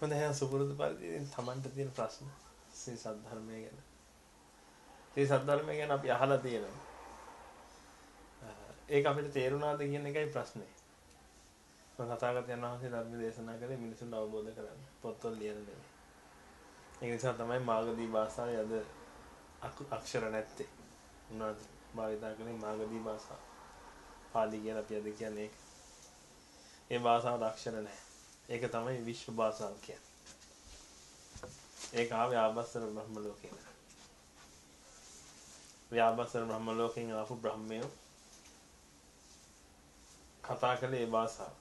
හොඳ එහෙනම් සුපුරුදු පරිදි තමන්ට තියෙන ප්‍රශ්න ශ්‍රී සද්ධර්මය ගැන. ශ්‍රී සද්ධර්මය ගැන අපි අහලා තියෙනවා. ඒක අපිට තේරුණාද කියන එකයි ප්‍රශ්නේ. මම තථාගතයන් වහන්සේ ධර්ම දේශනා කළේ මිනිසුන්ට අවබෝධ කරගන්න. පොත්වල ලියන දේ. ඒ නිසා තමයි මාගදී භාෂාවේ අද අක්ෂර නැත්තේ. උනාද භාවිතා කරන්නේ මාගදී භාෂාව. පාලි කියලා අපි අද කියන්නේ ඒක. ඒ භාෂාවට අක්ෂර නැහැ. ඒක තමයි විශ්ව භාෂාව කියන්නේ. ඒක ආවේ ආබස්සර බ්‍රහ්ම ලෝකේ. ව්‍යාබස්සර බ්‍රහ්ම ලෝකෙන් ආපු බ්‍රහ්මයෝ කතා කළේ ඒ භාෂාව.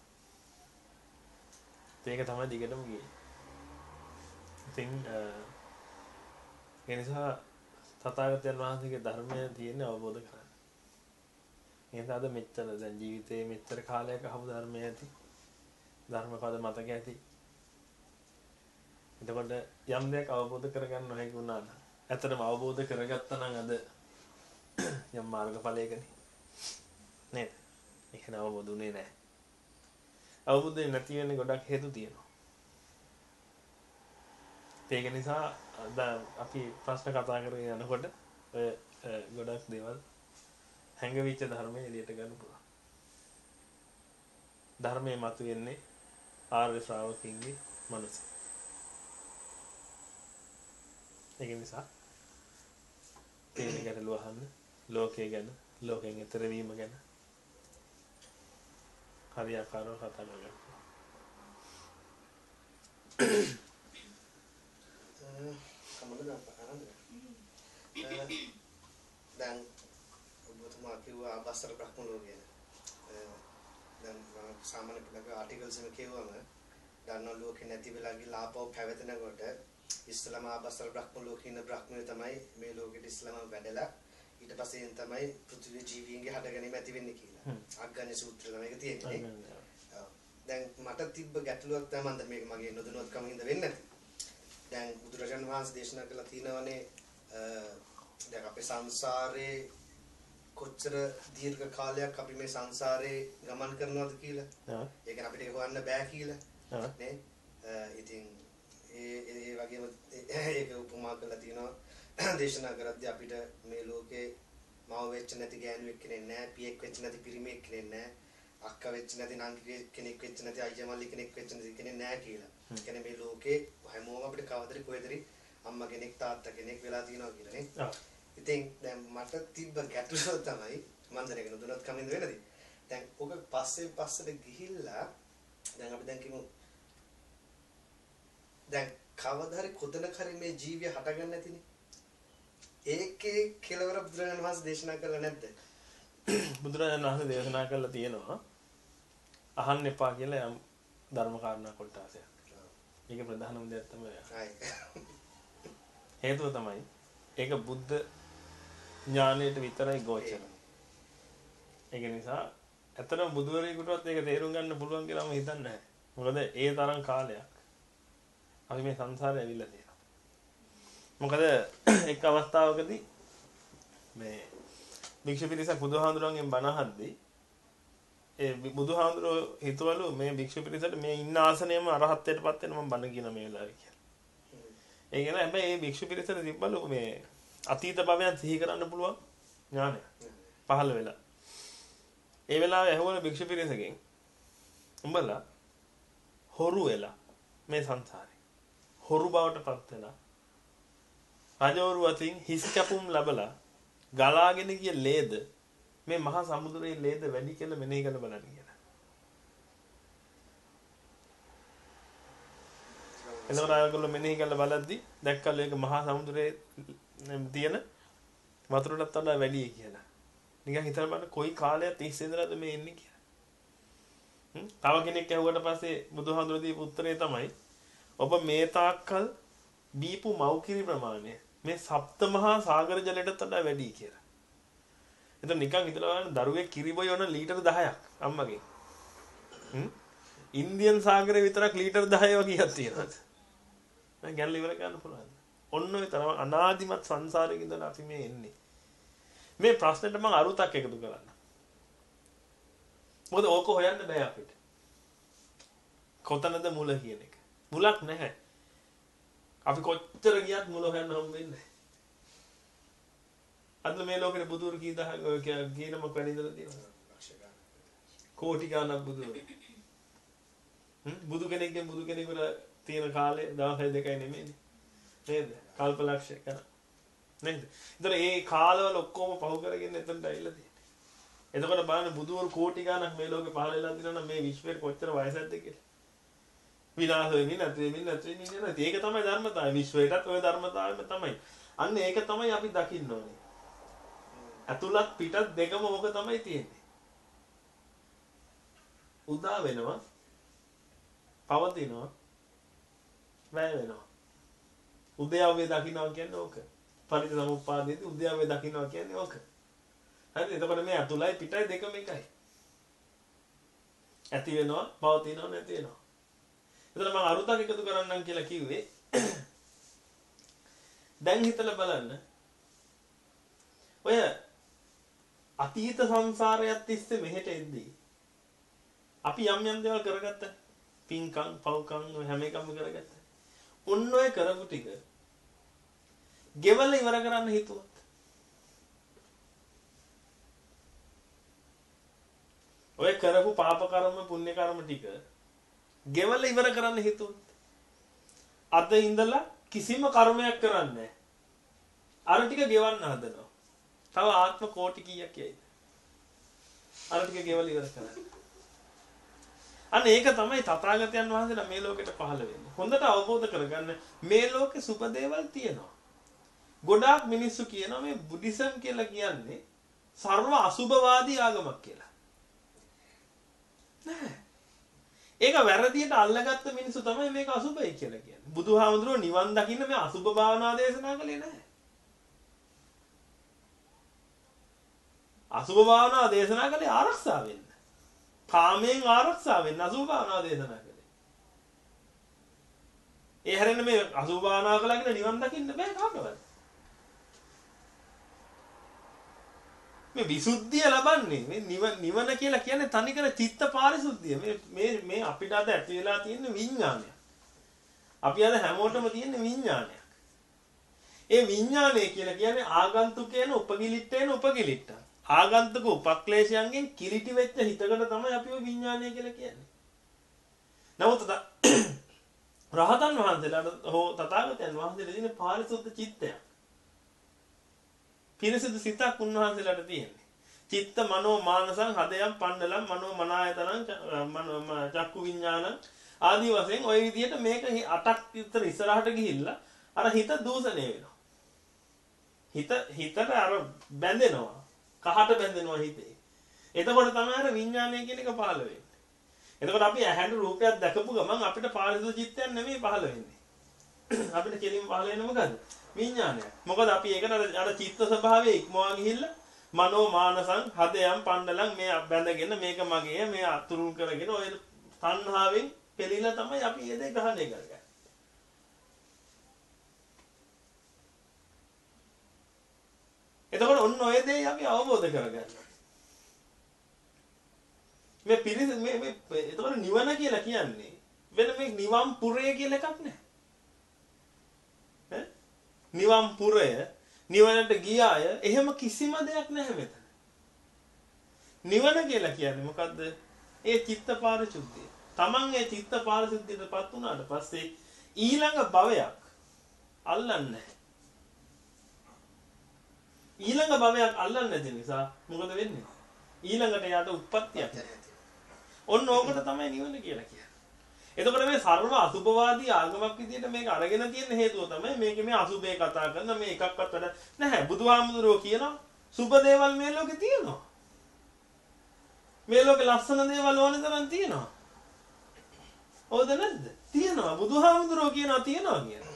ඒක තමයි දිගටම ගියේ. ඉතින් ඒ නිසා තථාගතයන් වහන්සේගේ ධර්මය තියෙන අවබෝධ කරගන්න. එහෙනම් අද මෙච්චර දැන් ජීවිතේ මෙච්චර කාලයක අහපු ධර්මය ඇති. ධර්මපද මතක ඇති. එතකොට යම් දෙයක් අවබෝධ කරගන්න නොහැකි වුණා නම් ඇත්තටම අවබෝධ කරගත්තා නම් අද යම් මාර්ගඵලයකනේ. නේද? ඒක නම අවබෝධුනේ නැහැ. අවබෝධය නැති වෙන්නේ ගොඩක් හේතු තියෙනවා. ඒක නිසා දැන් අපි ප්‍රශ්න කතා කරගෙන යනකොට ඔය ගොඩක් දේවල් හැඟවිච්ච ධර්මයේ එළියට ගන්න පුළුවන්. ධර්මයේ මතුවෙන්නේ ආර්ය ශ්‍රාවකින්ගේ මනස. ඒක නිසා තේරෙන ගැටලුව අහන්න ලෝකය ගැන ලෝකෙන් එතර වීම ගැන හරියාකාරව කතා කරගන්න. කමද දැන් ඔබතුමා කිව්වා ආබස්සර බ්‍රහ්ම ලෝකය. දැන් සාමාන්‍ය පොඩක ආටිකල්ස් එක කියවම දන්න ලෝකේ නැති වෙලා ගිහලා ආපහු පැවතෙනකොට ඉස්ලාම ආබස්සර බ්‍රහ්ම ලෝකේ ඉන්න බ්‍රහ්මය තමයි මේ ලෝකෙට ඉස්ලාම වැඩලා ඊට පස්සේ තමයි පෘථිවි ජීවීන්ගේ හටගැනීම ඇති වෙන්නේ කියලා. අග්ගඤ්ඤ සූත්‍රය තමයි ඒක තියෙන්නේ. දැන් මට තිබ්බ ගැටලුවක් තමයි මන්ද මේක මගේ නොදැනුවත්කම හින්දා වෙන්නේ. දැන් බුදුරජාණන් වහන්සේ දේශනා කළා තියෙනවානේ දැන් අපේ සංසාරේ කොච්චර දීර්ඝ කාලයක් අපි මේ සංසාරේ ගමන් කරනවද කියලා. ඒ කියන්නේ අපිට හොයන්න බෑ කියලා. නේ? ඉතින් ඒ ඒ වගේම ඒක උපමා කරලා තියෙනවා දේශනා කරද්දී අපිට මේ ලෝකේ මව වෙච්ච නැති ගෑනුවෙක් කෙනෙක් නැහැ, පියෙක් වෙච්ච නැති පිරිමියෙක් කෙනෙක් නැහැ. අක්කා වෙච්ච නැති නංගි කෙනෙක් වෙච්ච නැති අයියා මල්ලි කෙනෙක් වෙච්ච නැති කෙනෙක් නැහැ කියලා. ඒ කියන්නේ මේ ලෝකේ හැමෝම අපිට කවදරි කොහෙදරි අම්මා කෙනෙක් තාත්තා කෙනෙක් වෙලා තියෙනවා කියලා නේ. ඉතින් දැන් මට තිබ්බ ගැටලුව තමයි මම දැන් ඒක නුදුනත් කමින්ද වෙනදී. දැන් ඔක පස්සේ පස්සට ගිහිල්ලා දැන් අපි දැන් කිමු දැන් කවදා හරි කොතනක හරි මේ ජීවිය හටගන්න නැතිනේ. ඒකේ කෙලවර බුදුරජාණන් වහන්සේ දේශනා කළා නැද්ද? බුදුරජාණන් වහන්සේ දේශනා කළා තියෙනවා අහන්න එපා කියලා යම් ධර්ම කාරණා කොටසක්. ඒක ප්‍රධානම දෙයක් තමයි. හේතුව තමයි ඒක බුද්ධ ඥානයට විතරයි ගෝචර. ඒක නිසා ඇත්තටම බුදුවරයෙකුටවත් ඒක තේරුම් ගන්න පුළුවන් කියලා මම හිතන්නේ නැහැ. මොකද ඒ තරම් කාලයක් අපි මේ සංසාරේ ඇවිල්ලා තියෙනවා. මොකද එක් අවස්ථාවකදී මේ භික්ෂු පිරිසක් බුදුහාඳුරන්ගෙන් බණ අහද්දී ඒ බුදුහාඳුරෝ හිතවලු මේ භික්ෂු පිරිසට මේ ඉන්න ආසනයම අරහත්ත්වයටපත් වෙන මම බණ කියන මේ වෙලාවේ කියලා. ඒ කියන්නේ හැබැයි මේ භික්ෂු පිරිසට තිබ්බලු මේ අතීත භවයන් සිහි කරන්න පුළුවන් ඥානය පහළ වෙලා. ඒ වෙලාවේ ඇහුවල භික්ෂු පිරිසගෙන් උඹලා හොරු වෙලා මේ සංසාරේ හොරු බවට පත් වෙලා රජවරු අතින් හිස් කැපුම් ලැබලා ගලාගෙන ගිය ලේද මේ මහා සමුද්‍රයේ ලේද වැඩි කියලා මෙනෙහි කරලා බලන්න කියලා. එතකොට ආයගොල්ලෝ මෙනෙහි කරලා බලද්දි දැක්කලු ඒක මහා සමුද්‍රයේ තියෙන වතුරටත් වඩා වැඩි කියලා. නිකන් හිතලා බලන්න කොයි කාලයක් තිස්සේ ඉඳලාද මේ එන්නේ කියලා. හ්ම් තව කෙනෙක් ඇහුවට පස්සේ බුදුහාමුදුරුවෝ දීපු උත්තරේ තමයි ඔබ මේ තාක්කල් බීපු මව්කිරි ප්‍රමාණය මේ සප්ත මහා සාගර ජලයටත් වඩා වැඩි කියලා. එතන නිකන් හිතලා බලන්න දරුවෙක් කිරි බොයි වන ලීටර් 10ක් අම්මගේ. හ්ම් ඉන්දියන් සාගරේ විතරක් ලීටර් 10 වගේක් තියෙනවා. මම ගැල්ල ඉවර ගන්න පුළුවන්. ඔන්න ඔය තරම අනාදිමත් සංසාරයක ඉඳලා අපි මේ එන්නේ. මේ ප්‍රශ්නෙට මම අරුතක් එකතු කරන්න. මොකද ඕක හොයන්න බෑ අපිට. කොතනද මුල කියන එක. මුලක් නැහැ. අපි කොච්චර ගියත් මුල හොයන්න හම්බ වෙන්නේ නැහැ. අද මේ ලෝකෙට බුදුරු කී දහ කීනම කණින්දලා තියෙනවා. කෝටි ගාණක් බුදුරු. බුදු කෙනෙක්ගෙන් බුදු කෙනෙකුට තියෙන කාලේ දවස් දෙකයි නෙමෙයිනේ. නේද? කල්ප ලක්ෂ කරා. නේද? ඒතර ඒ කාලවල ඔක්කොම පහු කරගෙන එතනට ඇවිල්ලා තියෙන්නේ. එතකොට බලන්න බුදුවරු කෝටි ගාණක් මේ ලෝකේ පහළ වෙලා තියෙනවා මේ විශ්වයේ කොච්චර වයසක්ද කියලා. විනාශ වෙන්නේ නැති වෙන්නේ නැති වෙන්නේ නැති. ඒක තමයි ධර්මතාවය. විශ්වයටත් ওই ධර්මතාවයම තමයි. අන්න ඒක තමයි අපි දකින්න ඕනේ. ඇතුළත් පිටත් දෙකම ඕක තමයි තියෙන්නේ. උදා වෙනවා. පවතිනවා. වැය වෙනවා. උදයාවේ දකින්නවා කියන්නේ ඕක. පරිසමුප්පාදයේදී උදයාවේ දකින්නවා කියන්නේ ඕක. හරිද? එතකොට මේ ඇතුළයි පිටයි දෙකම එකයි. ඇති වෙනවා, පවතිනවා, නැති වෙනවා. එතන මම අරුතක් එකතු කරන්නම් කියලා කිව්වේ. දැන් හිතලා බලන්න. ඔය අතීත සංසාරයත් තිස්සේ මෙහෙට එද්දී අපි යම් යම් දේවල් කරගත්තා. පින්කම්, පව්කම් හැම එකම කරගත්තා. ඔන්න ඔය කරපු ටික ගෙවල ඉවර කරන්න හිතුවොත් ඔය කරපු පාප කර්ම පුණ්‍ය කර්ම ටික ගෙවල ඉවර කරන්න හිතුවොත් අද ඉඳලා කිසිම කර්මයක් කරන්නේ අර ටික ගෙවන්න හදනවා. තව ආත්ම කෝටි කීයක් යයිද? අර ටික ගෙවල ඉවර කරන්න. අන්න ඒක තමයි තථාගතයන් වහන්සේලා මේ ලෝකෙට පහළ වෙන්නේ. හොඳට අවබෝධ කරගන්න මේ ලෝකේ සුබ දේවල් තියෙනවා. ගොඩාක් මිනිස්සු කියනවා මේ බුද්දිසම් කියලා කියන්නේ සර්ව අසුභවාදී ආගමක් කියලා. නෑ. ඒක වැරදියට අල්ලගත්ත මිනිස්සු තමයි මේක අසුභයි කියලා කියන්නේ. බුදුහාමුදුරුවෝ නිවන් දකින්න මේ අසුභ භාවනා දේශනා කළේ නැහැ. අසුභ භාවනා දේශනා කළේ ආරක්ෂා වෙන්න. කාමයෙන් ආරක්ෂා වෙන්න අසුභ භාවනා දේශනා කළේ. ඒ හැරෙන්න මේ අසුභ භාවනා කළා කියලා නිවන් දකින්න බෑ කාටවත්. මේ විසුද්ධිය ලබන්නේ මේ නිවන නිවන කියලා කියන්නේ තනිකර චිත්ත පාරිශුද්ධිය. මේ මේ මේ අපිට අද ඇති වෙලා තියෙන විඥානය. අපි අද හැමෝටම තියෙන විඥානයක්. ඒ විඥානය කියලා කියන්නේ ආගන්තුකේන උපගිලිට්ඨේන උපගිලිට්ඨා. ආගන්තුක උපක්ලේශයන්ගෙන් කිලිටි වෙච්ච හිතකට තමයි අපි ඔය විඥානය කියලා කියන්නේ. නමුත් රහතන් වහන්සේලාට හෝ තථාගතයන් වහන්සේලා දින පාරිශුද්ධ චිත්තයක්. පිරිසිදු සිතක් උන්වහන්සේලාට තියෙන්නේ. චිත්ත මනෝ මානසං හදයන් පණ්ඩලම් මනෝ මනායතනං චක්කු විඥානං ආදී වශයෙන් ওই විදිහට මේක අටක් විතර ඉස්සරහට ගිහිල්ලා අර හිත දූෂණය වෙනවා. හිත හිතට අර බැඳෙනවා. කහට බැඳෙනවා හිතේ. එතකොට තමයි අර විඥානය කියන එක පහළ වෙන්නේ. එතකොට අපි ඇහැඳ රූපයක් දැකපු ගමන් අපිට පාරිසු චිත්තයක් නෙමෙයි පහළ වෙන්නේ. අපිට කෙලින්ම පහළ වෙන්නේ මොකද්ද? විඥානය. මොකද අපි ඒකට අර චිත්ත ස්වභාවයේ ඉක්මවා ගිහිල්ලා මනෝ මානසං හදයන් පණ්ඩලං මේ බැඳගෙන මේක මගේ මේ අතුරු කරගෙන ඔය තණ්හාවෙන් පෙළීලා තමයි අපි මේ දේ ග්‍රහණය කරගන්නේ. එතකොට ඔන්න ඔය දේ අපි අවබෝධ කරගන්නවා. මේ පිරිස මේ මේ එතකොට නිවන කියලා කියන්නේ වෙන මේ නිවන් පුරය කියලා එකක් නැහැ. නිවන් පුරය නිවනට ගිය අය එහෙම කිසිම දෙයක් නැහැ මෙතන. නිවන කියලා කියන්නේ මොකද්ද? ඒ චිත්ත පාරිශුද්ධිය. Taman ඒ චිත්ත පාරිශුද්ධියටපත් වුණාට පස්සේ ඊළඟ භවයක් අල්ලන්නේ ඊළඟ භවයක් අල්ලන්නේ නැති නිසා මොකද වෙන්නේ? ඊළඟට යාට උප්පත්තියක් ඔන්න ඕකට තමයි නිවන කියලා කියන්නේ. එතකොට මේ සර්ව අසුභවාදී ආගමක් විදිහට මේක අරගෙන තියෙන හේතුව තමයි මේක මේ අසුභේ කතා කරන මේ එකක්වත් වැඩ නැහැ. බුදුහාමුදුරුවෝ කියනවා සුභ දේවල් මේ ලෝකේ තියෙනවා. මේ ලෝකේ ලස්සන දේවල් ඕන තරම් තියෙනවා. හවුද නැද්ද? තියෙනවා. බුදුහාමුදුරුවෝ කියනවා තියෙනවා කියලා.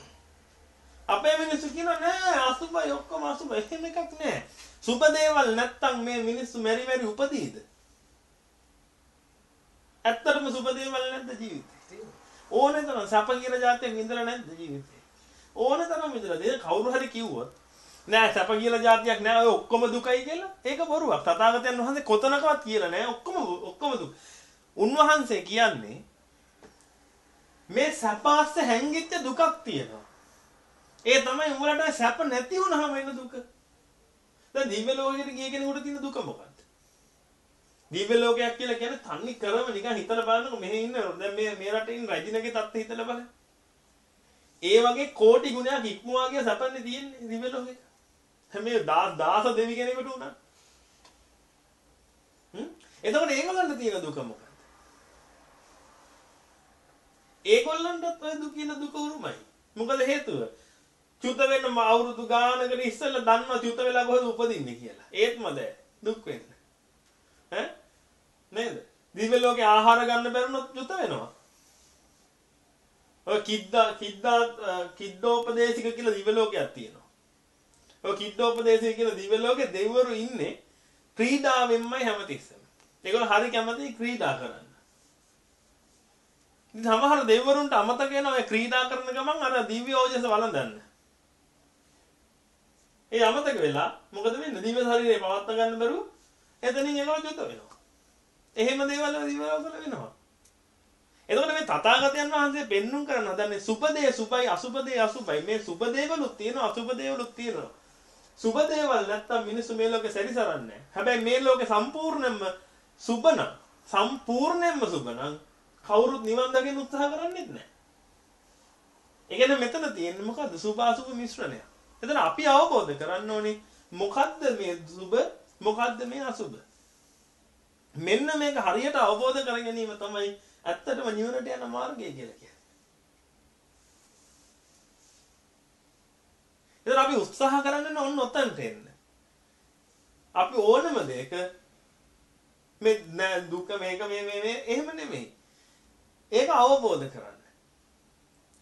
අපේ මිනිස්සු කියනවා නෑ අසුභයි ඔක්කොම අසුභ. එහෙම එකක් නෑ. සුභ දේවල් නැත්තම් මේ මිනිස්සු මෙරි මෙරි උපදීද? ඇත්තටම සුභ දේවල් නැද්ද ජීවිතේ? ඕනේ තරම් සැප කියන જાතියෙන් විඳලා නැද්ද ජීවිතේ? ඕනේ තරම් විඳලා. ඒක කවුරු හරි කිව්වොත් නෑ සැප කියලා જાතියක් නෑ ඔය ඔක්කොම දුකයි කියලා. ඒක බොරුවක්. තථාගතයන් වහන්සේ කොතනකවත් කියලා නෑ ඔක්කොම ඔක්කොම දුක. උන්වහන්සේ කියන්නේ මේ සැපාස්ස හැංගිච්ච දුකක් තියෙනවා. ඒ තමයි උඹලට සැප නැති වුනහම එන දුක. දැන් දිව්‍ය ලෝකෙට ගිය කෙනෙකුට තියෙන දුක මොකක්ද? දිව්‍ය ලෝකයක් කියලා කියන්නේ තන්නේ කරම නිකන් හිතලා බලන්නකො මෙහෙ ඉන්න දැන් මේ මේ රටේ ඉන්න රජිනගේ තත්ත්වය හිතලා බලන්න. ඒ වගේ කෝටි ගුණයක් ඉක්මවා ගිය සැපන්නේ තියෙන්නේ දිව්‍ය ලෝකෙක. මේ දාස දෙවි කෙනෙකුට උනා. හ්ම් එතකොට ඒගොල්ලන්ට තියෙන දුක මොකක්ද? ඒගොල්ලන්ටත් ඔය දුක කියන දුක උරුමයි. මොකද හේතුව? චුත වෙන්න අවුරුදු ගානකට ඉස්සෙල්ලා දන්නවා චුත වෙලා කොහෙද උපදින්නේ කියලා. ඒත්ම දැ දුක් වෙන්න. ඈ නේද? දිව්‍ය ලෝකේ ආහාර ගන්න බැරුණොත් චුත වෙනවා. ඔය කිද්දා කිද්දා කිද්දෝපදේශික කියලා දිව්‍ය ලෝකයක් තියෙනවා. ඔය කිද්දෝපදේශික කියලා දිව්‍ය ලෝකේ දෙවිවරු ඉන්නේ ක්‍රීඩාවෙන්මයි හැමතිස්සෙම. ඒගොල්ලෝ හරි කැමති ක්‍රීඩා කරන්න. ඉතින් සමහර දෙවිවරුන්ට අමතක වෙනවා ඒ ක්‍රීඩා කරන ගමන් අර දිව්‍ය ඕජස වළඳන්න. ඒ අමතක වෙලා මොකද වෙන්නේ? දිව්‍ය ශරීරය පවත්වා ගන්න බැරුව එතනින් ඒගොල්ලෝ චුත වෙනවා. එහෙම දේවල් දිව්‍ය ලෝකවල වෙනවා. එතකොට මේ තථාගතයන් වහන්සේ පෙන්눔 කරන හදන්නේ සුපදේ සුපයි අසුපදේ අසුපයි. මේ සුපදේවලුත් තියෙනවා අසුපදේවලුත් තියෙනවා. සුපදේවල් නැත්තම් මිනිස්සු මේ ලෝකේ සැරිසරන්නේ හැබැයි මේ ලෝකේ සම්පූර්ණයෙන්ම සුබන සම්පූර්ණයෙන්ම සුබනම් කවුරුත් නිවන් දකින්න උත්සාහ කරන්නේත් නැහැ. ඒ කියන්නේ මෙතන තියෙන්නේ මොකද්ද? සුභාසුභ මිශ්‍රණය. එතන අපි අවබෝධ කරන්න ඕනේ මොකද්ද මේ සුභ මොකද්ද මේ අසුභ. මෙන්න මේක හරියට අවබෝධ කර ගැනීම තමයි ඇත්තටම නිවනට යන මාර්ගය කියලා කියන්නේ. එතන අපි උත්සාහ කරන්නේ ඔන්න ඔතනට එන්න. අපි ඕනම දෙයක මේ දුක මේක මේ මේ එහෙම නෙමෙයි. ඒක අවබෝධ කරන්න.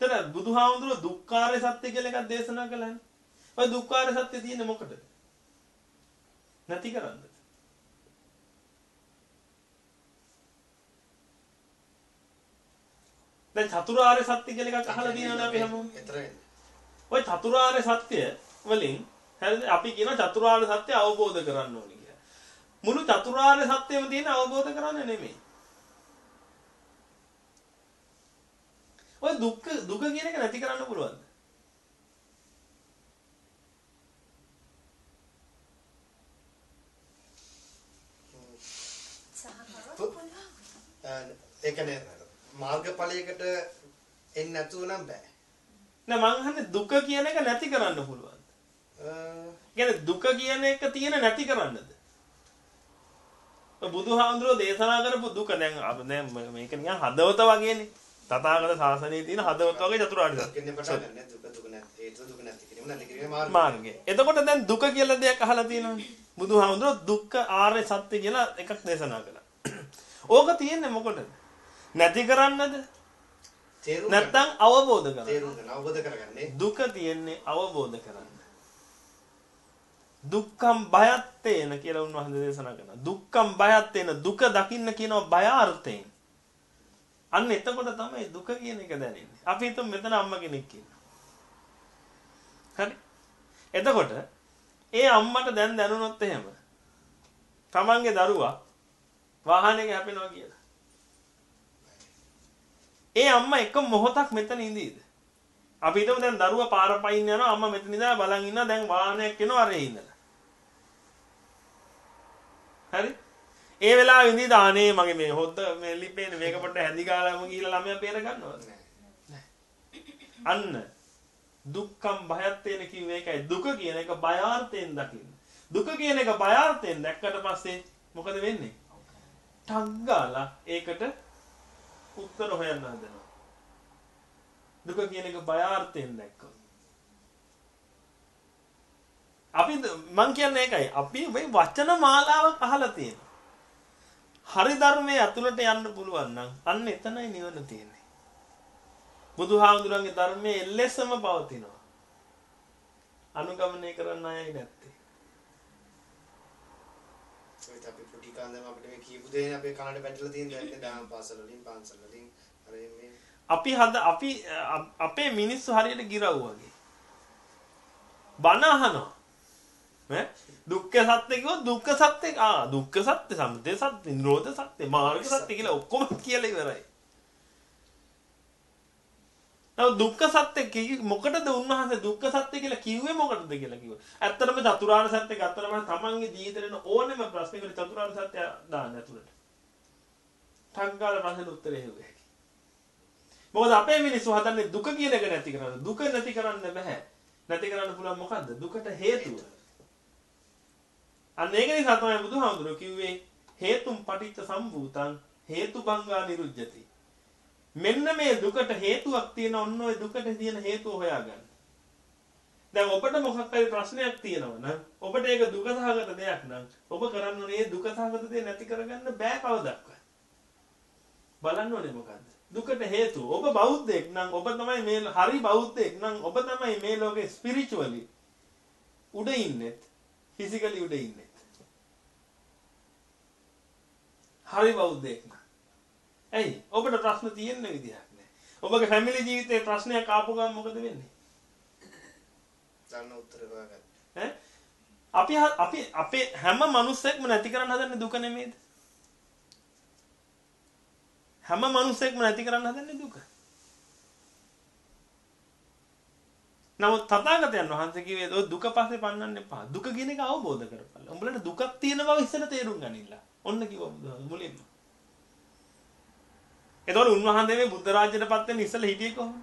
එතන බුදුහාමුදුරුව දුක්ඛාරය සත්‍ය කියලා එකක් දේශනා කළානේ. ඔය දුක්ඛාරය සත්‍ය තියෙන්නේ මොකටද? නැති කරන්නද? දැන් චතුරාර්ය සත්‍ය කියලා එකක් අහලා තියෙනවනේ අපි හැමෝම. ඔය චතුරාර්ය සත්‍ය වලින් හරිද අපි කියන චතුරාර්ය සත්‍ය අවබෝධ කරන්න ඕනේ කියලා. මුළු චතුරාර්ය සත්‍යෙම තියෙන අවබෝධ කරන්න නෙමෙයි. ඔය දුක්ඛ දුක කියන එක නැති කරන්න පුළුවන්ද? ඒ කියන්නේ මාර්ගඵලයකට එන්නේ නැතුව නම් බෑ. නෑ මං අහන්නේ දුක කියන එක නැති කරන්න පුළුවන්ද? කියන්නේ දුක කියන එක තියෙන නැති කරන්නද? බුදුහාමුදුරෝ දේශනා කරපු දුක දැන් දැන් මේක නිකන් හදවත වගේනේ. තථාගත ශාසනයේ තියෙන හදවත වගේ චතුරාර්ය සත්‍ය. මාර්ගය. එතකොට දැන් දුක කියලා දෙයක් අහලා තියෙනවනේ. බුදුහාමුදුරුවෝ දුක්ඛ ආර්ය සත්‍ය කියලා එකක් දේශනා කළා. ඕක තියෙන්නේ මොකටද? නැති කරන්නද? නැත්තම් අවබෝධ කරගන්න. කරගන්නේ. දුක තියෙන්නේ අවබෝධ කරන්න. දුක්ඛම් බයත්තේන කියලා උන්වහන්සේ දේශනා කරනවා. දුක්ඛම් බයත්තේන දුක දකින්න කියනවා බයාර්ථයෙන්. අන්න එතකොට තමයි දුක කියන එක දැනෙන්නේ. අපි හිතමු මෙතන අම්මා කෙනෙක් ඉන්නවා. හරි. එතකොට ඒ අම්මට දැන් දැනුණොත් එහෙම තමන්ගේ දරුවා වාහනයක හැපෙනවා කියලා. ඒ අම්මා එක මොහොතක් මෙතන ඉඳීද? අපි හිතමු දැන් දරුවා පාර පයින් යනවා අම්මා මෙතන ඉඳලා බලන් ඉන්නවා දැන් වාහනයක් එනවා අරේ ඉඳලා. හරි? ඒ වෙලාවෙ ඉඳී දානේ මගේ මේ හොද්ද මේ ලිපේන මේක පොඩ්ඩ හැදි ගාලාම ගිහලා ළමයා බේර ගන්නවද අන්න දුක්ඛම් භයත් වෙන කිව්වේ ඒකයි දුක කියන එක බයාර්ථයෙන් දකින්න දුක කියන එක බයාර්ථයෙන් දැක්කට පස්සේ මොකද වෙන්නේ ටක් ගාලා ඒකට උත්තර හොයන්න හදනවා දුක කියන එක බයාර්ථයෙන් දැක්කොත් අපි මං කියන්නේ ඒකයි අපි මේ වචන මාලාවක් අහලා තියෙනවා හරි ධර්මයේ ඇතුළට යන්න පුළුවන් නම් අන්න එතනයි නිවන තියෙන්නේ. බුදුහාමුදුරන්ගේ ධර්මයේ එල්ලෙසම පවතිනවා. අනුගමනය කරන්න අයයි නැත්තේ. ඒත් අපි පුටි කාන්දම අපිට මේ කියපු දේ අපේ කනට වැටලා තියෙන දැන් දාන පාසල වලින් පන්සල් වලින් අර මේ අපි හද අපි අපේ මිනිස්සු හරියට ගිරව් වගේ. බන අහනවා. ඈ දුක්ඛ සත්‍ය කිව්වොත් දුක්ඛ සත්‍ය ආ දුක්ඛ සත්‍ය සමුදය සත්‍ය නිරෝධ සත්‍ය මාර්ග සත්‍ය කියලා ඔක්කොම කියලා ඉවරයි. නමුත් දුක්ඛ සත්‍ය මොකටද උන්වහන්සේ දුක්ඛ සත්‍ය කියලා කිව්වේ මොකටද කියලා කිව්වා. ඇත්තටම චතුරාර්ය සත්‍ය ගත්තම තමන්ගේ ජීවිතේන ඕනෙම ප්‍රශ්නයකට චතුරාර්ය සත්‍ය දාන්න ඇතුළට. ටංගාල ප්‍රශ්නෙට උත්තරේ හෙව්වේ. මොකද අපේ මිනිස්සු හදන්නේ දුක කියන එක නැති කරන්න. දුක නැති කරන්න බෑ. නැති කරන්න පුළුවන් මොකද්ද? දුකට හේතුව. අන්න ඒක නිසා තමයි බුදුහාමුදුරුවෝ කිව්වේ හේතුම් පටිච්ච සම්භූතං හේතුබංගා නිරුජ්ජති. මෙන්න මේ දුකට හේතුවක් තියෙන ඔන්න ඔය දුකට තියෙන හේතුව හොයාගන්න. දැන් ඔබට මොකක් හරි ප්‍රශ්නයක් තියෙනවා නම් ඔබට ඒක දුක සහගත දෙයක් නම් ඔබ කරන්න ඕනේ දුක සහගත දේ නැති කරගන්න බෑ කවදාවත්. බලන්න ඕනේ මොකද්ද? දුකට හේතුව. ඔබ බෞද්ධයෙක් නම් ඔබ තමයි මේ හරි බෞද්ධයෙක් නම් ඔබ තමයි මේ ලෝකේ ස්පිරිචුවලි උඩ ඉන්නේ. ෆිසිකලි උඩ ඉන්නේ. හරි බෞද්ධයෙක් නම්. ඇයි? ඔබට ප්‍රශ්න තියෙන්න විදිහක් නැහැ. ඔබගේ ෆැමිලි ජීවිතේ ප්‍රශ්නයක් ආපු ගමන් මොකද වෙන්නේ? දන්න උත්තර හොයාගන්න. ඈ? අපි අපි අපේ හැම මිනිස්සෙක්ම නැති කරන්න හදන්නේ දුක නෙමෙයිද? හැම මිනිස්සෙක්ම නැති කරන්න හදන්නේ දුක. නමුත් තථාගතයන් වහන්සේ කිව්වේ ඔය දුක පස්සේ පන්නන්න එපා. දුක කියන එක අවබෝධ කරපළ. උඹලට දුකක් තියෙන බව ඉස්සෙල්ලා තේරුම් ගනින්න. ඔන්න කිව්වා බුදුහාමුදුරුවෝ මුලින්ම. එතකොට උන්වහන්සේ මේ බුද්ධ රාජ්‍යයටපත් වෙන්න ඉස්සෙල්ලා හිටියේ කොහොමද?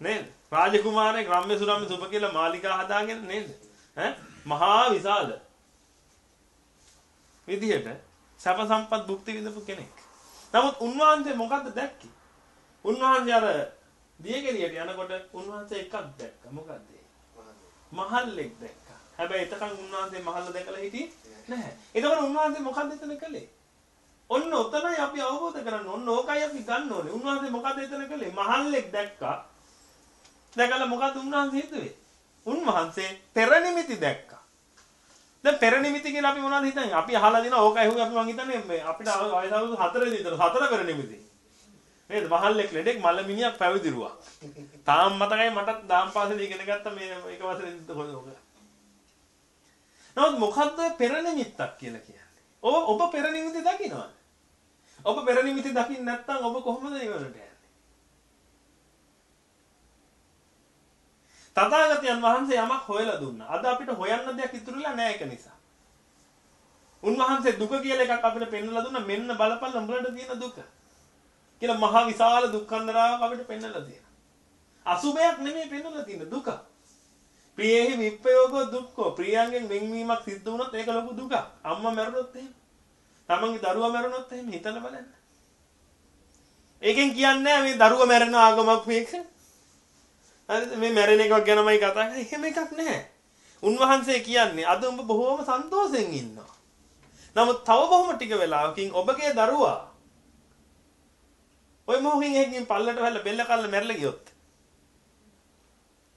නේද? රාජකුමාරයෙක් රම්ම්‍ය සුරම්ම්‍ය සුබ කියලා මාලිකා හදාගෙන නේද? ඈ මහා විශාල විදිහට සැප සම්පත් භුක්ති විඳපු කෙනෙක්. නමුත් උන්වහන්සේ මොකද්ද දැක්කේ? උන්වහන්සේ අර දියගෙඩියට යනකොට උන්වහන්සේ එකක් දැක්කා. මොකද්ද? මහල්ලෙක් දැක්කා. හැබැයි එතකන් උන්වහන්සේ මහල්ල දැකලා හිටියේ නැහැ. එතකොට උන්වහන්සේ මොකද්ද එතන කළේ? ඔන්න ඔතනයි අපි අවබෝධ කරන්න ඕන. ඕකයි අපි ගන්න ඕනේ. උන්වහන්සේ මොකද එතන කළේ? මහල්ලෙක් දැක්කා. දැකලා මොකද උන්වහන්සේ හිතුවේ? උන්වහන්සේ පෙර නිමිති දැක්කා. දැන් පෙර නිමිති කියලා අපි මොනවද හිතන්නේ? අපි අහලා දිනවා ඕක ඇහුවේ අපි මං හිතන්නේ අපිට වයස අවුරුදු 4 විතර හතර පෙර නිමිති. නේද? මහල්ලෙක් ලෙඩෙක් මල්ල මිනිහක් පැවිදිරුවා. තාම මතකයි මටත් දාම් පාසලේ ඉගෙන ගත්ත මේ එක වසරේ ඉඳන් ඕක. නමුත් මොකද්ද පෙර නිමිත්තක් කියලා කියන්නේ? ඔබ ඔබ පෙර නිමිති දකින්නවද? ඔබ පෙර නිමිති දකින්න නැත්නම් ඔබ කොහොමද නිවනට යන්නේ? තථාගතයන් වහන්සේ යමක් හොයලා දුන්නා. අද අපිට හොයන්න දෙයක් ඉතුරුලා නැහැ ඒක නිසා. උන්වහන්සේ දුක කියලා එකක් අපිට පෙන්වලා දුන්නා. මෙන්න බලපල්ල උඹලට තියෙන දුක. කියලා මහා විශාල දුක්ඛන්දරාවක් අපිට පෙන්වලා තියෙනවා. අසුබයක් නෙමෙයි පෙන්වලා තියෙන දුක. ප්‍රියෙහි විප්පයෝගෝ දුක්ඛෝ. ප්‍රියයන්ගෙන් වෙන්වීමක් සිද්ධ වුණොත් ඒක ලොකු දුකක්. අම්මා මැරුණොත් එහෙම. තමන්ගේ දරුවා මැරුණොත් එහෙම හිතලා බලන්න. ඒකෙන් කියන්නේ මේ දරුවා මැරෙන ආගමක් මේක. හරිද? මේ මැරෙන එකක් ගැනමයි කතා කරන්නේ. එහෙම එකක් නැහැ. උන්වහන්සේ කියන්නේ අද උඹ බොහෝම සන්තෝෂෙන් ඉන්නවා. නමුත් තව බොහොම ටික වෙලාවකින් ඔබගේ දරුවා ඔය මොහොකින් එකකින් පල්ලට වැල්ල බෙල්ල කල්ල මැරලා ගියොත්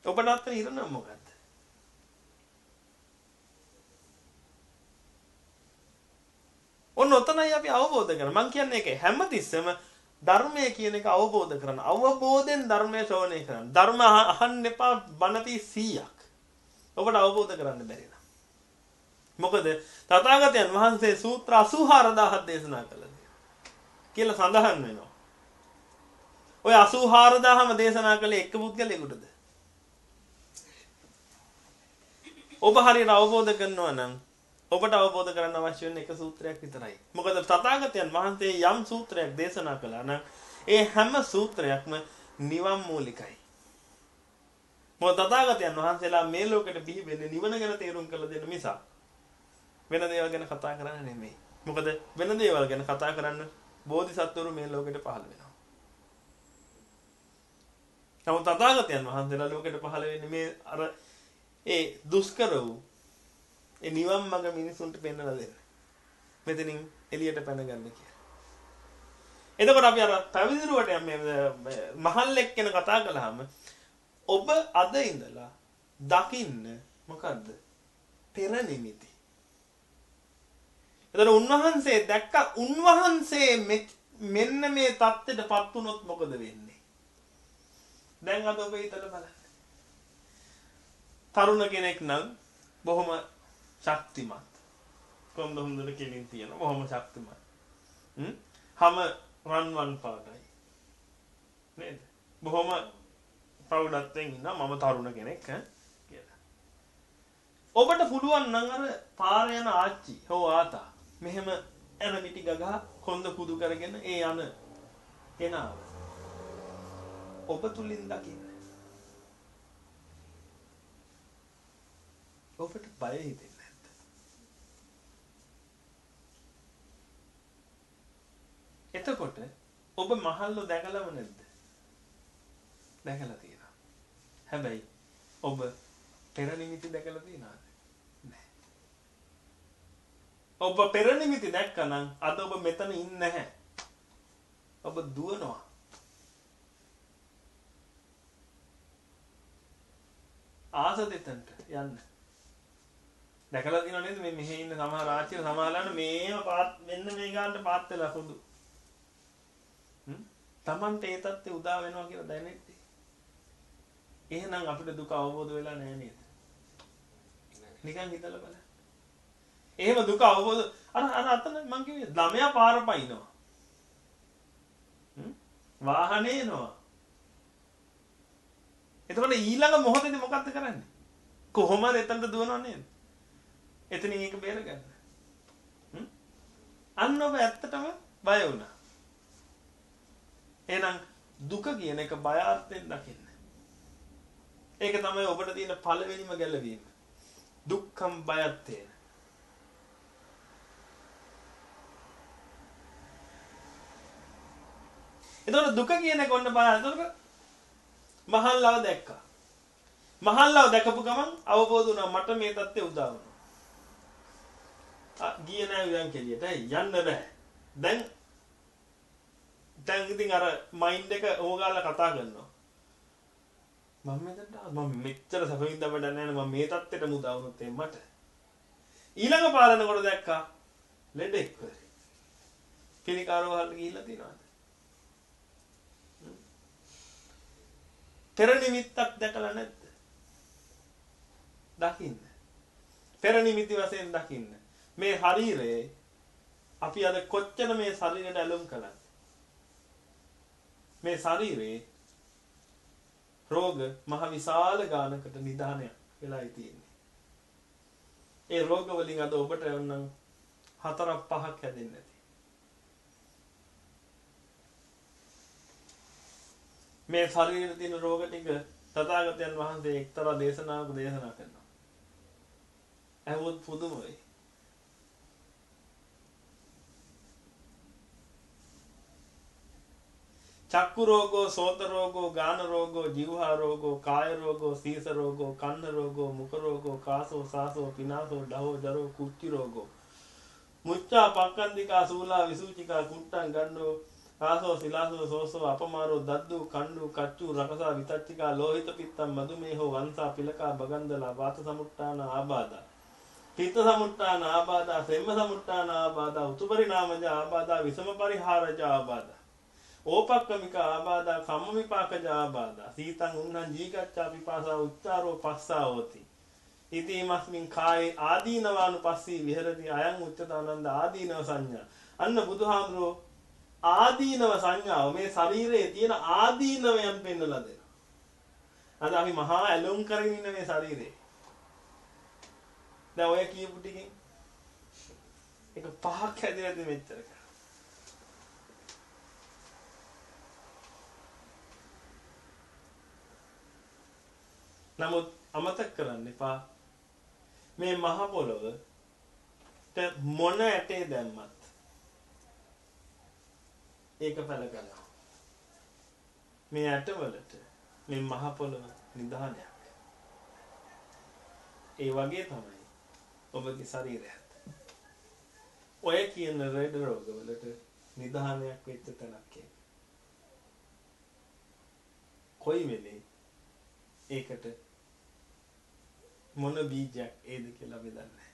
ඔබට අත්තර ඉරණ මොකක්ද? ඔන්න ඔතනයි අපි අවබෝධ කරගන්න. මම කියන්නේ ඒක හැමතිස්සෙම ධර්මය කියන එක අවබෝධ කරගන්න. අවබෝධයෙන් ධර්මය ශ්‍රවණය කරන්න. ධර්ම අහන්න එපා බණපි 100ක්. ඔබට අවබෝධ කරන්න බැරි නම්. මොකද තථාගතයන් වහන්සේ සූත්‍ර 84000ක් දේශනා කළා කියලා සඳහන් වෙනවා. ඔය 84000ම දේශනා කළේ එක පුද්ගලයෙකුටද? ඔබ හරියට අවබෝධ කරනවා නම් ඔබට අවබෝධ කරගන්න අවශ්‍ය වෙන එක සූත්‍රයක් විතරයි. මොකද තථාගතයන් වහන්සේ යම් සූත්‍රයක් දේශනා කළා නම් ඒ හැම සූත්‍රයක්ම නිවන් මූලිකයි. මොකද තථාගතයන් වහන්සේලා මේ ලෝකෙට බිහි වෙන්නේ නිවන ගැන තේරුම් කළ දෙන්න මිසක් වෙන දේවල් ගැන කතා කරන්නේ නෙමෙයි. මොකද වෙන දේවල් ගැන කතා කරන්න බෝධිසත්වරු මේ ලෝකෙට පහළ වෙනවා. නමුත් තථාගතයන් වහන්සේලා ලෝකෙට පහළ වෙන්නේ මේ අර ඒ දුෂ්කර වූ ඒ නිවන් මඟ මිනිසුන්ට පෙන්වලා දෙන්න. මෙතනින් එළියට පැන ගන්න කියලා. එතකොට අපි අර පැවිදිරුවට මේ මහල්ලෙක් ගැන කතා කළාම ඔබ අද ඉඳලා දකින්න මොකද්ද? පෙර නිමිති. එතන උන්වහන්සේ දැක්ක උන්වහන්සේ මෙන්න මේ தත්ත්වයටපත් වුණොත් මොකද වෙන්නේ? දැන් අද ඔබ හිතලා බලන්න. තරුණ කෙනෙක් නම් බොහොම ශක්තිමත්. කොන්ද හොඳට කෙලින් තියෙන බොහොම ශක්තිමත්. හම රන්වන් පාටයි. නේද? බොහොම ප්‍රෞඩත්වයෙන් ඉන්නවා මම තරුණ කෙනෙක් ඈ කියලා. ඔබට පුළුවන් නම් අර පාර යන ආච්චි හෝ ආතා මෙහෙම එන මිටි ගගා කොන්ද කුදු කරගෙන ඒ යන කෙනාව ඔබ තුලින් දකින්න. ඔබට බය හිතෙන්නේ නැද්ද? එතකොට ඔබ මහල්ලෝ දැකලම නැද්ද? දැකලා තියෙනවා. හැබැයි ඔබ පෙර නිමිති දැකලා තියෙනවද? නැහැ. ඔබ පෙර නිමිති දැක්කනම් අද ඔබ මෙතන ඉන්නේ නැහැ. ඔබ දුවනවා. ආස දෙතන්ට යන්න. දැකලා තියෙනව නේද මේ මෙහි ඉන්න සමහර ආච්චිල සමහරලාට මේව පාත් මෙන්න මේ ගානට පාත් වෙලා පොදු. හ්ම්? Tamante ඒ තත්ත්වය උදා වෙනවා කියලා දැනෙන්නේ. එහෙනම් අපිට දුක අවබෝධ වෙලා නැහැ නේද? නිකන් හිතලා බලන්න. එහෙම දුක අවබෝධ අර අර අතන මං කිව්වේ ළමයා පාර පයින්නවා. හ්ම්? වාහනේ එනවා. එතකොට ඊළඟ මොහොතේදී මොකද්ද කරන්නේ? කොහොමද එතනට දුවනව නේද? එතනින් ඒක බේරගන්න. හ්ම්? අන්න ඔබ ඇත්තටම බය වුණා. එහෙනම් දුක කියන එක බය අර්ථයෙන් දකින්න. ඒක තමයි ඔබට තියෙන පළවෙනිම ගැළවීම. දුක්ඛම් බයත්තේන. එතකොට දුක කියන එක ඔන්න බලන්න. එතකොට මහල්ලාව දැක්කා. මහල්ලාව දැකපු ගමන් අවබෝධ වුණා මට මේ தත්ත්වය උදා වුණා. ආ ගියේ නෑ උයන් කෙලියට. යන්න බෑ. දැන් දැන් ඉතින් අර මයින්ඩ් එක ඕගාලා කතා කරනවා. මම මෙතනට මම මෙච්චර සැපින්ද වැඩ නැහැ මම මේ தත්ත්වෙට මුදා වුණොත් එම්මට. ඊළඟ පාලනකොට දැක්කා ලෙඩෙක් වෙරි. පිළිකාරව හල්ට ගිහිල්ලා තියනවාද? පෙර නිමිත්තක් දැකලා නැද්ද? දකින්න. පෙර නිමිති වශයෙන් දකින්න. මේ ශරීරයේ අපි අද කොච්චර මේ ශරීරයට ඇලුම් කළාද? මේ ශරීරයේ රෝග මහ විශාල ගානකට නිදානයක් වෙලායි තියෙන්නේ. ඒ රෝග වලින් අද ඔබට එවන්නම් හතරක් පහක් හැදෙන්නේ නැති. මේ ශරීරයේ තියෙන රෝග ටික තථාගතයන් වහන්සේ එක්තරා දේශනාවක දේශනා කරනවා. ඇහුවොත් පුදුම වෙයි. චක්කු රෝගෝ, සෝත රෝගෝ, ගාන රෝගෝ, જીවහා රෝගෝ, කාය රෝගෝ, සීස රෝගෝ, කන්න රෝගෝ, මුඛ රෝගෝ, කාසෝ, සාසෝ, පිනාසෝ, ඩහෝ, ජරෝ, කුච්චි රෝගෝ. මුච්චා පක්කන්දිකා සූලා විසූචිකා කුට්ටං ගන්නෝ ආසෝ සිලාසෝ සෝසෝ අපමාරෝ දද්දු කණ්ඩු කච්චු රකසා විතච්චිකා ලෝහිත පිත්තම් මදුමේහෝ වංසා පිලකා බගන්දලා වාත සමුට්ටාන ආබාධා පිත්ත සමුට්ටාන ආබාධා සෙම්ම සමුට්ටාන ආබාධා උතුපරිණාමජ ආබාධා විසම පරිහාරජ ආබාධා ඕපක්කමික ආබාධා කම්ම විපාකජ ආබාධා සීතං උන්නං ජීගච්ඡා පිපාසා උච්චාරෝ පස්සා හෝති ඉතිමස්මින් කායේ ආදීනවානුපස්සී විහෙරති අයං උච්චතානන්ද ආදීනව සංඥා අන්න බුදුහාමුදුරෝ ආදීනව සංඥාව මේ ශරීරයේ තියෙන ආදීනවයන් පෙන්වලා දෙනවා. අද අපි මහා ඇලුම් කරගෙන ඉන්න මේ ශරීරේ. දැන් ඔය කියපු ටිකෙන් එක පහක් හැදෙන්නේ මෙච්චර නමුත් අමතක කරන්න එපා මේ මහ පොළොව මොන ඇටේ දැම්මත් ඒක පැල කරනවා. මේ ඇටවලට මේ මහ පොළොව නිධානයක්. ඒ වගේ තමයි ඔබගේ ශරීරයත්. ඔය කියන රෙඩ රෝගවලට නිධානයක් වෙච්ච තැනක් කොයි වෙලේ ඒකට මොන බීජයක් ඒද කියලා බෙදන්නේ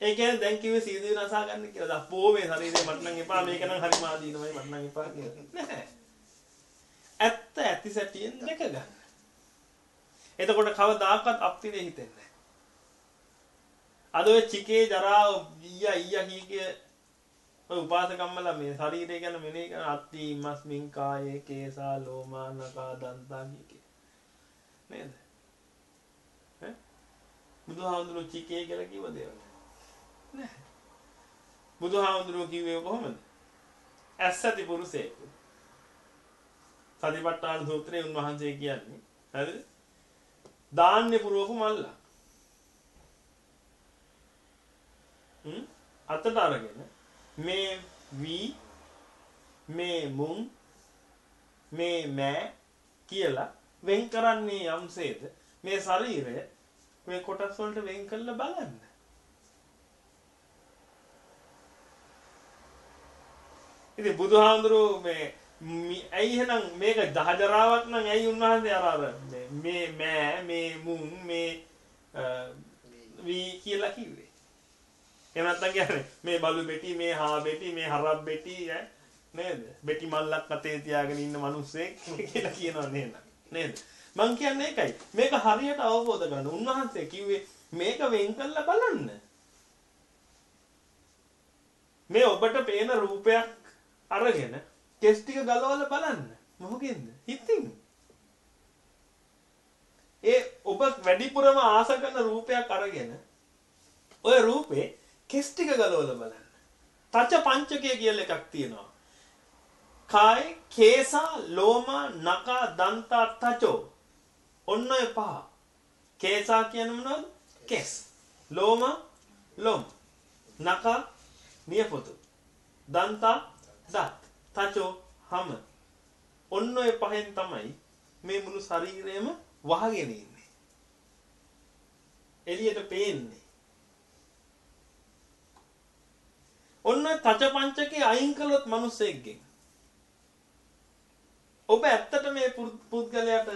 ඒ කියන්නේ දැන් කිව්වේ සීදී නසා ගන්න කියලා. දප්පෝ මේ ශරීරේ මට නම් එපා මේක නම් හරි මාදීනමයි මට නම් එපා කියලා. නැහැ. ඇත්ත ඇති සැටියෙන් දැක ගන්න. එතකොට කවදාකවත් අප්පිනේ හිතෙන්නේ නැහැ. අද ඔය චිකේ ජරා ඊයා ඊයා කීකේ ඔය උපාසකම්මලා මේ ශරීරය ගැන මෙනෙහි කරන අත්ති මස්මින් කායේ කේසා ලෝමා නකා දන්තා කිය. නේද? ඈ? බුදුහාමුදුරුවෝ චිකේ කියලා කිව්ව දේවල්. නෑ. බුදුහාමුදුරුවෝ කිව්වේ කොහොමද? ඇස්සති පුරුෂයෙක්. සතිපට්ඨාන සූත්‍රයේ උන්වහන්සේ කියන්නේ හරිද? දාන්නේ පුරවපු මල්ලා. හ්ම් අතට අරගෙන මේ වී මේ මුං මේ මෑ කියලා වෙන් කරන්නේ යම්සේද මේ ශරීරය මේ කොටස් වලට වෙන් කරලා බලන්න. ඉතින් බුදුහාමුදුරුවෝ මේ ඇයි එහෙනම් මේක දහජරාවක් නම් ඇයි උන්වහන්සේ අර අර මේ මෑ මේ මුන් මේ වී කියලා කිව්වේ එහෙම නැත්නම් කියන්නේ මේ බලු බෙටි මේ හා බෙටි මේ හරක් බෙටි ඈ නේද බෙටි මල්ලක් අතේ තියාගෙන ඉන්න මිනිස්සෙක් කියලා කියනවා නේද නේද මං කියන්නේ ඒකයි මේක හරියට අවබෝධ කරගන්න උන්වහන්සේ කිව්වේ මේක වෙන් කරලා බලන්න මේ ඔබට පේන රූපයක් අරගෙන කෙස් ටික ගලවලා බලන්න. මොකෙන්ද? හිතින්. ඒ ඔබ වැඩිපුරම ආස කරන රූපයක් අරගෙන ඔය රූපේ කෙස් ටික ගලවලා බලන්න. තච පංචකය කියලා එකක් තියෙනවා. කාය, කේසා, ලෝමා, නකා, දන්තා, තචෝ. ඔන්න ඔය පහ. කේසා කියන මොනවද? කෙස්. ලෝමා, ලොම්. නකා, නියපොතු. දන්තා, දත්. තචෝ හම ඔන්න ඔය පහෙන් තමයි මේ මුළු ශරීරයම වහගෙන ඉන්නේ. එළියට පේන්නේ. ඔන්න තච පංචකේ අයින් කළොත් මිනිස්සෙක්ගෙන් ඔබ ඇත්තට මේ පුද්ගලයාට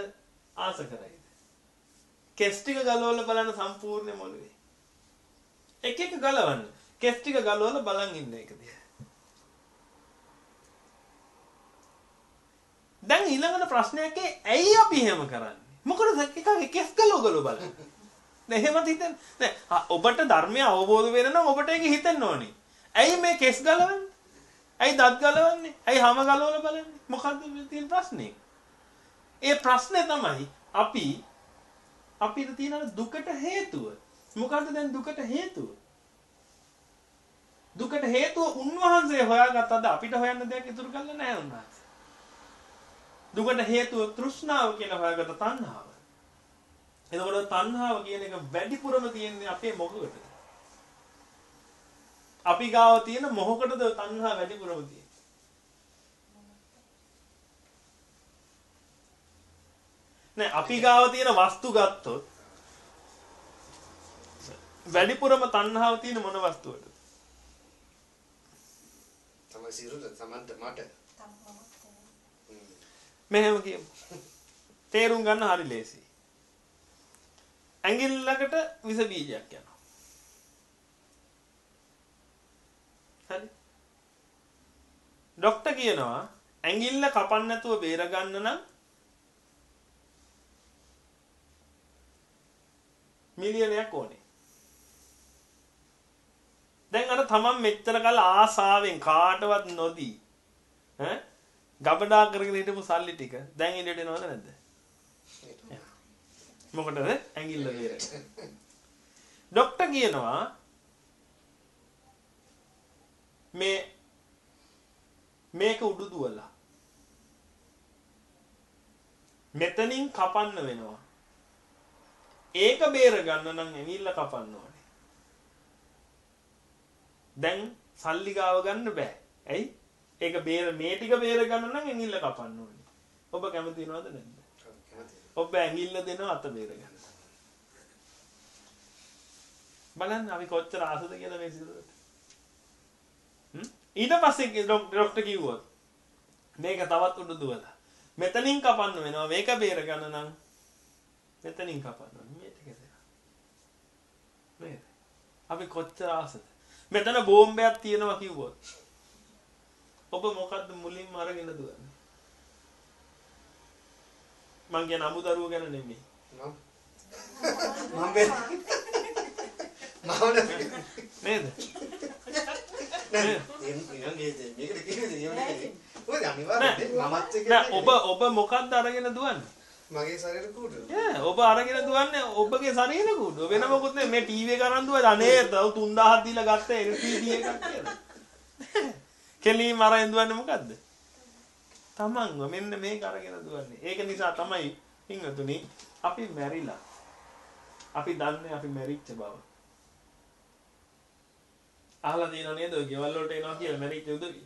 ආස කරයිද? කෙස් ටික ගලවලා බලන්න සම්පූර්ණ මොළුවේ. එක එක ගලවන්න. කෙස් ටික ගලවලා බලන් ඉන්න එක දිහා. දැන් ඊළඟට ප්‍රශ්නයක් ඇයි අපි එහෙම කරන්නේ? මොකද එකගේ කෙස් ගලව ගලව බලන්න. දැන් එහෙමත් හිතෙන් දැන් ඔබට ධර්මය අවබෝධ වෙන නම් ඔබට ඒක හිතෙන්න ඕනේ. ඇයි මේ කෙස් ගලවන්නේ? ඇයි දත් ගලවන්නේ? ඇයි හැම ගලවලා බලන්නේ? මොකද්ද තියෙන ප්‍රශ්නේ? ඒ ප්‍රශ්නේ තමයි අපි අපිට තියෙන දුකට හේතුව. මොකද්ද දැන් දුකට හේතුව? දුකට හේතුව උන්වහන්සේ හොයාගත්තද අපිට හොයන්න දෙයක් ඉතුරු කරලා නැහැ උන්වහන්සේ. දුකට හේතුව තෘෂ්ණාව කියලා හොයාගත්ත තණ්හාව. එතකොට තණ්හාව කියන එක වැඩිපුරම තියෙන්නේ අපේ මොකකටද? අපි ගාව තියෙන මොහොකටද තණ්හා වැඩිපුරම තියෙන්නේ? නෑ අපි ගාව තියෙන වස්තු ගත්තොත් වැඩිපුරම තණ්හාව තියෙන මොන වස්තුවටද? තමයි සිරුර තමන්ට මට මෙහෙම කියමු. තේරුම් ගන්න හරි ලේසි. ඇඟිල්ලකට විස බීජයක් යනවා. හරි. ડોක්ටර් කියනවා ඇඟිල්ල කපන්න නැතුව බේර ගන්න නම් මිලියනයක් ඕනේ. දැන් අර තමන් මෙච්චර කල් ආසාවෙන් කාටවත් නොදී ඈ ගබඩා කරගෙන හිටපු සල්ලි ටික දැන් එළියට එනවද නැද්ද? මොකටද? ඇඟිල්ල බේරගන්න. ડોක්ටර් කියනවා මේ මේක උඩු දුවලා මෙතනින් කපන්න වෙනවා. ඒක බේර ගන්න නම් ඇඟිල්ල කපන්න ඕනේ. දැන් සල්ලි ගාව ගන්න බෑ. ඇයි? ඒක බේර මේ ටික බේර ගන්න නම් ඇඟිල්ල කපන්න ඕනේ. ඔබ කැමති වෙනවද නැද්ද? ඔබ ඇඟිල්ල දෙනවා අත බේර ගන්න. බලන්න අපි කොච්චර ආසද කියලා මේ සිදුවට. ඊට පස්සේ ડોක්ටර් කිව්වොත් මේක තවත් උඩ දුවලා මෙතනින් කපන්න වෙනවා මේක බේර ගන්න නම් මෙතනින් කපන්න ඕනේ මේ ටික දෙනවා. නේද? අපි කොච්චර ආසද? මෙතන බෝම්බයක් තියෙනවා කිව්වොත් ඔබ මොකද්ද මුලින්ම අරගෙන දුවන්නේ? මං කියන අමුදරුව ගැන නෙමෙයි. මම නේද? නෑ නිකන් ඒ මේකට කිව්වේ එහෙම ඔය අනිවාර්යයෙන් මමත් එක්ක නෑ ඔබ ඔබ මොකක්ද අරගෙන දුවන්නේ? මගේ ශරීර කූඩු. ඈ ඔබ අරගෙන දුවන්නේ ඔබගේ ශරීර කුඩු. වෙන මොකුත් නෙමෙයි මේ ටීවී එක අරන් දුවලා අනේ තව 3000ක් දීලා ගත්ත LCD එකක් කියලා. කෙලින්ම අරන් දුවන්නේ මොකද්ද? තමන්ව මෙන්න මේක අරගෙන දුවන්නේ. ඒක නිසා තමයි හිඟතුනි අපි මැරිලා. අපි දන්නේ අපි මැරිච්ච බව. අහලා තියෙනව නේද ඔය ගෙවල් වලට එනවා කියලා මැරිච්ච උදවි.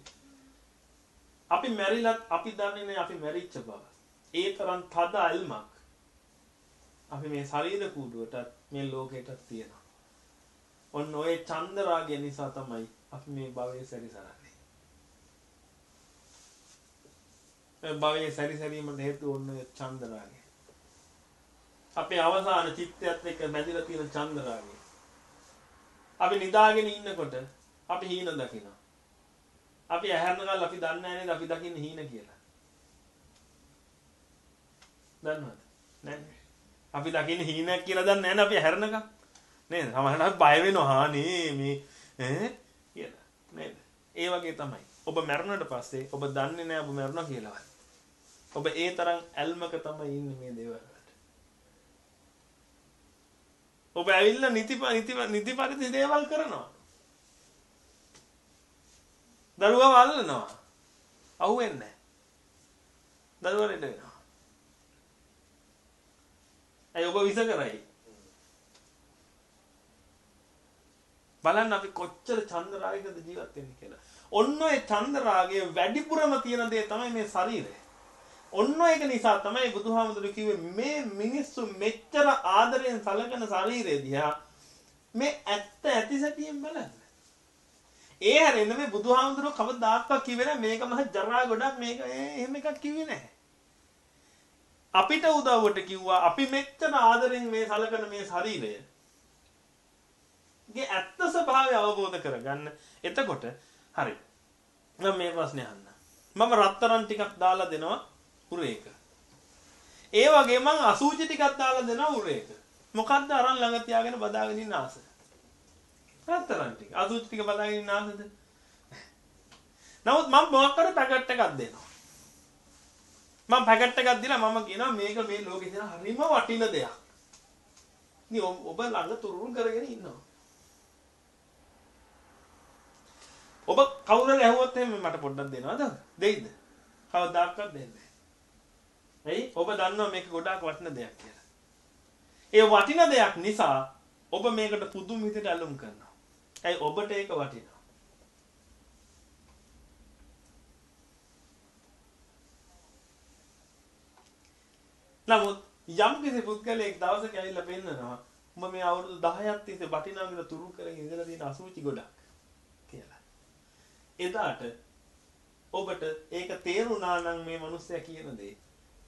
අපි මැරිලත් අපි දන්නේ නැහැ අපි මැරිච්ච බව. ඒ තරම් තද අල්මක් අපි මේ ශරීර කූඩුවටත් මේ ලෝකෙටත් තියෙනවා. ඔන්න ඔය චන්දරාගය නිසා තමයි අපි මේ භවයේ සැරිසරන්නේ. මේ භවයේ සැරිසැරීමට හේතුව ඔන්න ඔය චන්දරාගය. අපේ අවසාන චිත්තයත් එක්ක මැදිලා තියෙන චන්දරාගය. අපි නිදාගෙන ඉන්නකොට අපි හීන දකිනවා. අපි ඇහැරනකල් අපි දන්නේ නැහැ නේද අපි දකින්නේ හීන කියලා. දන්නවද? නැහැ. අපි දකින්නේ හීනක් කියලා දන්නේ නැහැ අපි ඇහැරනකම්. නේද? සමහරවිට බය වෙනවා හානේ මේ ඈ කියලා. නේද? ඒ වගේ තමයි. ඔබ මැරුණට පස්සේ ඔබ දන්නේ නැහැ ඔබ මැරුණා කියලාවත්. ඔබ ඒ තරම් ඇල්මක තමයි ඉන්නේ මේ දේවල් වලට. ඔබ ඇවිල්ලා නිති නිති නිති පරිදි දේවල් කරනවා. දරුවා වල්ලනවා. අහුවෙන්නේ නැහැ. දරුවා ලෙඩ වෙනවා. ඇයි ඔබ විස කරයි? බලන්න අපි කොච්චර චන්ද රාගයකද ජීවත් වෙන්නේ කියලා. ඔන්න ඔය චන්ද රාගයේ වැඩිපුරම තියෙන දේ තමයි මේ ශරීරය. ඔන්න ඒක නිසා තමයි බුදුහාමුදුරු කිව්වේ මේ මිනිස්සු මෙච්චර ආදරෙන් සලකන ශරීරය දිහා මේ ඇත්ත ඇති සැටියෙන් බලන්න. ඒ හැරෙන්න මේ බුදුහාමුදුරුවෝ කවදාක්වත් කිව්වේ නැහැ මේක මහ ජරා ගොඩක් මේක එහෙම එකක් කිව්වේ නැහැ. අපිට උදව්වට කිව්වා අපි මෙච්චර ආදරෙන් මේ සලකන මේ ශරීරය ගේ ඇත්ත ස්වභාවය අවබෝධ කරගන්න. එතකොට හරි. මම මේ ප්‍රශ්නේ අහන්න. මම රත්තරන් ටිකක් දාලා දෙනවා උරේක. ඒ වගේ මං අසූචි ටිකක් දාලා දෙනවා උරේක. මොකද්ද අරන් ළඟ තියාගෙන බදාගෙන ඉන්න ආසය? රත්තරන් ටික. අසුචි ටික බලාගෙන ඉන්න ආසද? නමුත් මම මොකක් කර පැකට් එකක් දෙනවා. මම පැකට් එකක් දීලා මම කියනවා මේක මේ ලෝකේ තියෙන හරිම වටින දෙයක්. ඉතින් ඔබ ළඟ තුරුන් කරගෙන ඉන්නවා. ඔබ කවුරු හරි ඇහුවොත් එහෙම මට පොඩ්ඩක් දෙනවද? දෙයිද? කවදාකවත් දෙන්නේ නැහැ. එයි ඔබ දන්නවා මේක ගොඩාක් වටින දෙයක් කියලා. ඒ වටින දෙයක් නිසා ඔබ මේකට පුදුම විදිහට ඇලුම් කරනවා. ඇයි ඔබට ඒක වටිනවා. නමුත් යම් කිසි පුද්ගලයෙක් දවසක ඇවිල්ලා පෙන්නනවා මම මේ අවුරුදු 10ක් තිස්සේ වටිනා කියලා තුරු කරගෙන ඉඳලා තියෙන අසුචි ගොඩක් කියලා. එදාට ඔබට ඒක තේරුණා නම් මේ මිනිස්සයා කියන දේ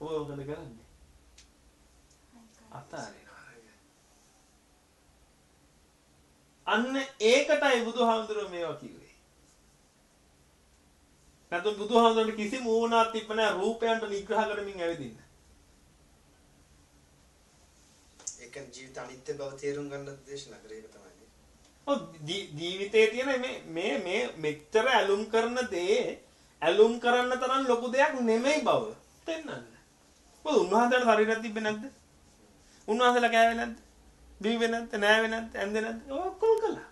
ඔබ මොකද කරන්නේ? අතාරිනවා. අන්න ඒකටයි බුදුහාමුදුරුවෝ මේවා කිව්වේ. නැත්නම් බුදුහාමුදුරන්ට කිසිම ඕනාවක් තිබ්බ නැහැ රූපයන්ට නිග්‍රහ කරමින් ඇවිදින්න. ඒක ජීවිත අනිත්‍ය බව තේරුම් ගන්න දේශනා කරේ ඒක තමයි. ඔව් ජීවිතයේ තියෙන මේ මේ මේ මෙච්චර ඇලුම් කරන දේ ඇලුම් කරන්න තරම් ලොකු දෙයක් නෙමෙයි බව පෙන්වන්න. මොකද උන්වහන්සේට ශරීරයක් තිබ්බේ නැද්ද? උන්වහන්සේලා කෑවේ නැද්ද? බිව්වේ නැද්ද? නෑවේ නැද්ද? ඇන්දේ නැද්ද? ඔක්කොම කළා.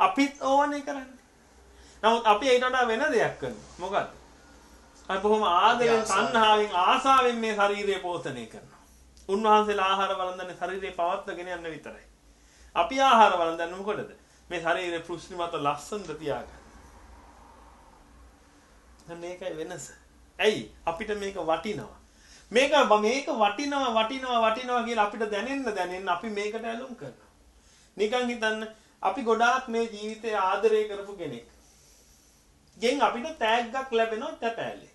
අපිත් ඕවනේ කරන්නේ. නමුත් අපි ඊට වඩා වෙන දෙයක් කරනවා. මොකද්ද? අපි බොහොම ආදරෙන් තණ්හාවෙන් ආසාවෙන් මේ ශරීරය පෝෂණය කරනවා. උන්වහන්සේලා ආහාර වළඳන්නේ ශරීරය පවත්වාගෙන යන්න විතරයි. අපි ආහාර වළඳන්නේ මොකටද? මේ ශරීරය පෘෂ්ණිමත ලස්සනට තියාගන්න. මේකයි වෙනස. ඇයි? අපිට මේක වටිනවා මේක මේක වටිනවා වටිනවා වටිනවා කියලා අපිට දැනෙන්න දැනෙන්න අපි මේකට ඇලුම් කරනවා. නිකන් හිතන්න අපි ගොඩාක් මේ ජීවිතේ ආදරය කරපු කෙනෙක්. ගෙන් අපිට තෑග්ගක් ලැබෙනවා තැපෑලේ.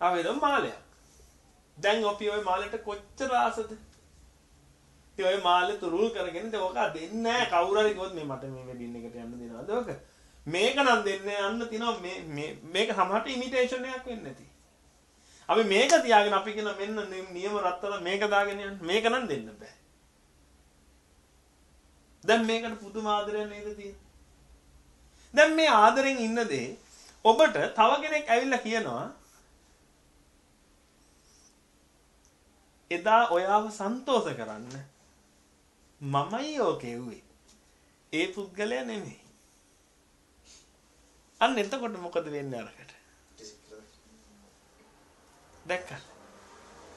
ආවෙද මාලයක්. දැන් අපි ওই මාලෙට කොච්චර ආසද? ඉතින් ওই මාලේ තුරුල් කරගෙන ඉතින් ඔක දෙන්නේ නැහැ කවුරු හරි කිව්වොත් මේ මට මේ වෙඩින් එකට යන්න දෙනවද ඔක? මේක නම් දෙන්න යන්න තිනවා මේ මේක සමහරට ඉමිටේෂන් එකක් වෙන්නේ නැති. අපි මේක තියාගෙන අපි කියන මෙන්න නියම රත්තල මේක දාගෙන යන්න මේක නම් දෙන්න බෑ. දැන් මේකට පුදුම ආදරයක් නේද තියෙන්නේ? දැන් මේ ආදරෙන් ඉන්න දේ ඔබට තව කෙනෙක් ඇවිල්ලා කියනවා එදා ඔයාව සන්තෝෂ කරන්න මමයි ඕකේ වුවේ. ඒ පුද්ගලයා නෙමෙයි. අන්න එතකොට මොකද වෙන්නේ අරකට? දැක්කද?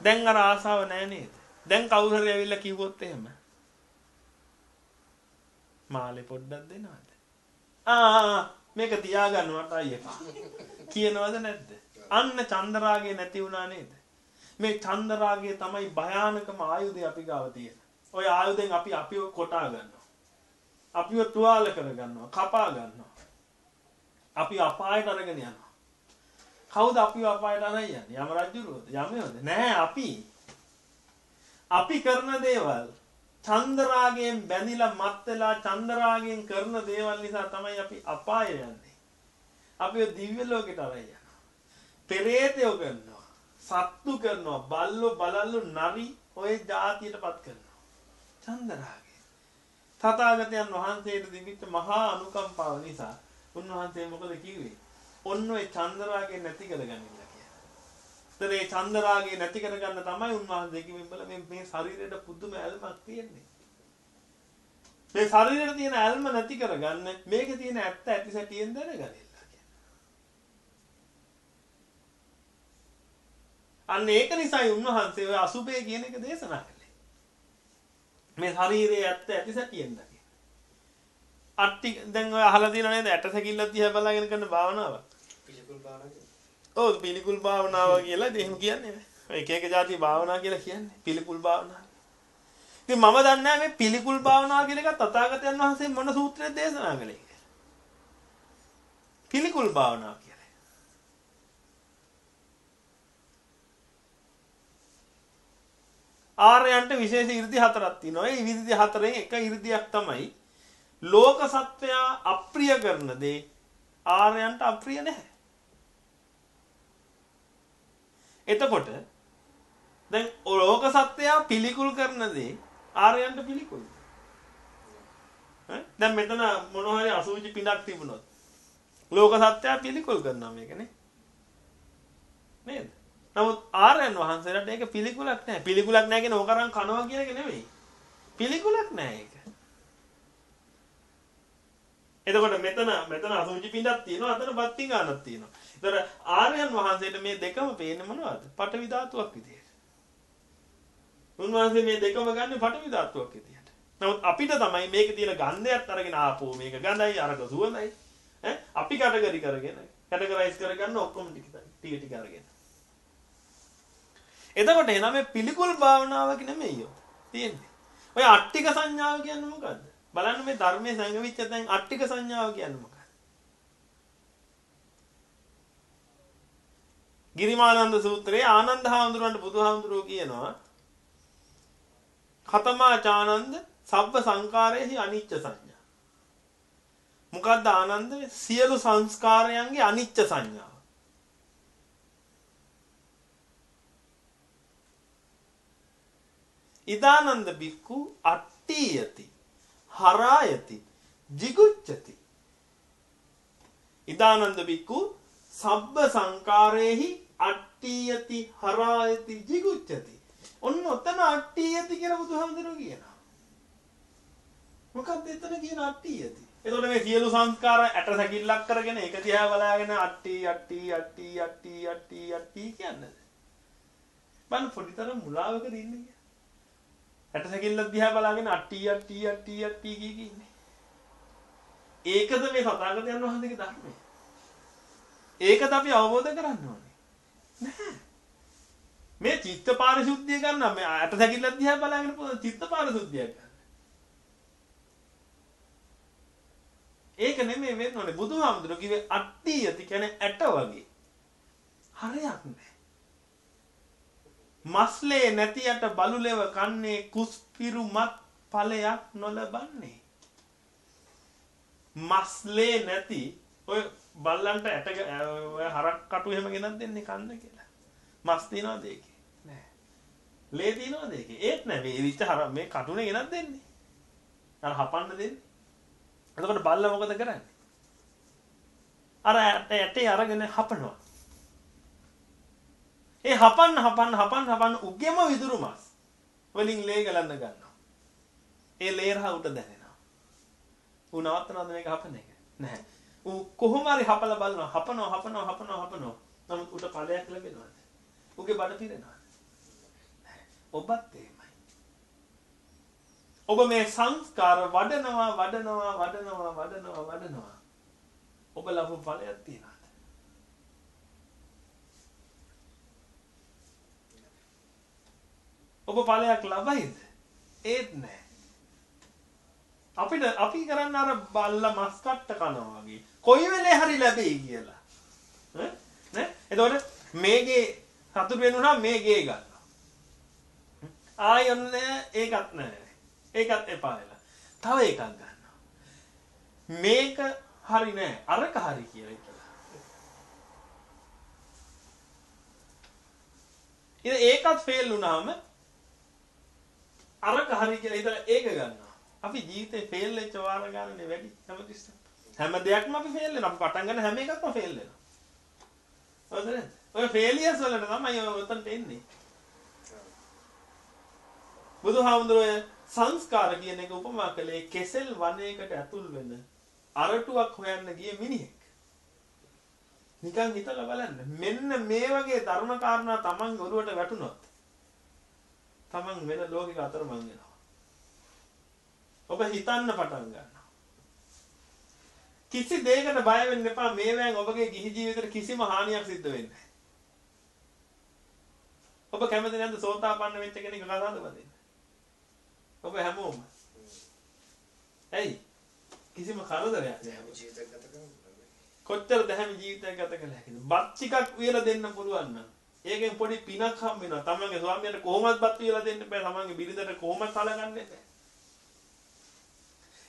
දැන් අර ආසාව නැහැ නේද? දැන් කවුරු හරි ඇවිල්ලා කිව්වොත් එහෙම මාලේ පොඩ්ඩක් දෙනවද? ආ මේක තියාගන්නවට අයියපා. කියනවද නැද්ද? අන්න චන්දරාගේ නැති වුණා නේද? මේ චන්දරාගේ තමයි භයානකම ආයුධය අපි ගාව තියෙන. ওই ආයුධෙන් අපි අපිව කොටා ගන්නවා. අපිව තුවාල කර ගන්නවා, කපා ගන්නවා. අපි අපායට අරගෙන යනවා. කවුද අපිව අපායට අරන් යන්නේ? යම රජුරුවද? යමයෝද? නෑ අපි. අපි කරන දේවල් චන්දරාගයෙන් බැඳිලා මත් වෙලා චන්දරාගයෙන් කරන දේවල් නිසා තමයි අපි අපාය යන්නේ. අපි දිව්‍ය ලෝකෙට අරන් යනවා. පෙරේතයෝ කරනවා. සත්තු කරනවා. බල්ලෝ බලල්ලු නරි ඔය જાතියටපත් කරනවා. චන්දරාගය. තථාගතයන් වහන්සේට තිබිච්ච මහා අනුකම්පාව නිසා උන්වහන්සේ මොකද කිව්වේ? ඔන්න ඔය චන්දරාගය නැති කරගන්න කියලා. ඒතර මේ චන්දරාගය නැති කරගන්න තමයි උන්වහන්සේ කිව්වේ මේ මේ ශරීරයට පුදුම ඇල්මක් තියෙන්නේ. මේ ශරීරයට තියෙන ඇල්ම නැති කරගන්න මේකේ තියෙන ඇත්ත ඇති සැටියෙන් දැනගන්න. අන්න ඒක නිසායි උන්වහන්සේ ඔය අසුබේ කියන එක දේශනා කළේ. මේ ශරීරයේ ඇත්ත ඇති සැටියෙන් දකින්න. අට්ටි දැන් ඔය අහලා තියෙනව නේද? ඇටසැකිල්ල දිහා බලාගෙන කරන භාවනාව. පිළිකුල් භාවනාව. ඔව් පිළිකුල් භාවනාව කියලා එහෙම කියන්නේ එක එක જાති භාවනා කියලා කියන්නේ. පිළිකුල් භාවනාව. ඉතින් මම දන්නේ නැහැ මේ පිළිකුල් භාවනාව කියන එක තථාගතයන් වහන්සේ මොන සූත්‍රයේ දේශනා කළේ කියලා. පිළිකුල් භාවනාව කියන්නේ ආර්යයන්ට විශේෂ 이르දි හතරක් තියෙනවා. ඒ 이르දි හතරෙන් එක 이르දියක් තමයි ලෝක සත්වයා අප්‍රිය කරන දේ ආර්යයන්ට අප්‍රිය නැහැ. එතකොට දැන් ලෝක සත්වයා පිළිකුල් කරන දේ ආර්යයන්ට පිළිකුල්. දැන් මෙතන මොන හරි අසුචි පිටක් තිබුණොත් ලෝක සත්‍යය පිළිකුල් කරනවා මේකනේ. නේද? නමුත් ආර්යයන් වහන්සේලාට ඒක පිළිකුලක් නැහැ. පිළිකුලක් නැහැ කියන්නේ ඕකරන් කනවා කියන එක නෙවෙයි. පිළිකුලක් නැහැ ඒක. එතකොට මෙතන මෙතන අසුචි පිටක් තියෙනවා අතන බත්ති ගානක් තියෙනවා. ඒතර ආර්යයන් වහන්සේට මේ දෙකම පේන්නේ මොනවද? පටවි ධාතුවක් විදියට. උන්වහන්සේ මේ දෙකම ගන්න පටවි ධාතුවක් විදියට. නමුත් අපිට තමයි මේකේ තියෙන ගන්ධයත් අරගෙන ආපෝ මේක ගඳයි අරක සුවඳයි. ඈ අපි කැටගරි කරගෙන කැටගරයිස් කරගන්න ඔක්කොම ටික ටික ටික අරගෙන. එතකොට එනම මේ පිළිකුල් භාවනාවක් නෙමෙයි තියෙන්නේ. ඔය අට්ටික සංඥාව කියන්නේ මොකද්ද? බලන්න මේ ධර්මයේ සංගවිච්ච දැන් අට්ටික සංඥාව කියන්නේ මොකක්ද? ගිරිමානන්ද සූත්‍රයේ ආනන්ද හාමුදුරන්ට බුදුහාමුදුරුවෝ කියනවා කතමාචානන්ද සබ්බ සංකාරයේහි අනිච්ච සංඥා. මොකද්ද ආනන්ද සියලු සංස්කාරයන්ගේ අනිච්ච සංඥාව. ඉදානන්ද බික්කු අට්ටීයති හරායති jigucchati ඉදානන්ද බික්කු සබ්බ සංකාරයේහි අට්ටීයති හරායති jigucchati ඔන්න ඔතන අට්ටීයති කියලා බුදුහාමුදුරුවෝ කියනවා. මොකක්ද එතන කියන අට්ටීයති එතකොට මේ සියලු සංස්කාර ඇට සැකිල්ලක් කරගෙන ඒක දිහා බලාගෙන අට්ටි අට්ටි අට්ටි අට්ටි අට්ටි අට්ටි කියන්නේ. බලන්න පොඩිතරම් මුලාවකද ඉන්නේ ඇට සැකිල්ලක් දිහා බලාගෙන අට්ටි අට්ටි අට්ටි අට්ටි කී කියන්නේ. ඒකද මේ සතාගතයන් වහන්සේගේ ධර්මය. ඒකද අපි අවබෝධ කරන්න ඕනේ. නැහැ. මේ චිත්ත පාරිශුද්ධිය ගන්න මේ ඇට සැකිල්ලක් දිහා බලාගෙන පොත චිත්ත පාරිශුද්ධියක් ගන්න. ඒක නෙමෙයි වෙන්න ඕනේ. බුදුහාමුදුරුවෝ කිව්වේ අට්ටි යති කියන්නේ ඇට වගේ. හරයක් නෑ. මස්ලේ නැතියට බලුලෙව කන්නේ කුස්පිරුමත් ඵලයක් නොලබන්නේ. මස්ලේ නැති ඔය බල්ලන්ට ඇට ඔය හරක් කටු එහෙම ගෙනත් දෙන්නේ කන්න කියලා. මස් තියනවද ඒකේ? නෑ. ලේ තියනවද ඒකේ? ඒත් නෑ මේ ඉරිච්ච හර මේ කටුනේ ගෙනත් දෙන්නේ. අර හපන්න දෙන්නේ. එතකොට බල්ලා මොකද කරන්නේ? අර ඇටේ අරගෙන හපනවා. ඒ හපන්න හපන්න හපන්න හපන්න උගෙම විදුරු මාස් වලින් ලේ ගලන්න ගන්නවා. ඒ ලේ රහ උට දැනෙනවා. ඌ නවත්තනවද මේක හපන එක? නැහැ. ඌ කොහොම හරි හපලා බලනවා. හපනවා හපනවා හපනවා හපනවා. නමුත් උට ඵලයක් ලැබෙනවද? ඌගේ බඩ පිරෙනවද? ඔබත් එහෙමයි. ඔබ මේ සංස්කාර වඩනවා වඩනවා වඩනවා වඩනවා වඩනවා. ඔබ ලබපු ඵලයක් තියනවාද? ඔබ ඵලයක් ලබයිද? ඒත් නෑ. අපිට අපි කරන්න අර බල්ලා මස් කට්ට කනවා වගේ. කොයි වෙලේ හරි ලැබෙයි කියලා. ඈ එතකොට මේගේ සතුට වෙනුණා මේ ගේ ගන්නවා. ආය ඔන්න ඒකත් නැහැ. ඒකත් එපා වෙලා. තව එකක් ගන්නවා. මේක හරි නෑ. අරක හරි කියලා හිතලා. ඉතින් ඒකත් ෆේල් වුණාම අරක හරි කියලා හිතලා ඒක ගන්නවා. අපි ජීවිතේ ෆේල් වෙච්ච වාර ගන්නනේ වැඩි හැමතිස්සෙම. හැම දෙයක්ම අපි ෆේල් වෙනවා. අපි පටන් ගන්න හැම එකක්ම ෆේල් වෙනවා. හවුද නේද? ඔය ෆේලියර්ස් වලට තමයි ඔය උතන්ට එන්නේ. බුදුහාමුදුරුවෝ සංස්කාර කියන එක උපමා කළේ කෙසෙල් වනයේකට ඇතුල් වෙන අරටුවක් හොයන්න ගිය මිනිහෙක්. නිකන් හිතලා බලන්න. මෙන්න මේ වගේ ධර්ම කාරණා Taman ඔරුවට වැටුනොත් Taman වෙන ලෝකයක අතරමං වෙනවා. ඔබ හිතන්න පටන් ගන්නවා. කිසි දෙයකට බය වෙන්න එපා. මේවෙන් ඔබගේ ගිහි ජීවිතේට කිසිම හානියක් සිද්ධ වෙන්නේ නැහැ. ඔබ කැමති නැද්ද සෝතාපන්න වෙච්ච කෙනෙක් කතාවද බදින්න? ඔබ හැමෝම. ඇයි? කිසිම කරදරයක් නැහැ. ජීවිතයක් ගත කරන්න. කොච්චර දැහැමි ජීවිතයක් ගත කළ හැකිද? බත් ටිකක් වියලා දෙන්න පුළුවන් නම් ඒකෙන් පොඩි පිනක් හම් වෙනවා. තමන්ගේ ස්වාමියාට කොහොමවත් බත් වියලා දෙන්න බෑ. තමන්ගේ බිරිඳට කොහොමවත් කලගන්න බෑ.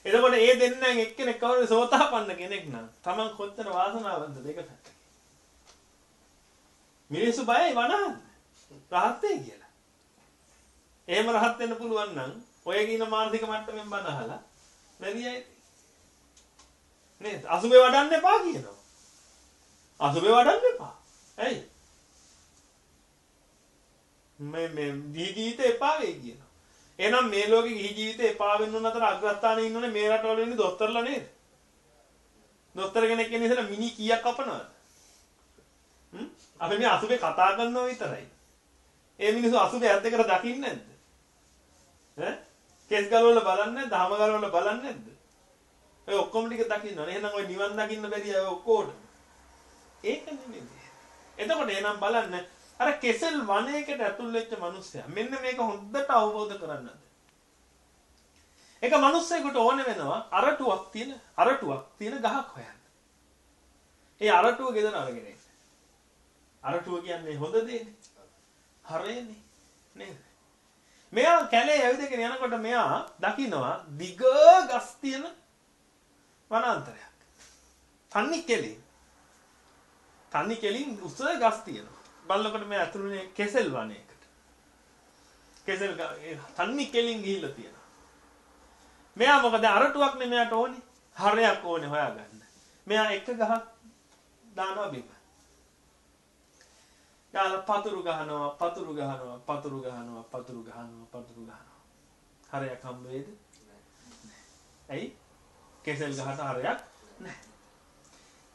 එතකොට ඒ දෙන්නෙන් එක්කෙනෙක් කවුරු සෝතාපන්න කෙනෙක් නම් තමන් කොච්චර වාසනාවන්තද ඒක පැත්ත. මිනිස්සු බයයි වනහන්. රහත් වෙයි කියලා. එහෙම රහත් වෙන්න පුළුවන් නම් ඔය කියන මානසික මට්ටමින් බන අහලා මැරියයි. නේද? අසුබේ වඩන්න එපා කියනවා. අසුබේ වඩන්න එපා. ඇයි? මේ මේ ජීවිතේ එපා වෙයි කියනවා. එහෙනම් මේ ලෝකේ ගිහි ජීවිතේ එපා වෙන්න උන අතර අග්‍රස්ථානයේ ඉන්නෝනේ මේ රටවල ඉන්නේ දොස්තරලා නේද? දොස්තර කෙනෙක් කියන්නේ ඉතල මිනි කීයක් කපනවද? හ්ම්? අපි මේ අසුබේ කතා කරනවා විතරයි. ඒ මිනිස්සු අසුබේ ඇත්ත එකට දකින්නේ නැද්ද? ඈ? කෙස් ගලවල බලන්නේ දහම ගලවල බලන්නේ නැද්ද? ඔය ඔක්කොම ටික දකින්නවනේ. එහෙනම් ඔය නිවන් දකින්න බැරි අය ඔක්කොට. ඒක නෙමෙයි. එතකොට එනම් බලන්න අර කෙසල් වනයේකට ඇතුල් වෙච්ච මිනිස්සයා මෙන්න මේක හොඳට අවබෝධ කරගන්නද. ඒක මිනිස්සෙකුට ඕන වෙනවා අරටුවක් තියෙන අරටුවක් තියෙන ගහක් හොයන්න. ඒ අරටුව ගෙදර අරගෙන එන්න. අරටුව කියන්නේ හොඳ දෙන්නේ. හරේනේ. නේද? මෙයා කැලේ ඇවිදගෙන යනකොට මෙයා දකිනවා දිග ගස් තියෙන වනාන්තරයක්. තන්නි කෙලින්. තන්නි කෙලින් උස ගස් තියෙනවා. බලනකොට මේ ඇතුළුනේ කෙසෙල් වනයේකට. කෙසෙල් තන්නි කෙලින් ගිහිල්ලා තියෙනවා. මෙයා මොකද අරටුවක් නේ මෙයාට ඕනේ. හරයක් ඕනේ හොයාගන්න. මෙයා එක ගහක් දානවා බිම. යාල පතුරු ගහනවා පතුරු ගහනවා පතුරු ගහනවා පතුරු ගහනවා පතුරු ගහනවා හරයක් හම්බ වේද ඇයි කෙසෙල් ගහට හරයක් නැහැ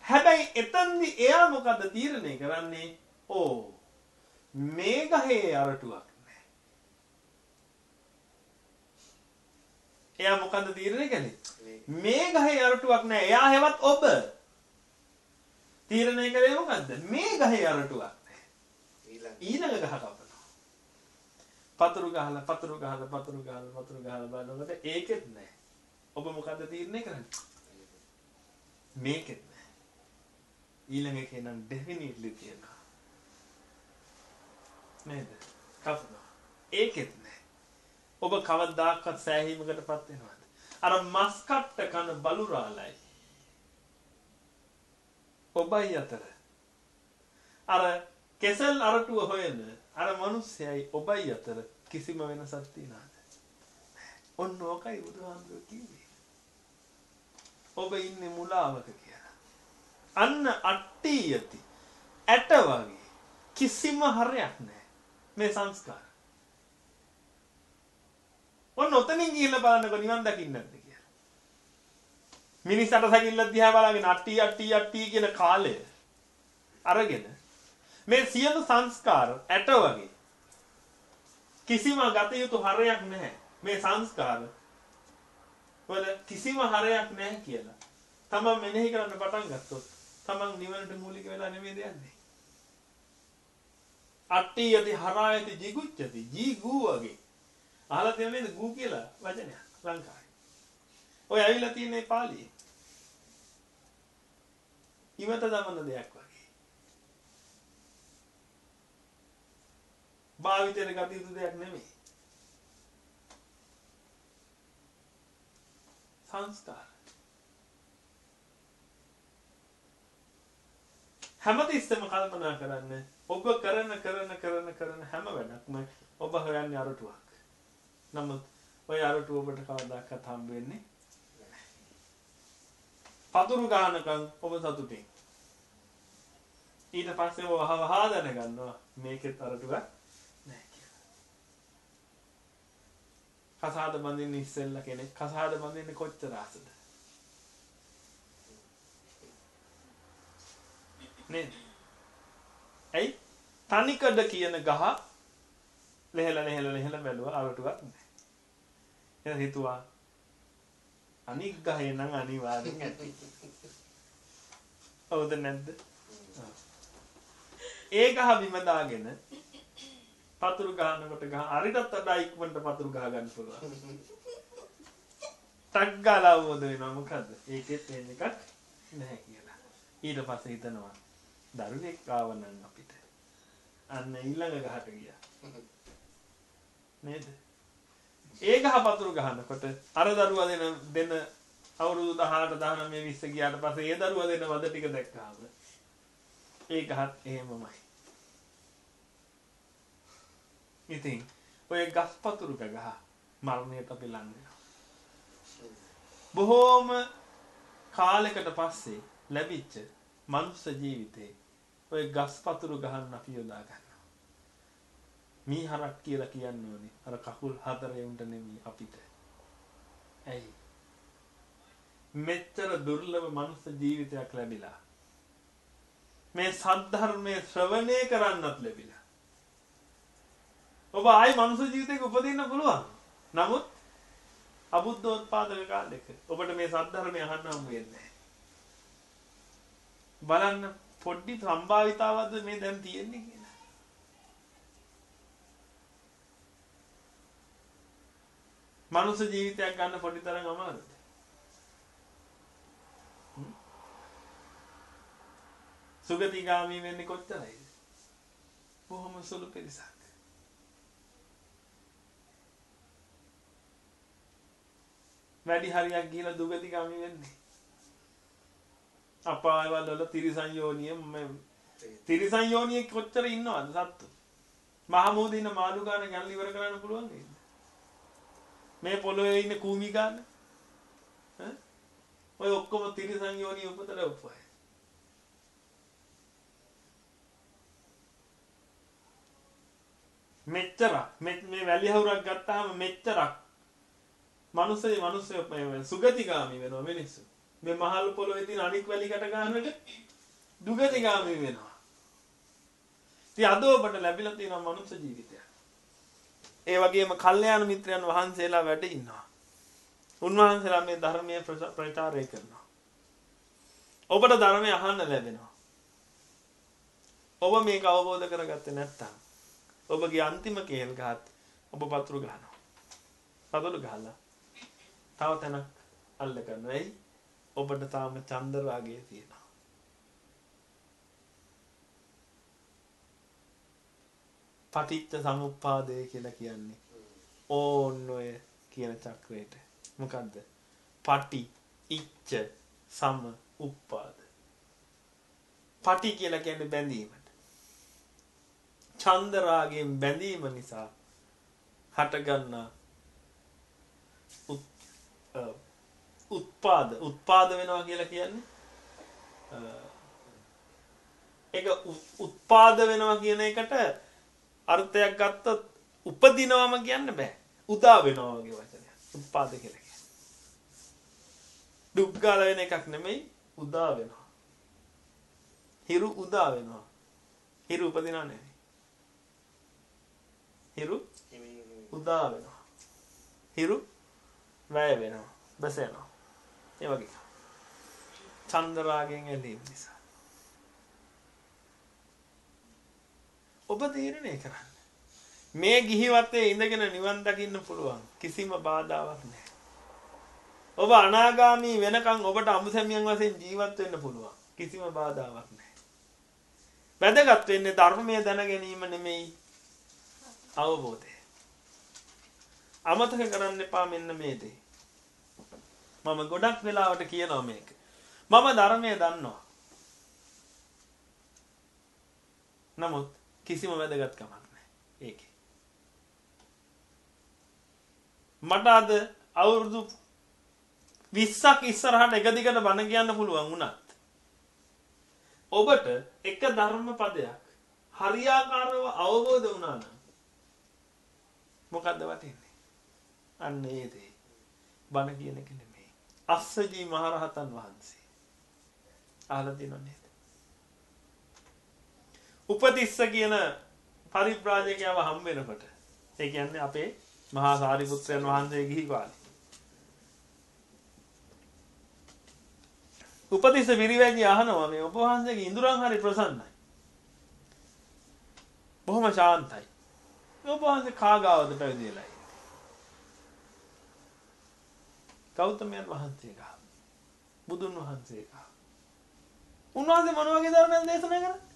හැබැයි එතනදි එයා මොකද තීරණය කරන්නේ ඕ මේ ගහේ අරටුවක් නැහැ එයා මොකද තීරණය කළේ මේ ගහේ අරටුවක් නැහැ එයා හැවත් ඔබ තීරණය කළේ මොකද්ද මේ ගහේ අරටුවක් ඊළඟ ගහ කපනවා. පතුරු ගහලා පතුරු ගහලා පතුරු ගහලා පතුරු ගහලා බලනකොට ඒකෙත් නැහැ. ඔබ මොකද්ද තීරණය කරන්නේ? මේකෙත් නැහැ. ඊළඟ එකේ නම් ඩෙෆිනිට්ලි තියෙනවා. නේද? කපනවා. ඒකෙත් නැහැ. ඔබ කවදාකවත් සෑහීමකටපත් වෙනවද? අර මස් කට්ට කන බලුරාලයි. ඔබයි අතර අර කෙසල් අරටුව හොයන අර මිනිස්සයයි ඔබයි අතර කිසිම වෙනසක් තියනවද? ඔන්න ඕකයි බුදුහාමුදුරුවෝ කිව්වේ. ඔබ ඉන්නේ මුලාවක කියලා. අන්න අට්ටි යති. ඇට වගේ කිසිම හරයක් නැහැ. මේ සංස්කාර. ඔන්න ඔතනින් ගිහිල්ලා බලන්නකො නිවන් දකින්න නැද්ද කියලා. මිනිස්සට සැකිල්ල දිහා බලාගෙන අට්ටි අට්ටි අට්ටි කියන කාලය අරගෙන මේ සියලු සංස්කාර ඇට වගේ කිසිම ගත යුතු හරයක් නැහැ. මේ සංස්කාර වල කිසිම හරයක් නැහැ කියලා. තමන් මෙනෙහි කරන්න පටන් ගත්තොත් තමන් නිවනට මූලික වෙලා නෙමෙයි යන්නේ. අට්ටි යති හරායති jigucchati ජීගු වගේ. අහලා තියෙන නේද ගූ කියලා වචනයක් ලංකාවේ. ඔය ඇවිල්ලා තියෙන්නේ පාලියේ. ඉවත දමන දෙයක් වගේ. භාවිතයට ගත යුතු දෙයක් නෙමෙයි. සංස්කාර. හැමතිස්සෙම කල්පනා කරන්න ඔබ කරන කරන කරන කරන හැම වැඩක්ම ඔබ හොයන්නේ අරටුවක්. නමුත් ඔය අරටුව ඔබට කවදාකවත් හම්බ වෙන්නේ පතුරු ගානකම් ඔබ සතුටින්. ඊට පස්සේ ඔබ වහ වහා දැනගන්නවා මේකෙත් අරටුවක් නැහැ කියලා. කසාද බඳින්න ඉස්සෙල්ලා කෙනෙක් කසාද බඳින්න කොච්චර ආසද? නේද? ඇයි? තනිකඩ කියන ගහ ලෙහෙල ලෙහෙල ලෙහෙල බැලුවා අරටුවක් නැහැ. එයා හිතුවා අනික් ගහේ නම් අනිවාර්යෙන් ඇති. හවුද නැද්ද? ඒ ගහ බිම දාගෙන පතුරු ගහනකොට ගහ අරිටත් වඩා ඉක්මනට පතුරු ගහ ගන්න පුළුවන්. ටක් ගාලා වොද වෙනවා මොකද්ද? ඒකෙත් වෙන එකක් නැහැ කියලා. ඊට පස්සේ හිතනවා දරුවෙක් ආවනම් අපිට අන්න ඊළඟ ගහට ගියා. නේද? ඒ ගහ පතුරු ගහනකොට අර දරුවා දෙන දෙන අවුරුදු 18 19 20 ගියාට පස්සේ ඒ දරුවා දෙන වද ටික දැක්කාම ඒ ගහත් එහෙමමයි. ඉතින් ඔය ගස් පතුරු ගහ මරණයට අපි ලං බොහෝම කාලයකට පස්සේ ලැබිච්ච මනුස්ස ජීවිතේ ඔය ගස් පතුරු ගහන්න අපි යොදා ගන්නවා. මීහරක් කියලා කියන්න ඕනේ. අර කකුල් හතරේ උන්ට නෙමෙයි අපිට. ඇයි? මෙච්චර දුර්ලභ මනුස්ස ජීවිතයක් ලැබිලා. මේ සද්ධර්මයේ ශ්‍රවණය කරන්නත් ලැබිලා. ඔබ ආයි මනුස්ස ජීවිතයක උපදින්න පුළුවන්. නමුත් අබුද්ධෝත්පාදක කාලෙක ඔබට මේ සද්ධර්මය අහන්න හම්බ වෙන්නේ බලන්න පොඩ්ඩි සම්භාවිතාවක්ද මේ දැන් තියෙන්නේ කියලා. මනුස්ස ජීවිතයක් ගන්න පොඩි තරම් අමාරුද? සුගතිගාමී වෙන්නේ කොච්චරයිද? බොහොම සුළු පිරිසක්. වැඩි හරියක් ගිහිලා දුගතිගාමී වෙන්නේ. අපායවල වල තිරිසන් යෝනිය තිරිසන් යෝනිය කොච්චර ඉන්නවද සත්තු? මහමෝද ඉන්න මාළු ගන්න ගැල්ල ඉවර කරන්න පුළුවන් නේද? මේ පොළොවේ ඉන්න කූමි ගන්න. ඈ? ඔය ඔක්කොම තිරිසන් යෝනිය උපතල උපය. මෙච්චරක් මේ වැලි හවුරක් ගත්තාම මෙච්චරක් මනුස්සය මනුස්සය සුගතිගාමි වෙනවා මිනිස්සු. මේ මහල් පොළොවේ තියෙන අනික් වැලිකට ගන්නට දුගතිගාමී වෙනවා. ඉතින් අද ඔබට ලැබිලා තියෙන මනුස්ස ජීවිතයක්. ඒ වගේම කල්යාණ මිත්‍රයන් වහන්සේලා වැඩ ඉන්නවා. උන්වහන්සේලා මේ ධර්මයේ ප්‍රචාරය කරනවා. ඔබට ධර්මය අහන්න ලැබෙනවා. ඔබ මේක අවබෝධ කරගත්තේ නැත්නම් ඔබගේ අන්තිම කේල් ගහත් ඔබ පතුරු ගන්නවා. පතුරු ගහලා තව තැනක් අල්ල ගන්නවා. එයි ඔබට තාම චන්දරාගය තියෙනවා. පටිච්ච සමුප්පාදය කියලා කියන්නේ ඕන්න ඔය කියන චක්‍රයට. මොකද්ද? පටි ඉච්ඡ සම උප්පාද. පටි කියලා කියන්නේ බැඳීමට. චන්දරාගයෙන් බැඳීම නිසා හටගන්නා උත්පාද උත්පාද වෙනවා කියලා කියන්නේ? ඒක උත්පාද වෙනවා කියන එකට අර්ථයක් ගත්තොත් උපදිනවම කියන්න බෑ. උදා වෙනවා වගේ වචනයක්. උත්පාද කියලා කියන්නේ. දුක් ගාල වෙන එකක් නෙමෙයි උදා වෙනවා. හිරු උදා වෙනවා. හිරු උපදිනව නෙමෙයි. හිරු උදා වෙනවා. හිරු වැය වෙනවා. බැසෙනවා ඒ වගේ. චන්දරාගෙන් ඇලීම නිසා. ඔබ තීරණය කරන්න. මේ ගිහිවත්තේ ඉඳගෙන නිවන් දකින්න පුළුවන් කිසිම බාධාවක් නැහැ. ඔබ අනාගාමී වෙනකන් ඔබට අමුසැමියන් වශයෙන් ජීවත් වෙන්න පුළුවන්. කිසිම බාධාවක් නැහැ. වැදගත් වෙන්නේ ධර්මය දැන ගැනීම නෙමෙයි අවබෝධය. අමතක කරන්න එපා මෙන්න මේ දේ. මම ගොඩක් වෙලාවට කියනවා මේක. මම ධර්මය දන්නවා. නමුත් කිසිම වැදගත්කමක් නැහැ ඒකේ. මට අද අවුරුදු 20ක් ඉස්සරහට එක දිගට බණ කියන්න පුළුවන් වුණත් ඔබට එක ධර්ම පදයක් හරියාකාරව අවබෝධ වුණා නම් මොකද්ද වටින්නේ? අන්න ඒ දේ. බණ කියන එක නෙමෙයි. අස්සජී මහරහතන් වහන්සේ. අහලා තියෙනව නේද? උපතිස්ස කියන පරිබ්‍රාජකයව හම් වෙනකොට ඒ කියන්නේ අපේ මහා සාරිපුත්‍රයන් වහන්සේ ගිහි කාලේ. උපතිස්ස විරිවැජි අහනවා මේ ඔබ වහන්සේගේ ඉඳුරන් හරි ප්‍රසන්නයි. බොහොම ශාන්තයි. ඔබ වහන්සේ කාගාවද පැවිදි වෙලා ගෞතමයන් වහන්සේ ගාව. බුදුන් වහන්සේ ගාව. උන්වහන්සේ මොන වගේ ධර්මයක් දේශනා කරන්නේ?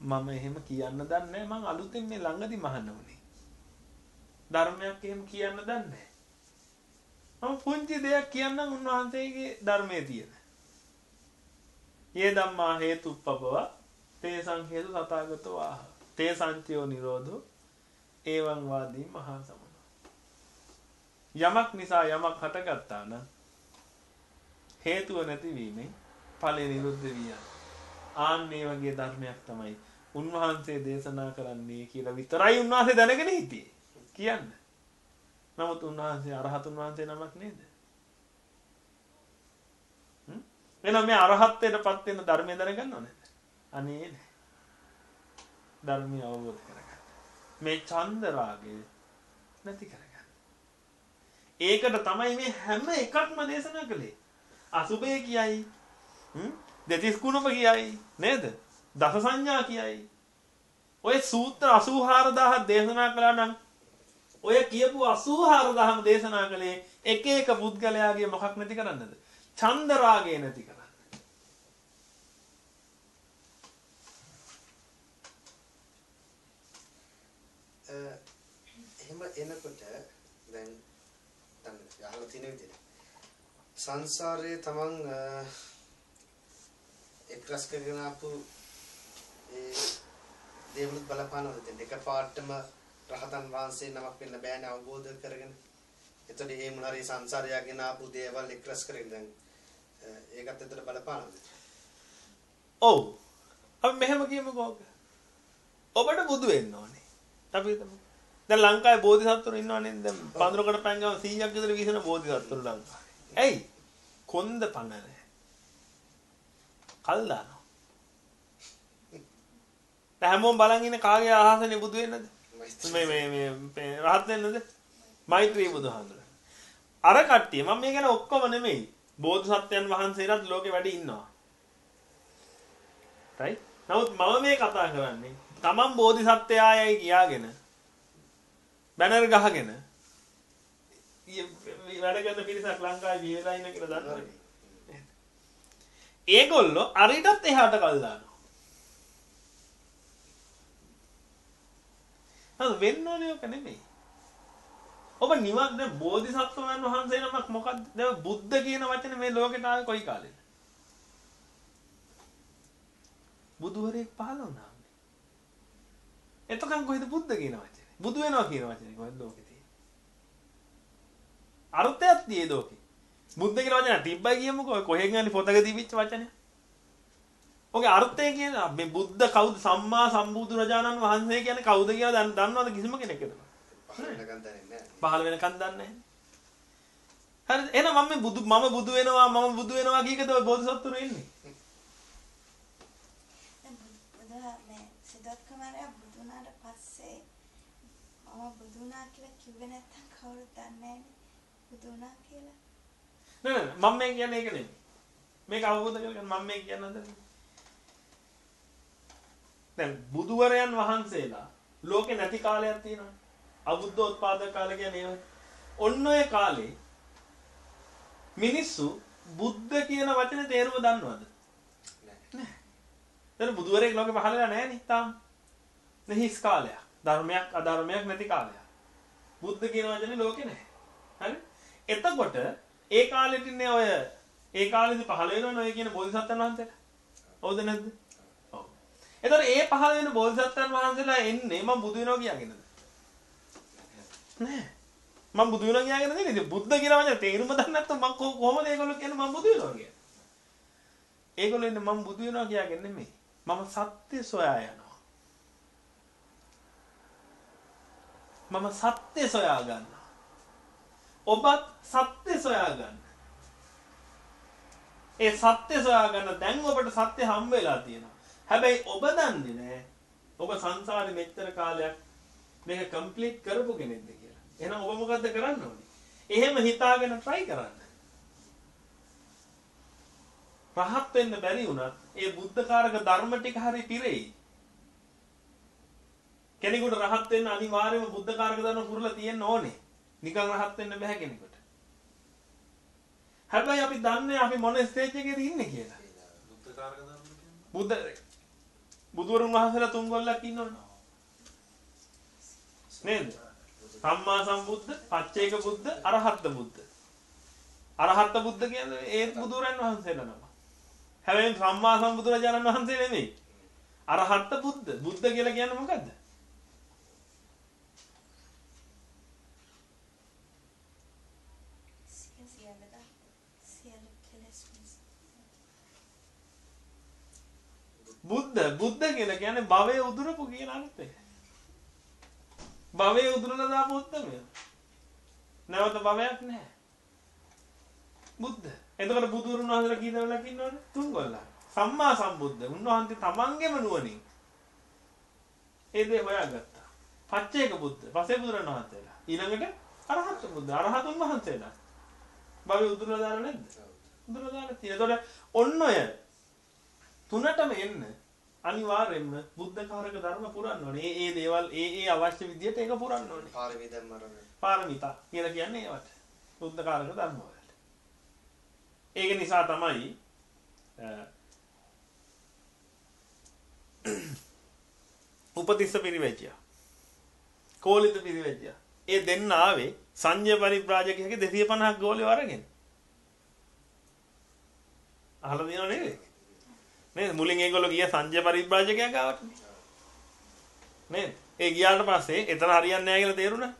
මම එහෙම කියන්න දන්නේ මං අලුතෙන් මේ ළඟදි මහන්න උනේ. ධර්මයක් එහෙම කියන්න දන්නේ මම පුංචි දෙයක් කියන්නම් උන්වහන්සේගේ ධර්මයේ තියෙන. යේ ධම්මා හේතුප්පබව තේසං හේතු තථාගතෝ ආහ. තේසංචයෝ නිරෝධෝ ඒවං වාදී මහා සම යමක් නිසා යමක් හටගත්තා නම් හේතුව නැතිවීමෙන් ඵලය නිරුද්ධ විය යනවා. ආන් මේ වගේ ධර්මයක් තමයි උන්වහන්සේ දේශනා කරන්නේ කියලා විතරයි උන්වහන්සේ දැනගෙන හිටියේ. කියන්න. නමුත් උන්වහන්සේ අරහතුන් වහන්සේ නමක් නේද? හ්ම්? එහෙනම් මේ අරහත්ත්වයටපත් වෙන ධර්මය දැනගන්නව නේද? අනේ නෑ. ධර්මය අවබෝධ කරගන්න. මේ චන්ද රාගය නැති කරගන්න. ඒකට තමයි මේ හැම එකක්ම දේශනා කළේ. අසුබේ කියයි. දෙතිස් කුණප කියයි. නේද? දස සංඥා කියයි. ඔය සූත්‍ර 84000 දේශනා කළා නම් ඔය කියපු 84000ම දේශනා කළේ එක එක පුද්ගලයාගේ මොකක් නැති කරන්නද? චන්ද රාගය නැති කරන්න. එහෙම එනකොට දැන් අහලා තියෙන විදිහට සංසාරයේ තමන් එක්රස් කරගෙන ආපු ඒ දේවලුත් බලපානවද දෙන්න එක පාටම රහතන් වහන්සේ නමක් වෙන්න බෑනේ අවබෝධ කරගෙන. එතකොට ඒ මොනරි සංසාරයගෙන ආපු දේවල් එක්රස් කරගෙන දැන් ඒකත් එතකොට බලපානවද ඔව්. අපි මෙහෙම කියමුකෝ ඔබට බුදු වෙන්න ඕනේ. අපි හිතමු. දැන් ලංකාවේ බෝධිසත්වරු ඉන්නවනේ දැන් පඳුරකට පැන් ගම 100ක් විතර විසන බෝධිසත්වරු ලංකාවේ. ඇයි? කොන්ද පණ නැහැ. කල් දානවා. දැන් හැමෝම බලන් ඉන්නේ කාගේ ආහසනේ බුදු වෙන්නද? මේ මේ මේ රහත් වෙන්නද? මෛත්‍රී බුදුහාමුදුර. අර කට්ටිය මම මේ ගැන ඔක්කොම නෙමෙයි. බෝධිසත්වයන් වහන්සේලාත් ලෝකේ වැඩි ඉන්නවා. right? නමුත් මම මේ කතා කරන්නේ තමන් බෝධිසත්වයායයි කියාගෙන බැනර් ගහගෙන වැඩ කරන පිරිසක් ලංකාවේ විහෙලා ඉන්න කියලා දන්නවනේ. ඒගොල්ලෝ අරිටත් එහාට කල් දානවා. හරි වෙන්න ඕනේ ඔක නෙමෙයි. ඔබ නිවන් දැන් බෝධිසත්වයන් වහන්සේ නමක් මොකක්ද? දැන් බුද්ධ කියන වචනේ මේ ලෝකෙට ආවේ කොයි කාලෙද? බුදුවරයෙක් පහළ වුණා. එතකන් කොහෙද බුද්ධ කියන වචනේ? බුදු වෙනවා කියන වචනේ කොහෙද ලෝකේ තියෙන්නේ? අර්ථයක් තියෙද ඕකේ. බුද්ධ කියලා වචන තිබ්බයි කියමුකෝ කොහෙන් යන්නේ පොතක තිබිච්ච වචනය. ඔගේ අර්ථය කියන මේ බුද්ධ කවුද සම්මා සම්බුදු රජාණන් වහන්සේ කියන්නේ කවුද කියලා දන්නවද කිසිම කෙනෙක් එතන? පහළ වෙනකන් දන්නේ නැහැ. හරි එහෙනම් මම මේ බුදු මම බුදු වෙනවා මම බුදු වෙනවා කීකද ඔය බෝධිසත්වරු ඉන්නේ? සිද්ධාර්ථ කුමාරයා බුදු වුණාට පස්සේ මම බුදු වුණා කියලා කිව්වේ නැත්තම් කවුරුත් දන්නේ නැහැනේ. බුදු වුණා කියලා. නෑ නෑ මම මේ කියන්නේ ඒක නෙමෙයි. මේක අවබෝධ කරගන්න මම මේ කියන්න හදන්නේ. දැන් බුදුවරයන් වහන්සේලා ලෝකේ නැති කාලයක් තියෙනවා. අබුද්ධෝත්පාද කාලය කියන්නේ ඔන්න ඔය කාලේ මිනිස්සු බුද්ධ කියන වචනේ තේරුම දන්නවද? නැහැ. දැන් බුදුවරයෙක් ලෝකේ පහළ වෙලා නැහැ නේ තාම. නැහිස් කාලයක්. ධර්මයක් අධර්මයක් නැති කාලයක්. බුද්ධ කියන වචනේ ලෝකේ නැහැ. හරි? එතකොට ඒ කාලෙට ඉන්නේ ඔය ඒ කාලෙදි පහළ වෙනවනේ ඔය කියන බෝධිසත්වයන් වහන්සේලා. හවුද නැද්ද? එතකොට ඒ පහළ වෙන බෝධිසත්වයන් වහන්සේලා එන්නේ මම බුදු වෙනවා කියගෙනද? නෑ. මම බුදු වෙනවා කියගෙන නෙවෙයි. ඉතින් බුද්ධ කියලා වචන තේරුම දන්නේ නැත්නම් මම කොහොමද ඒගොල්ලෝ කියන්නේ මම බුදු වෙනවා කියන්නේ? ඒගොල්ලෝ ඉන්නේ මම බුදු වෙනවා කියගෙන නෙමෙයි. මම සත්‍ය සොයා යනවා. මම සත්‍ය සොයා ගන්නවා. ඔබත් සත්‍ය සොයා ගන්න. ඒ සත්‍ය සොයා ගන්න දැන් ඔබට සත්‍ය හම්බ වෙලා තියෙනවා. හැබැයි ඔබ දන්නේ නැහැ ඔබ සංසාරේ මෙච්චර කාලයක් මේක කම්ප්ලීට් කරපු කෙනෙක්ද කියලා. එහෙනම් ඔබ මොකද්ද කරන්න ඕනේ? එහෙම හිතාගෙන try කරන්න. රහත් වෙන්න බැරි වුණත් ඒ බුද්ධකාරක ධර්ම ටික හරි පිරෙයි. කෙනෙකුට රහත් වෙන්න අනිවාර්යයෙන්ම බුද්ධකාරක ධර්ම පුරලා තියෙන්න ඕනේ. නිකන් රහත් වෙන්න බෑ කෙනෙකුට. හැබැයි අපි දන්නේ අපි මොන ස්ටේජ් එකේද ඉන්නේ කියලා. බුද්ධකාරක ධර්ම කියන්නේ බුද්ධ බුදුවරුන් වහන්සේලා තුන් ගොල්ලක් ඉන්නවනේ. නේද? සම්මා සම්බුද්ධ, පච්චේක බුද්ධ, අරහත් බුද්ධ. අරහත් බුද්ධ කියන්නේ ඒ බුදුරන් වහන්සේලා නම. හැබැයි සම්මා සම්බුදුරජාණන් වහන්සේ නෙමෙයි. අරහත් බුද්ධ. බුද්ධ කියලා කියන්නේ මොකද්ද? බුද්ධ බුද්ධ කියලා කියන්නේ භවයේ උදුරපු කියන අර්ථය. භවයේ උදුරලා දාපු උත්තමය. නැවත භවයක් නැහැ. බුද්ධ. එතකොට බුදුරුන් වහන්සේලා කී දෙනෙක් ඉන්නවනේ? තුන් ගොල්ලා. සම්මා සම්බුද්ධ. උන්වහන්සේ තමන්ගේම නුවණින් ඒ දේ හොයාගත්තා. පච්චේක බුද්ධ. පසේ බුදුරන් වහන්සේලා. ඊළඟට අරහත් බුද්ධ. අරහතුන් වහන්සේලා. භවයේ උදුරලා දාලා නැද්ද? උදුරලා දාලා තියෙනවා. එතකොට ඔන්න ඔය තුනටම එන්න අනිවාර්යෙන්ම බුද්ධ කාරක ධර්ම පුරන්න ඕනේ. ඒ ඒ දේවල් ඒ ඒ අවශ්‍ය විදිහට ඒක පුරන්න ඕනේ. පාරමී ධර්ම පාරමිතා කියලා කියන්නේ ඒවට. බුද්ධ කාරක ධර්ම වලට. ඒක නිසා තමයි උපතිස්ස පිරිවැජ්ජා. කෝලිත පිරිවැජ්ජා. ඒ දෙන්න ආවේ සංජය පරිබ්‍රාජකයාගේ 250ක් ගෝලිය අරගෙන. අහලා දිනව නේද? නේද? මුලින් ඒගොල්ලෝ ගිය සංජය පරිබ්‍රාජකයා ගාවට නේද? ඒ ගියාට පස්සේ එතන හරියන්නේ නැහැ කියලා තේරුණා.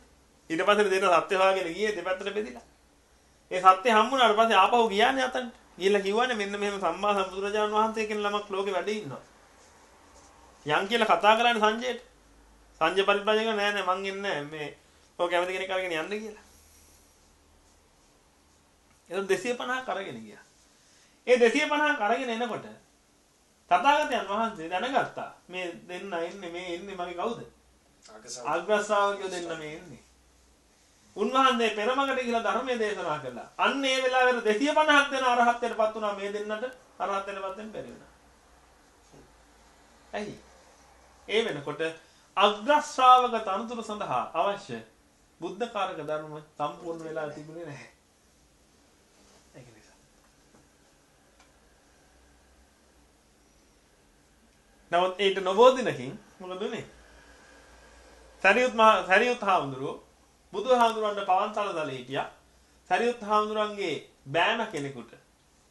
ඊට පස්සේ දෙන්න සත්‍ය හොයාගෙන ගියේ දෙපැත්තට බෙදිලා. ඒ සත්‍ය හම්බුනාට පස්සේ ආපහු ගියානේ අතන්ට. ගිහලා කිව්වනේ මෙන්න මෙහෙම සම්මා සම්බුදුරජාණන් වහන්සේ කියන ළමක් ලෝකෙ වැඩ ඉන්නවා. යන් කියලා කතා කරන්නේ සංජයට. සංජය පරිබ්‍රාජකයා නෑ නෑ මං එන්නේ මේ ඔය කැමති කෙනෙක් අරගෙන යන්න කියලා. එතන 250ක් අරගෙන ගියා. ඒ 250ක් අරගෙන එනකොට තථාගතයන් වහන්සේ දැනගත්තා මේ දෙන්න ඉන්නේ මේ ඉන්නේ මගේ කවුද? අග්‍රශ්‍රාවකයෝ දෙන්න මේ ඉන්නේ. උන්වහන්සේ පෙරමකට කියලා ධර්මයේ දේශනා කළා. අන්න ඒ වෙලාවට 250ක් දෙන අරහත්ත්වයටපත් වුණා මේ දෙන්නට අරහත්ත්වයටපත් වෙන්න බැරි වුණා. ඇයි? ඒ වෙනකොට අග්‍රශ්‍රාවක තනතුර සඳහා අවශ්‍ය බුද්ධ කාරක ධර්ම සම්පූර්ණ වෙලා තිබුණේ නැහැ. නමුත් ඊට නොබෝ දිනකින් මොකද උනේ? සරියුත් මහ සරියුත් හාමුදුරුවෝ බුදුහාමුදුරන්ට පවන්සලදල හිටියා. සරියුත් හාමුදුරන්ගේ බෑන කෙනෙකුට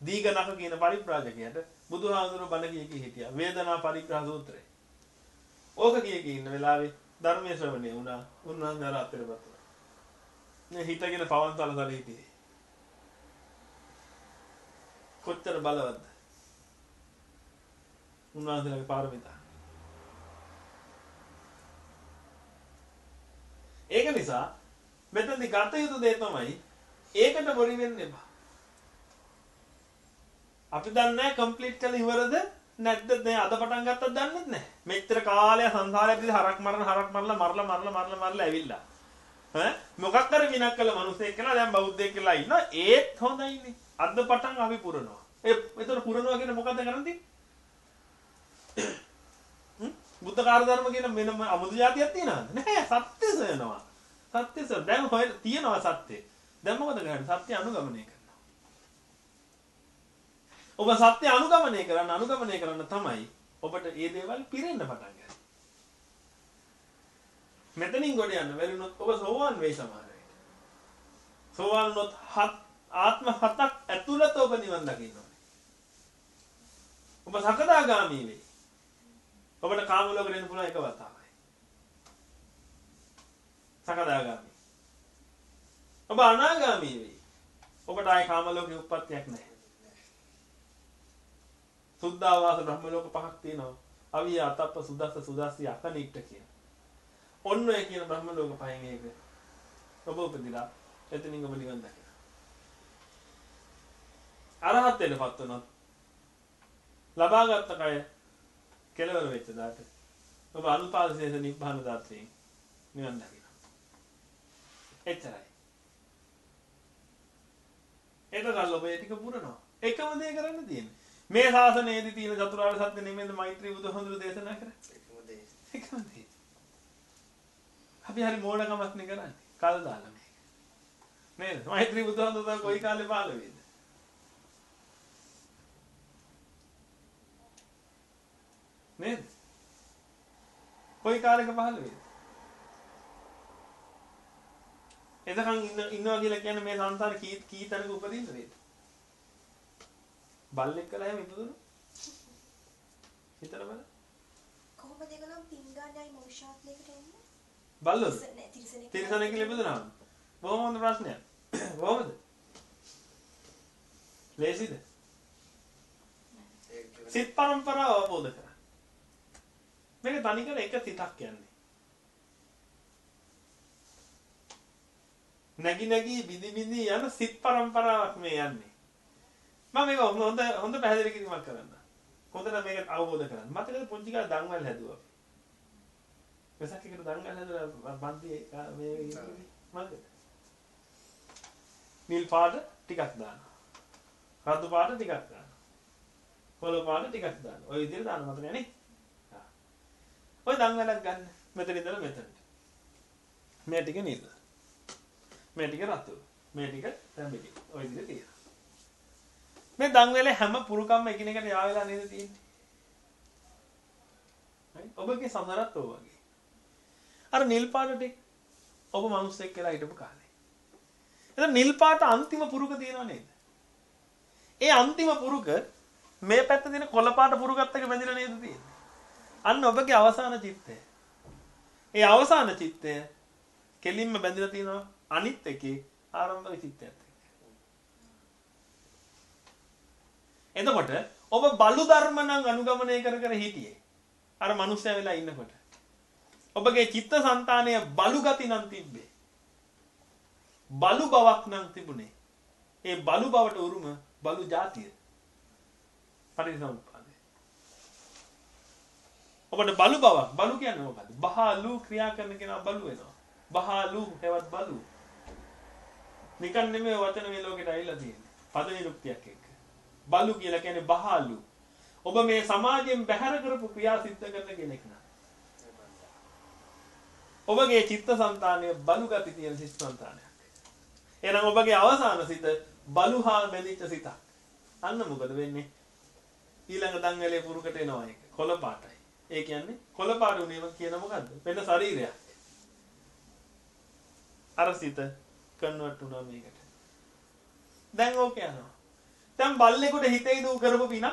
දීගනක කියන පරිප්‍රාජකයට බුදුහාමුදුරුවෝ බණ කිය කී හිටියා. වේදනා පරිග්‍රහ සූත්‍රය. ඕක කිය කී ඉන්න වෙලාවේ ධර්මයේ ශ්‍රවණය වුණා. උන්වහන්සේ අර අත්තරපත් වුණා. මේ හිතගෙන පවන් තලතල හිටියේ. කොච්චර බලවත්ද? උන්වහන්සේලාගේ පාරමිතා. ඒක නිසා මෙතනදි ගත යුතු දේ තමයි ඒකට බොරි වෙන්න එපා. අපි දන්නේ කම්ප්ලීට් කරලා ඉවරද නැද්ද දැන් අද පටන් ගත්තද දන්නේ නැහැ. මෙච්චර කාලයක් සංසාරයේදී හරක් මරන හරක් මරලා මරලා මරලා මරලා මරලා ඇවිල්ලා. ඈ මොකක් කර විනක් කළ මිනිස්සෙක් කියලා දැන් බෞද්ධයෙක් කියලා ඉන්නවා. ඒත් හොඳයිනේ. අද පටන් අපි පුරනවා. ඒ ඒතර පුරනවා කියන්නේ මොකද්ද කරන්නේ? බුද්ධ කාර්යධර්ම කියන වෙනම අමුතු જાතියක් තියනවද? නැහැ. සත්‍ය සොයනවා. සත්‍ය සොය. දැන් හොය තියනවා සත්‍ය. දැන් මොකද කරන්නේ? සත්‍ය අනුගමනය කරනවා. ඔබ සත්‍ය අනුගමනය කරන්න අනුගමනය කරන්න තමයි ඔබට ඒ දේවල් පිරෙන්න පටන් ගන්නේ. මෙතනින් ගොඩ යන්න බැරි වුණොත් ඔබ සෝවාන් වෙයි සමහර විට. සෝවාන් වුණොත් හත් ආත්ම හතක් ඇතුළත ඔබ නිවන් දකින්න ඕනේ. ඔබ සකදාගාමී වෙයි. ඔබට කාම ලෝකෙට එන්න පුළුවන් එක වතාවයි. සකදාගාමී. ඔබ අනාගාමී වෙයි. ඔබට ආයේ කාම ලෝකේ උප්පත්තියක් නැහැ. සුද්ධාවාස බ්‍රහ්ම ලෝක පහක් තියෙනවා. අවිය අතප්ප සුදස්ස සුදස්සි අකනිට්ට කියන. ඔන්න ඔය කියන බ්‍රහ්ම ලෝක පහෙන් ඒක. ඔබ උපදිලා එතනින් ඔබ නිවන් දකිනවා. අරහත් වෙනපත් වුණොත් ලබාගත් කය කෙලවර වෙච්ච දාට ඔබ අනුපාදශේෂ නිබ්බාන දාත්‍රයෙන් නිවන් දකිනවා. එච්චරයි. එතකල් ඔබ ඒ ටික පුරනවා. එකම දේ කරන්න තියෙන්නේ. මේ ශාසනයේදී තියෙන චතුරාර්ය සත්‍ය නෙමෙයිද මෛත්‍රී බුදුහඳුර දේශනා කරන්නේ? එකම දේ. එකම දේ. අපි හරි මෝඩකමක් නේ කරන්නේ. කල් දාලා මේක. නේද? මෛත්‍රී බුදුහඳුර කොයි කාලේ පහළ වෙයිද? නේද? කොයි කාලෙක පහළ වෙයිද? එතකන් ඉන්න ඉන්නවා කියලා කියන්නේ මේ සංසාර කී කී තැනක උපදින්න වේද? බල්ලෙක් කළා එහෙම ඉපදුණු? හිතලා බලන්න කොහොමද ඒගොල්ලෝ පින්ගාඩයි මොෂාත්ලයකට එන්නේ? බල්ලොද තිරිසනෙක්- තිරිසනෙක් ඉපදුණාම බොහොම හොඳ ප්‍රශ්නයක්. කොහොමද ලේසිද? සිත් පරම්පරාව අවබෝධ කරගන්න මේක තනිකර එක සිතක් කියන්නේ. නැගි නැගි බිඳි බිඳි යන සිත් පරම්පරාවක් මේ යන්නේ. මම මේක හොඳ හොඳ පැහැදිලි කිරීමක් කරන්න. හොඳට මේක අවබෝධ කරගන්න මතකද පොන්චි කාලේ දන්වැල් හැදුවා. වෙසක් එකට දන්වැල් හැදලා බන්දි මේ මතකද නිල් පාට ටිකක් දානවා. රතු පාට ටිකක් දානවා. කොළ පාට ටිකක් දානවා. ඔය විදිහට දාන්න මතක නේ ඔය දන්වැලක් ගන්න. මෙතන ඉඳලා මෙතනට මේ ටික නිල් මේ ටික රතු. මේ ටික තැඹිලි. ඔය විදිහට තියෙනවා. මේ දන්වැලේ හැම පුරුකම්ම එකිනෙකට යා වෙලා නේද තියෙන්නේ? හරි? ඔබගේ සමහරත් ඔය වගේ. අර නිල් පාට ටික ඔබ මිනිස්සෙක් කියලා හිටපු කාලේ. එතන නිල් පාට අන්තිම පුරුක තියෙනව නේද? ඒ අන්තිම පුරුක මේ පැත්ත තියෙන කොළ පාට පුරුකත් එක්ක බැඳිලා නේද තියෙන්නේ? අන්න ඔබගේ අවසාන චිත්තය ඒ අවසාන චිත්තය කෙලින්ම බැඳිලා තියෙනවා අනිත් එකේ ආරම්භක චිත්තයත් එක්ක එතකොට ඔබ බලු ධර්ම නම් අනුගමනය කර කර හිටියේ. අර මනුස්සය වෙලා ඉන්නකොට. ඔබගේ චිත්ත સંතානය බලු ගති නම් තිබ්බේ. බලු බවක් නම් තිබුණේ. ඒ බලු බවට උරුම බලු જાතිය. පරිසම්පාදේ. ඔබට බලු බවක් බලු කියන්නේ මොකද්ද? බහලු ක්‍රියා කරන කෙනා බලු වෙනවා. බහලු හෙවත් බලු. නිකන් නෙමෙයි වචන මේ ලෝකෙට ඇවිල්ලා තියෙන්නේ. පද විරුක්තියක් එක්ක. බලු කියලා කියන්නේ බහලු. ඔබ මේ සමාජයෙන් බැහැර කරපු ක්‍රියා සිද්ධ කරන කෙනෙක් නා. ඔබගේ චිත්තසංතානය බලු ගති තියෙන චිත්තසංතානයක්. එහෙනම් ඔබගේ අවසාන සිත බලු හා බැඳිච්ච සිතක්. අන්න මොකද වෙන්නේ? ඊළඟ දන්වැලේ පුරුකට එනවා ඒක. කොළ පාටයි. ඒ කියන්නේ කොළ පාට උනේම කියන මොකද්ද? වෙන ශරීරයක්. අර සිත කන්වර්ට් වුණා මේකට. දැන් ඕක යනවා. දැන් බල්ලෙකුට හිතේ දූ කරපු පිනක්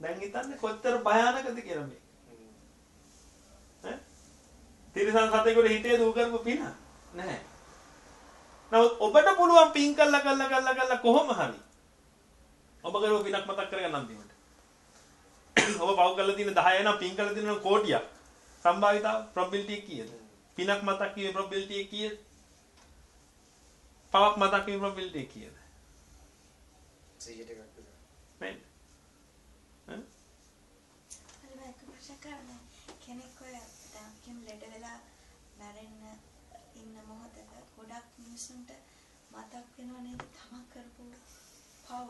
දැන් හිතන්නේ කොච්චර භයානකද කියලා මේ. ඈ? තිරිසන් සතෙකුට හිතේ දූ කරපු පින නැහැ. නමුත් ඔබට පුළුවන් පින් කළා කළා කළා කළා කොහොම හරි ඔබ කරව පිනක් මතක් කරගන්න අන්තිමට. ඔබ පව් කරලා තියෙන 10 නම් පින් කරලා තියෙන කෝටියක්. සම්භාවිතාව probability කීයද? පිනක් මතක් කියේ probability කීයද? පවක් මතක් කියේ probability කීයද? 100ට එකක් විතර. නේද? හරි මම එක ප්‍රශ්න කරන්නේ කෙනෙක් ඔය දැන් ලෙඩ වෙලා මැරෙන්න ඉන්න මොහොතක ගොඩක් මිනිසුන්ට මතක් වෙනව නේද තමන් කරපු පව්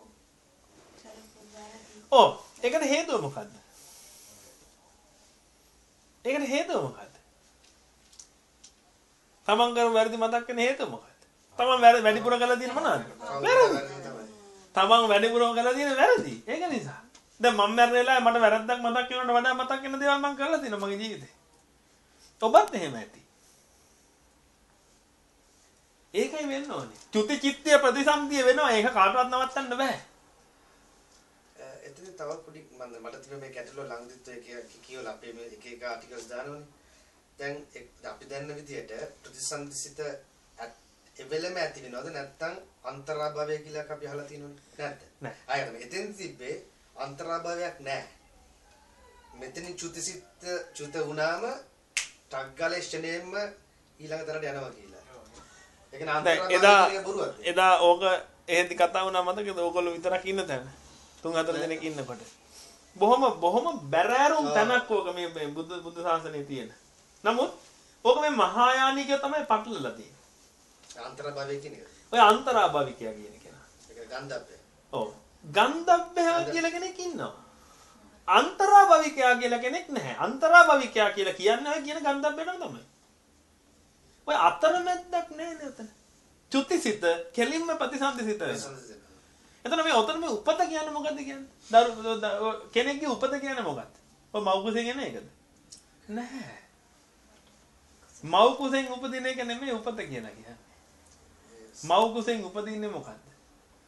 කරපු වැරදි ඔව් ඒකට හේතුව මොකද්ද? ඒකට හේතුව මොකද්ද? තමන් කරපු වැරදි මතක් වෙන හේතුව මොකද්ද? තමන් වැරදි වැඩිපුර කළා තියෙන මොනවද? වැරදි. තමයි. තමන් වැඩිපුරම කළා තියෙන වැරදි. ඒක නිසා. දැන් මම මැරෙන වෙලාවේ මට වැරද්දක් මතක් වෙනවට වඩා මතක් වෙන දේවල් මම කරලා තියෙනවා මගේ ජීවිතේ. ඔබත් එහෙම ඇති. ඒකයි වෙන්න ඕනේ. චුති චිත්තය ප්‍රතිසන්දිය වෙනවා. ඒක කාටවත් නවත්තන්න බෑ. තවත් පොඩි මම මට තිබෙන මේ ගැටලුව ළඟදිත් ඔය කිය- කියවලා අපේ මේ එක එක ආටිකල්ස් දානවනේ. දැන් අපි දන්න විදිහට ප්‍රතිසන්දිසිත එවෙලම ඇති වෙනවද නැත්නම් අන්තරාභවය කියලා අපි අහලා තියෙනවනේ. නැද්ද? නෑ. ආයෙත් එතෙන් තිබ්බේ අන්තරාභවයක් නෑ. මෙතන චුතිසිත චුත වුණාම ටග්ගලේෂණයෙන්ම ඊළඟ තැනට යනවා කියලා. ඒ කියන්නේ අන්තරාභවය බොරුවක්ද? එදා ඕක එහෙදි කතා වුණා මතකද? ඕගොල්ලෝ විතරක් ඉන්න තැන. තුන් හතර දෙනෙක් ඉන්නකොට. බොහොම බොහොම බැරෑරුම් තැනක් ඕක මේ මේ බුද්ධ බුද්ධ ශාසනයේ තියෙන. නමුත් ඕක මේ මහායානිකය තමයි පටලලා තියෙන්නේ. අන්තරාභවය කියන එක. ඔය අන්තරාභවිකයා කියන කෙනා. ඒක ගන්ධබ්බය. ඔව්. ගන්ධබ්බයා කියලා කෙනෙක් ඉන්නවා. අන්තරාභවිකයා කියලා කෙනෙක් නැහැ. අන්තරාභවිකයා කියලා කියන්නේ කියන ගන්ධබ්බයටම තමයි. ඔය අතරමැද්දක් නැහැ නේ උතන. චුතිසිත කෙලින්ම ප්‍රතිසන්දිසිත වෙනවා. එතන මේ ඔතන මේ උපත කියන්නේ මොකද්ද කියන්නේ? කෙනෙක්ගේ උපත කියන්නේ මොකක්ද? ඔය මව් කුසෙන් එන එකද? නැහැ. මව් කුසෙන් උපදින එක නෙමෙයි උපත කියලා කියන්නේ. මව් කුසෙන් උපදින්නේ මොකද්ද?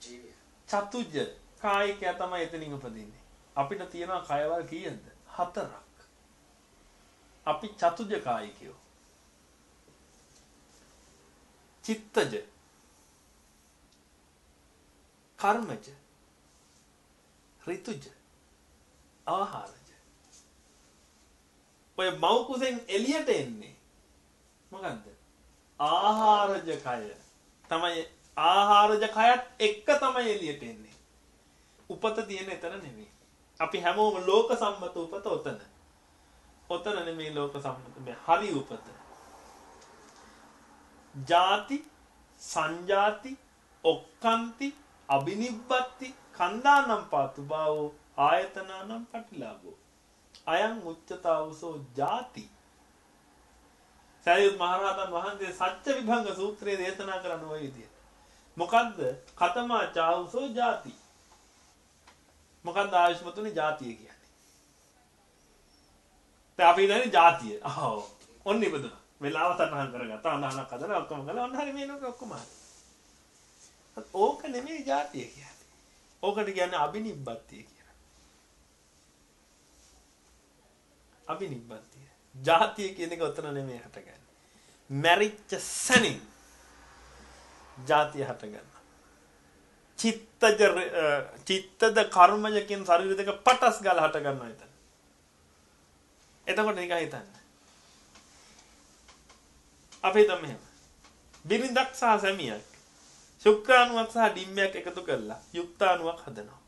ජීවිය. චතුජ්‍ය කායිකය තමයි එතනින් උපදින්නේ. අපිට තියෙනවා කයවල් කීයද? හතරක්. අපි චතුජ්‍ය කායිකයෝ. චිත්තජ කර්මජ ඍතුජ ආහාරජ. ඔය මව් කුසෙන් එළියට එන්නේ මොකද්ද? ආහාරජ කය. තමයි ආහාරජ කයත් එක්ක තමයි එළියට එන්නේ. උපත තියෙන එතන නෙමෙයි. අපි හැමෝම ලෝක සම්මත උපත ඔතන. ඔතන නෙමෙයි ලෝක සම්මත. මේ හරි උපත. ජාති සංජාති ඔක්කන්ති අබිනිබ්බත්ති කන්දානම් පාතු බාවෝ ආයතනානම් පටිලාභෝ. අයං උච්චතාවසෝ ජාති. සැරියුත් මහරහතන් වහන්සේ සත්‍ය විභංග සූත්‍රයේ දේශනා කරන ওই විදිහට මොකද්ද? කතමා චාවසෝ ජාති. මොකක්ද ආයුෂ්මතුනේ ජාතිය කියන්නේ? දැන් අපි ඉන්නේ ජාතිය. අහෝ ඔන්න ඉබදුනා වෙලාව සටහන් කරගත්තා. අඳහනක් හදලා ඔක්කොම කළා. ඔන්න හරි මේනක ඔක්කොම හරි. ඕක නෙමෙයි ජාතිය කියන්නේ ඕකට කියන්නේ අබිනිබ්බත්තිය කියලා අබිනිබ්බත්තිය ජාතිය කියන එක උතන නෙමෙයි හටගන්නේ මැරිච්ච සැනින් ජාතිය හටගන්නවා චිත්තජ ර- අ, චිත්තද කර්මජ කියන ශරීර දෙක පටස් ගාලා හට ගන්නවා එතන. එතකොට නිකන් හිතන්න. අපි හිතමු මෙහෙම. බිරිඳක් සහ සැමියක් ශුක්‍රාණුවක් සහ ඩිම්බයක් එකතු කරලා යුක්තාණුවක් හදනවා.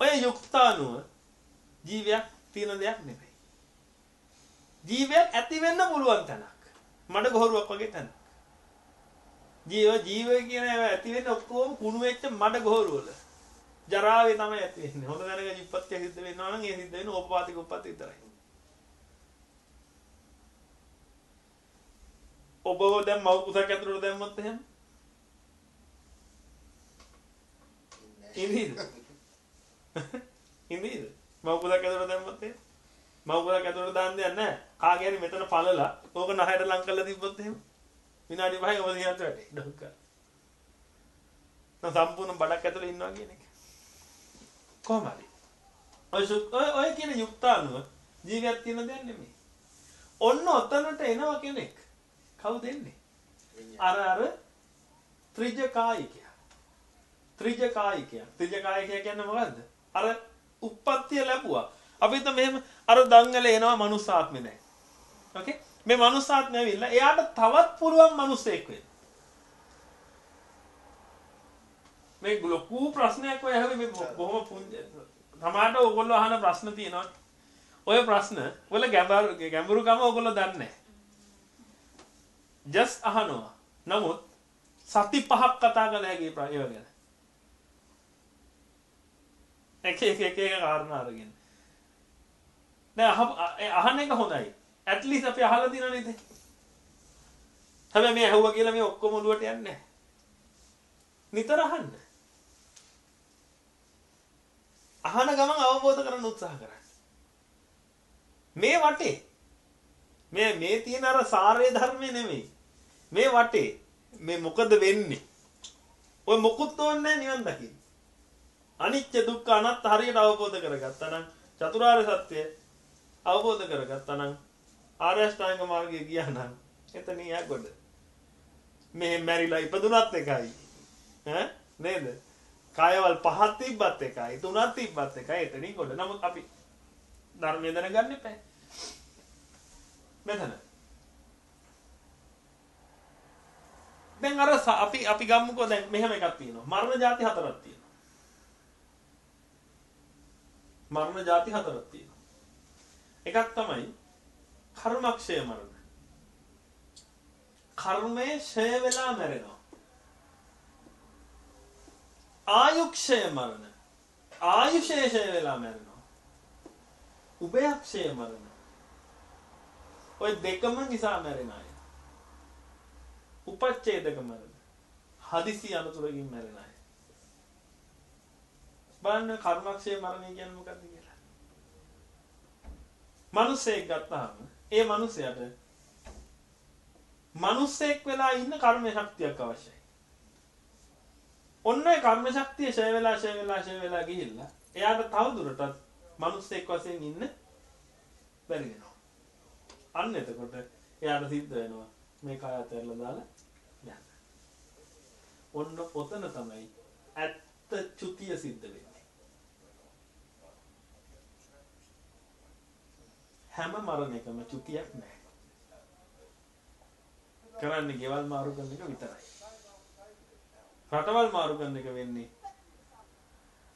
ඔය යුක්තාණුව ජීවයක් තියෙන දෙයක් නෙමෙයි. ජීවයක් ඇති වෙන්න පුළුවන් තැනක්. මඩ ගොහරුවක් වගේ තැනක්. ජීව ජීව කියන ඒවා ඇති වෙන්නේ ඔක්කොම කුණු වෙච්ච මඩ ගොහරු වල. ජරාවේ තමයි ඇති වෙන්නේ. හොඳ දැනග විපත්‍ය සිද්ධ වෙනවා නම් ඒ සිද්ධ වෙන්නේ ඕපපාතික උප්පත්ති විතරයි. ඔබව දැන් මව් කුසක් ඇතුළට දැම්මොත් එහෙම ඉඳීද? ඉඳීද? මව් කුසක් ඇතුළට දැම්මොත් එහෙම මව් කුසක් ඇතුළට දාන්න දෙයක් නැහැ. කාගේ හරි මෙතන පළලා ඕක නහයට ලං කරලා තිබ්බොත් එහෙම විනාඩි 5යි ඔබ දිහාට වැටේ. ඩොක්ක. නම් සම්පූර්ණ බඩක් ඇතුලේ ඉන්නවා කියන එක. කොහොම හරි. ඔය සු- ඔය ඔය කියන යුක්තානුව ජීවිතයක් තියෙන දෙයක් නෙමෙයි. ඔන්න ඔතනට එනවා කෙනෙක්. කවුද එන්නේ? අර අර ත්‍රිජ කායිකය. ත්‍රිජ කායිකය. ත්‍රිජ කායිකය කියන්නේ මොකද්ද? අර උප්පත්තිය ලැබුවා. අපි හිත මෙහෙම අර දංගල එනවා මනුස්සාත්මේ දැන්. ඕකේ? මේ මනුස්සාත්මය ඇවිල්ලා එයාට තවත් පුළුවන් මිනිසෙක් වෙන්න. මේ ලොකු ප්‍රශ්නයක් ඔය ඇහුවේ මේ බොහොම පුංචි තමාට ඕගොල්ලෝ අහන ප්‍රශ්න තියෙනවා. ඔය ප්‍රශ්න වල ගැඹුරු ගැඹුරුකම ඕගොල්ලෝ දන්නේ නැහැ. ජස් අහනවා. නමුත් සති පහක් කතා කළ හැකි ඒව ගැන. එක එක එක එක කාරණා අරගෙන. නෑ අහන එක හොඳයි. at least අපි අහලා දිනා නේද? හැබැයි මේ ඇහුවා කියලා මේ ඔක්කොම ඔළුවට යන්නේ නැහැ. නිතර අහන්න. අහන ගමන් අවබෝධ කරගන්න උත්සාහ කරන්න. මේ වටේ මේ මේ තියෙන අර සාරේ ධර්මේ නෙමෙයි. මේ වටේ මේ මොකද වෙන්නේ? ඔය මොකුත් ඕනේ නිවන් දකින්න. අනිත්‍ය දුක්ඛ අනාත්ම හරියට අවබෝධ කරගත්තා නම් චතුරාර්ය සත්‍ය අවබෝධ කරගත්තා නම් ආර්ය අෂ්ටාංග මාර්ගයේ ගියා නම් එතන යා ගොඩ. මේ මැරිලා ඉපදුනත් එකයි. ඈ නේද? කායවල පහක් තිබ්බත් එකයි, තුනක් තිබ්බත් එකයි එතනින් ගොඩ. නමුත් අපි ධර්මය දැනගන්න එපා. මෙතන දැන් අර අපි අපි ගමුකෝ දැන් මෙහෙම එකක් තියෙනවා. මරණ ಜಾති හතරක් තියෙනවා. මරණ ಜಾති හතරක් තියෙනවා. එකක් තමයි කර්මක්ෂය මරණ. කර්මය ෂය වෙලා මැරෙනවා. ආයුක්ෂය මරණ. ආයුෂය ෂය වෙලා මැරෙනවා. උභයක්ෂය මරණ. ඔය දෙකම නිසා මැරෙන අය. උපච්ඡේදක මරණ. හදිසි අනතුරකින් මැරෙන අය. බලන්න කර්මක්ෂය මරණය කියන්නේ මොකක්ද කියලා. මිනිසෙක් ගත්තාම ඒ මිනිසයාට මිනිසෙක් වෙලා ඉන්න කර්ම ශක්තියක් අවශ්‍යයි. ඔන්න ඒ කර්ම ශක්තිය ෂය වෙලා ෂය වෙලා ෂය වෙලා ගිහිල්ලා එයාට තව දුරටත් මිනිසෙක් වශයෙන් ඉන්න බැරි වෙනවා. අන්න එතකොට එයාට සිද්ධ වෙනවා මේ කය අතහැරලා දාලා ඔන්න ඔතන තමයි ඇත්ත චුතිය සිද්ධ වෙන්නේ. හැම මරණයකම චුතියක් නැහැ. කරන්නේ ගෙවල් මාරු කරන එක විතරයි. රටවල් මාරු කරන එක වෙන්නේ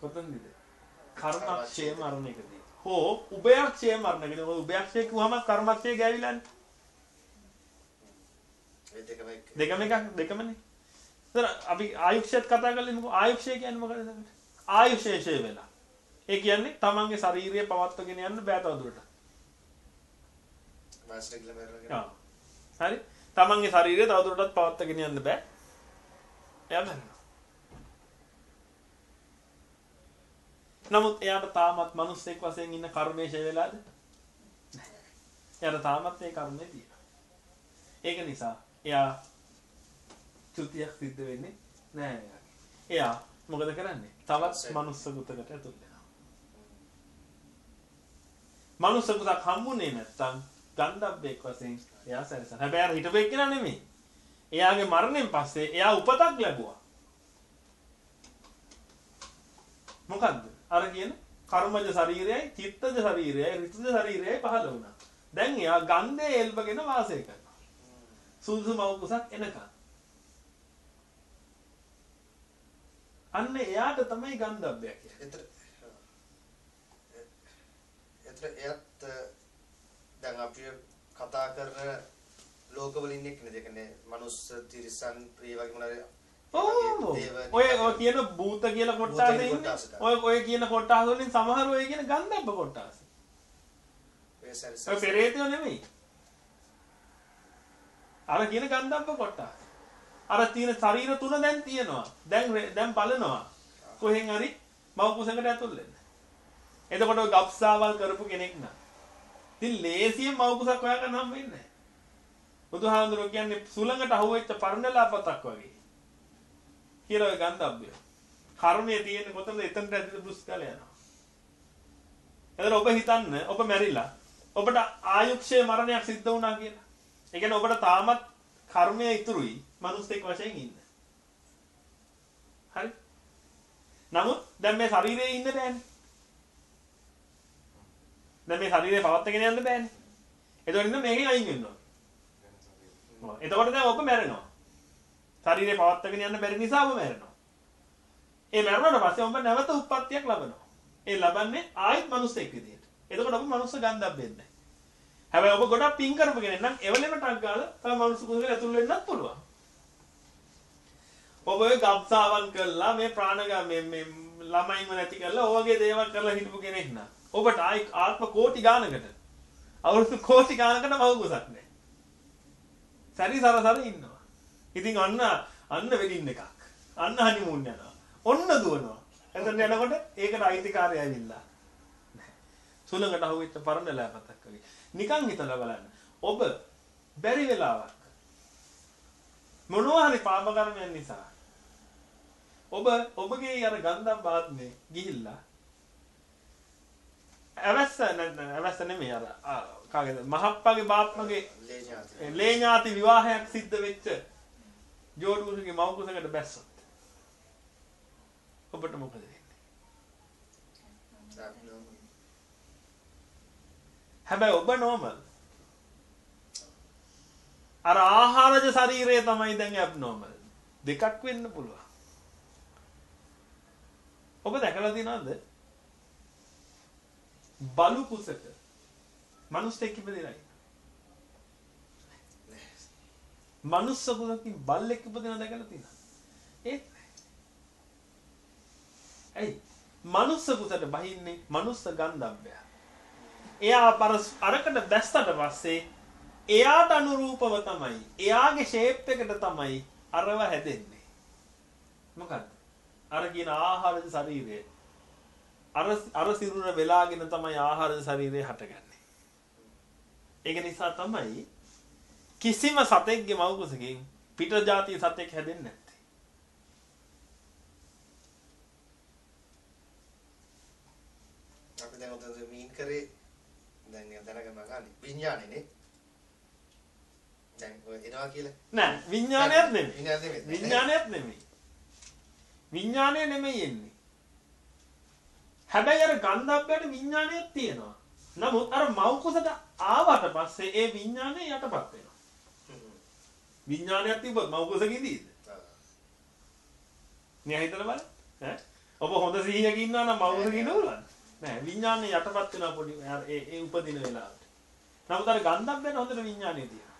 කොතනද? කර්මක්ෂය මරණ එකදී. හෝ උභයක්ෂය මරණ එකදී. ඔය උභයක්ෂය කිව්වම කර්මක්ෂය ගෑවිලානේ. දෙකම එකක් දෙකමනේ. අපි ආයුක්ෂයත් කතා කරලා ඉන්නකෝ ආයුක්ෂය කියන්නේ මොකද එතකොට? ආයුෂේෂය වෙලා. ඒ කියන්නේ තමන්ගේ ශාරීරිය පවත්වගෙන යන්න බෑ තවදුරට. හරි. තමන්ගේ ශරීරය තවදුරටත් පවත්වගෙන යන්න බෑ. එයා මරනවා. නමුත් එයාට තාමත් මිනිස්සෙක් වශයෙන් ඉන්න කර්මේශය වෙලාද? එයාට තාමත් ඒ කර්මය තියෙනවා. ඒක නිසා එයා චුතියක් සිද්ධ වෙන්නේ නෑ එයා. මොකද කරන්නේ? තවත් මනුස්ස ගුතකට ඇතුල් වෙනවා. මනුස්ස ගුතක් හම්බුනේ නැත්තම් ගන්ධබ්බෙක් වශයෙන් එයා සැරසන හැබැයි අර හිටපු එක්කෙනා නෙමෙයි. එයාගේ මරණයෙන් පස්සේ එයා උපතක් ලැබුවා. මොකද්ද? අර කියන කර්මජ ශරීරයයි චිත්තජ ශරීරයයි ඍතුජ ශරීරයයි පහළ වුණා. දැන් එයා ගන්ධයේ එල්බගෙන වාසය කරනවා සුදුසු මව් කුසක් එනකන් අන්න එයාට තමයි ගන්ධබ්බය කියන්නේ. එතන එයත් දැන් අපි කතා කරන ලෝකවල ඉන්නේ කෙනෙක්. ඒ කියන්නේ මනුස්ස තිරිසන් ප්‍රිය වගේ මොනවාද ඔය ඔය කියන භූත කියලා කොටස ඉන්නේ. ඔය ඔය කියන කොටස වලින් සමහර ඔය කියන ගන්ධබ්බ කොටස. ඔය පෙරේතයෝ නෙමෙයි. අර කියන ගන්ධබ්බ කොටස. අර තියෙන ශරීර තුන දැන් තියෙනවා. දැන් දැන් බලනවා. කොහෙන් හරි මව කුසකට ඇතුල් වෙන්න. එතකොට ඔය ගබ්සාවල් කරපු කෙනෙක් නම්. ඉතින් ලේසියෙන් මව කුසක් හොයාගන්න හම් වෙන්නේ නැහැ. බුදුහාඳුරෝ කියන්නේ සුළඟට අහුවෙච්ච පරණලාපතක් වගේ. කියලා ඔය ගන්ධබ්බය. කර්මයේ තියෙන කොතනද එතනට ඇදලා බ්‍රුස් කාලේ යනවා. එතන ඔබ හිතන්න ඔබ මැරිලා ඔබට ආයුක්ෂයේ මරණයක් සිද්ධ වුණා කියලා. ඒ කියන්නේ ඔබට තාමත් කර්මය ඉතුරුයි මනුස්සෙක් වශයෙන් ඉන්න. හරි? නමුත් දැන් මේ ශරීරයේ ඉන්න බෑනේ. දැන් මේ ශරීරය පවත්වාගෙන යන්න බෑනේ. එතකොට ඉන්න මේකෙන් අයින් වෙන්න ඕන. එතකොට දැන් ඔබ මැරෙනවා. ශරීරය පවත්වාගෙන යන්න බැරි නිසා ඔබ මැරෙනවා. ඒ මැරුණාට පස්සේ ඔබ නැවත උප්පත්තියක් ලබනවා. ඒ ලබන්නේ ආයෙත් මිනිස්සෙක් විදියට. එතකොට ඔබ මනුස්ස ගන්ධක් වෙන්නේ. හැබැයි ඔබ ගොඩක් පින් කරපු කෙනෙක් නම් එවලෙම ටක් ගාලා තව මනුස්ස කුසලෙ ඇතුල් වෙන්නත් පුළුවන්. ඔබ ඔය ගබ්සාවන් කළා මේ ප්‍රාණගා මේ මේ ළමයින්ව නැති කරලා ඔයගේ දේවල් කරලා හිටපු කෙනෙක් නා. ඔබට ආයි ආත්ම කෝටි ගානකට අවුරුදු කෝටි ගානකට මවකුසක් නැහැ. සරි සරසර ඉන්නවා. ඉතින් අන්න අන්න වෙඩින් එකක්. අන්න හනිමූන් යනවා. ඔන්න දුවනවා. එතන යනකොට ඒකට අයිතිකාරය ඇවිල්ලා. සුළඟට අහුවෙච්ච පරණ ලෑපතක් වගේ. නිකන් හිතලා බලන්න. ඔබ බැරි වෙලාවක් මොනවා හරි පාප කර්මයන් නිසා ඔබ ඔබගේ අර ගන්ධම් බාත්මේ ගිහිල්ලා ඇවැස්ස නැත්නම් ඇවැස්ස නෙමෙයි අර කාගේද මහප්පගේ බාප්මගේ ලේ ඥාති. ලේ ඥාති විවාහයක් සිද්ධ වෙච්ච ජෝඩුසුගේ මව් කුසකට බැස්සොත් ඔබට මොකද වෙන්නේ abnormal. හැබැයි ඔබ නෝමල් අර ආහාරජ ශරීරය තමයි දැන් ඇබ්නෝමල් දෙකක් වෙන්න පුළුවන්. ඔබ දැකලා තියෙනවද? බලු කුසක මනුස්සෙක් ඉපදෙලා ඉන්න මනුස්ස කුසකින් බල්ලෙක් ඉපදෙන දැකලා තියෙනවද? ඒත් නැහැ. ඇයි? මනුස්ස කුසට බහින්නේ මනුස්ස ගන්ධබ්බය. එයා පරස් අරකට බැස්සට පස්සේ එයාට අනුරූපව තමයි එයාගේ ෂේප් එකට තමයි අරව හැදෙන්නේ. මොකක්ද අර කියන ආහාරද ශරීරය. අර අර සිරුර වෙලාගෙන තමයි ආහාරද ශරීරය හටගන්නේ. ඒක නිසා තමයි කිසිම සතෙක්ගේ මව්කුසකින් පිට ජාතිය සතෙක් හැදෙන්නේ නැත්තේ. අපි දැන් උතන මීන් කරේ දැන් දැනගන්න ගන්න විඥානේනේ. දැන් ඔය එනවා කියලා. නෑ විඥානයක් නෙමෙයි විඥාන නෙමෙයි. විඥානයක් නෙමෙයි විඥානය නෙමෙයි එන්නේ හැබැයි අර ගන්ධබ්බයට විඥානයක් තියෙනවා නමුත් අර මෞකුසට ආවට පස්සේ ඒ විඥානය යටපත් වෙනවා. විඥානයක් තිබ්බොත් මෞකුසක ඉදීද ආ. මෙයා හිතලා බලන්න ඈ ඔබ හොඳ සිහියක ඉන්නවා නම් මෞකුසක ඉන්න පුළුවන් නෑ විඥානය යටපත් වෙනවා පොඩි අර ඒ ඒ උපදින වෙලාවට නමුත් අර ගන්ධබ්බයට හොඳට විඥානය තියෙනවා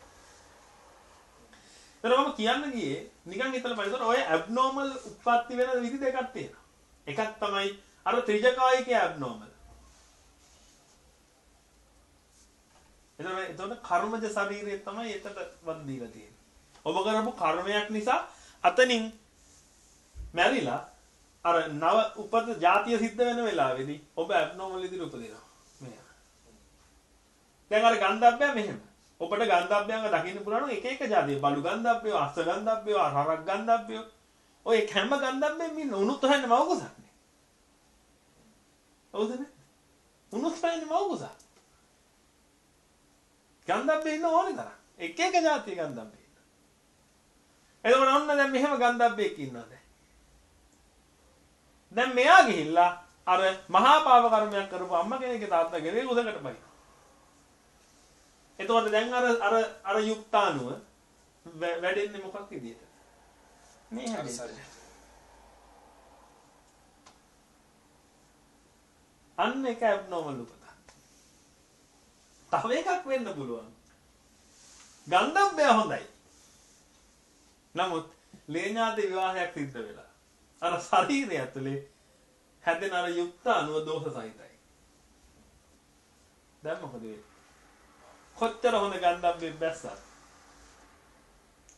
එතන මම කියන්න ගියේ නිකන් හිතලා බලනකොට ඔය ඇබ්නෝමල් උත්පත්ති වෙන විදි දෙකක් තියෙනවා. එකක් තමයි අර ත්‍රිජකායික ඇබ්නෝමල්. එතන එතකොට කර්මජ ශරීරය තමයි එතට වත් දීලා තියෙන්නේ. ඔබ කරපු කර්මයක් නිසා අතනින් මැරිලා අර නව උපත જાතිය සිද්ධ වෙන වෙලාවේදී ඔබ ඇබ්නෝමල් විදිහට උපදිනවා. මෙයා. දැන් අර ගන්ධබ්බය මෙහෙම. ඔබට ගන්ධබ්බයන්ව දකින්න පුළුවන් එක එක જાතිය. බලු ගන්ධබ්බය, අස ගන්ධබ්බය, හරක් ගන්ධබ්බය. ඔය හැම ගන්ධබ්බෙම මේ උණුත් හොයන්න මව කුසක් නේ. හවුද නේ? උණුත් හොයන්න මව කුසක්. ගන්ධබ්බේ ඉන්න ඕනේ තරම්. එක එක જાතිය ගන්ධබ්බේ. එතකොට ඔන්න දැන් මෙහෙම ගන්ධබ්බෙක් ඉන්නවා. දැන්. මෙයා ගිහිල්ලා අර මහා පාව කර්මයක් කරපු අම්මා කෙනෙක්ගේ තාත්තා ගෙරේ උදකට බයි. එතකොට දැන් අර අර අර යුක්තානුව වැඩෙන්නේ මොකක් විදියට? මේ හැදෙන්නේ. අන්න එක ඇබ්නෝමල් උපතක්. තව එකක් වෙන්න පුළුවන්. ගන්ධබ්බය හොඳයි. නමුත් ලේඥාති විවාහයක් සිද්ධ වෙලා. අර ශරීරය ඇතුලේ හැදෙන අර යුක්තානුව දෝෂ සහිතයි. දැන් මොකද වෙන්නේ? කොච්චර හොඳ ගන්ධබ්බේ බැස්සත්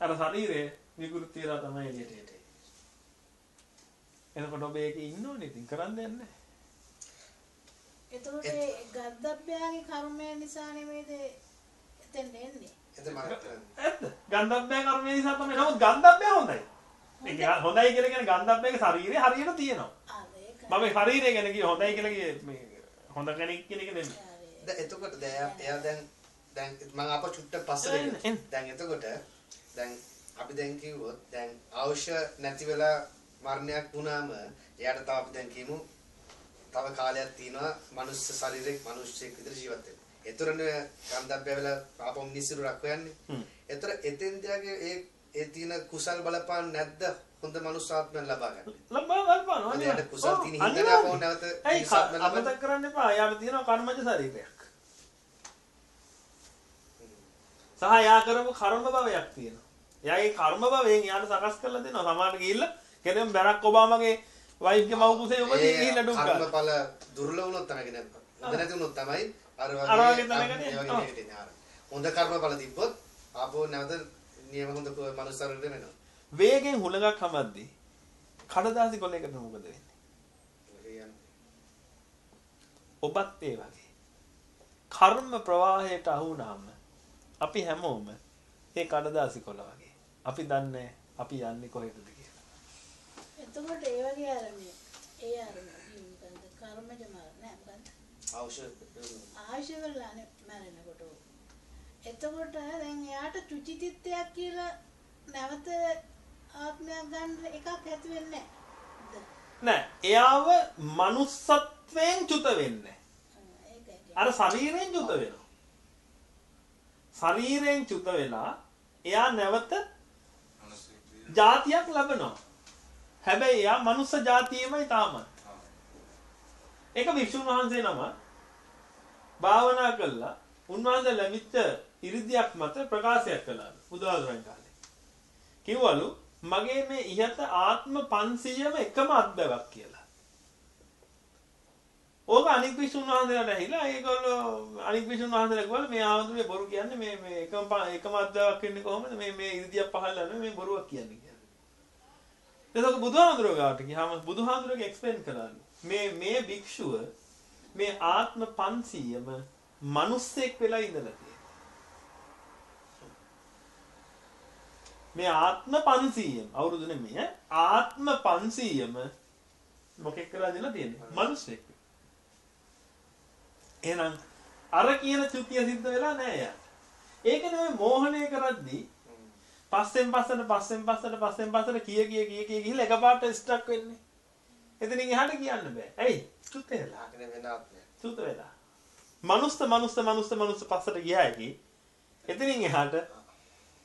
අර ශරීරයේ විකෘති වෙලා තමයි එළියට එන්නේ. එතකොට ඔබ ඒකේ ඉන්න ඕනේ ඉතින් කරන්න දෙයක් නැහැ. එතකොට ඒ ගද්දබ්බයාගේ කර්මය නිසා නෙමෙයිද එතෙන් එන්නේ. එතන මම කරන්නේ. ඇත්ත. ගන්ධබ්බය කර්මය නිසා තමයි. නමුත් ගන්ධබ්බය හොඳයි. ඒක හොඳයි කියලා කියන්නේ ගන්ධබ්බයගේ ශරීරය හරියට තියෙනවා. මම ශරීරය ගැන කිය හොඳයි කියලා කියේ මේ හොඳ කෙනෙක් කියන එක නෙමෙයි. දැන් එතකොට දැන් එයා- දැන් දැන් මම අප චුට්ට පස්සට. දැන් එතකොට දැන් අපි දැන් කිව්වොත් දැන් අවශ්‍ය නැති වෙලා මරණයක් වුණාම එයාට තව අපි දැන් කියමු තව කාලයක් තියෙනවා මනුස්ස ශරීරයක් මිනිස්සෙක් විතර ජීවත් වෙන්න. ඒතරනේ කන්දබ්බය වෙලා ආපහු මිනිස්සුරක් හොයන්නේ. හ්ම්. ඒතර එතෙන්දයාගේ ඒ ඒ තියෙන කුසල් බලපාන නැද්ද හොඳ මනුස්සාත්මයන් ලබා ගන්න. ලබා ගන්නවා. යට කුසල් තියෙන අනිවාර්යයෙන්. අපෝ නැවත? අමතක කරන්න එපා. යාට තියෙනවා කර්මජ ශරීරයක්. සහ යා කරපු කර්ම භවයක් තියෙනවා. එයාගේ කර්ම භවයෙන් යාට සකස් කරලා දෙනවා. සමහරට ගිහිල්ලා කෙනෙක් බැරක් ඔබාමගේ වයිෆ්ගේ මව් කුසේ උපදින ඒ ගිහිල්ලා ඩුක් ගන්නවා. කර්මඵල දුර්ලභ වුණොත් තමයි කියන්නේ. හොඳ නැති වුණොත් තමයි අර අර වගේ තැනකට එනවා. වගේ දෙයකට එන්නේ. අර හොඳ කර්මඵල තිබ්බොත් ආපහු නැවත නියම හොඳ මනුස්සයෙකුට වෙනවා. වේගෙන් හුලඟක් හමද්දී කඩදාසි කොලයකට මොකද වෙන්නේ? ඔබත් ඒ වගේ. කර්ම ප්‍රවාහයට අහු වුණාම අපි හැමෝම ඒ කඩදාසි කොළ වගේ. අපි දන්නේ අපි යන්නේ කොහෙටද කියලා. එතකොට ඒ වගේ ආරම්භය ඒ ආරම්භය කර්මජ මරණ නෑ මොකන්ද අවශ්‍ය ආශය වෙලානේ මැරෙනකොට එතකොට දැන් එයාට චුචිතිත්වයක් කියලා නැවත ආත්මයක් ගන්න එකක් ඇති වෙන්නේ නැහැ. නෑ එයාව මනුස්සත්වයෙන් චුත වෙන්නේ. අර ශරීරයෙන් චුත වෙනවා. ශරීරයෙන් චුත වෙලා එයා නැවත ජාතියක් ලබනවා. හැබැයි එයා මනුස්ස ජාතියමයි තාමත්. ඒක වික්ෂුන් වහන්සේ නම භාවනා කළා උන්වහන්සේ ලැබිච්ච ඉරිදියක් මත ප්‍රකාශයක් කළා බුදුහාමුදුරන් කාලේ. කිව්වලු මගේ මේ ඉහත ආත්ම 500ම එකම අත්දැවක් කියලා. ඕක අනික් වික්ෂුන් වහන්සේලාට ඇහිලා ඒගොල්ලෝ අනික් වික්ෂුන් වහන්සේලා කිව්වලු මේ ආවඳුනේ බොරු කියන්නේ මේ මේ එකම ප- එකම අත්දැවක් වෙන්නේ කොහොමද මේ මේ ඉරිදියක් පහළ යනවා මේ බොරුවක් කියන්නේ කියලා. එතකොට බුදුහාමුදුරුවෝ ගාවට ගියාම බුදුහාමුදුරුවෝ එක්ස්ප්ලেইন කළාලු. මේ මේ භික්ෂුව මේ ආත්ම 500ම මිනිස්සෙක් වෙලා ඉඳලා තියෙනවා. මේ ආත්ම 500ම අවුරුදු නෙමෙයි ආත්ම 500ම මොකෙක් කරලා ඉඳලා තියෙන්නේ? මිනිස්සෙක්. එහෙනම් අර කියන චුතිය සිද්ධ වෙලා නැහැ යා. ඒක නෙමෙයි මෝහණය කරද්දී පස්සෙන් පස්සට පස්සෙන් පස්සට පස්සෙන් පස්සට කිය කිය කිය කිය ගිහලා එකපාරට ස්ටක් වෙන්නේ. එතනින් එහාට කියන්න බෑ. ඇයි? චුත වෙලා. චුත වෙලා. මනුස්ස මනුස්ස මනුස්ස මනුස්ස පස්සට ගියා ඇකි. එතනින් එහාට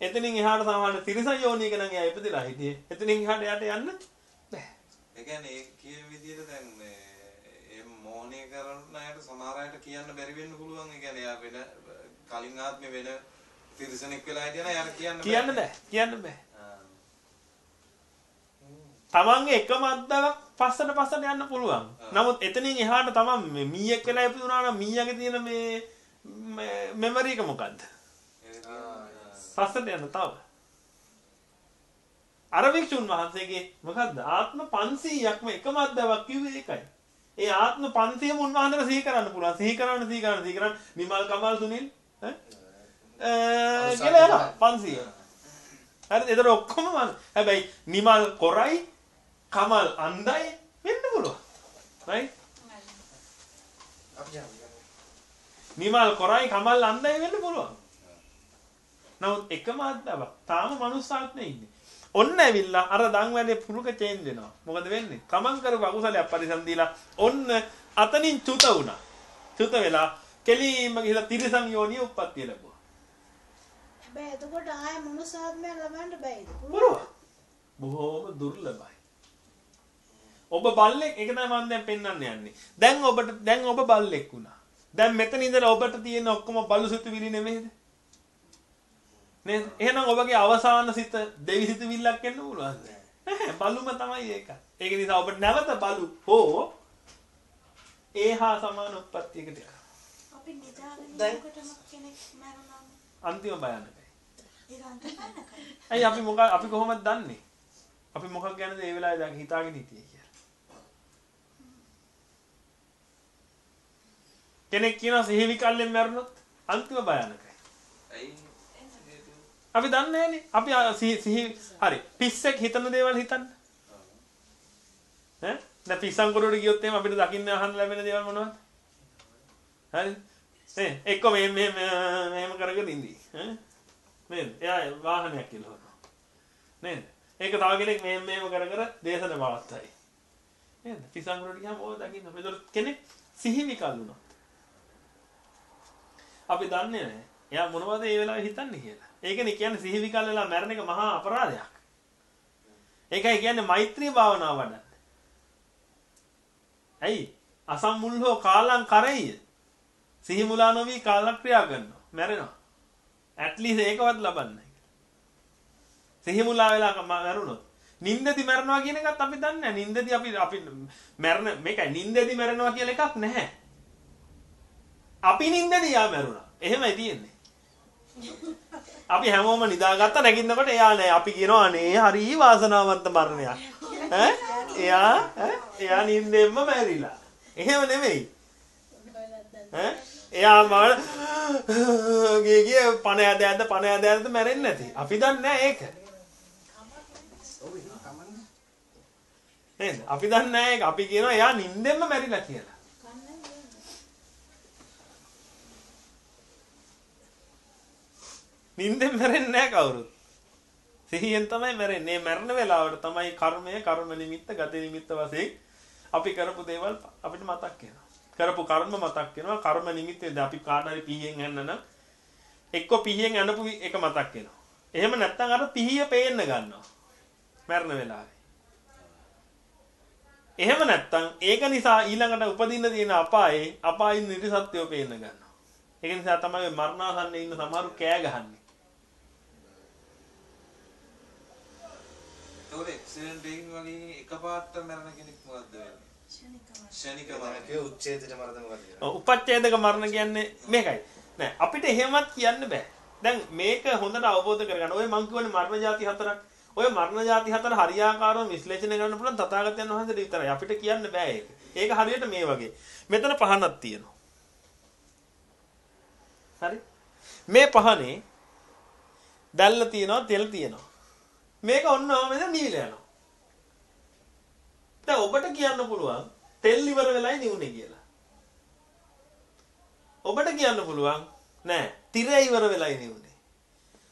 එතනින් එහාට සාමාන්‍ය තිරිසන් යෝනියක නම් එයා ඉපදිලා හිටියේ. එතනින් එහාට යට යන්න බෑ. ඒ කියන්නේ ඒ කියන විදිහට දැන් මේ ඒ මොහොනේ කරන අයට සමහර අයට කියන්න බැරි වෙන්න පුළුවන්. ඒ කියන්නේ එයා වෙන කලින් ආත්මේ වෙන තිරිසනෙක් වෙලා හිටියනම් එයාට කියන්න කියන්න බෑ. කියන්න බෑ. තමන්ගේ එකම අද්දාවක් පස්සට පස්සට යන්න පුළුවන්. නමුත් එතනින් එහාට තමන් මේ මීයක් වෙලා ඉපදුනා නම් මීයාගේ තියෙන මේ මෙමරි එක මොකද්ද? පස්සට යන තව. අර වික්ෂුන් වහන්සේගේ මොකද්ද? ආත්ම 500ක්ම එකම අද්දාවක් කිව්වේ ඒකයි. ඒ ආත්ම 500ම උන්වහන්සේලා සිහි කරන්න පුළුවන්. සිහි කරන්න සිහි කරන්න සිහි කරන්න නිමල් කමල් සුනිල් ඈ කියලා යනවා 500. හරිද? ඒතර ඔක්කොම හැබැයි නිමල් කොරයි කමල් අන්දයි වෙන්න පුළුවන්. right? නිමල් කොරයි කමල් අන්දයි වෙන්න පුළුවන්. නමුත් එකම අද්දාවක් තාම මනුස්සාත්මේ ඉන්නේ. ඔන්න ඇවිල්ලා අර දන් වැඩේ පුරුක චේන්ජ් වෙනවා. මොකද වෙන්නේ? තමන් කරපු අකුසලයක් පරිසම් දීලා ඔන්න අතනින් චුත වුණා. චුත වෙලා කෙලින්ම ගිහලා තිරිසන් යෝනිය උප්පත්තිය ලැබුවා. හැබැයි එතකොට ආය මනුසාත්මය ලබන්න බෑද? පුළුවන්. බොහෝම දුර්ලභයි. ඔබ බල්ලෙක් ඒක තමයි මම දැන් පෙන්වන්න යන්නේ. දැන් ඔබට දැන් ඔබ බල්ලෙක් වුණා. දැන් මෙතන ඉඳලා ඔබට තියෙන ඔක්කොම බලු සිතුවිලි නෙමෙයිද? නේද? එහෙනම් ඔබගේ අවසාන සිත දෙවි සිතුවිල්ලක් එන්න පුළුවන්ද? බලුම තමයි ඒක. ඒක නිසා ඔබ නැවත බලු හෝ ඒහා සමාන උත්පත්තියකට යනවා. අපි නිදාගෙන දැන්- ඉන්නකොටම කෙනෙක් මැරුණාම අන්තිම භයානකයි. ඒක අන්තපන්නකයි. ඇයි අපි මොකක් අපි කොහොමද දන්නේ? අපි මොකක් ගැනද ඒ වෙලාවේ දැන් හිතාගෙන හිටියේ කියලා. කෙනෙක් කියනවා සිහි විකල්යෙන් මැරුණොත් අන්තිම භයානකයි. ඇයි? අපි දන්නේ නැහනේ. අපි ආ සිහි සිහි හරි. පිස්සෙක් හිතන දේවල් හිතන්න. ඈ? දැන් පිස්සන් කොරුවට ගියොත් එහෙම අපිට දකින්න අහන්න ලැබෙන දේවල් මොනවද? හරි. ඒ එක්ක මේ මේ මෙහෙම කරගෙන ඉඳී. ඈ? නේද? එයා වාහනයක් කියලා හොරනවා. නේද? ඒක තව කෙනෙක් මෙහෙම මෙහෙම කර කර දේශන පවත්තයි. නේද? පිසංගුරට ගියාම ඕක දකින්න. ඒතර කෙනෙක් සිහි විකල්ුණා. අපි දන්නේ නැහැ. එයා මොනවද ඒ වෙලාවේ හිතන්නේ කියලා. ඒකනේ කියන්නේ සිහි විකල් වෙලා මැරෙන එක මහා අපරාධයක්. ඒකයි කියන්නේ මෛත්‍රී භාවනාව වඩන්න. ඇයි? අසම්මුල් හෝ කාලං කරෙය. සිහි මුලා නොවි කාලක්‍රියා කරනවා. මැරෙනවා. at least ඒකවත් ලබන්නේ සිහි මුලා වෙලා මැරුණොත් නින්දදි මැරෙනවා කියන එකත් අපි දන්නේ නැහැ. නින්දදි අපි අපි මැරෙන මේකයි නින්දදි මැරෙනවා කියලා එකක් නැහැ. අපි නින්දදි යා මැරුණා. එහෙමයි තියෙන්නේ. අපි හැමෝම නිදාගත්ත නැගින්නකොට එයා නෑ. අපි කියනවා අනේ හරි වාසනාවන්ත මරණයක්. ඈ? එයා එයා නිින්දෙන්ම මැරිලා. එහෙම නෙමෙයි. ඈ? එයා මම ගිය ගිය පණ ඇද ඇද පණ ඇද ඇද මැරෙන්නේ නැති. අපි දන්නේ නැහැ ඒක. නේද? අපි දන්නේ නැහැ ඒක. අපි කියනවා එයා නිින්දෙන්ම මැරිලා කියලා. නිින්දෙන් මැරෙන්නේ නැහැ කවුරුත්. සිහියෙන් තමයි මැරෙන්නේ. මැරෙන වෙලාවට තමයි කර්මය, කර්ම නිමිත්ත, ගති නිමිත්ත වශයෙන් අපි කරපු දේවල් අපිට මතක් වෙනවා. කරපු කර්ම මතක් වෙනවා. කර්ම නිමිත්තේද අපි කාට හරි පිහියෙන් යන්නන එක්ක පිහියෙන් යනපු එක මතක් වෙනවා. එහෙම නැත්නම් අර පිහිය පේන්න ගන්නවා. මැරෙන වෙලාවේ. එහෙම නැත්නම් ඒක නිසා ඊළඟට උපදින්න තියෙන අපායේ අපායින් නිර්සත්‍යෝ පේන්න ගන්නවා. ඒක නිසා තමයි මරණාසන්න ඉන්න සමහරු කෑ ගහන්නේ. ඒතකොට එක්සිඩන්ට් එකකින් වගේ එකපාරට මැරෙන කෙනෙක් මොකද්ද වෙන්නේ? ෂණික මරණය. ඒක උච්ඡේදයට මරද මොකද? ඔව් උපච්ඡේදක මරණ කියන්නේ මේකයි. නෑ අපිට එහෙමත් කියන්න බෑ. දැන් මේක හොඳට අවබෝධ කරගන්න. ඔය මං කියවනේ මරණ જાති හතරක්. ඔය මරණ જાති හතර හරියාකාරව විශ්ලේෂණය කරන්න පුළුවන් තථාගතයන් වහන්සේට විතරයි. අපිට කියන්න බෑ ඒක. ඒක හරියට මේ වගේ. මෙතන පහනක් තියෙනවා. හරි? මේ පහනේ දැල්ල තියෙනවා, තෙල් තියෙනවා. මේක ඔන්න ඔහමද නිවිලා යනවා. දැන් ඔබට කියන්න පුළුවන් තෙල් ඉවර වෙලයි නිවුනේ කියලා. ඔබට කියන්න පුළුවන් නෑ තිරය ඉවර වෙලයි නිවුනේ.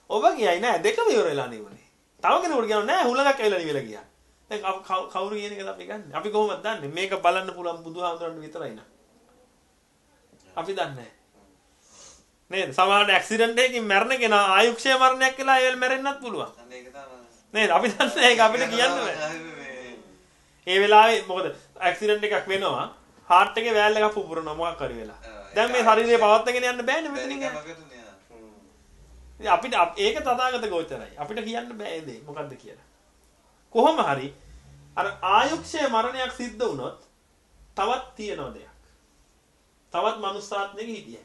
ඔබ කියයි නෑ දෙකම ඉවර වෙලා නිවුනේ. තව කෙනෙකුට කියනවා නෑ හුලඟක් ඇවිල්ලා නිවිලා ගියා. දැන් කවුරු කියන එකද අපි ගන්න? අපි කොහොමද දන්නේ? මේක බලන්න පුළුවන් බුදුහාමුදුරන් විතරයි නා. අපි දන්නේ නේද? සමහරවිට ඇක්සිඩන්ට් එකකින් මැරෙන කෙනා ආයුක්ෂය මරණයක් කියලා ඒවල මැරෙන්නත් පුළුවන්. නේද? අපි දන්නේ ඒක අපිට කියන්න බෑ. ඒ වෙලාවේ මොකද ඇක්සිඩන්ට් එකක් වෙනවා. හાર્ට් එකේ වෑල් එකක් පුපුරනවා මොකක් හරි වෙලා. දැන් මේ ශරීරය පවත්වාගෙන යන්න බෑනේ මෙතනින්. අපිට ඒක තථාගත ගෝචරයි. අපිට කියන්න බෑ ඒ දේ. මොකද්ද කියලා. කොහොම හරි අර ආයුක්ෂය මරණයක් සිද්ධ වුණොත් තවත් තියෙන දෙයක්. තවත් මනුස්සාත්මයක හිටියයි.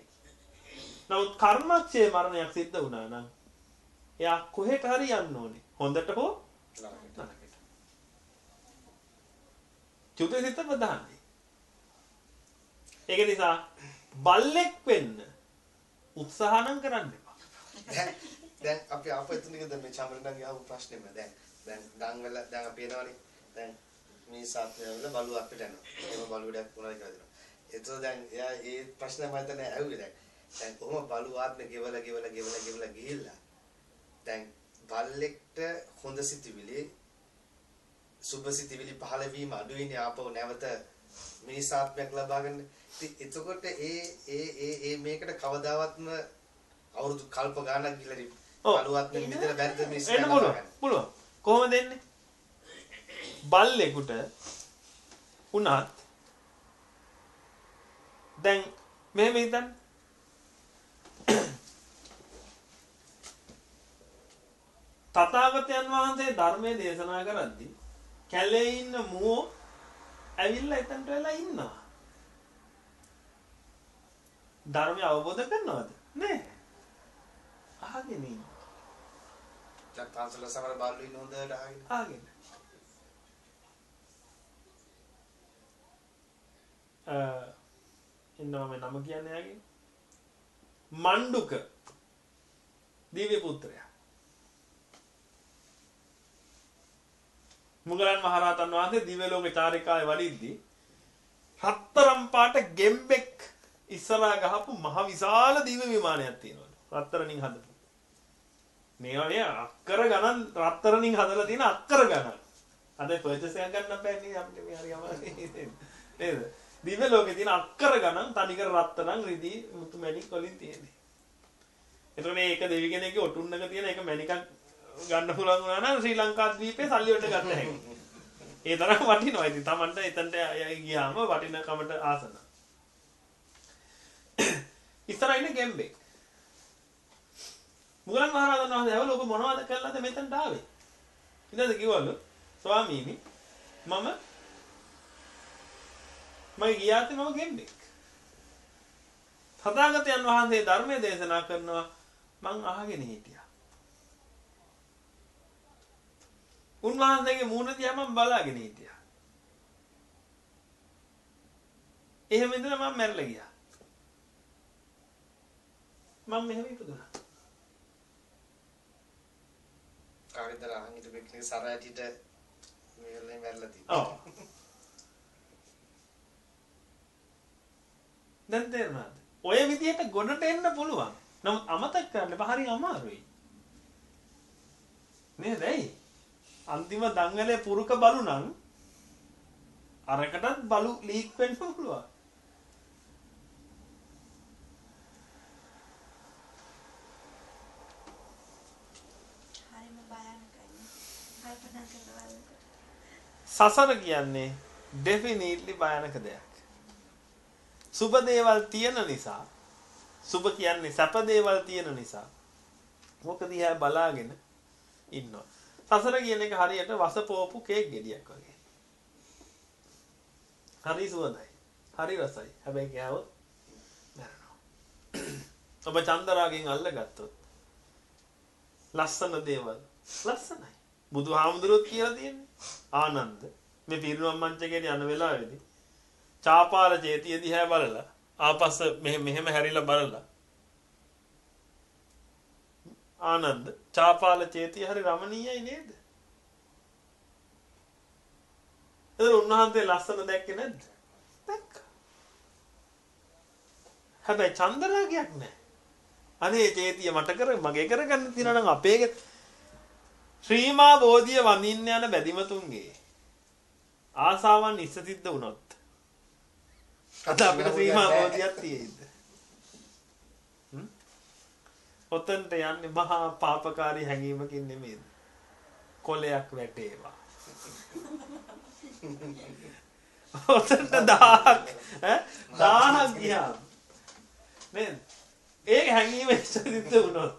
නමුත් කර්මක්ෂය මරණයක් සිද්ධ වුණා නම් එයා කොහෙට හරි යන්න ඕනේ. හොඳට හෝ නරකට. චුතසිත ප්‍රධානයි. ඒක නිසා බල්ලෙක් වෙන්න උත්සාහ නම් කරන්න එපා. දැන් දැන් අපි ආපහු එතනකද මේ චමරණන්ගේ ආපු ප්‍රශ්නේම දැන් දැන් ගම් වල දැන් අපි එනවනේ දැන් මේ සාත්‍ය වල බලු අපිට යනවා. එහෙම බලු වැඩක් වුණා කියලා දෙනවා. ඒතකොට දැන් එයා ඒ ප්‍රශ්නේ මම හිතන්නේ ඇහුවේ දැන්. දැන් කොහොම බලු ආත්ම ගෙවලා ගෙවලා ගෙවලා ගෙවලා ගිහිල්ලා දැන් බල්ලෙක්ට හොඳ සිතිවිලි සුභ සිතිවිලි පහළ වීම අඩු වෙන්නේ ආපහු නැවත මිනිසාත්මයක් ලබා ගන්න. ඉතින් එතකොට ඒ ඒ ඒ ඒ මේකට කවදාවත්ම අවුරුදු කල්ප ගානක් ගිහලා බලුවත්ම මිදෙලා බැරිද මිනිස් එන්න පුළුවන්. පුළුවන්. කොහොමද එන්නේ? බල්ලෙකුට උනත් දැන් මෙහෙම හිතන්න තථාගතයන් වහන්සේ ධර්මයේ දේශනා කරද්දී කැලේ ඉන්න මුවෝ ඇවිල්ලා එතනට වෙලා ඉන්නවා. ධර්මය අවබෝධ කරනවද? නෑ. අහගෙන ඉන්නවා. දැන් පන්සල සමහර බාල්ලු ඉන්න හොඳට ආගෙන. ආගෙන. අ ඉන්නවා මේ නම කියන්නේ යාගේ. මණ්ඩුක දිව්‍ය පුත්‍රයා. මුගලන් මහරහතන් වහන්සේ දිව්‍ය ලෝක චාරිකාවේ වඩිද්දී රත්තරම් පාට ගෙම්බෙක් ඉස්සරහා ගහපු මහ විශාල දිව්‍ය විමානයක් තියෙනවා. රත්තරණින් හදපු. මේවා මේ අක්කර ගණන් රත්තරනින් හදලා තියෙන අක්කර ගණන්. අද පර්චේස් එකක් ගන්න බෑනේ අපිට මේ හරි අමාරුයි නේද? දිව්‍ය ලෝකේ තියෙන අක්කර ගණන් තනිකර රත්තරන් රිදී මුතු මැණික් වලින් තියෙන්නේ. එතකොට මේ එක දෙවි කෙනෙක්ගේ ඔටුන්නක තියෙන එක මැණිකක් ගන්න පුළුවන් වුණා නම් ශ්‍රී ලංකා ද්වීපේ සල්ලි වලට ගන්න හැකියි. ඒ තරම් වටිනවා. ඉතින් Tamanට එතනට ගියාම වටිනකමට ආසන. ඉස්සරහ ඉන්නේ ගෙම්බෙක්. මුගලන් මහරහතන් වහන්සේ ඇවිල්ලා ඔබ මොනවද කළාද මෙතනට ආවේ? ඊට කිව්වලු ස්වාමීනි මම මම ගියාත් මම ගෙම්බෙක්. තථාගතයන් වහන්සේ ධර්මයේ දේශනා කරනවා මං අහගෙන හිටියා. උන්වහන්සේගේ මූණ දිහා මම බලාගෙන හිටියා. එහෙම ඉඳලා මම මැරලා ගියා. මම මෙහෙම ඉපදුනා. කාවින්දර අහන් හිටපු කෙනෙක් සරයටිට මේ වෙලෙන් වැරලා තියෙනවා. ඔව්. දැන් තේරුණාද? ඔය විදිහට ගොඩට එන්න පුළුවන්. නමුත් අමතක කරන්න එපා හරි අමාරුයි. නේද ඇයි? අන්තිම දංගලේ පුරුක බලු නම් අරකටත් බලු ලීක් වෙන්න පුළුවන්. සසර කියන්නේ ඩෙෆිනිට්ලි භයානක දෙයක්. සුබ දේවල් තියෙන නිසා සුබ කියන්නේ සැප දේවල් තියෙන නිසා මොක දිහා බලාගෙන ඉන්නවා. සසර කියන එක හරියට වසපෝපු කේක් ගෙඩියක් වගේ. හරි සුවඳයි. හරි රසයි. හැබැයි කෑවොත් මැරෙනවා. ඔබ චන්දරාගෙන් අල්ලගත්තොත් ලස්සන දේවල් ලස්සනයි. බුදුහාමුදුරුවෝ කියලා තියෙන්නේ. ආනන්ද මේ පිරිනුවම් මංචකයට යන වෙලාවේදී චාපාල චේතිය දිහා බලලා ආපස්ස මෙහෙම හැරිලා බලලා ආනන්ද චාපාල චේතිය හරි රමණීයයි නේද? එතන උන්වහන්සේ ලස්සන දැක්කේ නැද්ද? දැක්කා. හැබැයි චන්දරාගයක් නැහැ. අනේ චේතිය මට කර මගේ කරගන්න තියෙනවා නම් අපේ ශ්‍රීමා බෝධිය වඳින්න යන බැදිමතුන්ගේ ආසාවන් ඉස්සතිද්ද වුණොත් අද අපිට ශ්‍රීමා බෝධියක් තියෙයිද? ඔතන්ට යන්නේ මහා පාපකාරී හැඟීමකින් නෙමෙයිද? කොලයක් වැටේවා. ඔතන්ට දහක් ඈ දහක් ගියා. නේද? ඒක හැඟීම ඉස්සතිද්ද වුණොත්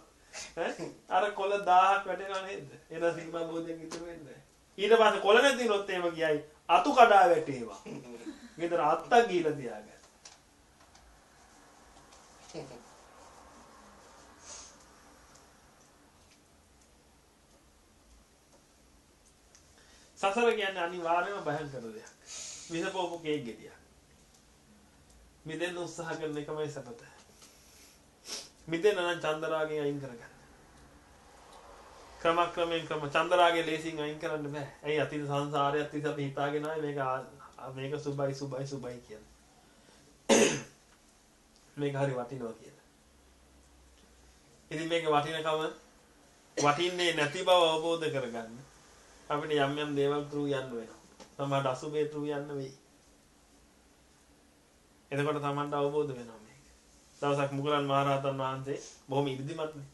අර කොළ 1000ක් වැටෙනවා නේද? එන සීමා බෝධියක් ඉතුරු වෙන්නේ. ඊට පස්සේ කොළ නැති වුණොත් එහෙම කියයි අතු කඩා වැටේවා. ගෙදර අත්තක් ගිහිලා තියාගන්න. සසර කියන්නේ අනිවාර්යයෙන්ම භයංකර දෙයක්. විසපෝපු කේක් ගෙඩියක්. මිදෙන්න උත්සාහ කරන එකමයි සපත. මිදෙන්න නම් චන්දරාගෙන් අයින් කරගන්න. ක්‍රමක්‍රමයෙන් ක්‍රම චන්දරාගේ ලේසින් අයින් කරන්න බෑ. ඇයි අතීත සංසාරයේ අතීත අපි හිතාගෙන ආවේ මේක මේක සුබයි සුබයි සුබයි කියලා. මේක හරි වටිනවා කියලා. ඉතින් මේක වටිනකම වටින්නේ නැති බව අවබෝධ කරගන්න. අපිට යම් යම් දේවල් through යන්න වෙනවා. සමහරට අසුබේ through යන්න වෙයි. එතකොට Tamanට අවබෝධ වෙනවා මේක. දවසක් මුගලන් මහරහතන් වහන්සේ බොහොම ඉරිදිමත්නේ.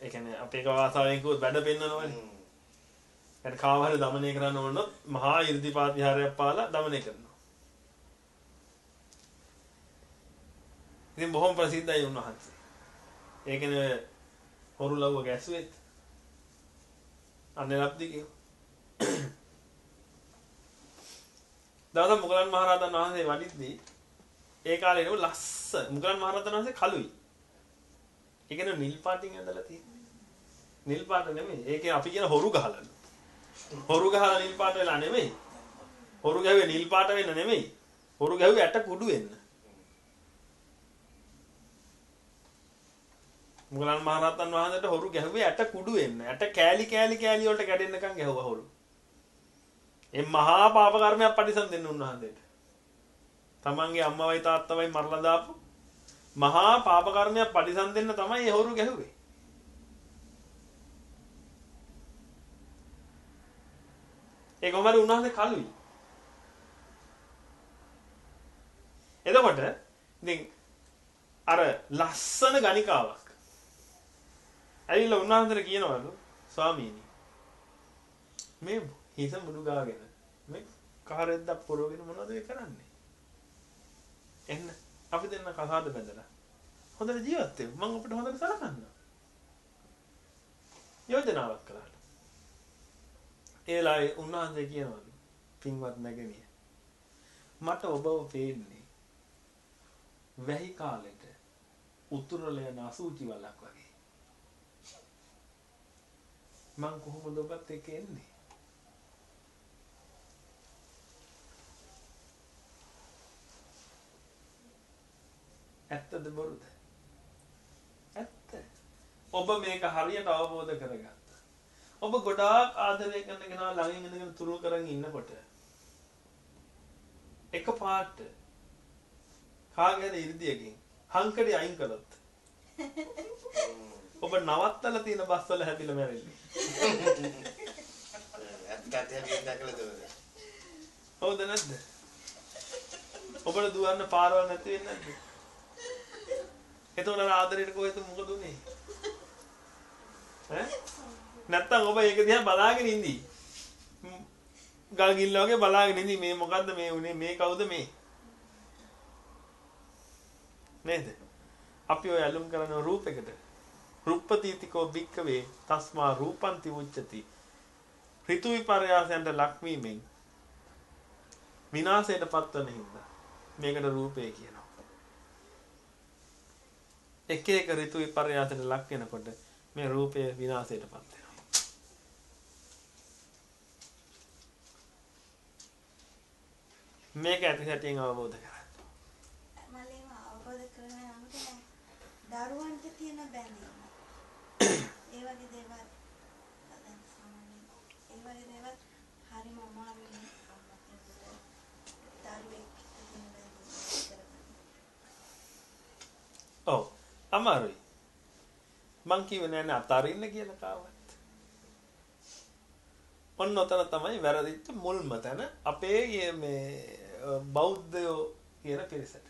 ඒ කියන්නේ අපේ කවාසාවෙන් කිව්වොත් වැඩ පෙන්නනවනේ. يعني කාවහරි দমনය කරන්න ඕනොත් මහා ඉරිදිපාත විහාරයක් පාලා দমনය කරනවා. ඉතින් බොහොම ප්‍රසිද්ධයි උන්වහන්සේ. ඒ කියන්නේ හොරු ලව්ව ගැසුවෙත් අනලබ්දිගේ. දවසක් මුගලන් මහරහතන් වහන්සේ වඩිද්දී ඒ කාලේ නේ ලස්ස මුගලන් මහරහතන් වහන්සේ කළුයි. ඒ කියන්නේ නිල් පාටින් ඇඳලා තියෙන්නේ. නිල් පාට නෙමෙයි. ඒකේ අපි කියන හොරු ගහලා. හොරු ගහලා නිල් පාට වෙලා නෙමෙයි. හොරු ගැහුවේ නිල් පාට වෙන්න නෙමෙයි. හොරු ගැහුවේ ඇට කුඩු වෙන්න. මුගලන් මහරහතන් වහන්සේට හොරු ගැහුවේ ඇට කුඩු වෙන්න. ඇට කෑලි කෑලි කෑලි වලට කැඩෙන්නකම් ගැහුවා හොරු. ඒ මහා පාප කර්මයක් පරිසම් දෙන්න උන්වහන්සේට. තමන්ගේ අම්මවයි තාත්තවයි මරලා දාපු මහා පාප කර්මයක් පරිසම් දෙන්න තමයි ඒ හොරු ගැහුවේ. ඒ කොමර උන්වහන්සේ කලුයි. එතකොට ඉතින් අර ලස්සන ගණිකාවක් ඇවිල්ලා උන්වහන්සේට කියනවලු ස්වාමීනි මේ හිස මුඩු ගාගෙන මේ කාරෙද්දක් පොරවගෙන මොනවද මේ කරන්නේ? එන්න අපි දෙන්න කසාද බැඳලා. හොඳට ජීවත් වෙමු. මම අපිට හොඳට සලකන්නම්. යෝජනාවක් කළා ඒලායි උන්වහන්සේ කියනවලු පින්වත් නැගණිය මට ඔබව පේන්නේ වැහි කාලෙට උතුරල යන අසූචි වලක් වගේ. මං කොහොමද ඔබත් එක්ක එන්නේ? ඇත්තද බොරුද? ඇත්ත. ඔබ මේක හරියට අවබෝධ කරගත්තා. ඔබ ගොඩාක් ආදරය කරන කෙනා ළඟින් ඉඳගෙන තුරු කරන් ඉන්නකොට එක පාට කාගෙන ඉර්ධියකින් හංකඩේ අයින් කළොත්? ඔබ නවත්තලා තියෙන බස් වල හැදිලා මැරෙන්නේ. ඇත්ත ඇත්ත හැටියට දැකලා දුවද? හවුද නැද්ද? ඔබට දුවන්න පාරවල් නැති වෙන්නේ නැද්ද? එතකොට ආදරයට කොහෙද මොකද උනේ? ඈ නැත්තම් ඔබ ඒක දිහා බලාගෙන ඉඳී. ගල් ගිල්ල වගේ බලාගෙන ඉඳී මේ මොකද්ද මේ උනේ මේ කවුද මේ? නේද? අපි ඔය ඇලුම් කරන රූපයකට රුප්පතිතිකෝ භික්කවේ තස්මා රූපන්ති උච්චති. ඍතු විපර්යාසයන්ට ලක්වීමෙන් විනාශයට පත්වන හින්දා මේකට රූපය කියනවා. එක එක ඍතු විපර්යාසයට ලක් වෙනකොට මේ රූපය විනාශයට පත් වෙනවා. මේක ඇති සැටියෙන් අවබෝධ කරගන්න. මලේම අවබෝධ කරගෙන යනකොට දරුවන්ට තියෙන බැඳීම. ඒ වගේ දේවල් දැන් සාමාන්‍යයෙන් ඒ වගේ දේවල් හරිම අමාරුයි අම්මා කෙනෙකුට දරුවෙක් තියෙන බැඳීම කරගන්න. ඔව් අමාරුයි. මං කිව්වේ නෑනේ අතාරින්න කියලා කාවත්. ඔන්න ඔතන තමයි වැරදිච්ච මුල්ම තැන අපේ මේ බෞද්ධයෝ කියන පිරිසට.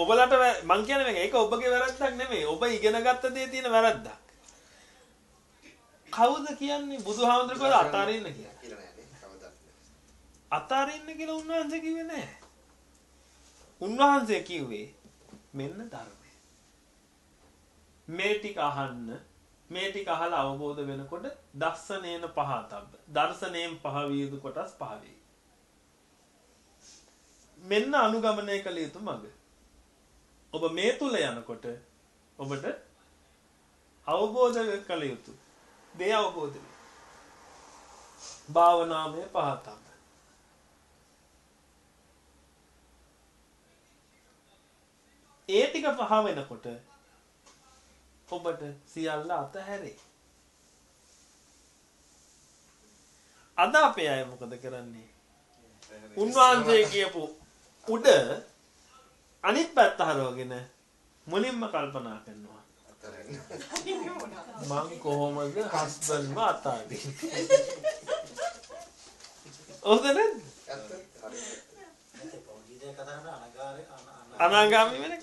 ඔබලට මං කියන එක ඒක ඔබගේ වැරද්දක් නෙමෙයි. ඔබ ඉගෙන ගත්ත දේ තියෙන වැරද්දක්. කවුද කියන්නේ බුදුහාමුදුරුවෝ අතාරින්න කියලා? කියලා නෑනේ කවදාවත්. අතාරින්න කියලා උන්වහන්සේ කිව්වේ නෑ. උන්වහන්සේ කිව්වේ මෙන්න ධර්මය. මේ ටික අහන්න මේ ටික අහලා අවබෝධ වෙනකොට දස්සනේන පහතබ්බ. දර්ශනයෙන් පහ යුතු කොටස් පහ වෙයි. මෙන්න අනුගමනය කළ යුතු මඟ. ඔබ මේ තුල යනකොට ඔබට අවබෝධ කළ යුතු දේ අවබෝධ. භාවනාමය පහතබ්බ. ඒ ටික පහ වෙනකොට ඔබට සියල්ල අතහැරේ. අද අපේ අය මොකද කරන්නේ? උන්වහන්සේ කියපු උඩ අනිත් පැත්ත හරවගෙන මුලින්ම කල්පනා කරනවා. මං කොහොමද හස්බන්ඩ්ව අතාරින්නේ? ඔහොද නැද්ද? අනාගාමී වෙන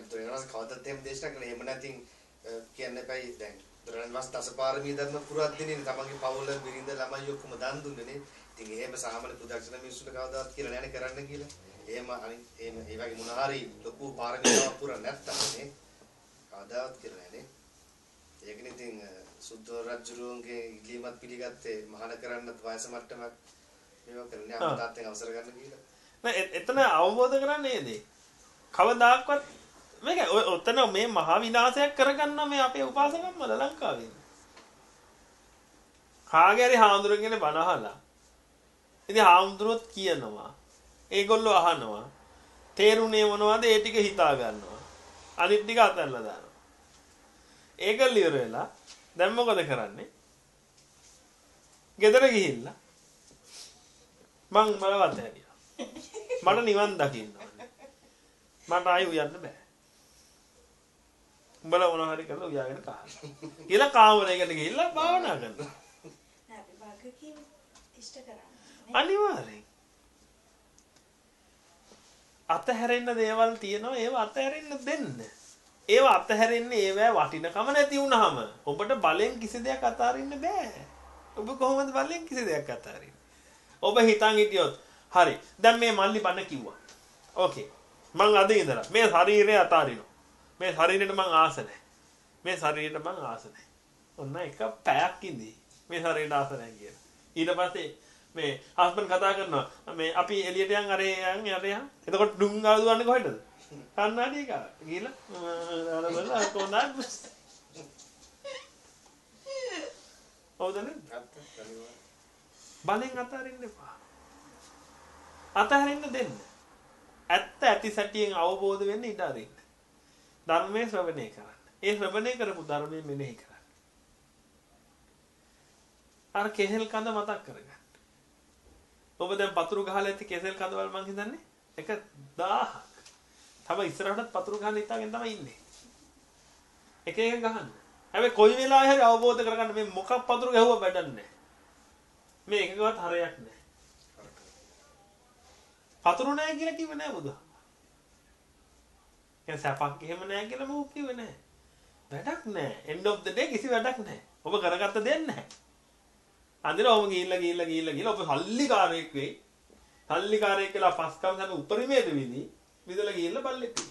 බුදුරජාණන් කවදත් එහෙම දේශනා කළේ එහෙම නැතිනම් කියන්න එපයි දැන් බුදුරජාණන් වහන්සේ දසපාරමී ධර්ම පුරද්දිනේ තමන්ගේ පවුල බිරිඳ ළමයි ඔක්කොම දන් දුන්නේනේ. ඉතින් එහෙම සාමාන්‍ය පුදක්ෂණ මිනිස්සුන්ට කවදාවත් කියලා නැනේ කරන්න කියලා. එහෙම අනිත් එහෙම ඒ වගේ මොන හරි ලොකු පාරමිතාවක් පුරන්න නැත්තම් නේ කවදාවත් කියලා නැනේ. ඒකනේ ඉතින් සුද්ධ රජුරුවන්ගේ ඉල්ලීමත් පිළිගත්තේ මහාන කරන්නත් වයස මට්ටමක් මේවා කරන්නේ අපේ තාත්තෙන් අවසර ගන්න කියලා. නෑ එතන අවබෝධ කරන්නේ නේද? කවදාක්වත් මේක ඔතන මේ මහා විනාශයක් කරගන්න මේ අපේ උපාසකම්මල ලංකාවේ. කාගේ හරි හාමුදුරුවන්ගෙන බණ අහලා. ඉතින් හාමුදුරුවොත් කියනවා. ඒගොල්ලෝ අහනවා. තේරුණේ මොනවද ඒ ටික හිතා ගන්නවා. අනිත් ටික අතල්ලා දානවා. ඒක ලියර වෙලා දැන් මොකද කරන්නේ? ගෙදර ගිහිල්ලා මං බලවත් හැදියා. මට නිවන් දකින්න ඕනේ. මට ආයෙ උයන්න බෑ. උඹලා මොනවා හරි කරලා උයාගෙන කහන්න. කියලා කාමරයකට ගිහිල්ලා භාවනා කරනවා. නෑ අපි වගකීම් ඉෂ්ට කරන්නේ. අනිවාර්යෙන්. අතහැරෙන්න දේවල් තියෙනවා ඒව අතහැරෙන්න දෙන්න. ඒව අතහැරෙන්නේ ඒවැ වටිනකම නැති වුනහම ඔබට බලෙන් කිසි දෙයක් අතාරින්න බෑ. ඔබ කොහොමද බලෙන් කිසි දෙයක් අතාරින්නේ? ඔබ හිතන් හිටියොත් හරි. දැන් මේ මල්ලි බන්න කිව්වා. ඕකේ. මං අද ඉඳලා මේ ශරීරය අතාරිනවා. මේ ශරීරෙට මං ආස නැහැ. මේ ශරීරෙට මං ආස නැහැ. ඔන්න එක පැයක් ඉඳී. මේ ශරීරයට ආස නැහැ කියලා. ඊට පස්සේ මේ හස්බන්ඩ් කතා කරනවා මේ අපි එළියට යන් අරේ යන් යට යන්. එතකොට ඩුං ගාලා දුවන්නේ කොහෙටද? කන්නාඩි එක. ගිහලා අර බලලා කොහොමද? හවුද නේද? බලෙන් අතාරින්න එපා. අතහරින්න දෙන්න. ඇත්ත ඇති සැටියෙන් අවබෝධ වෙන්න ඉඩ අරින්න. ධර්මයේ ශ්‍රවණය කරන්න. ඒ ශ්‍රවණය කරපු ධර්මයේ මෙනෙහි කරන්න. අර කෙහෙල් කඳ මතක් කරගන්න. ඔබ දැන් පතුරු ගහලා ඇති කෙසෙල් කඳවල් මං හිතන්නේ එක 1000ක්. තව ඉස්සරහටත් පතුරු ගහන්න හිතාගෙන තමයි ඉන්නේ. එක එක ගහන්න. හැබැයි කොයි වෙලාවෙ හරි අවබෝධ කරගන්න මේ මොකක් පතුරු ගැහුවා වැඩක් නැහැ. මේ එකකවත් හරයක් නැහැ. පතුරු නැහැ කියලා කිව්වේ නැහැ බුදුහාම. කියන්නේ සැපක් එහෙම නැහැ කියලා මම කිව්වේ නැහැ. වැඩක් නැහැ. end of the day කිසි වැඩක් නැහැ. ඔබ කරගත්ත දෙයක් නැහැ. අන්දිර ඔබ ගිහිල්ලා ගිහිල්ලා ගිහිල්ලා ගිහිල්ලා ඔබ සල්ලිකාරයෙක් වෙයි. සල්ලිකාරයෙක් කියලා පස්කම් හැම උපරිමයට විදි. විදලා ගිහිල්ලා බල්ලෙක් වෙයි.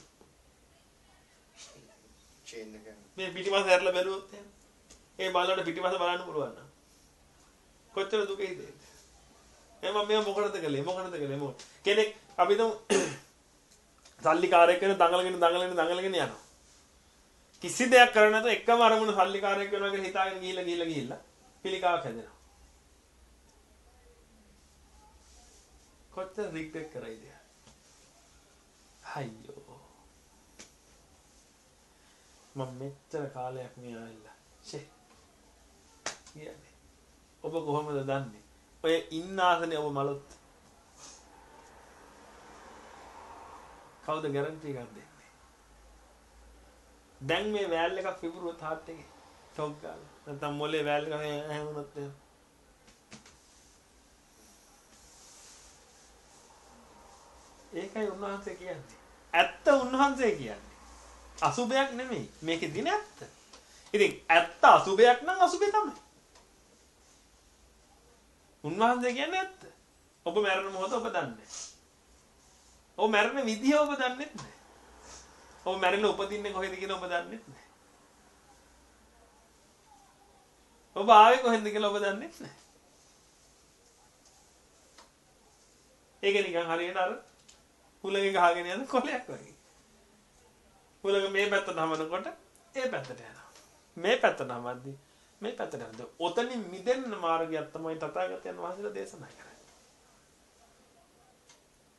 චේන් එක මේ පිටිපස්ස ඇරලා බැලුවොත් එහෙම. ඒ බල්ලට පිටිපස්ස බලන්න පුළුවන් නම්. කොච්චර දුකයිද? එහම මෙයා මොකටද කළේ? මොකටද කළේ? මොකද? කෙනෙක් අපි තුමු සල්ලිකාරයෙක් වෙන දඟලගෙන දඟලගෙන දඟලගෙන යනවා. කිසි දෙයක් කරන්නේ නැතුව එකම අරමුණ සල්ලිකාරයෙක් වෙනවා කියලා හිතාගෙන ගිහිල්ලා ගිහිල්ලා ගිහිල්ලා පිළිකාවක් හැදෙනවා. කොච්චර රිග්‍රෙට් කරයිද? අයියෝ. මම මෙච්චර කාලයක් මේ ආවිල්ලා. ෂේ. කියන්නේ. ඔබ කොහොමද දන්නේ? ඔය ඉන්න ආසනේ ඔබ මලොත්. කවුද ගැරන්ටි එකක් දෙන්නේ? දැන් මේ වෑල් එකක් පිපුරුවොත් හાર્ට් එකේ ෂොක් ගාලා. නැත්නම් මොලේ වෑල් එක හැමුණොත් එහෙම. ඒකයි උන්වහන්සේ කියන්නේ. ඇත්ත උන්වහන්සේ කියන්නේ. අසුබයක් නෙමෙයි. මේකේ දින ඇත්ත. ඉතින් ඇත්ත අසුබයක් නම් අසුබේ තමයි. උන්වහන්සේ කියන්නේ ඇත්ත. ඔබ මරණ මොහොත ඔබ දන්නේ. ඔබ මරණ විදිය ඔබ දන්නේ නැහැ. ඔබ මැරෙලා උපදින්නේ කොහෙද කියලා ඔබ දන්නේ නැහැ. ඔබ ආවේ කොහෙන්ද කියලා ඔබ දන්නේ නැහැ. ඒක නිකන් හරියට අර හුලඟේ ගහගෙන යන කොලයක් වගේ. හුලඟ මේ පැත්තට හමනකොට ඒ පැත්තට යනවා. මේ පැත්තට හමද්දී මේ පැත්තට යනවා. ඔතනින් මිදෙන්න මාර්ගයක් තමයි තථාගතයන් වහන්සේලා දේශනා කරන්නේ.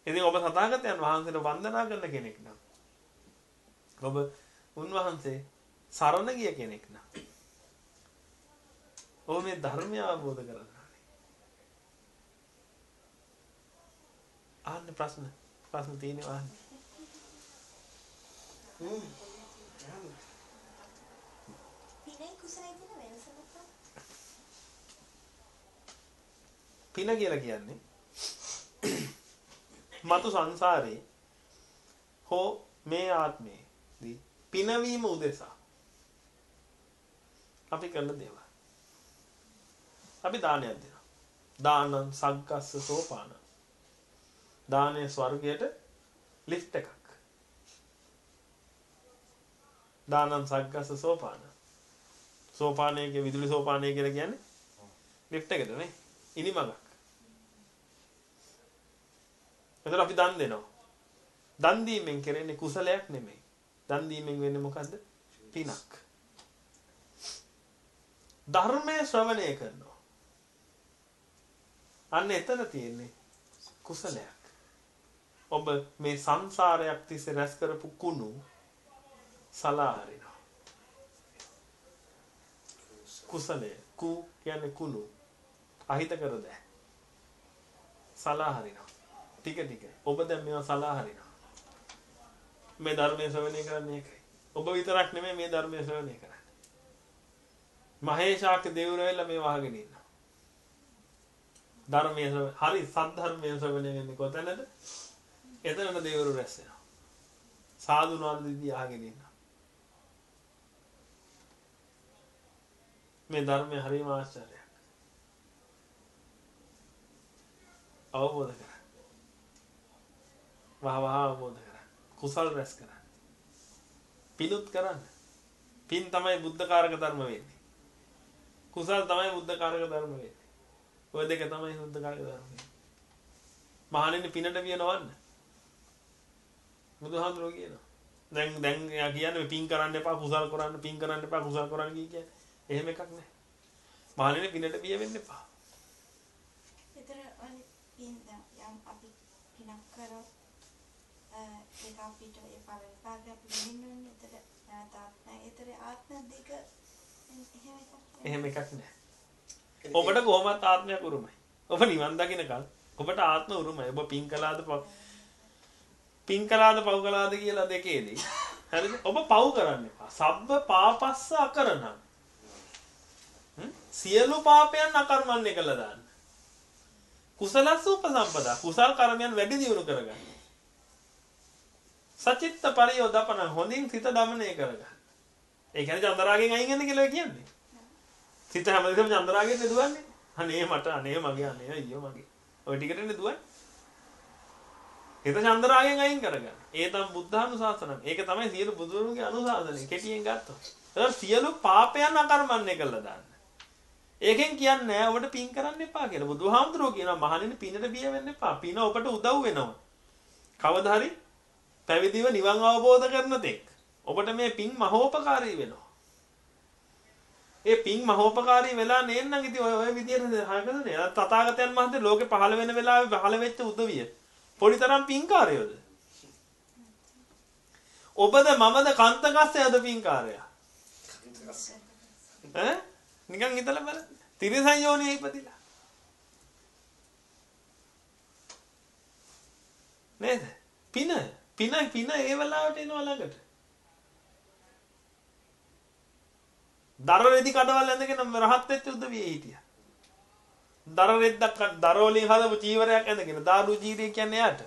ඉතින් ඔබ තථාගතයන් වහන්සේට වන්දනා කරන කෙනෙක් නම් ඔබ උන්වහන්සේ සරණ ගිය කෙනෙක් නම් ඔබ මේ ධර්මය අවබෝධ කරගන්න අහන්න ප්‍රශ්න ප්‍රශ්න තියෙනවා අහන්න. පිනේ කුසලයි තියෙන වෙනස මොකක්ද? පින කියලා කියන්නේ මතු සංසාරේ හෝ මේ ආත්මේදී පිනවීම උදෙසා අපි කරන දේවල්. අපි දානයක් දෙනවා. දානං සග්ගස්ස සෝපාන. දානය ස්වර්ගයට ලිෆ්ට් එකක්. දානං සග්ගස්ස සෝපාන. සෝපානයේ විදුලි සෝපානය කියලා කියන්නේ ලිෆ්ට් එකද නේ? ඉනිමගක්. එතකොට අපි දන් දෙනවා. දන් දීමෙන් කරන්නේ කුසලයක් නෙමෙයි. දන් දීමෙන් වෙන්නේ මොකද්ද? පිනක්. ධර්මයේ ශ්‍රවණය කරනවා. අන්න එතන තියෙන්නේ කුසලයක්. ඔබ මේ සංසාරයක් තිස්සේ රැස් කරපු කුණු සලා හරිනවා. කුසලය කු කියන්නේ කුණු අහිත කර දෑ. සලා හරිනවා. ටික ටික ඔබ දැන් මේවා සලා හරිනවා. මේ ධර්මයේ ශ්‍රවණය කරන්නේ ඒකයි. ඔබ විතරක් නෙමෙයි මේ ධර්මය ශ්‍රවණය කරන්නේ. මහේශාක දෙවිවරු වෙලා මේ වහගෙන ඉන්නවා. ධර්මයේ හරි සද්ධර්මයේ ශ්‍රවණය වෙන්නේ කොතැනද? එතනම දෙවිවරු රැස් වෙනවා. සාදු නාදදී අහගෙන ඉන්නවා. මේ ධර්මය හරිම ආශ්චර්යයක්. අවබෝධ කරගන්න. වහ වහ අවබෝධ කරගන්න. කුසල් රැස් කරන්න. පිනුත් කරන්න. පින් තමයි බුද්ධ කාරක ධර්ම වෙන්නේ. කුසල් තමයි බුද්ධ කාරක ධර්ම වෙන්නේ. ඔය දෙක තමයි බුද්ධ කාරක ධර්ම වෙන්නේ. මහණෙනි පිනට විය නොවන්න. බුදුහාමුදුරුවෝ කියනවා. දැන් දැන් එයා කියන්නේ පින් කරන්න එපා කුසල් කරන්න පින් කරන්න එපා කුසල් කරන්න කියන්නේ. එහෙම එකක් නැහැ. මහණෙනි පිනට බිය වෙන්න එපා. ඒතර පින් යම් අපි පිනක් කරොත් ඒක අපිට ඒ ඵල විපාක අපි විඳින්න ඒතර නැවත ආත්මය ඒතර ආත්ම දෙක එහෙම එකක් නැහැ. ඔබට කොහොමත් ආත්මයක් උරුමයි. ඔබ නිවන් දකින්නකල් ඔබට ආත්ම උරුමයි. ඔබ පින් කළාද පින් කළාද පව් කළාද කියලා දෙකේදී. හරිද? ඔබ පව් කරන්න එපා. සබ්බ පාපස්ස අකරණං. සියලු පාපයන් අකර්මණ්‍ය කළා දාන්න. කුසලස්ස උපසම්පදා. කුසල් කර්මයන් වැඩි දියුණු කරගන්න. සචිත්ත පරියෝදපන හොඳින් සිත දමනය කරගන්න. ඒ කියන්නේ චන්දරාගෙන් අයින් වෙන්න කියලා කියන්නේ. සිත හැමදේම චන්දරාගෙන් නෙදුවන්නේ. අනේ මට අනේ මගේ අනේ අයියෝ මගේ. ඔය ටිකට නෙදුවන්නේ. හිත චන්දරාගෙන් අයින් කරගන්න. ඒ තමයි බුද්ධානුශාසනය. ඒක තමයි සියලු බුදුරුන්ගේ අනුශාසනය. කෙටියෙන් ගත්තොත්. ඒක සියලු පාපයන් අකර්මණ්‍ය කළා දාන්න. ඒකෙන් කියන්නේ ඔබට පින් කරන්න එපා කියලා. බුදුහාමුදුරුවෝ කියනවා මහණෙනි පිනට බිය වෙන්න එපා. පින ඔබට උදව් වෙනවා. කවදා හරි පැවිදිව නිවන් අවබෝධ කරන තෙක් ඔබට මේ පින් මහෝපකාරී වෙනවා. ඒ පින් මහෝපකාරී වෙලා නේන්නම් ඉතින් ඔය ඔය විදියට හයකදනේ. තථාගතයන් වහන්සේ ලෝකේ පහළ වෙන වෙලාවේ පහළ වෙච්ච උදවිය. පොඩිතරම් පින්කාරයෝද? ඔබද මමද කන්තකස්සයද පින්කාරයා? ඈ නිකන් හිතලා බලන්න. තිරිසන් යෝනියේ ඉපදිලා. නේද? පින පින පින ඒ වෙලාවට එනවා ළඟට. දර රෙදි කඩවල් ඇඳගෙන රහත් වෙච්ච උදවිය හිටියා. දර රෙද්දක් දර වලින් හදපු චීවරයක් ඇඳගෙන දාරු ජීරිය කියන්නේ යාට.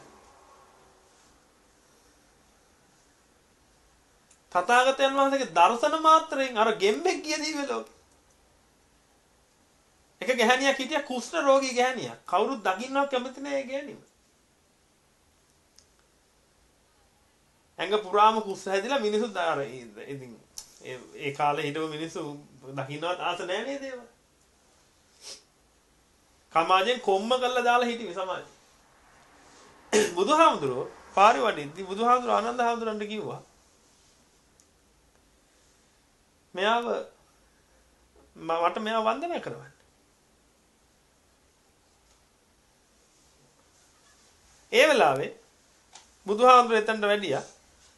තථාගතයන් වහන්සේගේ දර්ශන මාත්‍රයෙන් අර ගෙම්බෙක් ගිය දිව්‍ය ලෝකෙ. එක ගැහණියක් හිටියා කුෂ්ඨ රෝගී ගැහණියක්. කවුරුත් දකින්නව කැමති නෑ ඒ ගැහණිව. ඇඟ පුරාම කුෂ්ඨ හැදිලා මිනිස්සු අර ඉතින් ඒ කාලේ හිටපු මිනිස්සු දකින්නවත් ආස නෑ නේද ඒවා. කමාජෙන් කොම්ම කරලා දාලා හිටියේ සමාජය. බුදුහාමුදුරුවෝ පාරේ වඩින්දි බුදුහාමුදුරුවෝ ආනන්ද හාමුදුරන්ට කිව්වා මෙයාව මට මෙයා වන්දනා කරවන්න. ඒ වෙලාවේ බුදුහාමුදුර එතනට වැඩියා.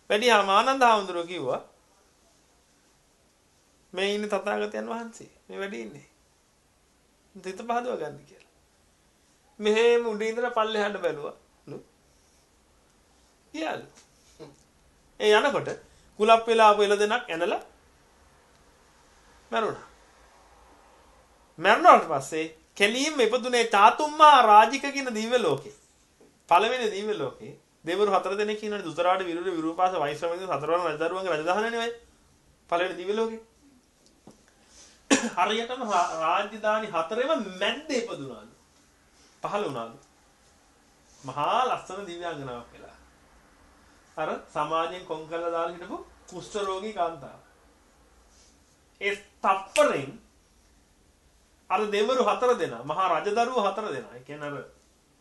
වැඩියාම ආනන්ද හාමුදුරුවෝ කිව්වා මේ ඉන්නේ තථාගතයන් වහන්සේ. මේ වැඩි ඉන්නේ. හිත පහදව ගන්න කියලා. මෙහෙම උඩින් ඉඳලා පල්ලෙහාට බැලුවා. නු. ගියාලු. ඒ යනකොට කුලප් වෙලා ආපු එළදෙනක් ඇනලා මැරුණා. මැරුණාට පස්සේ කෙලින්ම ඉපදුනේ චාතුම්මා රාජික කියන දිව්‍ය ලෝකේ. පළවෙනි දිව්‍ය ලෝකේ දෙවරු හතර දෙනෙක් ඉන්නනේ දුතරාඩ විරුර විරූපාස වෛශ්‍රවණික සතරවරන් රජදරුවන්ගේ රජදහනනේ ඔය. පළවෙනි දිව්‍ය ලෝකේ. හරියටම රාජ්‍යදානි හතරෙම මැද්දේ ඉපදුනාලු. පහළ වුණාලු. මහා ලස්සන දිව්‍යාංගනාවක් වෙලා. අර සමාජයෙන් කොන් කරලා දාලා හිටපු කුෂ්ඨ රෝගී කාන්තාව. ඒ තප්පරෙන් අර දෙවරු හතර දෙනා මහා රජදරුවෝ හතර දෙනා. ඒ කියන්නේ අර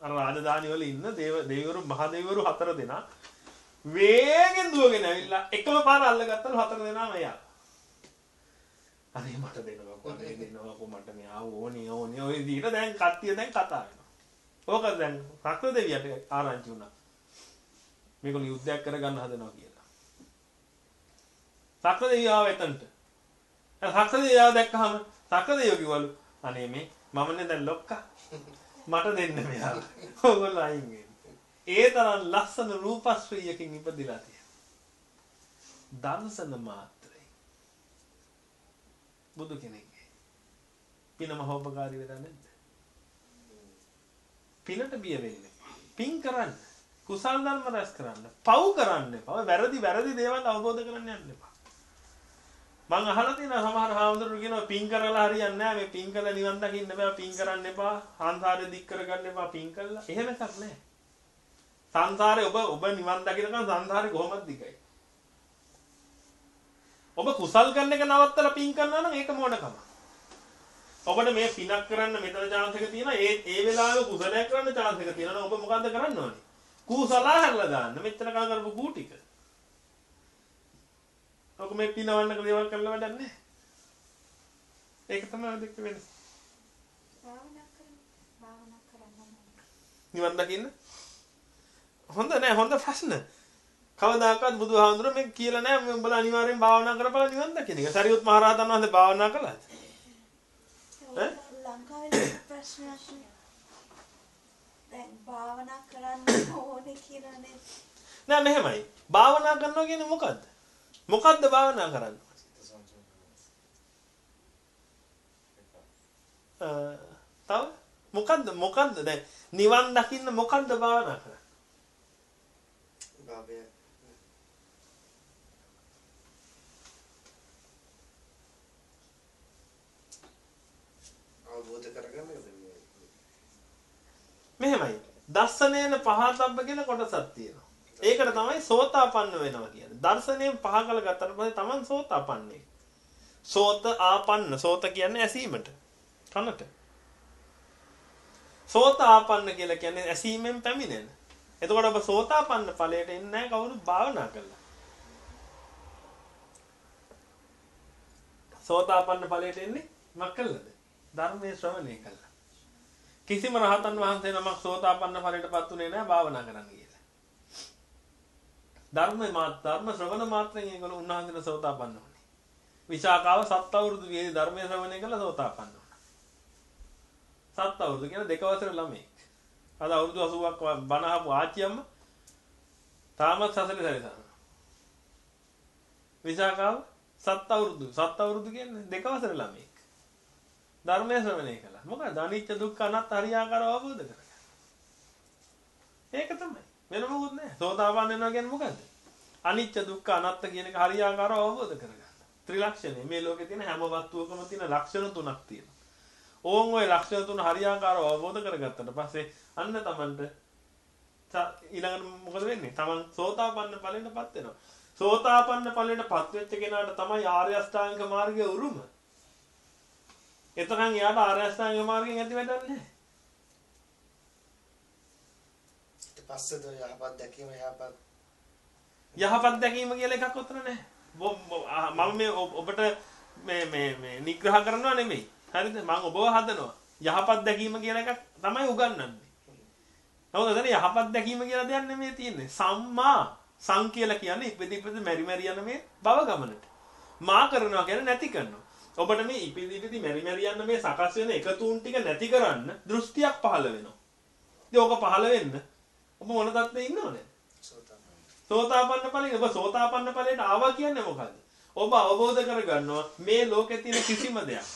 අර රාජධානි වල ඉන්න දේව දෙවිවරු මහ දෙවිවරු හතර දෙනා වේගෙන් දුවගෙන ඇවිල්ලා එකම පාර අල්ලගත්තලු හතර දෙනාම එයා. අනේ මට දෙනවකෝ අනේ දෙනවකෝ මට මෙයා ඕනේ ඕනේ ඔය විදිහට දැන් කට්ටිය දැන් කතා වෙනවා. ඕක දැන් සක්‍ර දෙවියට ආරංචි වුණා. මේගොල්ලෝ යුද්ධයක් කරගන්න හදනවා කියලා. සක්‍ර දෙවියෝ ආව එතනට. සක්‍ර දෙවියෝ දැක්කහම සක්‍ර දෙවියෝ කිව්වලු අනේ මේ මමනේ දැන් ලොක්කා මට දෙන්න මෙයාල. ඕගොල්ලෝ අයින් වෙන්න. ඒ තරම් ලස්සන රූපශ්‍රීයකින් ඉපදිලා තියෙනවා. දර්ශන මාත්‍රයි. බුදු කෙනෙක්ගේ. පින මහෝපකාරී වෙලා නැද්ද? පිනට බිය වෙන්න. පින් කරන්න. කුසල් ධර්ම රැස් කරන්න. පව් කරන්න එපා. වැරදි වැරදි දේවල් අවබෝධ කරන්න යන්න එපා. මං අහලා තියෙනවා සමහර හාමුදුරුවෝ කියනවා පින් කරලා හරියන්නේ නැහැ මේ පින් කරලා නිවන් දකින්න බෑ පින් කරන්න එපා සංසාරේ දික් කරගන්න එපා පින් කළා එහෙම එකක් නැහැ සංසාරේ ඔබ ඔබ නිවන් දකින්නකම් සංසාරේ කොහොමද දිගයි ඔබ කුසල් කරන එක නවත්තලා පින් කරනවා නම් ඒක මොඩකම ඔබට මේ පිනක් කරන්න මෙතන chance එක තියෙනවා ඒ ඒ වෙලාවේ කුසලයක් කරන්න chance එක තියෙනවා ඔබ මොකද්ද කරන්න ඕනේ කුසලා හැරලා දාන්න මෙච්චර කල් කරපු කූ ටික ඔක මේ පිනවන්න දේවල් කරලා වැඩක් නැහැ. ඒක තමයි දෙක වෙනස. භාවනා කරන්න භාවනා කරන්න නිවන් දකින්න හොඳ නෑ හොඳ ප්‍රශ්න. කවදාකවත් බුදුහාමුදුරුවෝ මේ කියලා නෑ මේ උඹලා අනිවාර්යෙන් භාවනා කරපළ නිවන් දකින්න එක. සරියුත් මහ රහතන් වහන්සේ භාවනා කළාද? ලංකාවේ ප්‍රශ්නයක්. දැන් භාවනා කරන්න ඕනේ කියලානේ. නෑ මෙහෙමයි. භාවනා කරනවා කියන්නේ මොකද්ද? මොකද්ද භාවනා කරන්නේ? තව මොකද්ද මොකද්ද දැන් නිවන් දකින්න මොකද්ද භාවනා කරන්නේ? භාවය අවබෝධ කරගන්න මේ මෙහෙමයි. දස්සනේන පහතබ්බ කියන කොටසක් තියෙනවා. ඒකට තමයි සෝතාපන්න වෙනවා කියන්නේ. දර්ශනයෙන් පහ කළ ගත්තට පස්සේ Taman සෝතාපන්නේ. සෝත ආපන්න සෝත කියන්නේ ඇසීමට. කනට. සෝත ආපන්න කියලා කියන්නේ ඇසීමෙන් පැමිණෙන. එතකොට ඔබ සෝතාපන්න ඵලයට එන්නේ නැහැ කවුරු භාවනා කළා. සෝතාපන්න ඵලයට එන්නේ මක් කළාද? ධර්මයේ ශ්‍රවණය කළා. කිසිම රහතන් වහන්සේ නමක් සෝතාපන්න ඵලයටපත් උනේ නැහැ භාවනා කරන්න කියලා. ධර්ම මාත් ධර්ම ශ්‍රවණ මාත්‍රෙන් ඒගොල්ලෝ උන්වහන්සේලා සෝතාපන්න වුණේ. විශාකාව සත් අවුරුදු වියේ ධර්මයේ ශ්‍රවණය කළා සෝතාපන්න වුණා. සත් අවුරුදු කියන දෙක වසර ළමෙක්. අද අවුරුදු 80ක් බණ අහපු ආච්චියම්ම තාමත් සසලේ සැරිසනවා. විශාකාව සත් අවුරුදු සත් අවුරුදු කියන්නේ දෙක වසර ළමෙක්. ධර්මයේ ශ්‍රවණය කළා. මොකද අනිච්ච දුක්ඛ අනාත්ම හරියාකාරව අවබෝධ කරගන්න. ඒක තමයි. වෙන මොකුත් නැහැ. සෝතාපන්න වෙනවා කියන්නේ මොකද්ද? අනිච්ච දුක්ඛ අනාත්ම කියන එක හරියාකාරව අවබෝධ කරගන්න. ත්‍රිලක්ෂණය මේ ලෝකේ තියෙන හැම වස්තුවකම තියෙන ලක්ෂණ තුනක් තියෙනවා. ඕන් ওই ලක්ෂණ තුන හරියාකාරව අවබෝධ කරගත්තට පස්සේ අන්න තමන්ට ඊළඟට මොකද වෙන්නේ? තමන් සෝතාපන්න ඵලයටපත් වෙනවා. සෝතාපන්න ඵලයටපත් වෙච්ච කෙනාට තමයි ආර්ය අෂ්ටාංග මාර්ගය උරුම. එතකන් යාට ආර්ය අෂ්ටාංග මාර්ගයෙන් ඇති වැඩක් නැහැ. ඊට පස්සේද යහපත් දැකීම යහපත් යහපත් දැකීම කියලා එකක් උතර නැහැ. මම මේ ඔබට මේ මේ මේ නිග්‍රහ කරනවා නෙමෙයි. හරිද? මම ඔබව හදනවා. යහපත් දැකීම කියලා එකක් තමයි උගන්වන්නේ. නමුත් එතන යහපත් දැකීම කියලා දෙයක් නෙමෙයි තියෙන්නේ. සම්මා සං කියලා කියන්නේ ඉපදි ඉපදි මෙරි මෙරි යන මේ භව ගමනට. මා කරනවා කියන්නේ නැති කරනවා. ඔබට මේ ඉපදි ඉපදි මෙරි මෙරි යන මේ සකස් වෙන එකතුන් ටික නැති කරන්න දෘෂ්ටියක් පහළ වෙනවා. ඉතින් ඕක පහළ වෙන්න ඔබ මොන තත්ත්වෙ ඉන්නවද? සෝතාපන්න ඵලෙ ඔබ සෝතාපන්න ඵලයට ආවා කියන්නේ මොකද්ද? ඔබ අවබෝධ කරගන්නවා මේ ලෝකේ තියෙන කිසිම දෙයක්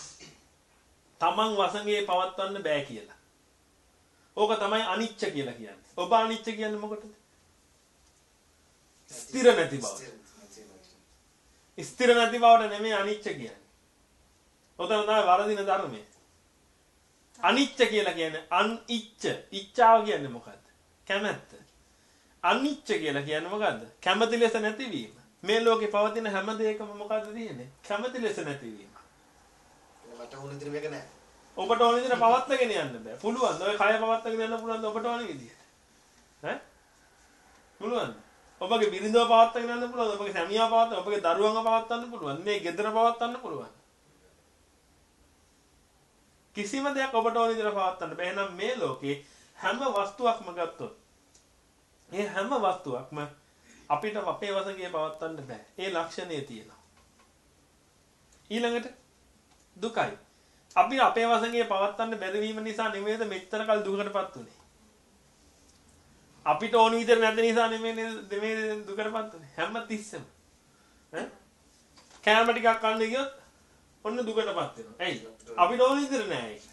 තමන් වසඟේ පවත්වන්න බෑ කියලා. ඕක තමයි අනිච්ච කියලා කියන්නේ. ඔබ අනිච්ච කියන්නේ මොකටද? ස්ථිර නැති බව. ස්ථිර නැති බවට නෙමෙයි අනිච්ච කියන්නේ. ඔතන තමයි වරදින ධර්මය. අනිච්ච කියලා කියන්නේ අනිච්ච. ඉච්ඡාව කියන්නේ මොකද්ද? කැමැත්ත. අනිච්ච කියලා කියන්නේ මොකද්ද? කැමැති ලෙස නැතිවීම. මේ ලෝකේ පවතින හැම දෙයකම මොකද්ද තියෙන්නේ? කැමැති ලෙස නැතිවීම. මට ඕන විදිහට මේක නෑ. ඔබට ඕන විදිහට පවත්වාගෙන යන්න බෑ. පුළුවන්. ඔය කය පවත්වාගෙන යන්න පුළුවන් ඔබට ඕන විදිහට. ඈ? පුළුවන්. ඔබගේ බිරිඳව පවත්වාගෙන යන්න පුළුවන්. ඔබගේ සැමියා පවත්වා, ඔබගේ දරුවන්ව පවත්වන්න පුළුවන්. මේ ගෙදර පවත්වන්න පුළුවන්. කිසිම දෙයක් ඔබට ඕන විදිහට පවත්වන්න බෑ. එහෙනම් මේ ලෝකේ හැම වස්තුවක්ම ගත්තොත් ඒ හැම වස්තුවක්ම අපිට අපේ වසඟේ පවත්වන්න බෑ. ඒ ලක්ෂණය තියෙනවා. ඊළඟට දුකයි. අපි අපේ වසඟේ පවත්වන්න බැරි වීම නිසා නෙමෙයිද මෙච්චර කල් දුකටපත් උනේ. අපිට ඕන විදිහට නැති නිසා නෙමෙයි නෙමෙයි දුකටපත් උනේ. හැම තිස්සෙම. ඈ කෑම ටිකක් කන්න ගියොත් ඔන්න දුකටපත් වෙනවා. ඇයි? අපිට ඕන විදිහට නෑ ඒක.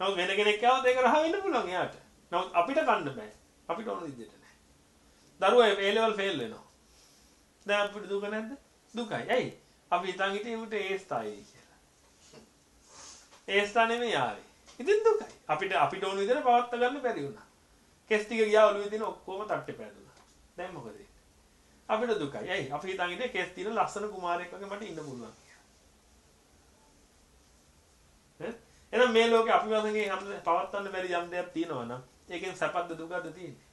නමුත් වෙන කෙනෙක් ආවොත් ඒක රහ වෙන්න පුළුවන් එයාට. නමුත් අපිට කන්න බෑ. අපිට ඕන විදිහට නෑ. දරුවා ඒ ලෙවල් ෆේල් වෙනවා. දැන් අපිට දුක නැද්ද? දුකයි. ඇයි? අපි හිතන් හිටියේ උට ඒ ස්ථායි කියලා. ඒ ස්ථා නෙමෙයි ආවේ. ඉතින් දුකයි. අපිට අපිට ඕන විදිහට පවත්ත ගන්න බැරි වුණා. කෙස් ටික ගියා ඔළුවේ තියෙන ඔක්කොම තට්ටේ පෑදුනා. දැන් මොකද? අපිට දුකයි. ඇයි? අපි හිතන් හිටියේ කෙස් තියෙන ලස්සන කුමාරයෙක් වගේ මට ඉන්න පුළුවන්. එහෙනම් මේ ලෝකේ අපි වශයෙන් හැම පවත්වන්න බැරි යම් දෙයක් තියෙනවා නම් ඒකෙන් සැපද දුකද තියෙන්නේ?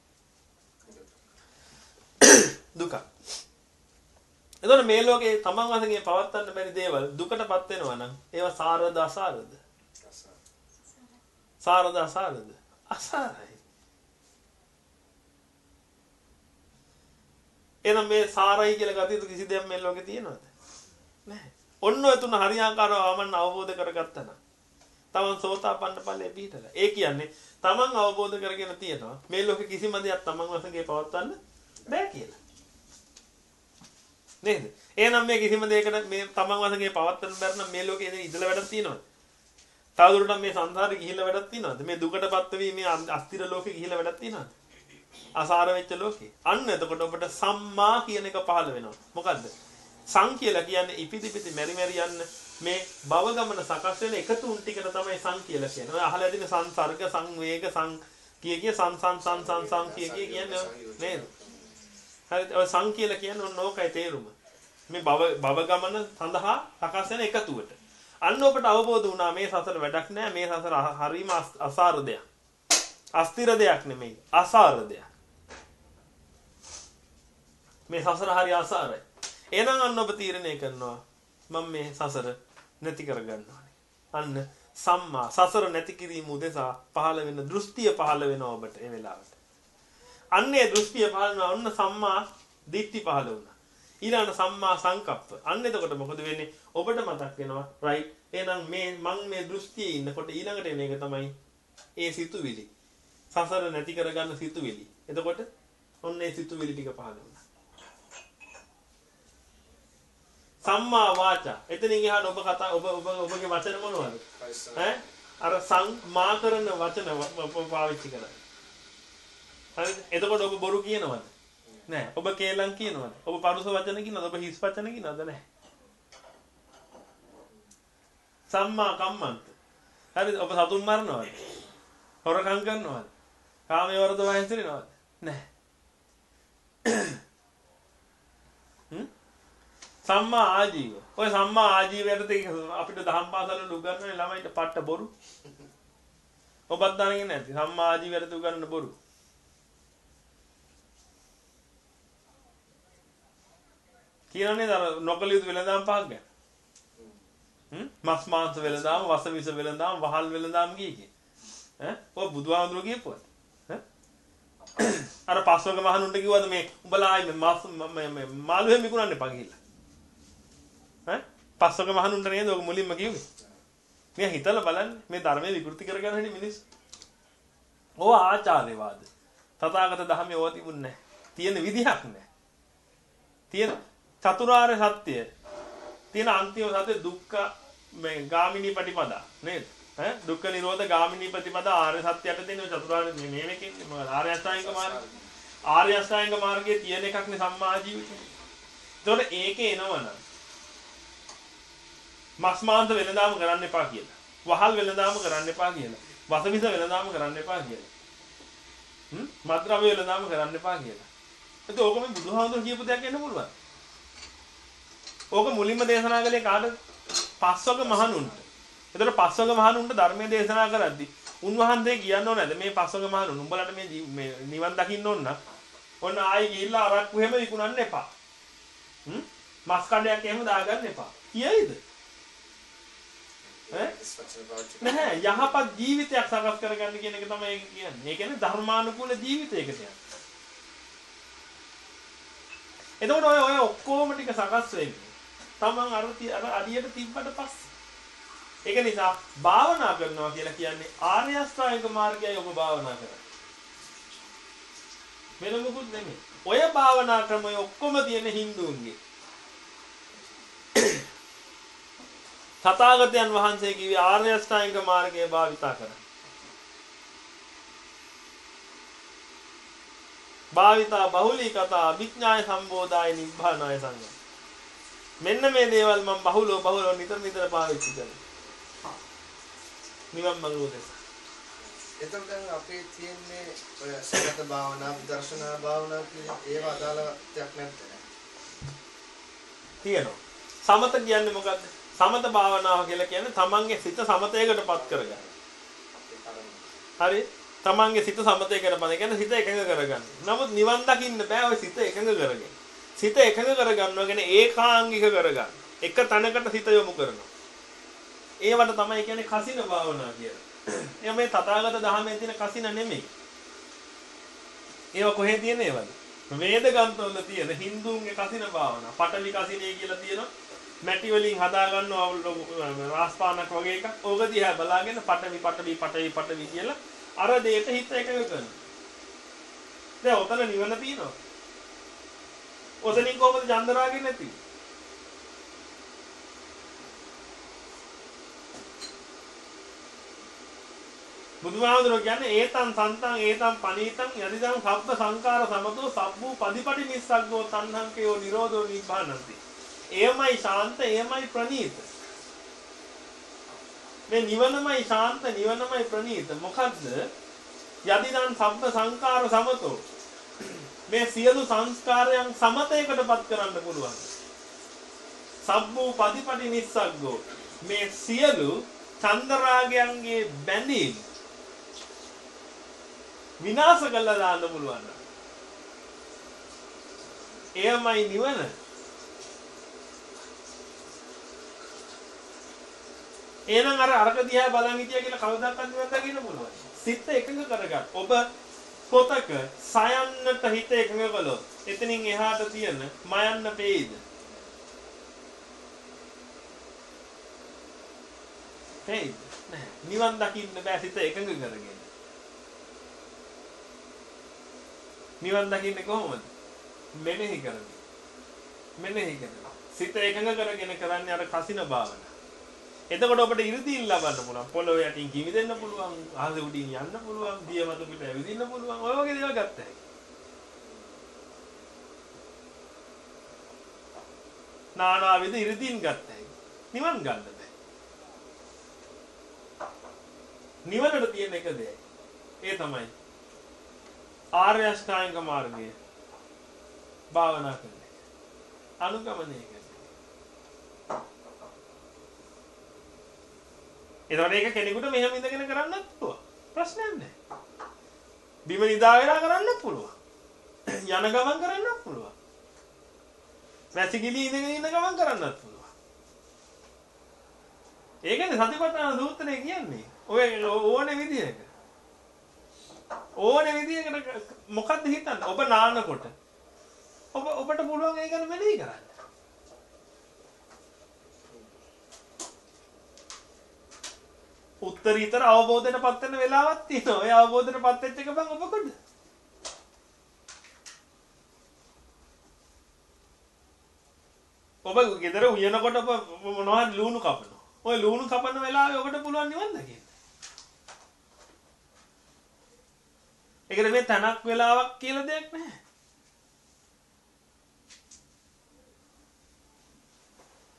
දුක. එතකොට මේ ලෝකේ තමන් වශයෙන් පවත්වන්න බැරි දේවල් දුකටපත් වෙනවා නම් ඒවා සාරද අසාරද? සාරද අසාරද? අසාරයි. එහෙනම් මේ සාරයි කියලා ගතිය කිසි දෙයක් මේ ලෝකේ තියෙනවද? නැහැ. ඔන්න ඔය තුන හරියාකාරව ආමන්න අවබෝධ කරගත්තා නම් තමන් සෝතාපන්න ඵලයේ පිහිටලා. ඒ කියන්නේ තමන් අවබෝධ කරගෙන තියෙනවා මේ ලෝකෙ කිසිම දෙයක් තමන් වශයෙන් පවත්වන්න බෑ කියලා. නේද? එහෙනම් මේ කිසිම දෙයකට මේ තමන් වශයෙන් පවත්වන්න බැරි නම් මේ ලෝකේ ඉඳලා ඉඳලා වැඩක් තියෙනවද? තවදුරටත් මේ සංසාරේ ගිහිල්ලා වැඩක් තියෙනවද? මේ දුකටපත් වෙවි මේ අස්තිර ලෝකේ ගිහිල්ලා වැඩක් තියෙනවද? අසාර වෙච්ච ලෝකේ. අන්න එතකොට ඔබට සම්මා කියන එක පහළ වෙනවා. මොකද්ද? සං කියලා කියන්නේ ඉපිදි පිටි මෙරි මෙරි යන්න මේ භව ගමන සකස් වෙන එකතුන් ටිකට තමයි සං කියලා කියන්නේ. ඔය අහලා දින සංසර්ග සංවේග සං කිය කිය සං සං සං සං සං කිය කිය කියන්නේ නේද? හරිද? ඔය සං කියලා කියන්නේ ඔන්න ඕකයි තේරුම. මේ භව භව ගමන සඳහා සකස් වෙන එකතුවට. අන්න ඔබට අවබෝධ වුණා මේ සසර වැඩක් නෑ මේ සසර හරීම අසාර දෙයක්. අස්තිර දෙයක් නෙමෙයි අසාර දෙයක්. මේ සසර හරි අසාරයි. එහෙනම් අන්න ඔබ තීරණය කරනවා මම මේ සසර නැති කරගන්න අන්න සම්මා සසර නැති කිරීම උදෙසා පහළ වෙන දෘෂ්ටිය පහළ වෙනවා ඔබට ඒ වෙලාවට. අන්නේ දෘෂ්ටිය පහළ වෙනවා ඔන්න සම්මා දිට්ඨි පහළ වුණා. ඊළඟ සම්මා සංකප්ප. අන්න එතකොට මොකද වෙන්නේ? ඔබට මතක් වෙනවා රයිට්. එහෙනම් මේ මං මේ දෘෂ්ටියේ ඉන්නකොට ඊළඟට එන එක තමයි ඒ සිතුවිලි. සසර නැති කරගන්න සිතුවිලි. එතකොට ඔන්න ඒ සිතුවිලි ටික පහළ වුණා. සම්මා වාචා. එතනින් එහාට ඔබ කතා ඔබ ඔබ ඔබගේ වචන මොනවද? ඈ අර සම්මා කරන වචන පාවිච්චි කරා. හරිද? එතකොට ඔබ බොරු කියනවද? නෑ. ඔබ කේලම් කියනවද? ඔබ පරුස වචන කියනවද? ඔබ හිස් වචන කියනවද? නෑ. සම්මා කම්මන්ත. හරිද? ඔබ සතුන් මරනවද? හොරකම් කරනවද? කාමයේ වරද වහින්සිරනවද? නෑ. සම්මා ආජීව. ඔය සම්මා ආජීවයට අපිට දහම් පාසල උගන්වන්නේ ළමයිට පට්ට බොරු. ඔබත් දැනගෙන නැති සම්මා ආජීවයට උගන්වන බොරු. කියනනේ අර නොකල යුතු වෙලඳාම් පහක් ගැන. හ්ම් මස් මාංශ වෙලඳාම්, වස විස වෙලඳාම්, වහල් වෙලඳාම් කීකේ. ඈ ඔය බුදුහාමුදුරුවෝ කියපුවා. අර පස්වක මහනුන්ට කිව්වද මේ උඹලා ආයි මස් මාළුවෙ මිකුණන්න එපා කියලා. ඈ පස්වක මහනුන්ට නේද ඔක මුලින්ම කිව්වේ. මෙයා හිතලා බලන්න මේ ධර්මයේ විකෘති කරගන්න හැටි මිනිස්සු. ඕව ආචාර්යවාද. තථාගත ධර්මයේ ඕවා තිබුණේ නැහැ. තියෙන විදිහක් නැහැ. තියෙන චතුරාර්ය සත්‍ය තියෙන අන්තිම සත්‍ය දුක්ඛ මේ ගාමිනී ප්‍රතිපදා නේද? ඈ දුක්ඛ නිරෝධ ගාමිනී ප්‍රතිපදා ආර්ය සත්‍යයට තියෙන චතුරාර්ය මේ මේකෙන් ආර්ය අෂ්ටාංගික මාර්ගය. ආර්ය අෂ්ටාංගික මාර්ගයේ තියෙන එකක් නේ සම්මා ජීවිතය. ඒතකොට ඒකේ එනවනම් මස් මාංශ වෙනදාම කරන්න එපා කියලා. වහල් වෙනදාම කරන්න එපා කියලා. වසවිස වෙනදාම කරන්න එපා කියලා. හ්ම් මද්ද්‍රව්‍ය වෙනදාම කරන්න එපා කියලා. එතකොට ඕක මේ බුදුහාමුදුරු කියපු දෙයක් වෙන්න පුළුවන්. ඕක මුලින්ම දේශනා කළේ කාටද? පස්වග මහණුන්ට. එතකොට පස්වග මහණුන්ට ධර්මයේ දේශනා කරද්දී උන්වහන්සේ කියන්න ඕනද මේ පස්වග මහණුන් උඹලට මේ මේ නිවන් දකින්න ඕන නම් ඔන්න ආයි ගිහිල්ලා අරක්කු හැම විකුණන්න එපා. හ්ම් මස් කඩයක් එහෙම දාගන්න එපා. කියයිද? නැහැ යහපත් ජීවිතයක් සකස් කරගන්න කියන එක තමයි ඒක කියන්නේ. ඒ කියන්නේ ධර්මානුකූල ජීවිතයකට යන්න. එතකොට ඔය ඔය ඔක්කොම ටික සකස් වෙන්නේ. තමන් අර අර අඩියට තිබ්බට පස්සේ. ඒක නිසා භාවනා කරනවා කියලා කියන්නේ ආර්ය අෂ්ටාංගික මාර්ගයයි ඔබ භාවනා කරන්නේ. වෙන මොකුත් නෙමෙයි. ඔය භාවනා ක්‍රමය ඔක්කොම තියෙන හින්දුන්ගේ. තථාගතයන් වහන්සේ කිව්වේ ආර්ය අෂ්ටාංගික මාර්ගය භාවිතා කරන්න. භාවිතා බහුලී කතා අභිඥාය සම්බෝධාය නිබ්බානාය සංගම. මෙන්න මේ දේවල් මම බහුලව බහුලව නිතර නිතර පාවිච්චි කරනවා. නිවන් මඟ උදෙසා. එතකොට දැන් අපේ තියෙන්නේ ඔය සමත භාවනා, දර්ශනා භාවනා කියන ඒවා අදාළයක් නැද්ද? තියෙනවා. සමත කියන්නේ මොකද්ද? සමත භාවනාව කියලා කියන්නේ තමන්ගේ සිත සමතයකටපත් කරගන්න. හරි? තමන්ගේ සිත සමතයකට පද කියන්නේ සිත එකඟ කරගන්න. නමුත් නිවන් දකින්න බෑ ඔය සිත එකඟ කරගෙන. සිත එකඟ කරගන්නවා කියන්නේ ඒකාංගික කරගන්න. එක තැනකට සිත යොමු කරනවා. ඒවට තමයි කියන්නේ කසින භාවනා කියලා. එයා මේ තථාගත දහමේ තියෙන කසින නෙමෙයි. ඒවා කොහේ තියෙන ඒවද? වේද ග්‍රන්ථවල තියෙන හින්දුන්ගේ කසින භාවනා. පටවි කසිනේ කියලා තියෙනවා. මැටි වලින් හදා ගන්නවා රාස්පානක් වගේ එකක්. ඕක දිහා බලාගෙන පටවි පටවි පටවි පටවි කියලා අර දෙයට හිත එකඟ කරනවා. දැන් ඔතන නිවන තියෙනවා. ඔතනින් කොහොමද චන්දරාගේ නැති? බුදුහාමුදුරුවෝ කියන්නේ ඒතං සන්තං ඒතං පනීතං යදිදං සබ්බ සංකාර සමතෝ සබ්බූ පදිපටි නිස්සග්ගෝ තණ්හංකයෝ නිරෝධෝ නිබ්බානಂತಿ. එයමයි ශාන්ත එයමයි ප්‍රණීත. මේ නිවනමයි ශාන්ත නිවනමයි ප්‍රණීත. මොකද්ද? යදිදං සබ්බ සංකාර සමතෝ මේ සියලු සංස්කාරයන් සමතයකටපත් කරන්න පුළුවන්. සබ්බූ පදිපටි නිස්සග්ගෝ මේ සියලු චන්දරාගයන්ගේ බැඳීම් විනාශ කළා දාන්න පුළුවන්. එයමයි නිවන. එහෙනම් අර අරක දිහා බලන් හිටියා කියලා කවදාවත් නිවන් දකින්න පුළුවන්. සිත එකඟ කරගන්න. ඔබ පොතක සයන්නට හිත එකඟ කළොත් එතනින් එහාට තියෙන මයන්න පේයිද? පේයිද? නැහැ. නිවන් දකින්න බෑ සිත එකඟ කරගෙන. නිවන් දකින්නේ කොහොමද? මෙනෙහි කරගෙන. මෙනෙහි කරගෙන. සිත එකඟ කරගෙන කරන්නේ අර කසින භාවන. එතකොට ඔබට ඉරිදීන් ලබන්න පුළුවන්. පොළොව යටින් කිවිදෙන්න පුළුවන්. අහස උඩින් යන්න පුළුවන්. දිය මත පිට ඇවිදින්න පුළුවන්. ඔය වගේ දේවල් ගත්තා. නානා විද ඉරිදීන් ගත්තා. නිවන් ගන්න බෑ. නිවනට තියෙන එක දෙයයි. ඒ තමයි ආර්ය අෂ්ටාංග මාර්ගය භාවනා කරන එක. අනුගමනය කරන එතකොට ඒක කෙනෙකුට මෙහෙම ඉඳගෙන කරන්නත් පුළුවන්. ප්‍රශ්නයක් නැහැ. බිම නිදා වෙලා කරන්නත් පුළුවන්. යන ගමන් කරන්නත් පුළුවන්. වැසිකිලි ඉඳගෙන ඉන්න ගමන් කරන්නත් පුළුවන්. ඒකනේ සතිපට්ඨාන සූත්‍රය කියන්නේ. ඔය ඕනේ විදිහක. ඕනේ විදිහකට මොකද්ද හිතන්නේ? ඔබ නානකොට ඔබ ඔබට පුළුවන් ඒක ගැන මෙනෙහි කරන්න. උත්තරීතර අවබෝධයට පත් වෙන වෙලාවක් තියෙනවා. ඒ අවබෝධයට පත් වෙච්ච එක බං ඔබ කොහෙද? ඔබ ගෙදර උයනකොට ඔබ මොනවද ලුණු කපනවා. ඔය ලුණු කපන වෙලාවේ ඔබට පුළුවන් නිවන් දකින්න. ඒකට මේ තනක් වෙලාවක් කියලා දෙයක් නැහැ.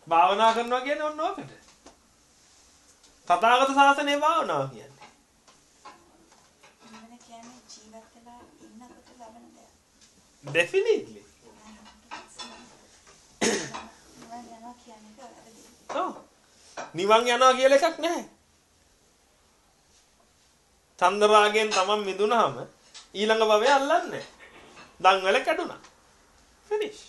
භාවනා කරනවා කියන්නේ ඔන්න ඕකට. තථාගත ශාසනයේ භාවනාව කියන්නේ. නිවන කියන්නේ ජීවත් වෙලා ඉන්නකොට ලබන දෙයක්. Definitely. නිවන් යනවා කියලා එකක් නැහැ. චන්දරාගෙන් තමන් මිදුනහම ඊළඟ භවය අල්ලන්නේ. දන් වල කැඩුනා. finish.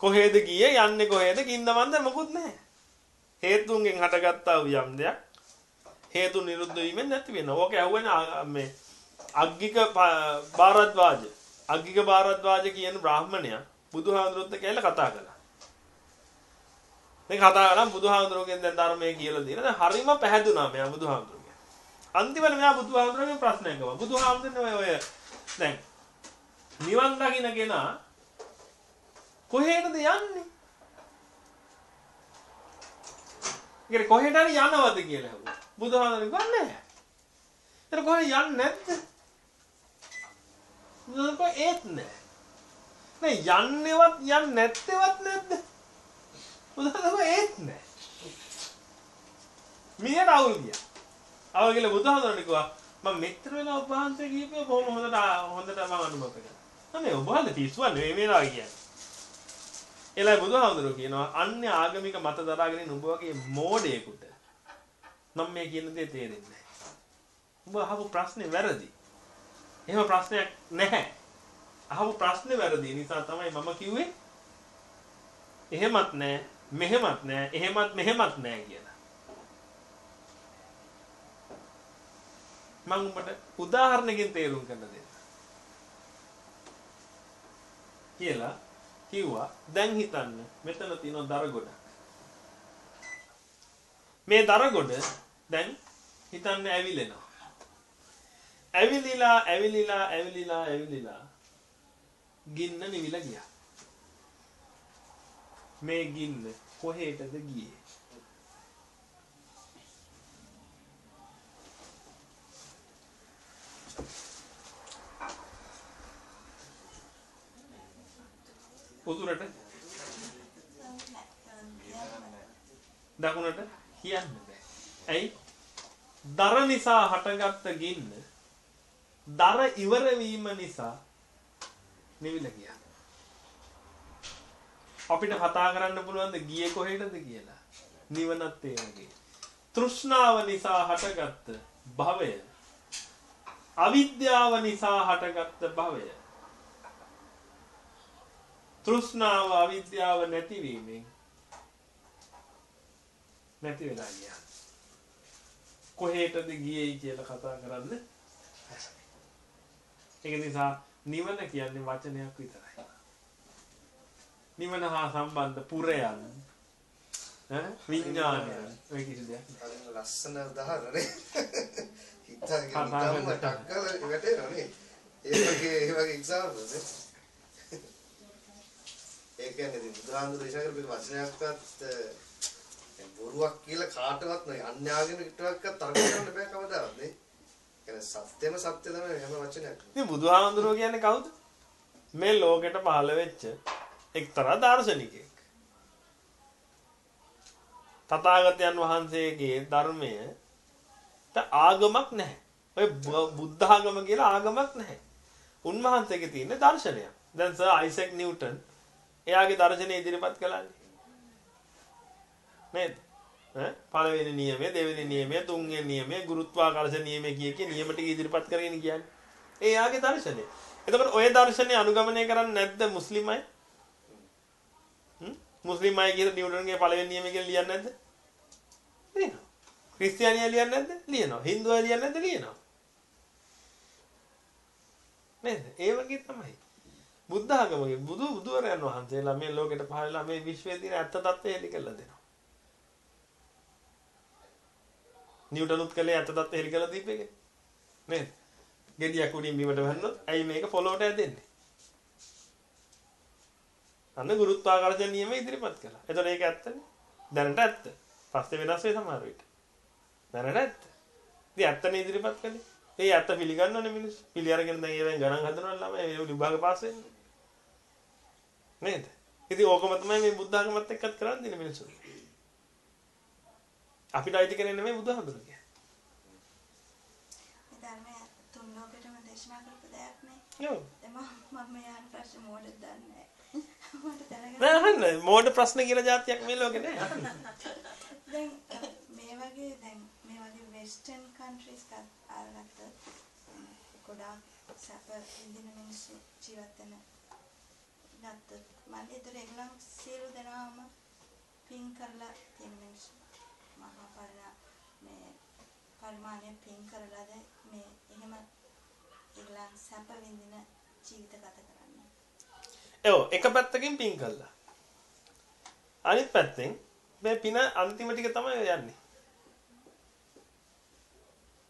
කොහෙද ගියේ යන්නේ කොහෙද කින්දමන්ද මොකුත් නැහැ. හේතුන්ගෙන් හටගත්තා වූ යම් දෙයක් හේතු නිරුද්ධ වීමෙන් නැති වෙනවා. ඕක ඇහුවනේ මේ අග්ගික භාරද්වාජ. අග්ගික භාරද්වාජ කියන බ්‍රාහ්මණයා බුදුහාමුදුරුවොත් කියලා කතා කළා. මේ කතා කරලා බුදුහාමුදුරුවෝගෙන් දැන් ධර්මයේ කියලා දෙන. දැන් හරිම පැහැදුනා මෙයා බුදුහාමුදුරුවෝ. අන්තිමට මෙයා බුදුහාමුදුරුවෝගෙන් ප්‍රශ්නයක් ගවා. බුදුහාමුදුරුවෝ ඔය දැන් නිවන් දකින්න කෙනා කොහෙටද යන්නේ? ඉතින් කොහෙට හරි යනවද කියලා අහුවා. බුදුහාමර ගන්නෑ. එතන කොහෙ යන්නේ නැද්ද? බුදුහාමර ඒත් නෑ. නේ යන්නේවත් යන්නේ නැත්තේවත් නැද්ද? බුදුහාමර ඒත් නෑ. මියට අවුල් ගියා. අවුල් කියලා බුදුහාමරට කිව්වා මම මෙච්චර වෙලා ඔබ වහන්සේ කියපේ බොහොම හොඳට හොඳට මම අනුමත කරා. මේ ඔබ වහන්සේ පිස්සුවක් නෙවෙයි මේලා කියන්නේ. එලයි බුදුහාමුදුරුවෝ කියනවා අන්‍ය ආගමික මත දරාගෙන නුඹ වගේ මෝඩයෙකුට මම මේ කියන දේ තේරෙන්නේ නැහැ. උඹ අහපු ප්‍රශ්නේ වැරදි. එහෙම ප්‍රශ්නයක් නැහැ. අහපු ප්‍රශ්නේ වැරදි නිසා තමයි මම කිව්වේ එහෙමත් නැහැ, මෙහෙමත් නැහැ, එහෙමත් මෙහෙමත් නැහැ කියලා. මම උඹට උදාහරණකින් තේරුම් කරන්න දෙන්න. කියලා කිව්වා දැන් හිතන්න මෙතන තියෙන දර ගොඩක්. මේ දර ගොඩ දැන් හිතන්න ඇවිලෙනවා. ඇවිලිලා ඇවිලිලා ඇවිලිලා ඇවිලිලා ගින්න නිවිලා ගියා. මේ ගින්න කොහෙටද ගියේ? උතුරට දකුණට කියන්න බෑ. ඇයි? දර නිසා හටගත්ත ගින්න දර ඉවර වීම නිසා නිවිල ගියා. අපිට කතා කරන්න පුළුවන් ද ගියේ කොහෙටද කියලා. නිවනත් ඒ වගේ. තෘෂ්ණාව නිසා හටගත්ත භවය අවිද්‍යාව නිසා හටගත්ත භවය තෘෂ්ණාව අවිද්‍යාව නැතිවීමෙන් නැති වෙලා ගියා. කොහෙටද ගියේයි කියලා කතා කරන්න ඒක නිසා නිවන කියන්නේ වචනයක් විතරයි. නිවන හා සම්බන්ධ පුරයන් ඈ විඥානයන් ඔය කිසි දෙයක් නෑ. ලස්සන උදාහරණනේ. හිතාගෙන නිකම්ම ටක්කල වැටෙනවනේ. ඒ වගේ ඒ වගේ එක්සාම්පල්ස් නේ. ඒ කියන්නේ ඉතින් බුදුහාමුදුරු ඉෂා කරපු වචනයක්වත් දැන් බොරුවක් කියලා කාටවත් නෑ අන්‍යාගම කිට්ටුවක්වත් තර්ක කරන්න බෑ කවදාවත් නේ. කියන්නේ සත්‍යම සත්‍ය තමයි හැම වචනයක්ම. ඉතින් බුදුහාමුදුරුවෝ කියන්නේ කවුද? මේ ලෝකෙට පහළ වෙච්ච එක්තරා දාර්ශනිකයෙක්. තථාගතයන් වහන්සේගේ ධර්මය ආගමක් නැහැ. ඔය බුද්ධ ආගම කියලා ආගමක් නැහැ. උන්වහන්සේගේ තියෙන දර්ශනයක්. දැන් සර් අයිසැක් නිව්ටන් එයාගේ දර්ශනය ඉදිරිපත් කළානේ. නේද? ඈ පළවෙනි නියමය, දෙවෙනි නියමය, තුන්වෙනි නියමය, ගුරුත්වාකර්ෂණ නියමය කිය කිය නියම ටික ඉදිරිපත් කරගෙන කියන්නේ. ඒ එයාගේ දර්ශනය. එතකොට ඔය දර්ශනය අනුගමනය කරන්නේ නැද්ද මුස්ලිම් අය? හ්ම්? මුස්ලිම් අය කියන නිව්ටන්ගේ පළවෙනි නියමය කියලා ලියන්නේ නැද්ද? ලියනවා. ක්‍රිස්තියානියා ලියන්නේ නැද්ද? ලියනවා. හින්දු අය ලියන්නේ නැද්ද? ලියනවා. නේද? ඒ වගේ තමයි. බුද්ධ ආගමගේ බුදු බුදුරයන් වහන්සේලා මේ ලෝකෙට පහළලා මේ විශ්වයේ තියෙන ඇත්ත తත්වය හෙලි කරලා දෙනවා. නිව්ටනුත් කළේ ඇත්ත తත්වය හෙලි කරලා දීපේක. නේද? ගෙඩියක් උඩින් බිමට වැන්නොත් ඇයි මේක පොළොවට ඇදෙන්නේ? අන්න ගුරුත්වාකර්ෂණ නියම ඉදිරිපත් කළා. එතකොට ඒක ඇත්තනේ. දැනට ඇත්ත. පස්සේ වෙනස් වෙයි සමහර විට. දැනට ඇත්ත. ඉතින් ඇත්තනේ ඉදිරිපත් කළේ. ඒ ඇත්ත පිළිගන්නවනේ මිනිස්සු. පිළි අරගෙන දැන් ඒවෙන් ගණන් හදනවා ළමයි ඒ විභාග පාස් වෙන්නේ. නේද? ඉතින් ඕකම තමයි මේ බුද්ධ ආගමත් එක්කත් කරන් දෙන්නේ මිනිස්සු. අපිට අයිති කරන්නේ නෙමෙයි බුදුහාමුදුරු කියන්නේ. මේ ධර්මය තුන් ලෝකෙටම දේශනා කරපු දෙයක් නේ. ඔව්. මම මම ප්‍රශ්න මොඩ දන්නේ මට දැනගන්න නෑ මෝඩ ප්‍රශ්න කියලා જાතියක් මේ ලෝකේ නෑ. දැන් මේ වගේ දැන් මේ වගේ වෙස්ටර්න් කන්ට්‍රීස් අරගත්ත ගොඩාක් සැප විඳින මිනිස්සු ජීවත් වෙන ගත්තොත් මම ඒතර ඒගොල්ලන් සියලු දෙනාම පින් කරලා තියෙන මිනිස්සු මහා පරිණා මේ පරිමාණය පින් කරලාද මේ එහෙම ඒගොල්ලන් සැප විඳින ජීවිත ගත කරන්නේ ඔව් එක පැත්තකින් පින් කළා. අනිත් පැත්තෙන් මේ පින අන්තිම ටික තමයි යන්නේ.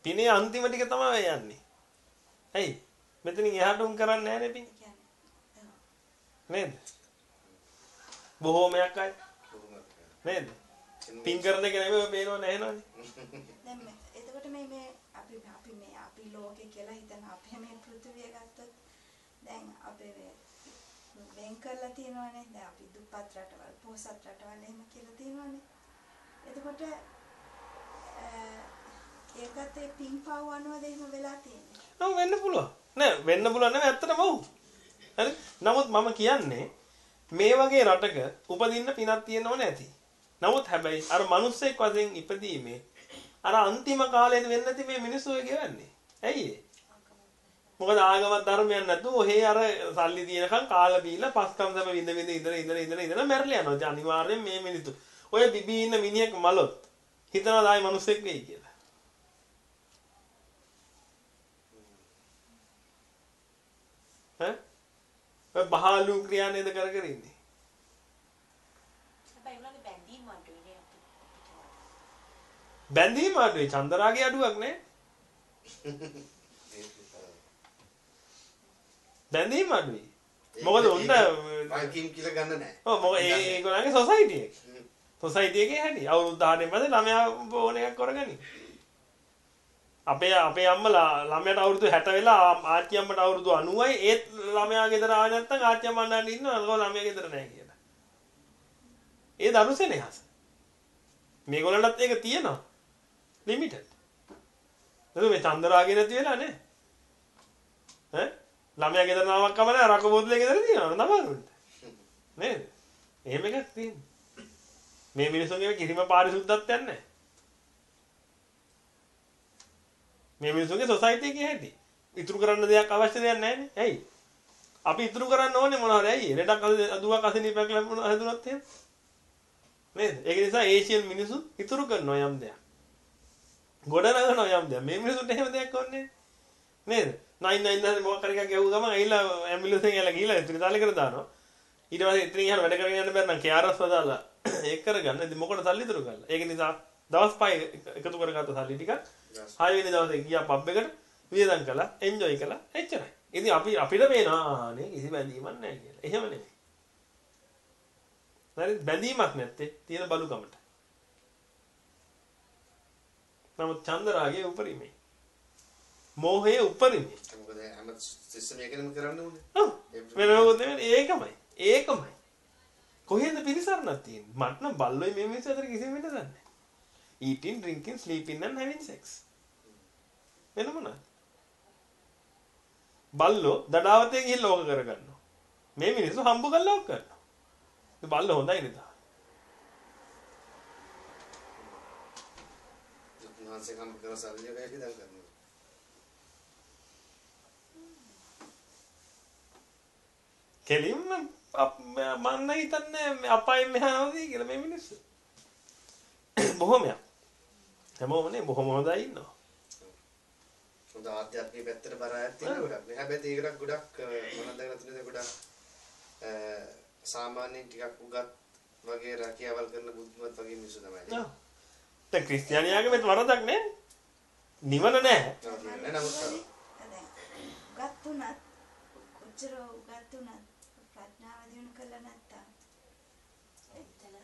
පිනේ අන්තිම ටික තමයි යන්නේ. ඇයි? මෙතනින් එහාට උන් කරන්නේ නැහැ නේ පින්. නේද? බොහෝමයක් අය නේද? පින් කරන එක නෙමෙයි ඔය පේනව නැහෙනවනේ. දැන් මේ- එතකොට මේ මේ අපි අපි මේ අපි ලෝකේ කියලා හිතන අපේ මේ පෘථිවිය ගත්තොත් දැන් අපේ මේ වෙන් කරලා තියෙනවානේ දැන් අපි දුප්පත් රටවල් පොහොසත් රටවල් එහෙම කියලා තියෙනවානේ එතකොට ඒකත් ඒ පින් පව් අනුවද එහෙම වෙලා තියෙන්නේ ඔව් වෙන්න පුළුවන්. නෑ වෙන්න පුළුවන් නෙමෙයි ඇත්තටම ඔව්. හරි? නමුත් මම කියන්නේ මේ වගේ රටක උපදින්න පිනක් තියෙනව නැති. නමුත් හැබැයි අර මිනිස්සෙක් වශයෙන් ඉපදීමේ අර අන්තිම කාලේදී වෙන්නේ නැති මේ මිනිස්සු ඔය ගෙවන්නේ. ඇයි ඒ? මොකද ආගමක් ධර්මයක් නැතුව ඔහේ අර සල්ලි තියෙනකන් කාලා බීලා පස්කම් සම විඳ විඳ ඉඳලා ඉඳලා ඉඳලා ඉඳලා මැරලා යනවා. ඉතින් අනිවාර්යෙන් මේ මිනිස්සු ඔය බිබී ඉන්න මිනිහෙක් මලොත් හිතනවා ආයි මිනිස්සෙක් වෙයි කියලා. ඈ? ඔය බහාලු ක්‍රියා නේද කර කර ඉන්නේ. බැඳීම් අඩුයි චන්දරාගේ අඩුවක් නේ. බැඳීම අඩුයි. මොකද උන්ට වයිකින් කියලා ගන්න නැහැ. ඔව් මොකද ඒ ඒගොල්ලන්ගේ සොසයිටි එක. සොසයිටි එකේ හැටි. අවුරුදු 18 පස්සේ ළමයා ඕන එකක් කරගනි. අපේ අපේ අම්මලා ළමයට අවුරුදු 60 වෙලා ආච්චි අම්මට අවුරුදු 90යි ඒත් ළමයා ගෙදර ආව නැත්නම් ආච්චි අම්මා අඬන්න ඉන්නවා අල්ලෝ ළමයා ගෙදර නැහැ කියලා. ඒ දරුසෙනෙහස. මේගොල්ලන්ටත් ඒක තියෙනවා. ලිමිටඩ්. නේද මේ චන්දරාගේ නැති වෙලා නේ? ඈ ළමයා ගෙදර නාමක් කම නැහැ රක බෝතලේ ගෙදර තියෙනවා නමරුන්ට. නේද? එහෙම එකක් තියෙනවා. මේ මිනිස්සුන්ගේ කිසිම පාරිශුද්ධත්වයක් නැහැ. මේ මිනිස්සුන්ගේ සොසයිටි එකේ හැටි. ඉතුරු කරන්න දෙයක් අවශ්‍ය දෙයක් නැහැනේ. ඇයි? අපි ඉතුරු කරන්න ඕනේ මොනවද? ඇයි? ලෙඩක් අදුවක් අසනීපයක් ලැබුණා හැදුනත් එහෙම. නේද? ඒක නිසා ඒෂියන් මිනිස්සු ඉතුරු කරනවා යම් දෙයක්. ගොඩ නගනවා යම් දෙයක්. මේ මිනිස්සුන්ට එහෙම දෙයක් ඕනේ නේද? 999 මොකක් හරි එකක් ගැහුව ගමන් ඇවිල්ලා ඇම්බියුලන්ස් එකෙන් ඇවිල්ලා ගිහිල්ලා ඉතින් තාලේ දානවා. ඊට පස්සේ ඉතින් යන වැඩ කරගෙන යන්න බැර නම් KRS වදාලා ඒක කරගන්න. ඉතින් මොකටද සල්ලි ඉතුරු කරලා? ඒක නිසා දවස් පහ එකතු කරගත්ත සල්ලි ටික හය වෙනි දවසේ ගියා පබ් එකට වියදම් කළා, එන්ජොයි කළා. එච්චරයි. ඉතින් අපි අපිට පේනවා නේ කිසි බැඳීමක් නැහැ කියලා. එහෙම නෙමෙයි. හරි බැඳීමක් නැත්තේ තියෙන බලුකමට. නමුත් චන්දරාගේ උපරිමයි. මෝහයේ උපරිමයි. මොකද හැම සිස්ටම් එකකම කරන්න ඕනේ. ඒකමයි. ඒකමයි. කොහෙන්ද පිළිසරණක් තියෙන්නේ? මට නම් බල්ලොයි මේ මිනිස්සු අතර කිසිම වෙනසක් නැහැ. Eating, drinking, sleeping and having sex. වෙන මොනවද? බල්ලෝ දඩාවතේ ගිහිල්ලා ඕක කරගන්නවා. මේ මිනිස්සු හම්බ කරලා ඕක කරනවා. ඒ බල්ලෝ හොඳයි නේද? උන්වහන්සේ කම් කරන සල්ලි එක විදන් කරනවා. කෙලින්ම මන්න හිතන්නේ අපායෙන් මෙහා නවදී කියලා මේ මිනිස්සු. බොහොමයක්. හැමෝම නේ බොහොම හොඳයි ඉන්නවා. හොඳ ආධ්‍යාත්මික පැත්තට බර අයත් තියෙනවා ගොඩක්. මේ හැබැයි ඒකට ගොඩක් මොනවද නැතුනද ගොඩක් අ, සාමාන්‍යයෙන් ටිකක් උගත් වගේ රැකියාවල් කරන බුද්ධිමත් වගේ මිනිස්සු තමයි. ඔව්. දැන් ක්‍රිස්තියානියාගේ මෙත් වරදක් නෑ. නිවන නෑ. නෝ. නමුත් උගත් උනත් කොච්චර උගත් උනත් ප්‍රඥාව දිනු කළා නැත්තම් එතන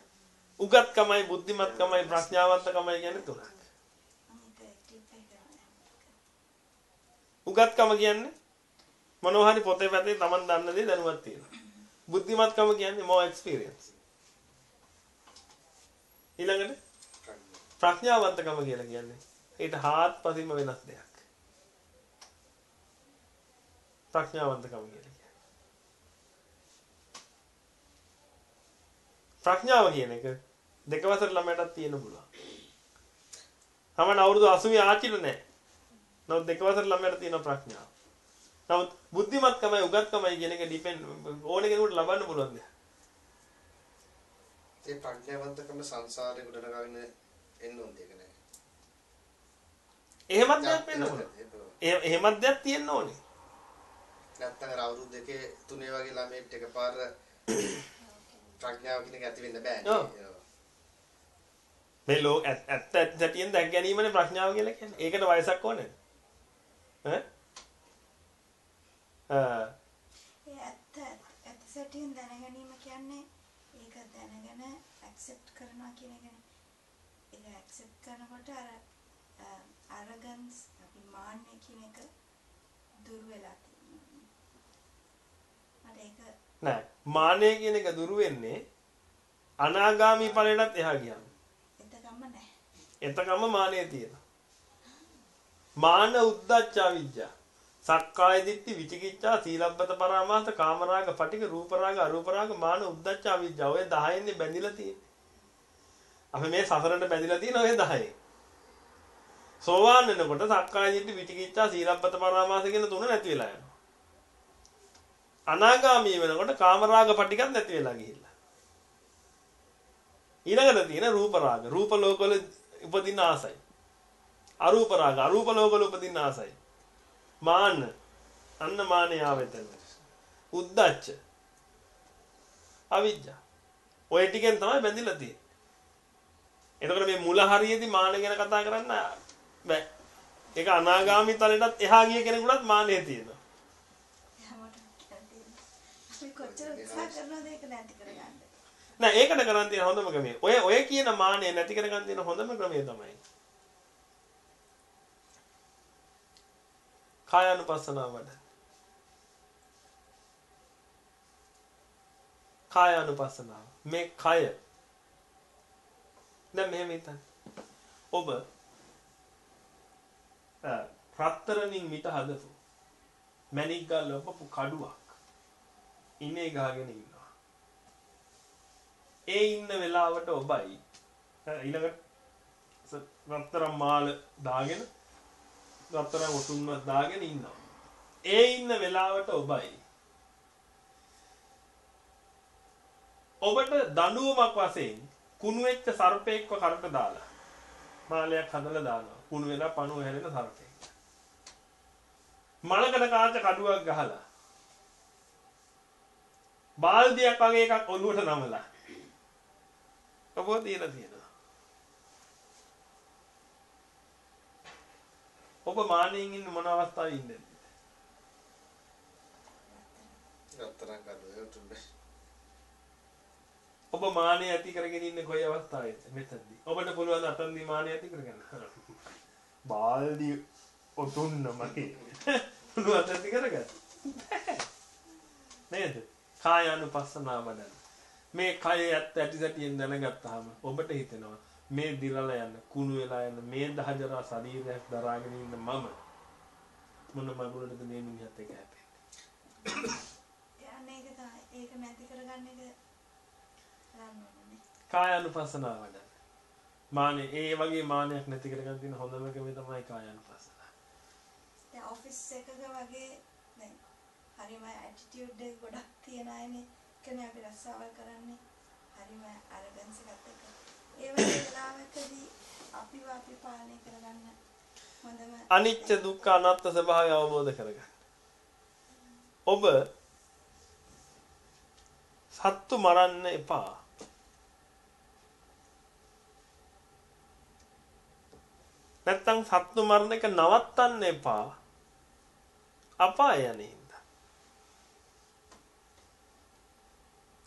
උගත්කමයි බුද්ධිමත්කමයි ප්‍රඥාවන්තකමයි කියන්නේ තුනක්. මම ඒක ටිප් එක උගත්කම කියන්නේ මොනවා හරි පොතේ පැත්තේ Taman දන්න දේ දැනුවත් තියෙනවා. බුද්ධිමත්කම කියන්නේ more experience. ඊළඟට ප්‍රඥාවන්තකම කියලා කියන්නේ ඊට හාත්පසින්ම වෙනස් දෙයක්. ප්‍රඥාවන්තකම කියලා කියන්නේ. ප්‍රඥාව කියන එක දෙක වසර ළමයටත් තියෙන පුළුවන්. තමන් අවුරුදු 80 ආචිල නැහැ. නමුත් දෙක වසර ළමයට තියෙන ප්‍රඥාව. නමුත් බුද්ධිමත්කමයි උගත්කමයි කියන එක ඩිපෙන්ඩ් ඕන කෙනෙකුට ලබන්න පුළුවන් දෙයක්. ඒ ප්‍රඥාවන්තකම සංසාරේ ගොඩනගාගෙන එන්න ඕනේ ඒක නෑ. එහෙමත් දෙයක් වෙන්න. එහෙ- එහෙමත් දෙයක් තියෙන්න ඕනේ. නැත්තම් අවුරුදු දෙකේ තුනේ වගේ ළමයෙක්ට එකපාර ප්‍රඥාව කියන එක ඇති වෙන්න බෑ. ඔව්. මේ ලෝ ඇත්ත ඇත්ත ඇත්තටියෙන් දැක් ගැනීමනේ ප්‍රඥාව කියලා කියන්නේ. ඒකට වයසක් ඕනේ. ඈ? ඒ ඇත්ත ඇත්ත සැටියෙන් දැනගැනීම කියන්නේ ඒක දැනගෙන ඇක්සෙප්ට් කරනවා කියන එකනේ. ඒක ඇක්සෙප්ට් කරනකොට අර අරගන්ස් අපි මාන්නය කියන එක දුර වෙලා තියෙනවා. මට ඒක නෑ මානය කියන එක දුරු වෙන්නේ අනාගාමී ඵලයටත් එහා ගියාම. එතකම්ම නැහැ. එතකම මානය තියෙනවා. මාන උද්දච්ච විඥා. සක්කාය දිට්ඨි විචිකිච්ඡා සීලබ්බත පරාමාස කාමරාග පටික රූපරාග අරූපරාග මාන උද්දච්ච විඥා. ඔය 10 ඉන්නේ බැඳිලා තියෙන්නේ. අපි මේ සසරට බැඳිලා තියෙන ඔය 10. සෝවාන් වෙනකොට සක්කාය දිට්ඨි විචිකිච්ඡා සීලබ්බත පරාමාස කියන තුන නැති වෙලා යනවා. අනාගාමී වෙනකොට කාමරාග පටිකක් නැති වෙලා ගිහිල්ලා. ඊළඟට තියෙන රූප රාග. රූප ලෝකවල උපදින ආසයි. අරූප රාග. අරූප ලෝකවල උපදින ආසයි. මාන්න. අන්න මානේ ආවෙතන. උද්දච්ච. අවිජ්ජා. ඔය ටිකෙන් තමයි බැඳිලා තියෙන්නේ. එතකොට මේ මුල හරියේදී මාන ගැන කතා කරන්න බෑ. ඒක අනාගාමී තලයටත් එහා ගිය කෙනෙකුටත් මානෙ තියෙනවා. නෑ ඒකට කරන් තියෙන හොඳම ක්‍රමය. ඔය ඔය කියන මානෙ නැති කරගන්න තියෙන හොඳම ක්‍රමය තමයි. කායानुපස්සනාව වඩ. කායानुපස්සනාව. මේ කය දැන් මෙහෙම හිතන්න. ඔබ රත්තරනින් මිට හදපු මැණික් ගාල ඔබපු කඩුවක් ඉමේ ගහගෙන ඉන්නවා. ඒ ඉන්න වෙලාවට ඔබයි ඊළඟට රත්තරන් මාල දාගෙන රත්තරන් ඔටුන්නක් දාගෙන ඉන්නවා. ඒ ඉන්න වෙලාවට ඔබයි ඔබට දඬුවමක් වශයෙන් කුණු වෙච්ච සර්පෙක්ව කරට දාලා මාලයක් හදලා දානවා. කුණු වෙලා පණුව හැලෙන සර්පෙක්. මලකට කාච කඩුවක් ගහලා බාල්දියක් වගේ එකක් ඔළුවට නමලා ඔබ තියලා තියෙනවා. ඔබ මානෙන් ඉන්න මොන අවස්ථාවේ ඉන්නද? රත්තරන් කඩුවේ උතුම්බේ. ඔබ මානෙ ඇති කරගෙන ඉන්නේ කොයි අවස්ථාවේද? මෙතනදී. ඔබට පුළුවන් අතන්දි මානෙ ඇති කරගන්න. බාල්දි ඔතුන්න මගේ. පුළුවන් ඇති කරගන්න. නේද? කායානුපස්සනාව වඩන්න. මේ කය ඇත්ත ඇති සැටියෙන් දැනගත්තාම ඔබට හිතෙනවා මේ දිරලා යන කුණු වෙලා යන මේ දහජරා ශරීරයක් දරාගෙන ඉන්න මම මොන මගුලටද මේ මිනිහත් එක්ක හැපෙන්නේ. ඕනේ. කායානුපස්සනාව වඩන්න. මානෙ ඒ වගේ මානයක් නැති කරගන්න තියෙන හොඳම ක්‍රමය තමයි කායානුපස්සනාව. දැන් ඔෆිස් එකක වගේ දැන් හරිම ඇටිටියුඩ් එක ගොඩක් තියෙන අයනේ කනේ අපි රස්සාවල් කරන්නේ හරිම අරගන්ස් එකත් එක්ක ඒ වගේ වෙලාවකදී අපිව අපි පාලනය කරගන්න හොඳම අනිච්ච දුක්ඛ අනාත්ම ස්වභාවය අවබෝධ කරගන්න. ඔබ සත්තු මරන්න එපා. නැත්තම් සත්තු මරණ එක නවත්තන්න එපා. අපාය යන්නේ.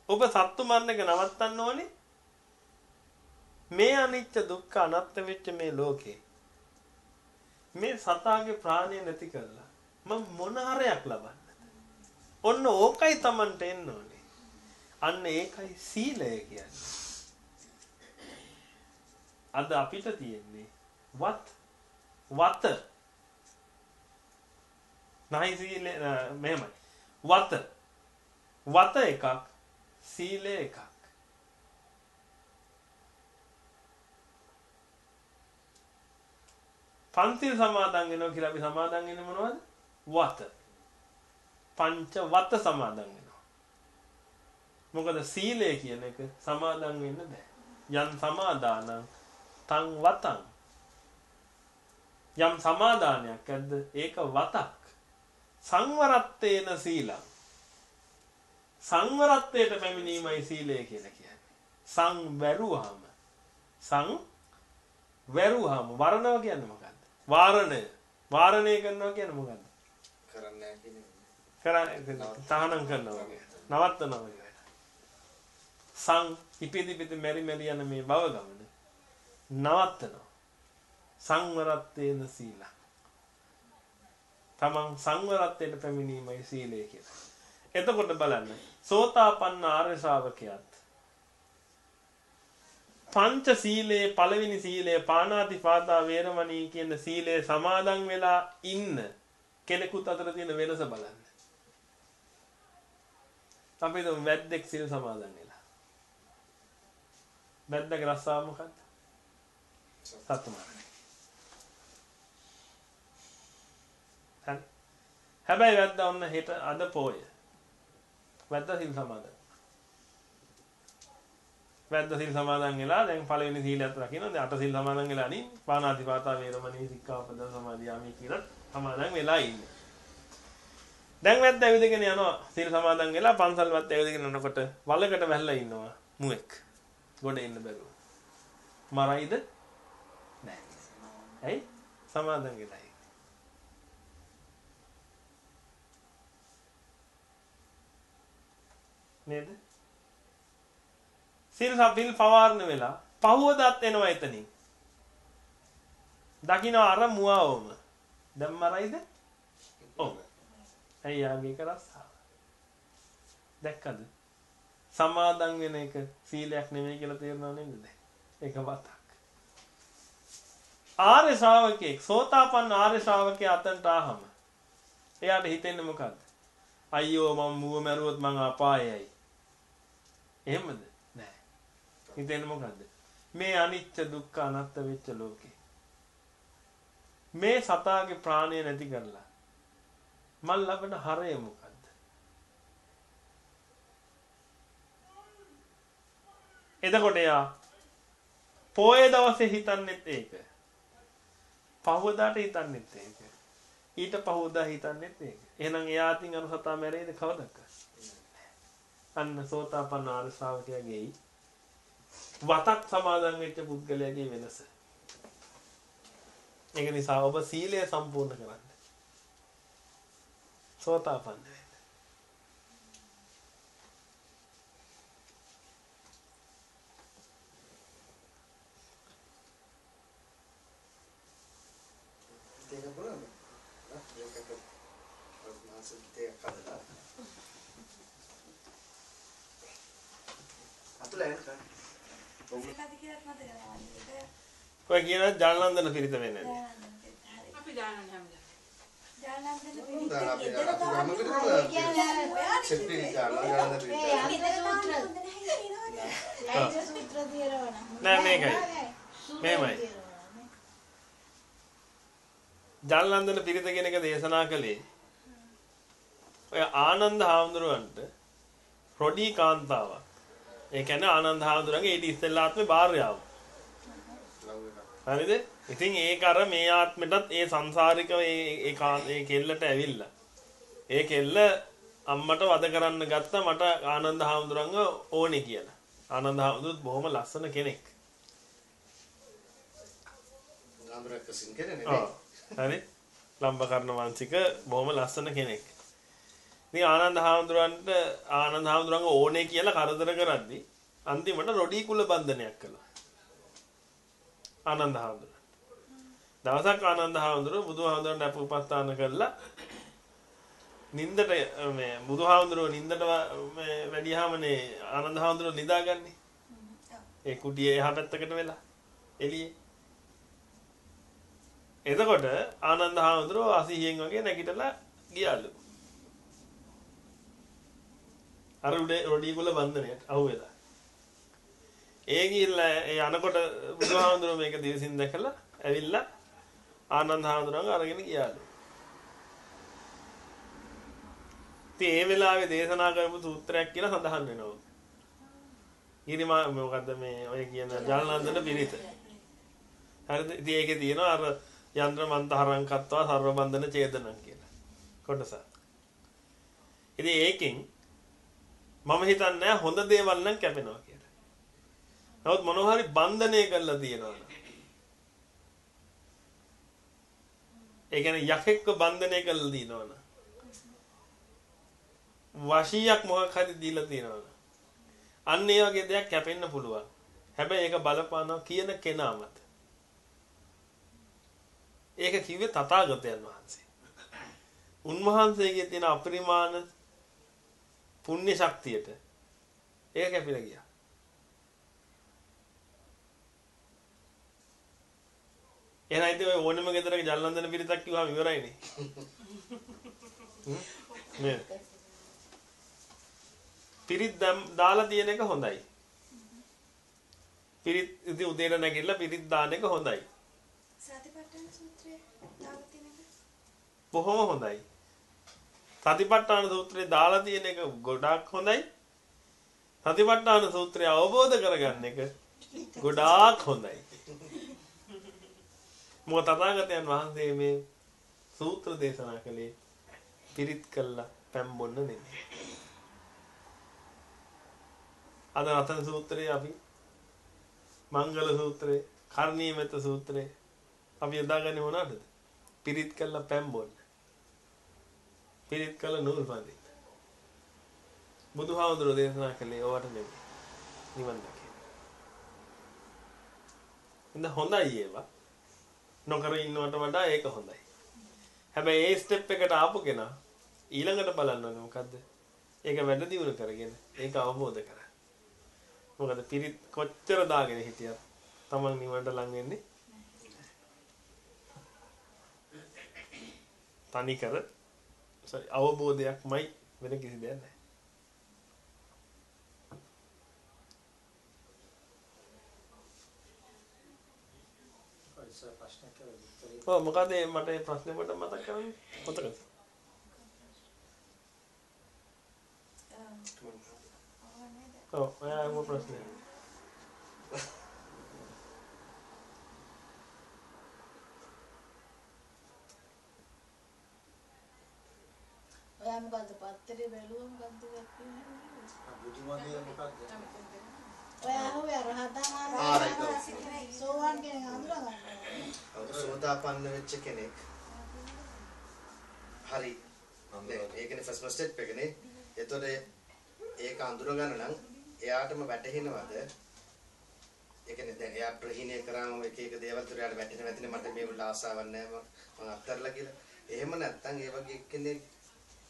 ඔබ සත්තු මරණ එක නවත්තන්න ඕනේ. මේ අනිච්ච දුක්ඛ අනාත්ම වෙච්ච මේ ලෝකේ මේ සතාගේ ප්‍රාණය නැති කරලා මම මොන හරයක් ලබන්නද? ඔන්න ඕකයි Tamanට එන්න ඕනේ. අන්න ඒකයි සීලය කියන්නේ. අද අපිට තියෙන්නේ වත් වත නයි සීලය මෙහෙමයි. වත වත එකක් සීලය එකක්. පන්තිල් සමාදන් වෙනවා කියලා අපි සමාදන් වෙන්නේ මොනවද? වත. පංච වත සමාදන් වෙනවා. මොකද සීලය කියන එක සමාදන් වෙන්න බෑ. යම් සමාදානං තං වතං. යම් සමාදානයක් ඇද්ද ඒක වතක්. සංවරත්තේන සීලං. සංවරත්වයට පැමිණීමයි සීලය කියලා කියන්නේ. සංවැරුවාම සං වැරුවාම වරණව කියන්නේ මොකක්ද? වාරණය. වාරණය කරනවා කියන්නේ මොකද්ද? කරන්නේ නැහැ කියන්නේ. තහනම් කරනවා. නවත්තනවා කියන. සං ඉපිදි පිටි මෙරි මෙරි යන මේ භව ගමන නවත්තනවා. සංවරත්තේන සීල. තමන් සංවරත්වයට පැමිණීමයි සීලය කියලා. එතකොට බලන්න සෝතාපන්න ආර්ය ශ්‍රාවකයාත් පංච සීලයේ පළවෙනි සීලය පාණාති පාතා වේරමණී කියන සීලය සමාදන් වෙලා ඉන්න කෙනෙකුත් අතර තියෙන වෙනස බලන්න. අපි හිතමු වැද්දෙක් සීල් සමාදන් වෙලා. වැද්දගේ රස්සාව මොකද්ද? සත්තු මරණය. හරි. හැබැයි වැද්දා ඔන්න හෙට අද පෝය. වැද්දා සීල් සමාදන්. වැද්ද සිල් සමාදන් වෙලා දැන් පළවෙනි සීලයත් රකින්න දැන් අට සිල් සමාදන් වෙලා නින් පාණාතිපාතා වේරමණී සික්ඛාපද සමාදියාමි කියලා සමාදන් වෙලා ඉන්නේ. දැන් වැද්ද ඇවිදගෙන යනවා සිල් සමාදන් වෙලා පන්සල්වත් ඇවිදගෙන යනකොට වලකට වැල්ලා ඉන්නවා මුවෙක්. ගොඩ එන්න බැරුව. මරයිද? නැහැ. ඇයි? සමාදන් වෙලා නේද? සිල් සපිල් පවාරණ වෙලා පහුවදත් එනවා එතනින්. දකින්න අර මුවවම. දැන් මරයිද? ඔව්. ඇයි යාගේ කරස්සා. දැක්කද? සමාදන් වෙන එක සීලයක් නෙමෙයි කියලා තේරෙනව නේද? ඒක වතක්. ආර්ය ශ්‍රාවකෙක් සෝතාපන්න ආර්ය ශ්‍රාවකයා අතන්ට ආවම එයාට හිතෙන්නේ මොකද්ද? අයියෝ මම මුව මැරුවොත් මං අපායයි. එහෙමද? හිතෙන්නේ මොකද්ද? මේ අනිච්ච දුක්ඛ අනාත්ත වෙච්ච ලෝකේ. මේ සතාගේ ප්‍රාණය නැති කරලා මල් ලබන හරය මොකද්ද? එතකොට යා පොයේ දවසේ හිතන්නෙත් ඒක. පහවදාට හිතන්නෙත් ඒක. ඊට පහවදා හිතන්නෙත් ඒක. එහෙනම් එයා අතින් අර සතා මැරෙයිද කවදද? අන්න සෝතාපන්න ආර්ය ශ්‍රාවකයාගේ වතක් සමාදන් වෙච්ච පුද්ගලයාගේ වෙනස. ඒක නිසා ඔබ සීලය සම්පූර්ණ කරන්න. සෝතාපන්න වෙන්න. ඒක බලන්න. ඒක මාසෙක දෙකක් හදලා. අතුල එන්න. මොකද කියලාත් මතක නැහැ. ඔය කියන ජනනන්දන පිරිත වෙන්නේ නැහැ. අපි දානන්නේ හැමදාම. ජානන්දන දැන් අපි පිළිතුර අපි දාන්න ගමකට ඕනේ. කියන්නේ ඔයා සෙප්ටිරි දාලා ගානද ඒ පිටා. අන්ත සූත්‍ර ලයිජ සූත්‍ර තියෙනවා. නෑ මේකයි. මෙහෙමයි. ජනනන්දන පිරිත කියන එක දේශනා කළේ ඔය ආනන්ද හාමුදුරුවන්ට රොඩි කාන්තාවක්. ඒ කියන්නේ ආනන්ද හාමුදුරන්ගේ ඊට ඉස්සෙල්ලා ආත්මේ භාර්යාව. හරිද? ඉතින් ඒක අර මේ ආත්මෙටත් ඒ සංසාරිකව ඒ ඒ කෙල්ලට ඇවිල්ලා. ඒ කෙල්ල අම්මට වද කරන්න ගත්තා මට ආනන්ද හාමුදුරන්ව ඕනේ කියලා. ආනන්ද හාමුදුරුවෝ බොහොම ලස්සන කෙනෙක්. හරි. ලම්බකර්ණ වංශික බොහොම ලස්සන කෙනෙක්. ඉතින් ආනන්ද හාමුදුරන්ට ආනන්ද හාමුදුරන්ව ඕනේ කියලා කරදර කරද්දි අන්තිමට රොඩි කුල බන්ධනයක් කළා. ආනන්ද හාමුදුරුවෝ. දවසක් ආනන්ද හාමුදුරුවෝ බුදුහාමුදුරන්ට අප උපස්ථාන කළා. නින්දට මේ බුදුහාමුදුරුවෝ නින්දට මේ වැඩියාමනේ ආනන්ද හාමුදුරුවෝ නිදාගන්නේ. ඒ කුටියේ එහා පැත්තකට වෙලා එළියේ. එතකොට ආනන්ද හාමුදුරුවෝ අසිහියෙන් වගේ නැගිටලා ගියාලු. අර උඩේ රොඩි කුල බන්ධනයට අහුවෙලා. ඒ ගිහිල්ලා ඒ යනකොට බුදුහාමුදුරුවෝ මේක දිවසින් දැකලා ඇවිල්ලා ආනන්ද හාමුදුරුවන්ව අරගෙන ගියාලු. ඉතින් ඒ වෙලාවේ දේශනා කරපු සූත්‍රයක් කියලා සඳහන් වෙනවා. ඊරිමා මොකද්ද මේ ඔය කියන ජාලනන්දන පිරිත. හරිද? ඉතින් ඒකේ තියෙනවා අර යන්ත්‍ර මන්තහරං කත්වා සර්ව බන්ධන ඡේදනං කියලා. කොටස. ඉතින් ඒකෙන් මම හිතන්නේ හොඳ දේවල් නම් කැපෙනවා කියලා. නමුත් මොනවා හරි බන්ධනය කරලා තියෙනවා. ඒ කියන්නේ යකෙක්ව බන්ධනය කරලා දිනවන. වශීයක් මොකක් හරි දීලා තියෙනවා. අන්න ඒ වගේ දෙයක් කැපෙන්න පුළුවන්. හැබැයි ඒක බලපානවා කියන කෙනා මත. ඒක කිව්වේ තථාගතයන් වහන්සේ. උන්වහන්සේගේ තියෙන අපරිමාණ පුණ්‍ය ශක්තියට ඒක කැපිලා ගියා. එහෙනම් ඉතින් ඔය ඕනෙම ගෙදරක ජල්ලන්දන පිරිතක් කිව්වම ඉවරයිනේ. නේ. පිරිත් දාලා තියෙන එක හොඳයි. පිරිත් ඉතින් උදේට නැගිටලා පිරිත් දාන එක හොඳයි. සතිපට්ඨාන සූත්‍රයේ දාලා තියෙන එක බොහොම හොඳයි. සතිපට්ඨාන සූත්‍රයේ දාලා තියෙන එක ගොඩාක් හොඳයි. සතිපට්ඨාන සූත්‍රය අවබෝධ කරගන්න එක ගොඩාක් හොඳයි. මොකද තථාගතයන් වහන්සේ මේ සූත්‍ර දේශනා කළේ පිරිත් කළා පැම්බොන්න නෙමෙයි. අද රතන සූත්‍රයේ අපි මංගල සූත්‍රේ, කර්ණීයමෙත සූත්‍රේ අපි යදාගන්නේ මොනවටද? පිරිත් කළා පැම්බොන්න. පිරිත් කළා නූල් පන්දින්න. බුදුහාමුදුරෝ දේශනා කළේ ඕවට නෙමෙයි. නිවන් දකින්න. ඉතින් හොඳයි ඒවා. නොකර ඉන්නවට වඩා ඒක හොඳයි. හැබැයි ඒ ස්ටෙප් එකට ආපු කෙනා ඊළඟට බලන්න ඕනේ මොකද්ද? ඒක වැඩ දියුණු කරගෙන ඒක අවබෝධ කරගන්න. මොකද පිරිත් කොච්චර දාගෙන හිටියත් තමන් නිවනට ලං වෙන්නේ තනි කර sorry අවබෝධයක්මයි වෙන කිසි දෙයක් නැහැ. ඔව් මොකද මට මේ ප්‍රශ්නේ කොට මතක් කරන්නේ මතකද? ඔව් ඔයා මොන ප්‍රශ්නේ? ඔයා මොකද්ද පත්තරේ බැලුවා මොකද්ද කියන්නේ? බුදුමගේ මොකක්ද? ඔයා අහුවේ රහතන්. වහන්සේ සෝවාන් කෙනෙක් අඳුරගන්න. සෝතාපන්න වෙච්ච කෙනෙක් හරි ඒකනේ ෆස්ට් ස්ටෙප් එකනේ එතකොට ඒක අඳුර ගන්න නම් එයාටම වැටහෙනවද ඒ කියන්නේ දැන් එයා ප්‍රහීනය කරාම එක එක දේවල් තුර එයාට වැටෙන වැටෙන මට මේ වල ආසාවක් නැහැ මම අත්හැරලා කියලා එහෙම නැත්නම් ඒ වගේ කෙනෙක්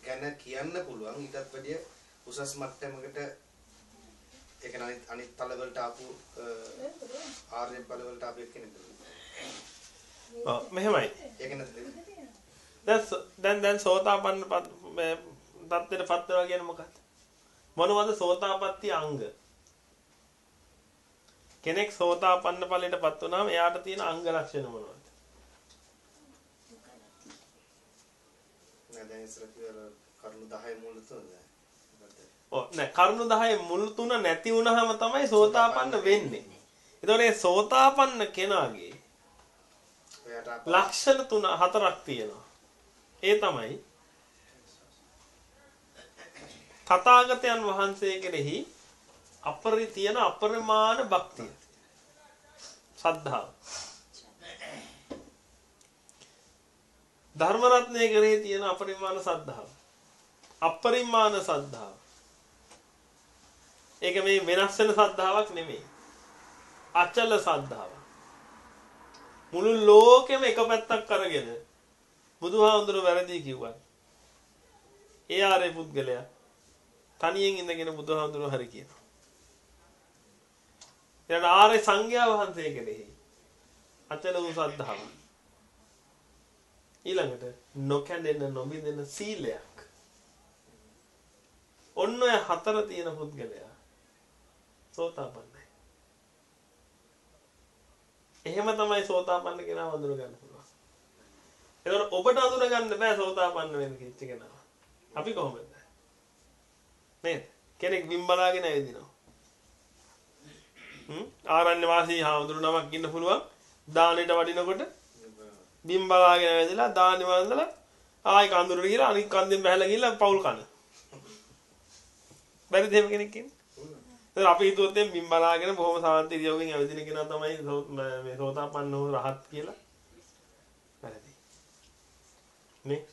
ගැන කියන්න පුළුවන් ඊටත් වැඩිය උසස් මට්ටමකට ඒ කියන්නේ අනිත් අනිත් තල වලට ආපු ආර්ය බල වලට ආපු කෙනෙක් ඔව් මෙහෙමයි. ඒක නේද දැන් දැන් සෝතාපන්න මේ තත්ත්වයට පත් වෙනවා කියන්නේ මොකක්ද? මොනවද සෝතාපට්ටි අංග? කෙනෙක් සෝතාපන්න ඵලයට පත් වුණාම එයාට තියෙන අංග ලක්ෂණ මොනවද? නෑ දැන් ඉස්සර කියලා කරුණු 10 මුල් තුනද ඔව් නෑ කරුණු 10 මුල් තුන නැති වුණාම තමයි සෝතාපන්න වෙන්නේ. ඒතකොට මේ සෝතාපන්න කෙනාගේ ලක්ෂණ තුන හතරක් තියෙනවා. ඒ තමයි තථාගතයන් වහන්සේ කෙරෙහි අපරි තියෙන අපරිමාණ භක්තිය. ශ්‍රද්ධාව. ධර්ම රත්නයේ කෙරෙහි තියෙන අපරිමාණ ශ්‍රද්ධාව. අපරිමාණ ශ්‍රද්ධාව. ඒක මේ වෙනස් වෙන ශ්‍රද්ධාවක් නෙමෙයි. අචල ශ්‍රද්ධාවක්. මුළු ලෝකෙම එක පැත්තක් අරගෙන බුදුහාමුදුර වැරදි කිව්වා. ඒ ආරේ පුද්ගලයා තනියෙන් ඉඳගෙන බුදුහාමුදුර හරි කියනවා. ඊට ආරේ සංඝයා වහන්සේ කෙරෙහි අචල වූ සද්ධාව. ඊළඟට නොකැඩෙන නොබිඳෙන සීලයක්. ඔන්න ඔය හතර තියෙන පුද්ගලයා සෝතාපන්නයි. එහෙම තමයි සෝතාපන්න කෙනා හඳුන ගන්න පුළුවන්. ඒතකොට ඔබට හඳුන ගන්න බෑ සෝතාපන්න වෙන්න කිච්ච කෙනා. අපි කොහොමද? නේද? කෙනෙක් බිම් බලාගෙන ඇවිදිනවා. හ්ම් ආරණ්‍ය වාසී හාමුදුරු නමක් ඉන්න පුළුවන්. දානෙට වඩිනකොට බිම් බලාගෙන ඇවිදලා දානෙ වන්දලා ආයි කඳුරට ගිහලා අනිත් කන්දෙන් බහැලා ගිහලා පවුල් කන. බැරිද එහෙම කෙනෙක් ඉන්නේ? දැන් අපි හිතුවොත් දැන් බිම් බලාගෙන බොහොම සාන්ති ඉරියව්වෙන් ඇවිදින කෙනා තමයි සෝ- ම- මේ සෝතාපන්න වූ රහත් කියලා. වැරදි. නේ?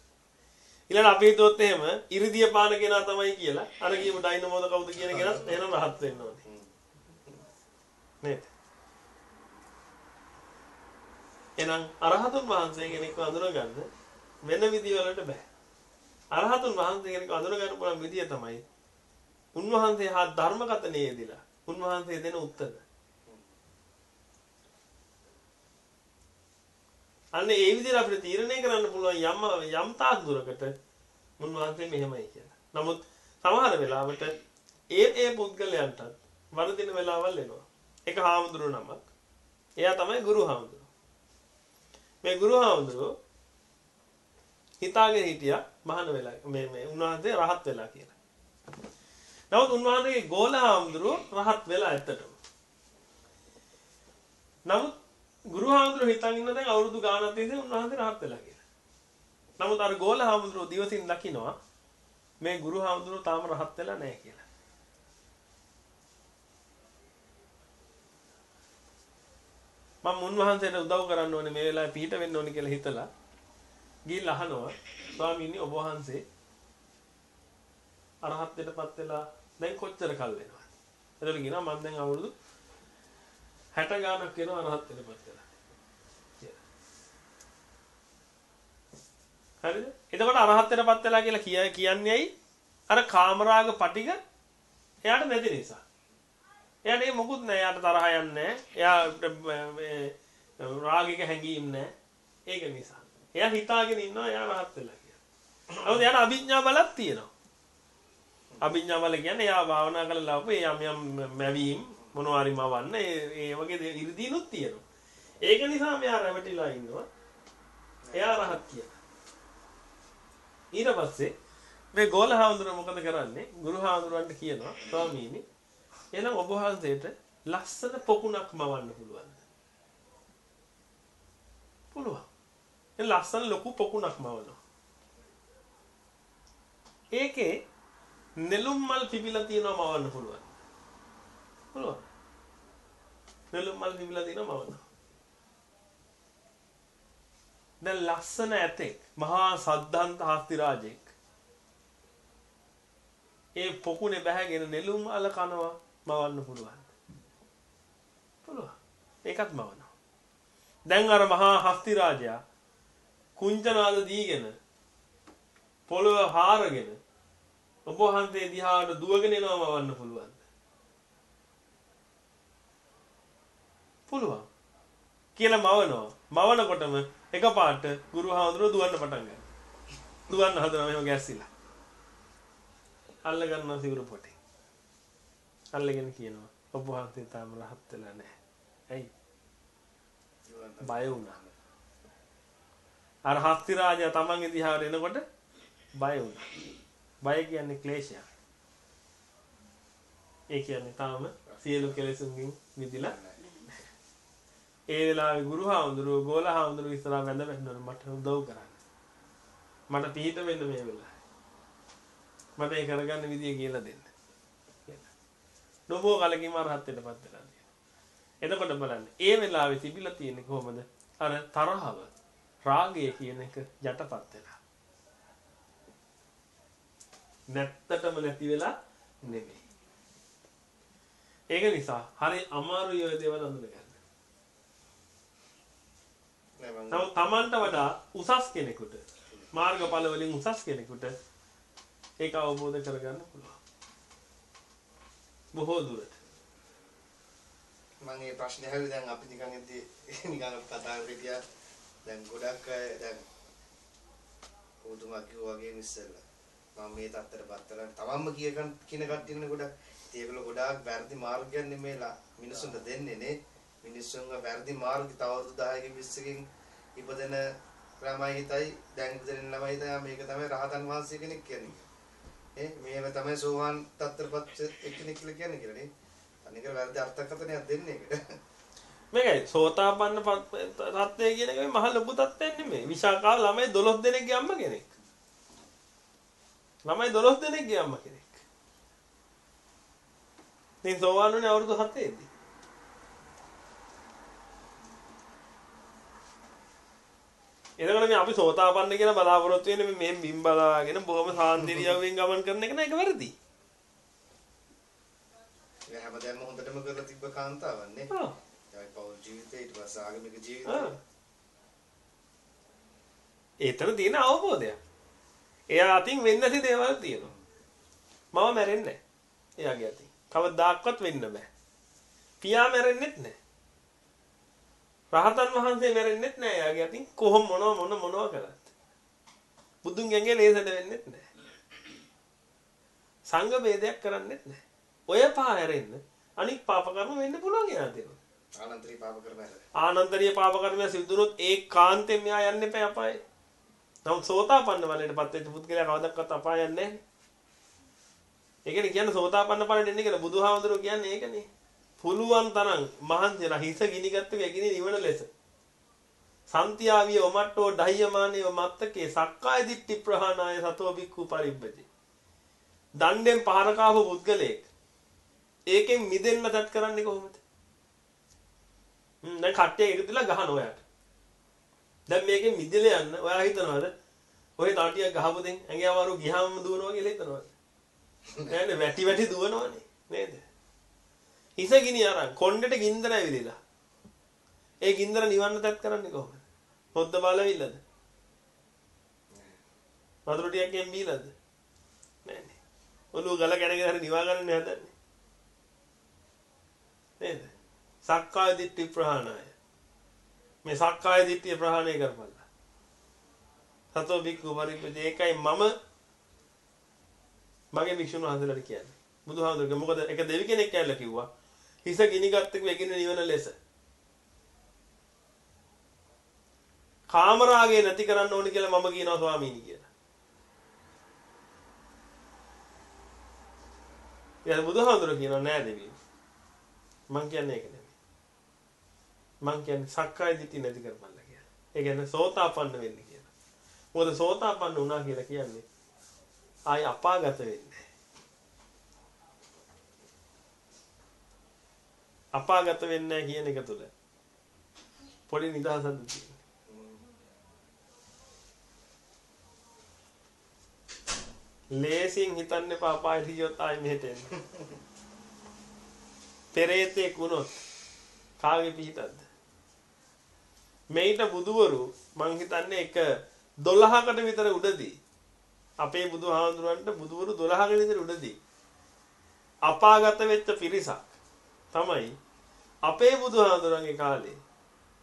ඊළඟ අපි හිතුවොත් එහෙම ඉරිදිය පාන කෙනා තමයි කියලා අර කියමු ඩයිනමෝද කවුද කියන කෙනත් එහෙනම් රහත් වෙන්න ඕනේ. නේද? එහෙනම් අරහතුන් වහන්සේ කෙනෙක්ව අඳුරගන්න වෙන විදිවලට බෑ. අරහතුන් වහන්සේ කෙනෙක්ව අඳුරගන්න පුළුවන් විදිය තමයි උන්වහන්සේ හා ධර්මගතනේ යෙදিলা. උන්වහන්සේ දෙන උත්තර. අන්න ඒ විදිහට අපිට තීරණය කරන්න පුළුවන් යම් යම් තාක් දුරකට උන්වහන්සේ මෙහෙමයි කියලා. නමුත් සමහර වෙලාවට ඒ ඒ පුද්ගලයන්ටත් වරදින වෙලාවල් එනවා. එක හාමුදුරුවෝ නමක්. එයා තමයි ගුරු හාමුදුරුවෝ. මේ ගුරු හාමුදුරුවෝ හිතාගෙන හිටියා මහාන වෙලා මේ මේ උන්වහන්සේ රහත් වෙලා කියලා. නමුත් උන්වහන්සේගේ ගෝල හාමුදුරුවෝ රහත් වෙලා ඇත්තටම. නමුත් ගුරු හාමුදුරුවෝ හිතන් ඉන්න දැන් අවුරුදු ගාණක් තිස්සේ උන්වහන්සේ රහත් වෙලා කියලා. නමුත් අර ගෝල හාමුදුරුවෝ දිවසින් දකිනවා මේ ගුරු හාමුදුරුවෝ තාම රහත් වෙලා නැහැ කියලා. මම උන්වහන්සේට උදව් කරන්න ඕනේ මේ වෙලාවේ පිහිට වෙන්න ඕනේ කියලා හිතලා ගිහිල්ලා අහනවා ස්වාමීනි ඔබ වහන්සේ අරහත්ත්වයටපත් වෙලා දැන් කොච්චර කල් වෙනවද? එතකොට කියනවා මම දැන් අවුරුදු 60 ගානක් වෙනවා අරහත්ත්වයටපත් වෙලා. හරිද? එතකොට අරහත්ත්වයටපත් වෙලා කියලා කිය කියන්නේ ඇයි? අර කාමරාග පටික එයාට නැති නිසා. එයාට ඒ මොකුත් නැහැ. එයාට තරහ යන්නේ නැහැ. එයා රාගික හැඟීම් නැහැ. ඒක නිසා. එයා හිතාගෙන ඉන්නවා එයා රහත් වෙලා කියලා. නමුත් එයාට අභිඥා බලක් තියෙනවා. අභිඥා බල කියන්නේ එයා භාවනා කරලා ලාපු යම් යම් මැවීම් මොනවා හරි මවන්න ඒ ඒ වගේ ඉරිදීනුත් තියෙනවා. ඒක නිසා මෙයා රැවටිලා ඉන්නවා. එයා රහත් කියලා. ඊට පස්සේ මේ ගෝලහාමුදුර මොකද කරන්නේ? ගුරුහාමුදුරන්ට කියනවා ස්වාමීනි එහෙනම් ඔබ වහන්සේට ලස්සන පොකුණක් මවන්න පුළුවන්ද? පුළුවන්. ඒ ලස්සන ලොකු පොකුණක් මවනවා. ඒකේ නෙළුම් මල් පිපිලා තියෙනවා මවන්න පුළුවන්. පුළුවන්. නෙළුම් මල් පිපිලා තියෙනවා මවන්න. දැන් ලස්සන ඇතෙක් මහා සද්ධාන්ත හස්ති රාජෙක්. ඒ පොකුණේ බැහැගෙන නෙළුම් අල කනවා මවන්න පුළුවන්. පුළුවන්. ඒකත් මවනවා. දැන් අර මහා හස්ති රාජයා කුංචනාද දීගෙන පොළව හාරගෙන ඔබ වහන්සේ දිහාට දුවගෙන එනවම වන්න පුළුවන්ද? පුළුවන්. කියලා මවනවා. මවනකොටම එකපාරට ගුරු හාමුදුරුවෝ දුවන්න පටන් ගන්නවා. දුවන්න හදනවා මෙහෙම ගැස්සිලා. අල්ල ගන්නවා සිවුරු පොටේ. අල්ලගෙන කියනවා ඔබ වහන්සේ තාම රහත් වෙලා නැහැ. ඇයි? බය වුණා. අර හස්ති රාජයා තමන්ගේ දිහාට එනකොට බය වුණා. බය කියන්නේ ක්ලේශයක්. ඒ කියන්නේ තාම සියලු කෙලෙසුන්ගෙන් මිදිලා ඒ වෙලාවේ ගුරු හාමුදුරුවෝ ගෝල හාමුදුරුවෝ ඉස්සරහා වැඳ වැටෙනවා මට උදව් කරන්න. මට පිහිට වෙන්න මේ වෙලාවේ. මට ඒ කරගන්න විදිය කියලා දෙන්න. නොබෝ කලකින් මරහත් වෙන්නපත් වෙලා තියෙනවා. එතකොට බලන්න ඒ වෙලාවේ තිබිලා තියෙන්නේ කොහොමද? අර තරහව රාගය කියන එක යටපත් වෙලා. නැත්තටම නැති වෙලා නෙමෙයි. ඒක නිසා හරි අමාරුයි ඔය දේවල් අඳුනගන්න. නමුත් Tamanට වඩා උසස් කෙනෙකුට මාර්ගඵල වලින් උසස් කෙනෙකුට ඒක අවබෝධ කරගන්න පුළුවන්. බොහෝ දුරට. මම මේ ප්‍රශ්නේ ඇහුවේ දැන් අපි නිකන් ඉද්දි නිකන් කතා කරලා දැන් ගොඩක් අය දැන් උතුමා කිව්වා වගේ ඉස්සෙල්ලා මම මේ තත්ත්වයටපත් වෙලා තමන්ම කියකන් කියන කට්ටියනේ ගොඩක්. ඒගොල්ලෝ ගොඩාක් වැරදි මාර්ගයක් නෙමෙයිලා මිනිසුන්ට දෙන්නේ නේ. මිනිස්සුන්ව වැරදි මාර්ගය තව අවුරුදු 10කින් 20කින් ඉපදෙන ළමයි හිතයි දැන් ඉපදෙන ළමයි හිතයි. මේක තමයි රහතන් වහන්සේ කෙනෙක් කියන්නේ. ඒ මේව තමයි සෝවාන් තත්ත්වයටපත් එක්කෙනෙක් කියලා කියන්නේ කියලා නේ අනික වැරදි අර්ථකථනයක් දෙන්නේ ඒකට මේකයි සෝතාපන්න තත්ත්වය කියන එක මහ ලොකු තත්ත්වයක් නෙමෙයි විශාකාව ළමයි 12 දෙනෙක්ගේ අම්මා කෙනෙක් ළමයි 12 දෙනෙක්ගේ අම්මා කෙනෙක්. ඉතින් සෝවාන් වුණේ අවුරුදු 7 දී. එතකොට මේ අපි සෝතාපන්න කියලා බලාපොරොත්තු වෙන්නේ මේ බිම් බලාගෙන බොහොම සාන්තිරියවෙන් ගමන් කරන එක නෑ ඒක වැරදි. ඒ හැමදේම හොඳටම කරලා තිබ්බ කාන්තාවන්නේ. ආ. ඒ පෞල් ජීවිතේ ඊට පස්සේ ආගමික. ජීවිතේ. ඒතර තියෙන අවබෝධයක්. එයා අතින් වෙන්නේ නැති දේවල් තියෙනවා. මම මැරෙන්නේ නැහැ. එයාගේ අතින්. කවදාවත් වෙන්න බෑ. පියා මැරෙන්නෙත් නැහැ. රහතන් වහන්සේ මැරෙන්නෙත් නැහැ එයාගේ අතින් කොහොම මොනව මොන මොනව කරත්. බුදුන් ගැඟේ ලේසට වෙන්නෙත් නැහැ. සංඝ ભેදයක් කරන්නෙත් නැහැ. ඔය පහ හැරෙන්න අනික් පාප කර්ම වෙන්න පුළුවන් එයා දෙනවා. ආනන්තරී පාප කරම හැර. ආනන්දරීය පාප කර්මය සිදු වුණොත් ඒ කාන්තෙන් මෙයා යන්න එපා අපායේ. නමුත් සෝතාපන්න ඵලයටපත් වෙච්ච පුද්ගලයා කවදාවත් අපාය යන්නේ නැහැ. ඒකනේ කියන්නේ සෝතාපන්න ඵලෙට එන්නේ කියලා බුදුහාමුදුරුවෝ කියන්නේ ඒකනේ. පුළුවන් තරම් මහන්සියලා හිස ගිනිගත්තු ගැගිනි නිවන ලෙස. සන්තියාවිය ඔමට්ටෝ ඩහ්‍යමානේ මත්තකේ සක්කාය දිට්ඨි ප්‍රහාණාය සතෝ බික්ඛු පරිබ්බති. දණ්ඩෙන් පහර කාපු පුද්ගලයෙක් ඒකෙන් මිදෙන්න දත් කරන්නේ කොහොමද? හ්ම් දැන් කට්ටිය එකතුලා ගහන ඔයාට. දැන් මේකෙන් මිදෙලා යන්න ඔයා හිතනවද? ඔය තාටියක් ගහපු දෙන් ඇඟේ අමාරු ගියාම දුවනවා කියලා හිතනවද? නෑනේ වැටි වැටි දුවනවනේ නේද? හිස ගිනි අරන් කොණ්ඩෙට ගින්දර ඇවිදලා. ඒ ගින්දර නිවන්න තත් කරන්නේ කොහොමද? පොද්ද බලවිල්ලද? වතුර ටිකක් ගෙන් බීලාද? නෑනේ. ඔළුව ගල කැරගෙන හරි නිවා ගන්න හදන්නේ. නේද? සක්කාය දිට්ඨි ප්‍රහාණය. මේ සක්කාය දිට්ඨිය ප්‍රහාණය කරපළා. සතෝ බික්ඛු පරිප්පති ඒකයි මම මගේ වික්ෂුන් වහන්සේලාට කියන්නේ. බුදුහාමුදුරුවෝ මොකද එක දෙවි කෙනෙක් කියලා කිව්වා. හිස ගිනිගත් එක වෙකින නිවන ලෙස. කාමරාගේ නැති කරන්න ඕනි කියලා මම කියනවා ස්වාමීනි කියලා. ඊට බුදුහාමුදුරුවෝ කියනවා නෑ දෙවියෝ. මං කියන්නේ ඒක නෙමෙයි. මං කියන්නේ සක්කාය දිට්ඨිය නැති කරපල්ලා කියලා. ඒ කියන්නේ සෝතාපන්න වෙන්න කියලා. මොකද සෝතාපන්න වුණා කියලා කියන්නේ ආයි අපාගත වෙන්නේ. අපාගත වෙන්නේ කියන එක තුල පොඩි නිදහසක් තියෙනවා. ලේසියෙන් හිතන්න එපා අපායට ගියොත් ආයි මෙහෙට එන්න. පෙරේතෙක් වුණොත් කාගේ පිහිටක්ද? මේිට බුදුවරු මං හිතන්නේ එක 12කට විතර උඩදී අපේ බුදුහාමුදුරන්ට බුදුවරු 12කට විතර උඩදී අපාගත වෙච්ච පිරිසක් තමයි අපේ බුදුහාමුදුරන්ගේ කාලේ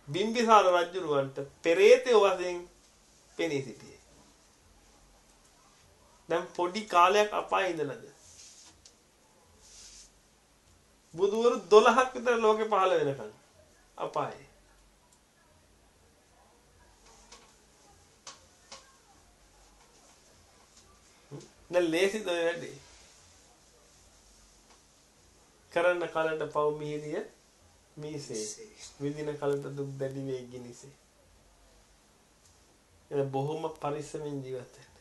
බිම්බිසාර රජුරවන්ට පෙරේතයෝ වශයෙන් පෙනී සිටියේ. දැන් පොඩි කාලයක් අපායේ ඉඳලාද? බුදුවරු 12ක් විතර ලෝකේ පහළ වෙනකන් අපායේ. දැන් ලේසිද ඔය වැඩේ? කරන්න කලට පව් මිහිරිය මීසේ විඳින කලට දුක් දැඩි වේ ගිනිසේ. එන බොහොම පරිස්සමෙන් ජීවත් වෙන්න.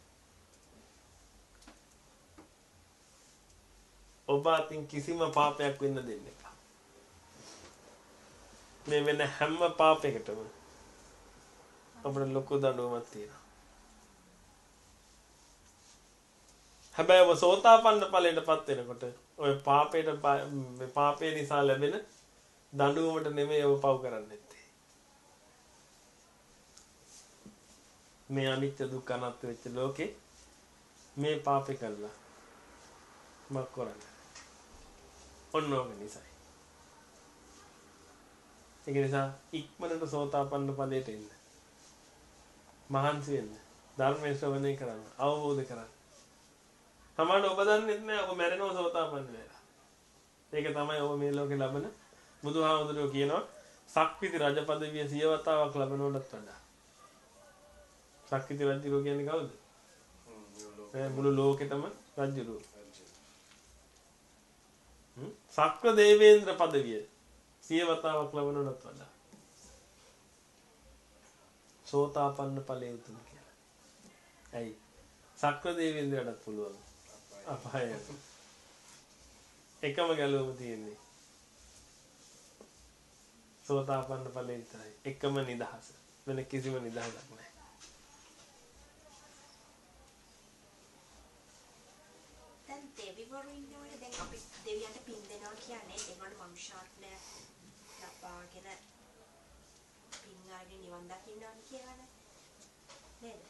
ඔබ අතින් කිසිම පාපයක් වෙන්න දෙන්න එපා. මේ වෙන හැම පාපයකටම අපිට ලොකු දඬුවමක් තියෙනවා. හැබැයි ඔබ සෝතාපන්න ඵලයටපත් වෙනකොට ඔය පාපයට පාපේ නිසා ලැබෙන දඬුවමට නෙමෙයි ඔබ පව් කරන්නේ. මේ අනිත්‍ය දුක්ඛ අනාත්ම වෙච්ච ලෝකේ මේ පාපේ කළා මක් කරන්නේ. ඔන්න ඕක නිසායි. ඒක නිසා ඉක්මනට සෝතාපන්න ඵලයට එන්න. මහන්සි වෙන්න. ධර්මයේ ශ්‍රවණය කරන්න. අවබෝධ කරගන්න. සමහරවිට ඔබ දන්නේ නැහැ ඔබ මැරෙනව සෝතාපන්න වෙලා. ඒක තමයි ඔබ මේ ලෝකේ ලබන බුදුහාමුදුරුවෝ කියනවා සක්විති රජ පදවිය සිය වතාවක් ලබනවටත් වඩා. සක්විති රජුරෝ කියන්නේ කවුද? මුළු ලෝකෙටම රජුරෝ. සක්‍ර දේවේන්ද්‍ර පදවිය සිය වතාවක් ලබනවටත් වඩා. සෝතාපන්න ඵලයේ උතුම් කියලා. ඇයි? සක්‍ර දේවේන්ද්‍රයටත් පුළුවන්. අපාය. එකම ගැලුවම තියෙන්නේ. සෝතාපන්න ඵලෙ විතරයි. එකම නිදහස. වෙන කිසිම නිදහසක් නැහැ. දැන් දෙවිවරු ඉන්නවනේ දැන් අපි දෙවියන්ට පින් දෙනවා කියන්නේ ඒගොල්ලෝ මනුෂ්‍යාත්මය දපාගෙන පින් අරගෙන නිවන් දකින්නවා කියලානේ. නේද?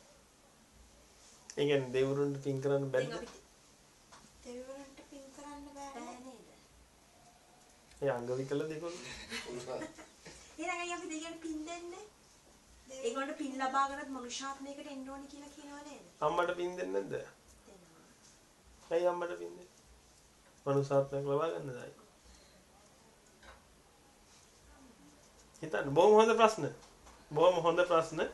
ඒ කියන්නේ දෙවිවරුන්ට පින් කරන්න බැරිද? දෙවිවරුන්ට පින් කරන්න බෑ නේද? ඒ අංග විකල දෙකොල්ල. අයියා අපි දෙවියන්ට පින් දෙන්නේ? ඒගොල්ලෝ පින් ලබාගෙනත් මනුෂ්‍යාත්මයකට එන්න ඕනේ කියලා කියනවා නේද? අම්මට පින් දෙන්නේ නැද්ද? දෙනවා. ඇයි අම්මට පින් දෙන්නේ? මනුසාත්මයක් ලබා ගන්නදයි. හිතන්න බොහොම හොඳ ප්‍රශ්න. බොහොම හොඳ ප්‍රශ්න.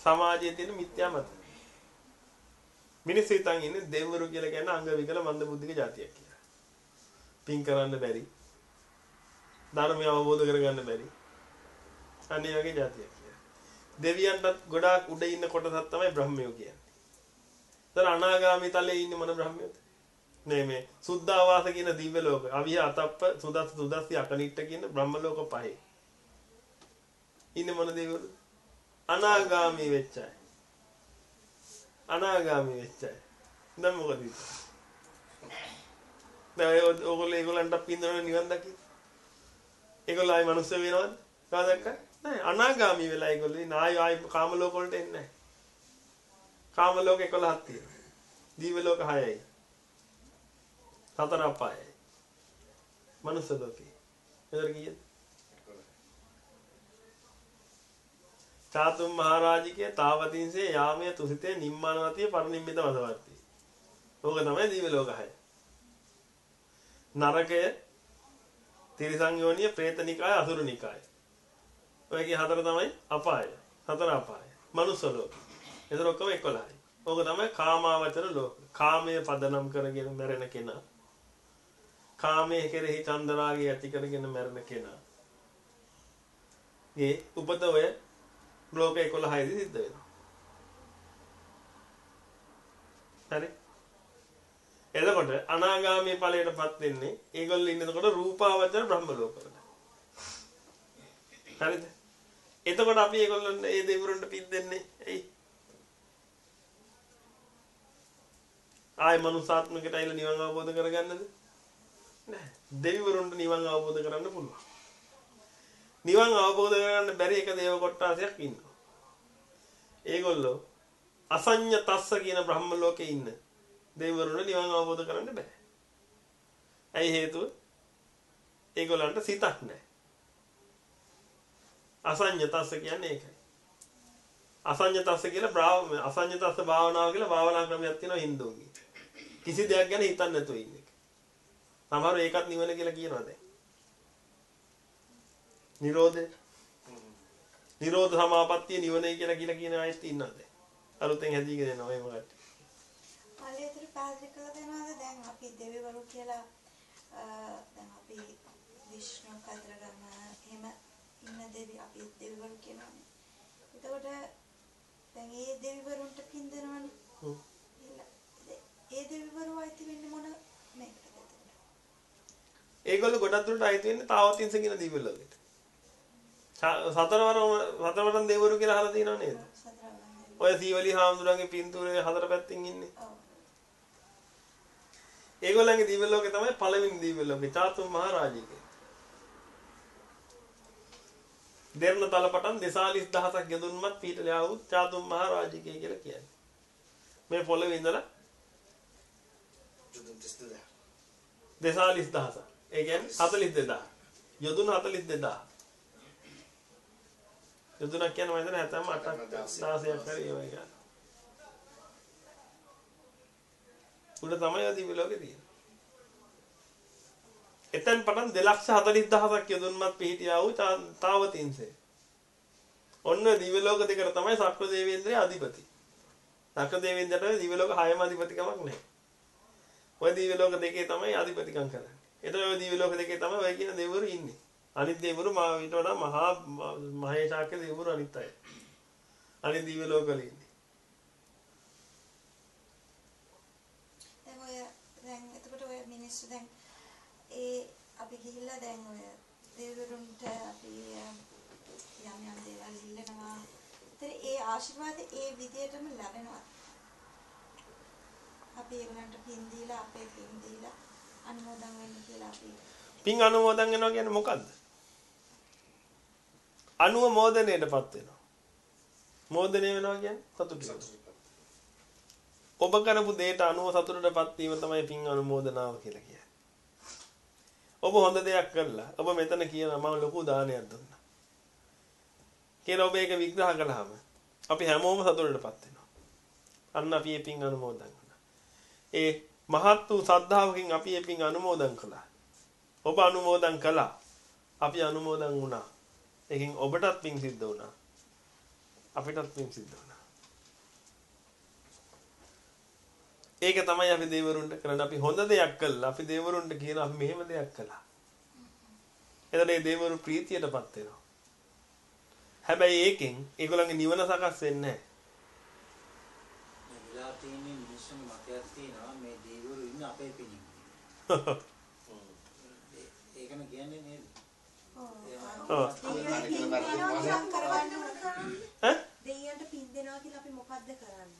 සමාජයේ තියෙන මිත්‍යා මත. මිනිස්සු හිතන් ඉන්නේ දෙවිවරු කියලා කියන්නේ අංග විකල මන්ද බුද්ධික જાතියක් කියලා. පින් කරන්න බැරි. ධර්මය අවබෝධ කරගන්න බැරි. අනේ වගේ જાතියක් කියලා. දෙවියන්ටත් ගොඩාක් උඩ ඉන්න කොටසක් තමයි බ්‍රහ්මයෝ කියන්නේ. ඒතර අනාගාමී තලයේ ඉන්නේ මොන බ්‍රහ්මයෝද? නේ මේ සුද්ධාවාස කියන දිව්‍ය ලෝක. අවිය අතප්ප සුදස් සුදස්සි අකනිට්ට කියන බ්‍රහ්ම ලෝක පහේ. ඉන්නේ මොන දෙවිවරුද? අනාගාමී වෙච්ච අය. අනාගාමී වෙච්ච අය. දැන් මොකද හිතන්නේ? දැන් ඔයගොල්ලෝ ඒගොල්ලන්ට පින්දරන නිවන් දකින්න. ඒගොල්ලෝ ආයි මනුස්ස වෙනවද? කාදක්ක? නෑ අනාගාමී වෙලා ඒගොල්ලෝ ඉන්නේ ආයි ආයි කාම ලෝක වලට එන්නේ නැහැ. කාම ලෝක 11ක් තියෙනවා. දීව ලෝක 6යි. හතර අපායයි. මනුස්ස ලෝකේ. එතන කීයද? චාතුම් මහරජිකේ තාවතින්සේ යාමයේ තුසිතේ නිම්මානවතිය පරිනිම්මිත වසවර්ති. ඕක තමයි දීව ලෝක 6. නරකය තිරිසං යෝනිය പ്രേතනිකාය අසුරනිකාය. ඔයගේ හතර තමයි අපාය. හතර අපාය. මනුස්ස ලෝක. එතන ඔක්කොම 11යි. ඕක තමයි කාමාවචර ලෝක. කාමයේ පදනම් කරගෙන මැරෙන කෙනා. කාමයේ කෙරෙහි චන්දරාගය ඇති කරගෙන මැරෙන කෙනා. ඒ උපත ඔය ලෝක 11 දී සිද්ධ වෙනවා. හරි. එතකොට අනාගාමී ඵලයටපත් වෙන්නේ ඒගොල්ලෝ ඉන්න එතකොට රූපාවචර බ්‍රහ්ම ලෝකවල. හරිද? එතකොට අපි ඒගොල්ලන්ට ඒ දෙවිවරුන්ට පින් දෙන්නේ එයි. ආයි මනුසාත්මකට ඇවිල්ලා නිවන් අවබෝධ කරගන්නද? නෑ. දෙවිවරුන්ට නිවන් අවබෝධ කරන්න පුළුවන්. නිවන් අවබෝධ කරගන්න බැරි එක දේව කොට්ටාසයක් ඉන්නවා. ඒගොල්ලෝ අසඤ්ඤ තස්ස කියන බ්‍රහ්ම ලෝකේ ඉන්න දෙවිවරුන්ට නිවන් අවබෝධ කරන්න බෑ. ඇයි හේතුව? ඒගොල්ලන්ට සිතක් නැහැ. අසඤ්ඤ තස්ස කියන්නේ ඒකයි. අසඤ්ඤ තස්ස කියලා බ්‍රාහ්ම අසඤ්ඤ තස්ස භාවනාව කියලා භාවනා ක්‍රමයක් තියෙනවා හින්දුන්ගේ. කිසි දෙයක් ගැන හිතන්නේ නැතුව ඉන්නේ. සමහරව ඒකත් නිවන කියලා කියනවා දැන්. නිරෝධය. නිරෝධ සමාපත්තිය නිවනයි කියලා කියලා කියන අයත් ඉන්නවා දැන්. අලුතෙන් හැදීගෙන එනවා මේ මොකක්ද? පල්ලියතර පැහැදිලි කරලා දෙනවාද දැන් අපි දෙවිවරු කියලා දැන් අපි විෂ්ණු කතරගම එහෙම ඉන්න දෙවි අපි දෙවිවරු කියනවානේ. එතකොට දැන් ඒ දෙවිවරුන්ට පින් දෙනවනේ. හ්ම්. ඒ දෙවිවරු අයිති වෙන්නේ මොන මේකටද? ඒගොල්ලෝ ගොඩක් දුරට අයිති වෙන්නේ තාවතින්ස කියන දිව්‍ය සතරවරම සතරවරන් දෙවිවරු කියලා අහලා තියෙනව නේද? ඔය සීවලි හාමුදුරන්ගේ පින්තූරේ හතර පැත්තෙන් ඉන්නේ. ඒගොල්ලන්ගේ දිව්‍ය ලෝකේ තමයි පළවෙනි දිව්‍ය ලෝකේ චාතුම් මහ රාජිකේ. දෙර්ණ තලපටන් 42000ක් ගෙදුන්මත් පීඨල ආවුත් චාතුම් මහ රාජිකේ කියලා කියන්නේ. මේ පොළවේ ඉඳලා යුදුම් 32000. 42000. ඒ කියන්නේ 42000. යොදුන 42000. යොදුනක් කියන්නේ මම හිතන්නේ හැතැම්ම 8ක් 16ක් හරි ඒ වගේ. උඩ තමයි දිව්‍ය ලෝකේ තියෙන්නේ. එතෙන් පටන් 240000ක් යොදුන්මත් පිහිටියා වූ තාවතින්සේ. ඔන්න දිව්‍ය ලෝක දෙකට තමයි සක්‍ර දේවේන්ද්‍රය අධිපති. සක්‍ර දේවේන්ද්‍රට දිව්‍ය ලෝක හයම අධිපතිකමක් නැහැ. ඔය දිව්‍ය ලෝක දෙකේ තමයි අධිපතිකම් කරන්නේ. එතන ඔය දිව්‍ය ලෝක දෙකේ තමයි ඔය කියන දෙවිවරු ඉන්නේ. අනිත් දෙවිවරු මා ඊට වඩා මහා මහේශාක්‍ය දෙවිවරු අනිත් අය. අනිත් දිව්‍ය ලෝකවල ඉන්නේ. දැන් ඔය දැන් එතකොට ඔය මිනිස්සු දැන් ඒ අපි ගිහිල්ලා දැන් ඔය දෙවිවරුන්ට අපි යම් යම් දේවල් ඉල්ලනවා. ඒතර ඒ ආශිර්වාද ඒ විදියටම ලැබෙනවා. අපි ඒගොල්ලන්ට පින් දීලා අපේ පින් දීලා අනුමෝදන් වෙන්න කියලා අපි පින් අනුමෝදන් වෙනවා කියන්නේ මොකද්ද? අනුමෝදනයටපත් වෙනවා. මෝදනය වෙනවා කියන්නේ සතුටු වෙනවා. ඔබ කරපු දෙයට අනුව සතුටටපත් වීම තමයි පින් අනුමෝදනාව කියලා කියන්නේ. ඔබ හොඳ දෙයක් කළා. ඔබ මෙතන කියනවා මම ලොකු දානයක් දුන්නා. කියලා ඔබ ඒක විග්‍රහ කළාම අපි හැමෝම සතුටටපත් වෙනවා. අන්න අපි මේ පින් අනුමෝදන් කරනවා. ඒ මහත් වූ සද්ධාවකින් අපි මේ පින් අනුමෝදන් කළා. ඔබ අනුමෝදන් කළා. අපි අනුමෝදන් වුණා. ඒකෙන් ඔබටත් පින් සිද්ධ වුණා. අපිටත් පින් සිද්ධ වුණා. ඒක තමයි අපි දේවරුන්ට කරන්න අපි හොඳ දෙයක් කළා. අපි දේවරුන්ට කියන අපි මෙහෙම දෙයක් කළා. එතකොට මේ දේවරු ප්‍රීතියටපත් වෙනවා. හැබැයි ඒකෙන් ඒගොල්ලන්ගේ නිවන සකස් වෙන්නේ නැහැ. වෙලා තියෙන මිනිස්සුන්ගේ මතයක් තියෙනවා මේ දේවරු ඉන්න අපේ පිණින්. ඒකම කියන්නේ නේද? ඔව්. ඈ? දෙයියන්ට පින් දෙනවා කියලා අපි මොකද්ද කරන්නේ?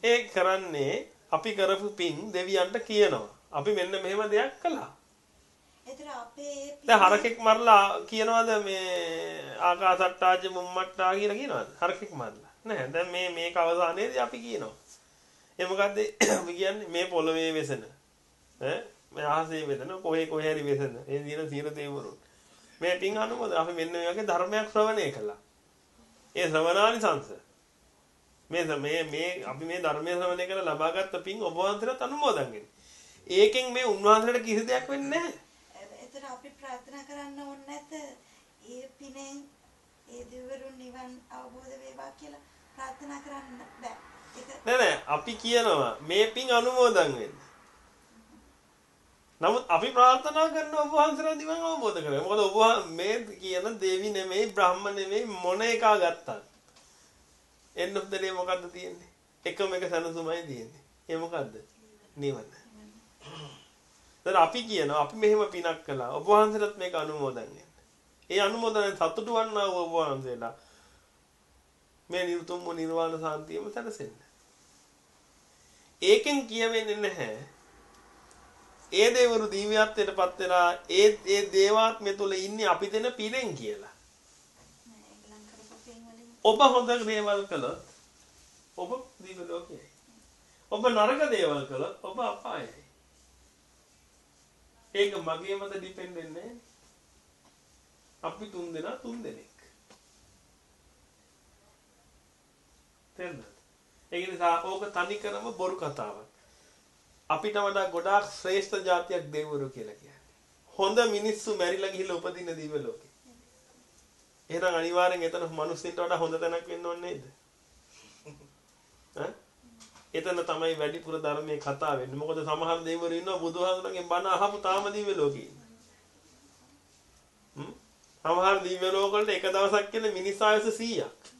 ඒ කරන්නේ අපි කරපු පින් දෙවියන්ට කියනවා. අපි මෙන්න මෙහෙම දෙයක් කළා. ඒතර අපේ දැන් හරකෙක් මරලා කියනවාද මේ ආකාසට්ටාජ මුම්මට්ටා කියලා කියනවාද? හරකෙක් මරලා. නෑ. දැන් මේ මේක අවසානයේදී අපි කියනවා. ඒ මොකද්ද අපි කියන්නේ මේ පොළවේ වෙසෙන. ඈ මේ අහසේ වෙසෙන කොහේ කොහේ හරි වෙසෙන. ඒ දින සියලු දේවරුන්. මේ පින් අනුමෝද අපි මෙන්න මේ වගේ ධර්මයක් ශ්‍රවණය කළා. ඒ ශ්‍රවණානිසංශ මේ මේ මේ අපි මේ ධර්මයේ ශ්‍රවණය කරලා ලබාගත් පින් ඔබ වහන්සේට අනුමෝදන් වෙන්නේ. ඒකෙන් මේ උන්වහන්සේට කිසි දෙයක් වෙන්නේ නැහැ. එතන අපි ප්‍රාර්ථනා කරන්න ඕනේ නැත ඒ පිනෙන් ඒ දෙවිවරුන් නිවන් අවබෝධ වේවා කියලා ප්‍රාර්ථනා කරන්න බෑ. නෑ නෑ අපි කියනවා මේ පින් අනුමෝදන් වෙන්න. නමුත් අපි ප්‍රාර්ථනා කරන ඔබ වහන්සේලා නිවන් අවබෝධ කරගන්න. මොකද ඔබ වහන්- මේ කියන දෙවි නෙමෙයි බ්‍රහ්ම නෙමෙයි මොන එකා ගත්තත්. end of the day මොකද්ද තියෙන්නේ? එකම එක සනසුමයි තියෙන්නේ. ඒ මොකද්ද? නිවන. දැන් අපි කියනවා අපි මෙහෙම පිනක් කළා. ඔබ වහන්සේලාත් මේක අනුමෝදන් වෙන්න. ඒ අනුමෝදන් සතුටු වන්නා වූ ඔබ වහන්සේලා මේ නිර්තුම් වූ නිර්වාණ සාන්තියම සැලසෙන්න. ඒකෙන් කියවෙන්නේ නැහැ. ඒ දේවරු දීව්‍යත්වයටපත් වෙලා ඒ ඒ දේවාත්මය තුල ඉන්නේ අපි දෙන පිනෙන් කියලා. නෑ ඒගොල්ලන් කරපු පින් වලින් ඔබ හොඳ දේවල් කළොත් ඔබ දිව්‍ය ලෝකයයි. ඔබ නරක දේවල් කළොත් ඔබ අපායයි. ඒක මගේ මත ඩිපෙන්ඩ් වෙන්නේ නැහැ. අපි තුන් දෙනා තුන් දෙනෙක්. තේරුණාද? ඒක නිසා ඕක තනිකරම බොරු කතාවක්. අපිට වඩා ගොඩාක් ශ්‍රේෂ්ඨ జాතියක් දෙවිවරු කියලා කියන්නේ. හොඳ මිනිස්සු මැරිලා ගිහිල්ලා උපදින දිව්‍ය ලෝකේ. එහෙනම් අනිවාර්යෙන් එතන මිනිස්සුන්ට වඩා හොඳ තැනක් වෙන්න ඕනේ නේද? ඈ? එතන තමයි වැඩිපුර ධර්මයේ කතා වෙන්නේ. මොකද සමහර දෙවිවරු ඉන්නවා බුදුහාමුදුරන්ගෙන් බණ අහපු තාම දිව්‍ය ලෝකේ ඉන්නේ. හ්ම්? සමහර දිව්‍ය ලෝක වලට එක දවසක් කියන්නේ මිනිස් ආයුෂ 100ක්.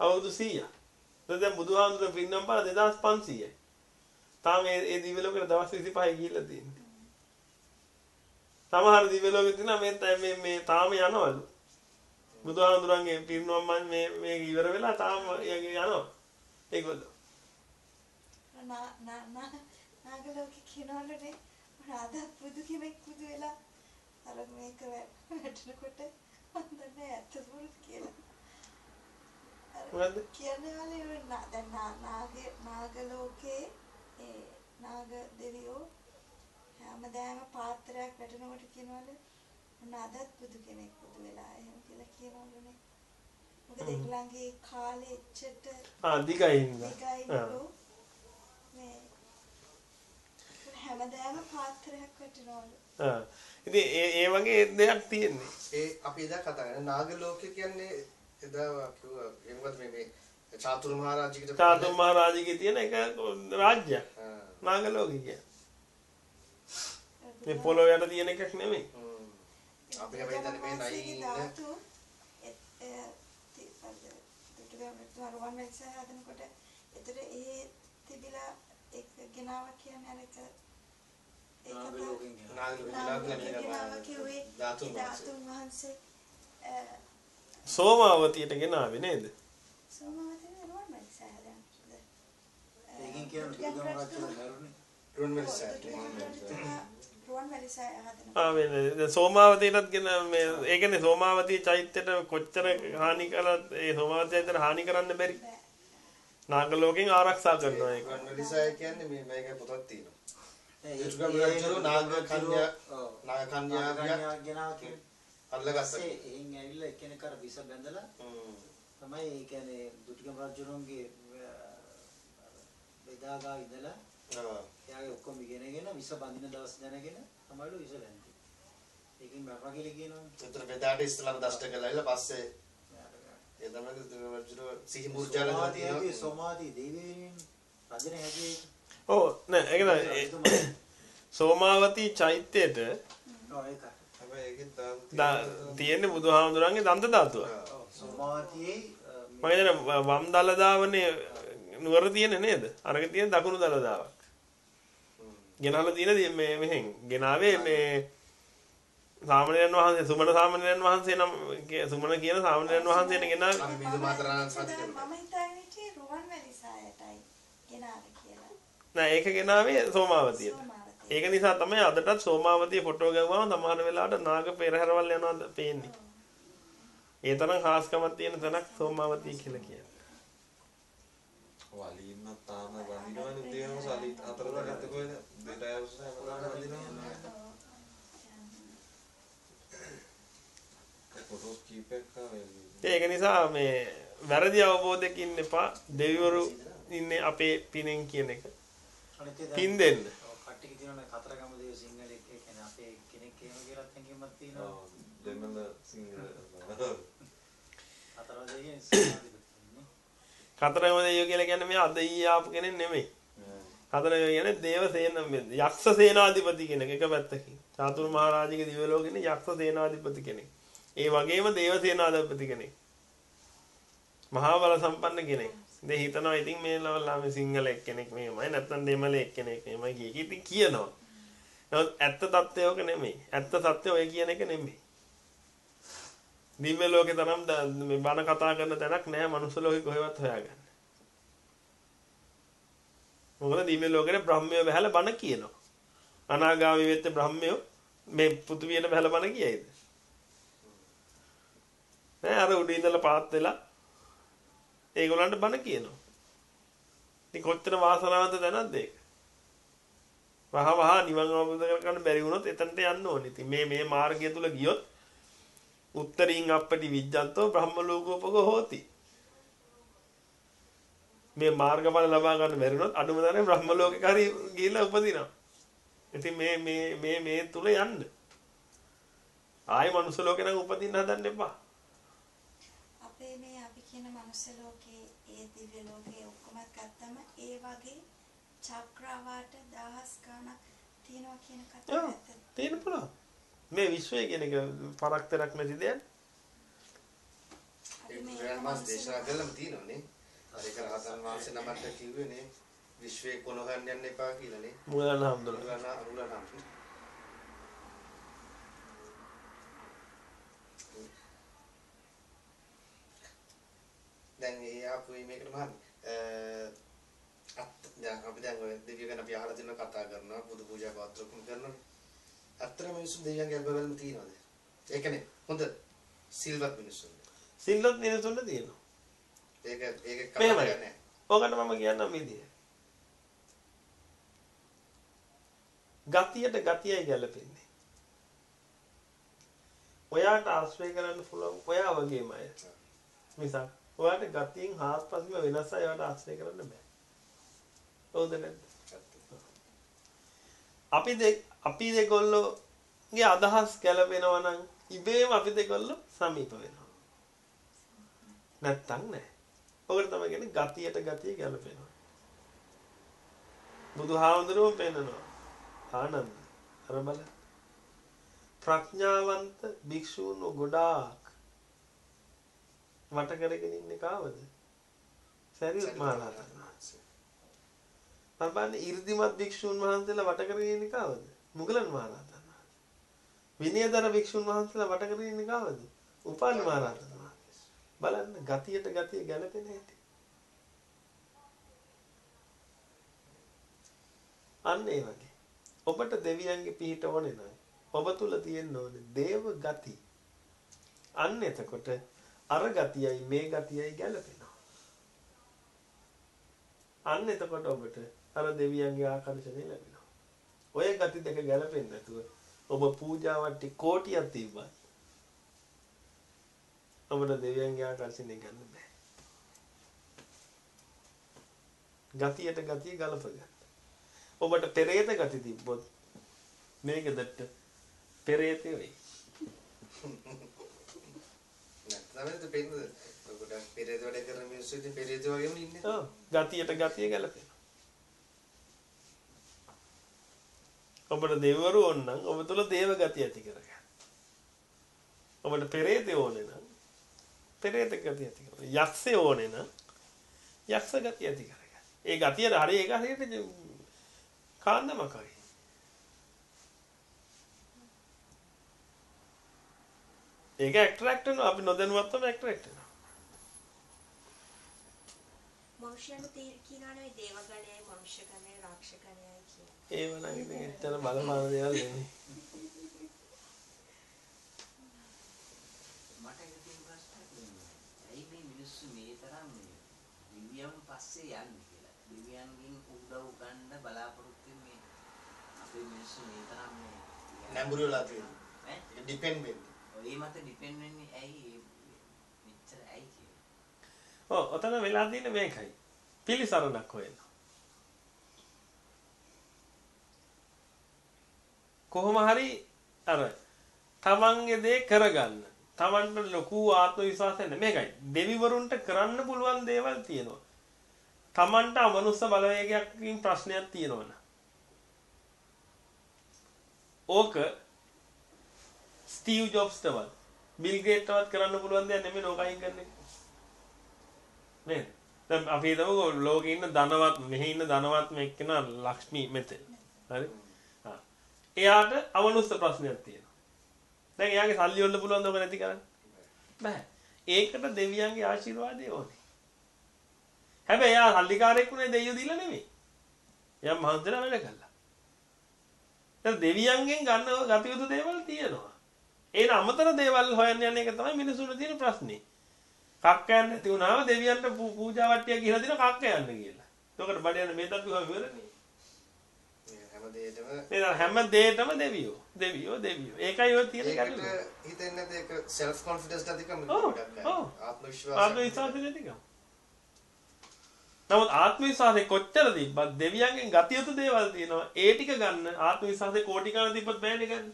අවුරුදු 100ක්. දැන් බුදුහාමුදුරන් පින්නම් පාර 2500යි. තාම ඒ ඒ දිව්‍ය ලෝකෙට දවස් 25 ගිහිල්ලා තියෙන්නේ. සමහර දිව්‍ය ලෝකෙ තියෙනවා මේ මේ මේ තාම යනවලු. බුදුහාමුදුරන්ගේ පිරිනොම් මේ මේ ඉවර වෙලා තාම යනවා. ඒගොල්ලෝ. නා නා නා නාගලෝක කියනවලුනේ රාධා බුදු කෙනෙක් බුදු වෙලා අර මේක වැටෙනකොට මන් දන්නේ ඇත්ත බුදු කියලා. මොකද්ද? කියන්නේ වලේ නා දැන් නා නාගේ නාගලෝකේ ඒ නාග දෙවියෝ හැමදාම පාත්‍රයක් වැටෙනකොට කියනවලු මොන අදත් බුදු කෙනෙක් බුදු වෙලා එහෙම කියලා කියනවලුනේ. මොකද ඒගොල්ලන්ගේ කාලේ එච්චට ආ දිගයි හින්දා. එකයිලු මේ හැමදාම පාත්‍රයක් වටිනවලු ආ. ඉතින් ඒ ඒ වගේ දෙයක් තියෙන්නේ. ඒ අපි එදා කතා කරන්නේ නාග ලෝකය කියන්නේ එදා කිව්වා ඒ මොකද මේ මේ චාතුරු මහරජිකට චාතු මහරජාගේ තියෙන එක රාජ්‍යයක්. නාගලෝකේ කියන්නේ. මේ පොළොව යට තියෙන එකක් නෙමෙයි. අපි හැබැයි දන්නේ මේ නයි ඉන්න රුවන් වැල්ස හදනකොට එතකොට ඒ තිබිලා එක ගෙනාවා කියන්නේ අර එක ඒ නාග කතාව- ලෝකෙන් ගෙනා. නාග නාග ලෝකෙ ලෝකේ ගෙනාවා කිව්වේ සෝමාවතියට ගෙනාවේ නේද? සෝමවතී රුවන් වැල්ස හදන ඒකෙන් කියන්නේ බුදුගම රජුලා මරුනේ. රුවන්වැලි සෑයට රුවන්වැලි සෑය හදන ආ වෙන දැන් සෝමාවතීටත් ගෙන මේ ඒ කියන්නේ සෝමාවතී චෛත්‍යයට කොච්චර හානි කළත් ඒ සෝමාවතී චෛත්‍යයට හානි කරන්න බැරි. නාග ලෝකෙන් ආරක්ෂා කරනවා ඒක රුවන්වැලි සෑය කියන්නේ මේ මේක පොතක් තියෙනවා ඒ- දුටුගැමුණු ඒ- රජුරු නාග කන්‍යා-. නාග කන්‍යාවක් ගෙනාවා කියන්නේ. අල්ලගත්තා ඊපස්සේ එහෙන් ඇවිල්ලා එක්කෙනෙක් අර විස බැඳලා. තමයි ඒ කියන්නේ දුටුගැමුණු රජුරුන්ගේ බෙදා ගාව ඉඳලා. එයාගේ ඔක්කොම ඉගෙනගෙන විස බඳින දවස් දැනගෙන තමයිලු විස බැඳි. ඒකෙන් මරණ කියලා කියනවා. ඒතර බෙදාට ඉස්සලම දෂ්ට කළා ඊළ පස්සේ ඒ තමයි දුටුගැමුණු රජුරු සිහි මූර්ජාල කරලා තියෙනවා සෝමාදී දෙවියන් රජන හැදී ඔව් නෑ ඒක නෑ සෝමාවතී චෛත්‍යයට ඔව් ඒක. හැබැයි ඒකෙත් දාලා දා- තියෙන්නේ බුදුහාමුදුරන්ගේ දන්ත ධාතුව. ඔව් සෝමාවතියේ මම හිතන්නේ වම් දලදාවනේ නුවර තියෙන නේද? අරක තියෙන දකුණු දලදාවක්. ගෙනහලා තියෙන මේ මෙහෙන් ගෙනාවේ මේ සාමණේරයන් වහන්සේ සුමන සාමණේරයන් වහන්සේ නම් සුමන කියන සාමණේරයන් වහන්සේනේ ගෙනාවේ. මිදු මාතරාණන් සාති මම හිතාගෙන හිටියේ රුවන්වැලි සෑයටයි ගෙනාවේ කියලා. නෑ ඒක ගෙනාවේ සෝමාවතියට. සෝමාවතී. ඒක නිසා තමයි අදටත් සෝමාවතිය ෆොටෝ ගැව්වම සමහර වෙලාවට නාග පෙරහැරවල් යනවා පේන්නේ. ඒ තරම් ખાસකමක් තියෙන තැනක් සෝමාවතිය කියලා කියන්නේ. වලින්න තාම වඳිනවනේ තියෙනවා සලි අතර ගත්ත කොහෙද දෙටයවස් හැමදාම වඳිනවා ෆොටෝස් කීපයක් ඒක නිසා මේ වැරදි අවබෝධයකින් එපා දෙවිවරු ඉන්නේ අපේ පිනෙන් කියන එක. පින් දෙන්න. කට්ටිය කියනවා කතරගම දේව සිංහලෙක් කියන්නේ අපේ කෙනෙක් එහෙම කියලා හැඟීමක් තියෙනවා. දෙමළ සිංහල. කතරගම දෙවියෝ කියලා කියන්නේ මේ අද ඊයේ ආපු කෙනෙක් නෙමෙයි. කතරගම කියන්නේ දේව සේන යක්ෂ සේනාධිපති කෙනෙක් එක පැත්තකින්. චාතුරු මහරජාගේ දිව්‍ය ලෝකෙ ඉන්නේ යක්ෂ සේනාධිපති කෙනෙක්. ඒ වගේම දේව සේනාධිපති කෙනෙක්. මහා බල සම්පන්න කෙනෙක්. ඉතින් හිතනවා ඉතින් මේ ලවල්ලා මේ සිංහල එක්කෙනෙක් මෙහෙමයි නැත්නම් දෙමළ එක්කෙනෙක් මෙහෙමයි කිය කී ඉතින් කියනවා. නමුත් ඇත්ත தත්ත්වය ඕක නෙමෙයි. ඇත්ත සත්‍ය ඔය කියන එක නෙමෙයි. දිව්‍ය ලෝකේ තරම් ද- මේ බණ කතා කරන තැනක් නැහැ මනුස්ස ලෝකේ කොහෙවත් හොයාගන්න. මොකද දිව්‍ය ලෝකේ බ්‍රහ්මයෝ බහැලා බණ කියනවා. අනාගාමී වෙච්ච බ්‍රහ්මයෝ මේ පෘථිවියට බහැලා බණ කියයිද? නෑ අර උඩින් ඉඳලා පාත් වෙලා ඒගොල්ලන්ට බණ කියනවා. ඉතින් කොච්චර වාසනාවන්ත දැනක්ද ඒක? වහ වහ නිවන් අවබෝධ කරගන්න බැරි වුණොත් එතනට යන්න ඕනේ. ඉතින් මේ මේ මාර්ගය තුල ගියොත් උත්තරින් අපටි විජ්ජන්තෝ බ්‍රහ්ම ලෝකෝපගෝ හෝති. මේ මාර්ගඵල ලබා ගන්න බැරි වුණොත් අඩුම තරමේ බ්‍රහ්ම ලෝකෙක හරි ගිහිල්ලා උපදිනවා. ඉතින් මේ මේ මේ මේ තුල යන්න. ආයි මනුස්ස ලෝකේ නම් උපදින්න හදන්න එපා. අපේ මේ අපි කියන මනුස්ස ලෝකේ ඒ දිව්‍ය ලෝකේ ඔක්කොම ගත්තම ඒ වගේ චක්‍රවාට දහස් ගණක් තියෙනවා කියන කතාව. ඇත්තද? තේන්න පුළුවන්. මේ විශ්වය කියන එක පරක්තරක් නැති දෙයක්. අපි ඒ මේ බුදුරජාණන් වහන්සේ මනුස්ස දේශනා කළම තියෙනවානේ. අර ඒක රහතන් වහන්සේ නමට කිව්වේනේ විශ්වයේ කොන ගන්න යන්න එපා කියලානේ. මුලන හම්දුන. අනුලන අනුලන. දැන් ඒ ආපු මේකට මහත් අත් දැන් අපි දැන් ඔය දෙවියෝ ගැන අපි අහලා තියෙන කතා කරනවා බුදු පූජා පාත්‍රකම් කරනවා. අත්තර මිනිස්සු දෙවියන්ගේ අල්බවලම තියනවාද? ඒ කියන්නේ හොඳ සිල්වත් මිනිස්සු. සිල්ලොත් මිනිසුන්ට තියෙනවා. ඒක ඒක කතා. කරන්නේ. ඕකට මම කියන්නම් විදිය. ගතියට ගතියයි ගැලපෙන්නේ. ඔයාට ආශ්‍රය කරන්න පුළුවන් ඔයා වගේම අය. මිසක් ඔයාට ගතියෙන් හාත්පසින්ම වෙනස් අය ඔයාට ආශ්‍රය කරන්න බෑ. හවුද නැද්ද? අපි අපි දෙකොල්ලෝගේ අදහස් ගැලපෙනවා නම් ඉබේම අපි දෙකොල්ලෝ සමීප වෙනවා. නැත්තම් නෑ. ඔකට තමයි කියන්නේ ගතියට ගතිය ගැලපෙනවා. බුදුහාමුදුරුවෝ පෙන්නනවා. ආනන්ද අර බලන්න. ප්‍රඥාවන්ත භික්ෂූන් ගොඩාක් වට කරගෙන ඉන්නේ කාවද? සරියුත් මහ රහතන් වහන්සේ. බලන්න 이르දිමත් භික්ෂූන් වහන්සේලා වට කරගෙන ඉන්නේ කාවද? මුගලන් මහ රහතන් වහන්සේ. විනයදර භික්ෂූන් වහන්සේලා වට කරගෙන ඉන්නේ කාවද? උපාලි මහ රහතන් වහන්සේ. බලන්න ගතියට ගතිය ගැලපෙන හැටි. අන්න ඒ වගේ. ඔබට දෙවියන්ගේ පිහිට ඕනේ නම් ඔබ තුල තියෙන්න ඕනේ දේව ගති. අන්න එතකොට අර ගතියයි මේ ගතියයි ගැලපෙනවා. අන්න එතකොට ඔබට අර දෙවියන්ගේ ආකර්ෂණය ලැබෙනවා. ඔය ගති දෙක ගැලපෙන්නේ නැතුව ඔබ පූජාවට්ටි කෝටියක් තිබ්බත් ඔබට දෙවියන්ගේ ආකර්ෂණය ගන්න බෑ. ගතියට ගතිය ගලප ගන්න. ඔබට පෙරේත ගති තිබ්බොත් මේ ගෙදරට පෙරේතය වෙයි. නැත්නම් පෙරේත වැඩ කරන මිනිස්සු ඉතින් පෙරේත වගේම ඉන්නේ. ඔව් ගතියට ගතිය ගැලපෙනවා. ඔබට දෙවිවරු ඕන නම් ඔබ තුල දේව ගතිය ඇති කරගන්න. ඔබට පෙරේතය ඕනේ නම් පෙරේත ගතිය ඇති කරගන්න. යක්ෂය ඕනේ නම් යක්ෂ ගතිය ඇති කරගන්න. ඒ ගතියට හරිය ඒක හරියට කාන්දමක් වගේ. ඒක ඇට්‍රැක්ට් වෙනවා අපි නොදැනුවත්වම ඇට්‍රැක්ට් වෙනවා. මනුෂ්‍යයන්ට තීර කියනවනේ දේව ගණයයි ඒව නම් ඉතින් එච්චර බලපාන දේවල් නෙමෙයි. මට තියෙන ප්‍රශ්නයක් නෙමෙයි. ඇයි මේ මිනිස්සු මේ තරම් මේ දිව්‍යයන් පස්සේ යන්නේ කියලා. දිව්‍යයන්ගෙන් උදව් ගන්න බලාපොරොත්තු මේ අපේ මිනිස්සු මේ තරම් මේ නැඹුරු වෙලා තියෙනවා. ඈ? ඒක ඩිපෙන්ඩ් වෙන්නේ. ඔය මත ඩිපෙන්ඩ් වෙන්නේ ඇයි මෙච්චර ඇයි කියලා. ඔව් ඔතන වෙලා තියෙන්නේ මේකයි. පිළිසරණක් හොයන. කොහොම හරි අර තමන්ගේ දේ කරගන්න. තමන්ට ලොකු ආත්ම විශ්වාසයක් නැහැ. මේකයි. දෙවිවරුන්ට කරන්න පුළුවන් දේවල් තියෙනවා. තමන්ට අමනුස්ස බලවේගයකින් ප්‍රශ්නයක් තියෙනවනේ. ඕක ස්ටීව් ජොබ්ස්ටවත් බිල් ගේට්ටවත් කරන්න පුළුවන් දෙයක් නෙමෙයි ලෝක අයින් කරන්නේ. නේද? දැන් අපි හිතමුකෝ ලෝකේ ඉන්න ධනවත් මෙහි ඉන්න ධනවත්ම එක්කෙනා ලක්ෂ්මී මෙතන. හරි? හා. එයාට අමනුස්ස ප්‍රශ්නයක් තියෙනවා. දැන් එයාගේ සල්ලි වලට පුළුවන් දෝක නැති කරන්න. බෑ. ඒකට දෙවියන්ගේ ආශිර්වාදය ඕනේ. හැබැයි එයා සල්ලිකාරයෙක් උනේ දෙයියෝ දීලා නෙමෙයි. එයා මහන්සිලා වැඩ කළා. දැන් දෙවියන්ගෙන් ගන්න ගත යුතු දේවල් තියෙනවා. ඒන අමතර දේවල් හොයන්න යන එක තමයි මිනිසුන්ට තියෙන ප්‍රශ්නේ. කක්ක යන්න නැති වුණාම දෙවියන්ට පූජා වට්ටිය කියලා දෙන කක්ක යන්න කියලා. එතකොට බඩ යන මේ තත්ත්වෙ ඉවරනේ. මේ හැම දෙයකම නේද හැම දෙයකම දෙවියෝ. දෙවියෝ දෙවියෝ. ඒකයි ඔය තියෙන ගැටලුව. හිතෙන්නේ නැති ඒක self confidence නැතිකම ගොඩක්. ආත්ම ආත්ම විශ්වාසය විශ්වාසය නැතිකම. නමුත් ආත්ම විශ්වාසය කොච්චර තිබ්බත් දෙවියන්ගෙන් ගත යුතු දේවල් තියෙනවා. ඒ ටික ගන්න ආත්ම විශ්වාසය කෝටි ගණන් තිබ්බත් බෑනේ ගන්න.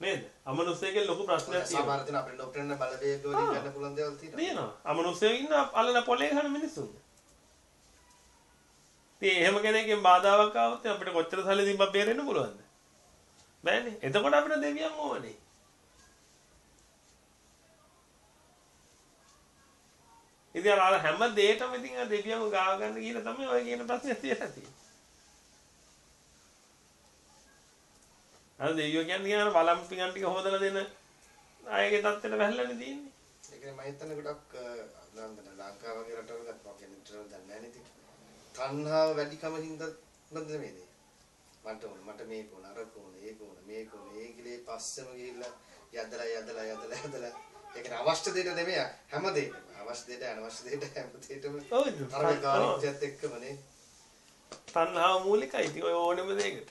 නේද? අමනුස්සයෙක්ගේ ලොකු ප්‍රශ්නයක් තියෙනවා. සමහර දින අපිට ඩොක්ටර් වෙන බලවේග වලින් ගන්න පුළුවන් දේවල් තියෙනවා තියෙනවා. අමනුස්සයෝ ඉන්න අල්ලන පොලේ ගන්න මිනිස්සුන්. ඉතින් එහෙම කෙනෙක්ගෙන් බාධාවක් ආවොත් අපිට කොච්චර සල්ලි දීපක් බේරෙන්න පුළුවන්ද? බෑනේ. එතකොට අපිට දෙවියන් ඕනේ. ඉතින් අර හැම දෙයකම ඉතින් අර දෙවියන්ව ගාව ගන්න කියලා තමයි ඔය කියන ප්‍රශ්නේ තියෙලා තියෙන්නේ. අර දෙවියෝ කියන්නේ කියන වලම් පිඟන් ටික හොදලා දෙන අයගේ තත්ත්වයට වැහැල්ලානේ තියෙන්නේ. ඒ කියන්නේ මම හිතන්නේ ගොඩක් නන්දන ලංකාව වගේ රටවල ගත්තා කියන්නේ ඉතර දන්නේ නැහැ නේද තණ්හාව වැඩිකම හින්දා නේද මේද මට ඕන මට මේක ඕන අර ඕන ඒක ඕන මේක ඕන ඒ ගිලේ පස්සෙම ගිහිල්ලා යදලා යදලා යදලා යදලා. ඒ කියන්නේ අවශ්‍ය දෙයට නෙමෙයි හැම දෙයකම. අවශ්‍ය දෙයට අනවශ්‍ය දෙයට හැම දෙයකම අර ගානිච්චත් එක්කම නේ. තණ්හාව මූලිකයි. ඉතින් ඔය ඕනෙම දෙයකට.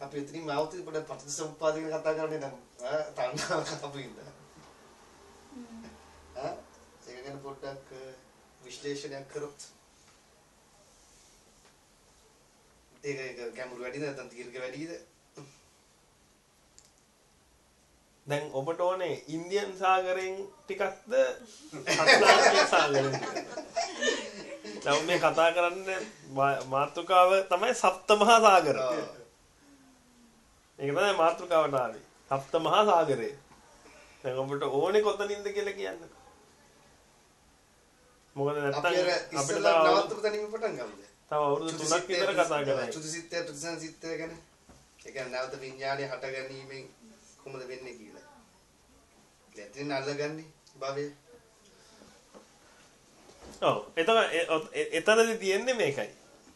අපි ඉතින් මාවතේ පොඩ ප්‍රතිසම්පාද ගැන කතා කරන්නේ නම් තණ්හාව කතාපු ඉඳලා ආ ඒක ගැන පොඩ්ඩක් විශ්ලේෂණයක් කරොත් ඒක ගැඹුරු වැඩිද නැත්නම් දීර්ඝ වැඩිද දැන් ඔබට ඕනේ ඉන්දියන් සාගරයෙන් ටිකක්ද අට්ලාන්ටික් සාගරයෙන් දැන් මේ කතා කරන්නේ මාතෘකාව තමයි සප්තමහා සාගර. ආ. ඒක තමයි මාතෘකාවට ආවේ. සප්තමහා සාගරය. දැන් ඔබට ඕනේ කොතනින්ද කියලා කියන්න. මොකද නැත්තම් අපිට නවත්තපු තැනින්ම පටන් ගමුද තව අවුරුදු 3ක් විතර කතා කරන්නේ. චුතිසිත්තය ප්‍රතිසංසිත්තය ගැන ඒ කියන්නේ නැවත විඥානය හට ගැනීමෙන් කොහොමද වෙන්නේ කියලා. එතනින් අල්ලගන්නේ භවය. ඔව් ඒ- එතනදී තියෙන්නේ මේකයි.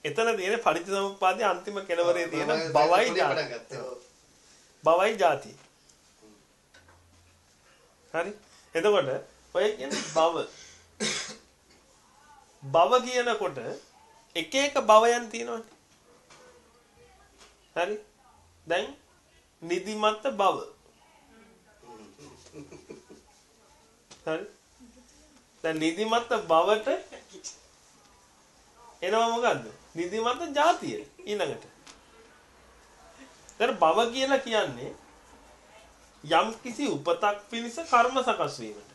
එතන තියෙන පටිච්චසමුප්පාදයේ අන්තිම කෙලවරේ තියෙන බවයි ජාති. බවයි ජාති. හරි. එතකොට ඔය කියන්නේ බව. බව කියනකොට එක එක බවයන් තියෙනවනේ. හරි. දැන් නිදිමත් බව. හරි. දැන් නිදිමත් බවට එනවා මොකද්ද? නිදිමත් જાතිය ඊළඟට. දැන් බව කියලා කියන්නේ යම් කිසි උපතක් පිණිස කර්ම සකස් වීමට.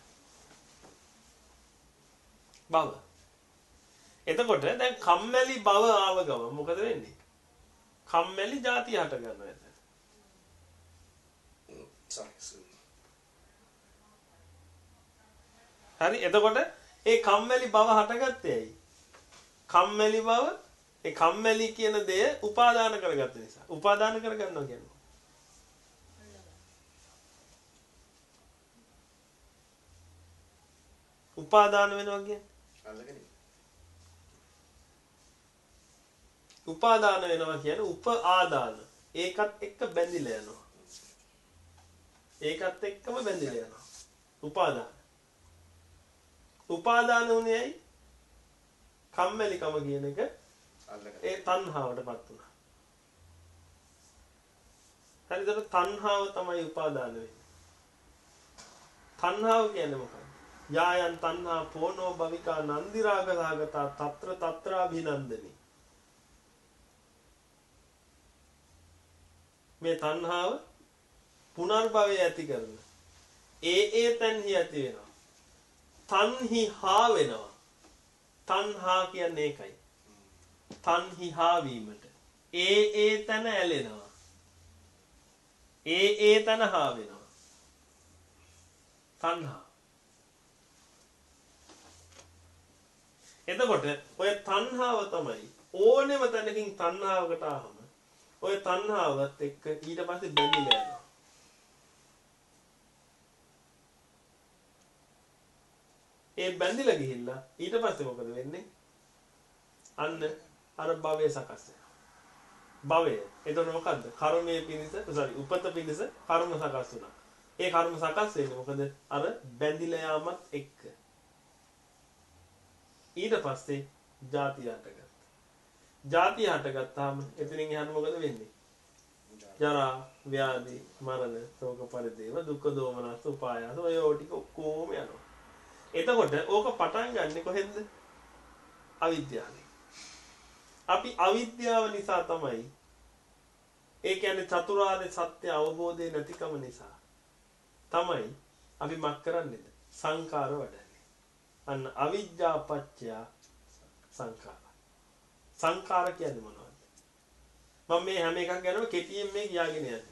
බව. එතකොට දැන් කම්මැලි බව ආව ගම මොකද වෙන්නේ? කම්මැලි જાතිය හට ගන්නවා එතන. හරි එතකොට ඒ කම්මැලි බව හටගත්තේ ඇයි? කම්මැලි බව ඒ කම්මැලි කියන දේ උපාදාන කරගත්ත නිසා. උපාදාන කරගන්නවා කියන්නේ. උපාදාන වෙනවා කියන්නේ. අල්ලගෙන උපාදාන වෙනවා කියන්නේ උප ආදාන. ඒකත් එක්ක බැඳිලා යනවා. ඒකත් එක්කම බැඳිලා යනවා. උපාදාන. උපාදාන උනේ ඇයි? කම්මැලිකම කියන එක ඒ තණ්හාවටපත් වුණා. හරිද? තණ්හාව තමයි උපාදාන වෙන්නේ. තණ්හාව කියන්නේ මොකක්ද? යායන් තණ්හා පෝනෝ භවිකා නන්දි රාග සාගතා తත්‍ර తත්‍රාභිනන්දනි. මේ තණ්හාව පුනර්භවය ඇති කරන. ඒ ඒ තන්හි ඇති වෙනවා. තන්හි හා වෙනවා. තණ්හා කියන්නේ ඒකයි. තන්හි හා වීමට. ඒ ඒ තන ඇලෙනවා. ඒ ඒ තන හා වෙනවා. තණ්හා. එතකොට ඔය තණ්හාව තමයි ඕනෙම තැනකින් තණ්හාවකට ආවම ඔය තණ්හාවත් එක්ක ඊට පස්සේ බැඳිලා යනවා. ඒ බැඳිලා ගිහිල්ලා ඊට පස්සේ මොකද වෙන්නේ? අන්න අර භවය සකස් වෙනවා. භවය. එතකොට මොකද්ද? කර්මයේ පිණිස, sorry, උපත පිණිස කර්ම සකස් වුණා. ඒ කර්ම සකස් වෙන්නේ මොකද? අර බැඳිලා යාමත් එක්ක. ඊට පස්සේ ಜಾති හටගත්තා. ಜಾති හටගත්තාම එතනින් එහාට මොකද වෙන්නේ? ජරා, ව්‍යාධි, මරණ, ශෝක පරිදේව, දුක්ඛ දෝමනස්, උපායාස ඔය ඕ ටික ඔක්කොම යනවා. එතකොට ඕක පටන් ගන්නෙ කොහෙන්ද? අවිද්‍යාවෙන්. අපි අවිද්‍යාව නිසා තමයි ඒ කියන්නේ චතුරාර්ය සත්‍ය අවබෝධය නැතිකම නිසා තමයි අපි මක් කරන්නේද? සංකාර වඩන්නේ. අන්න අවිද්‍යා පත්‍ය සංකාර. සංකාර කියන්නේ මොනවද? මම මේ හැම එකක් ගැනම කෙටියෙන් මේ කියාගෙන යන්නේ.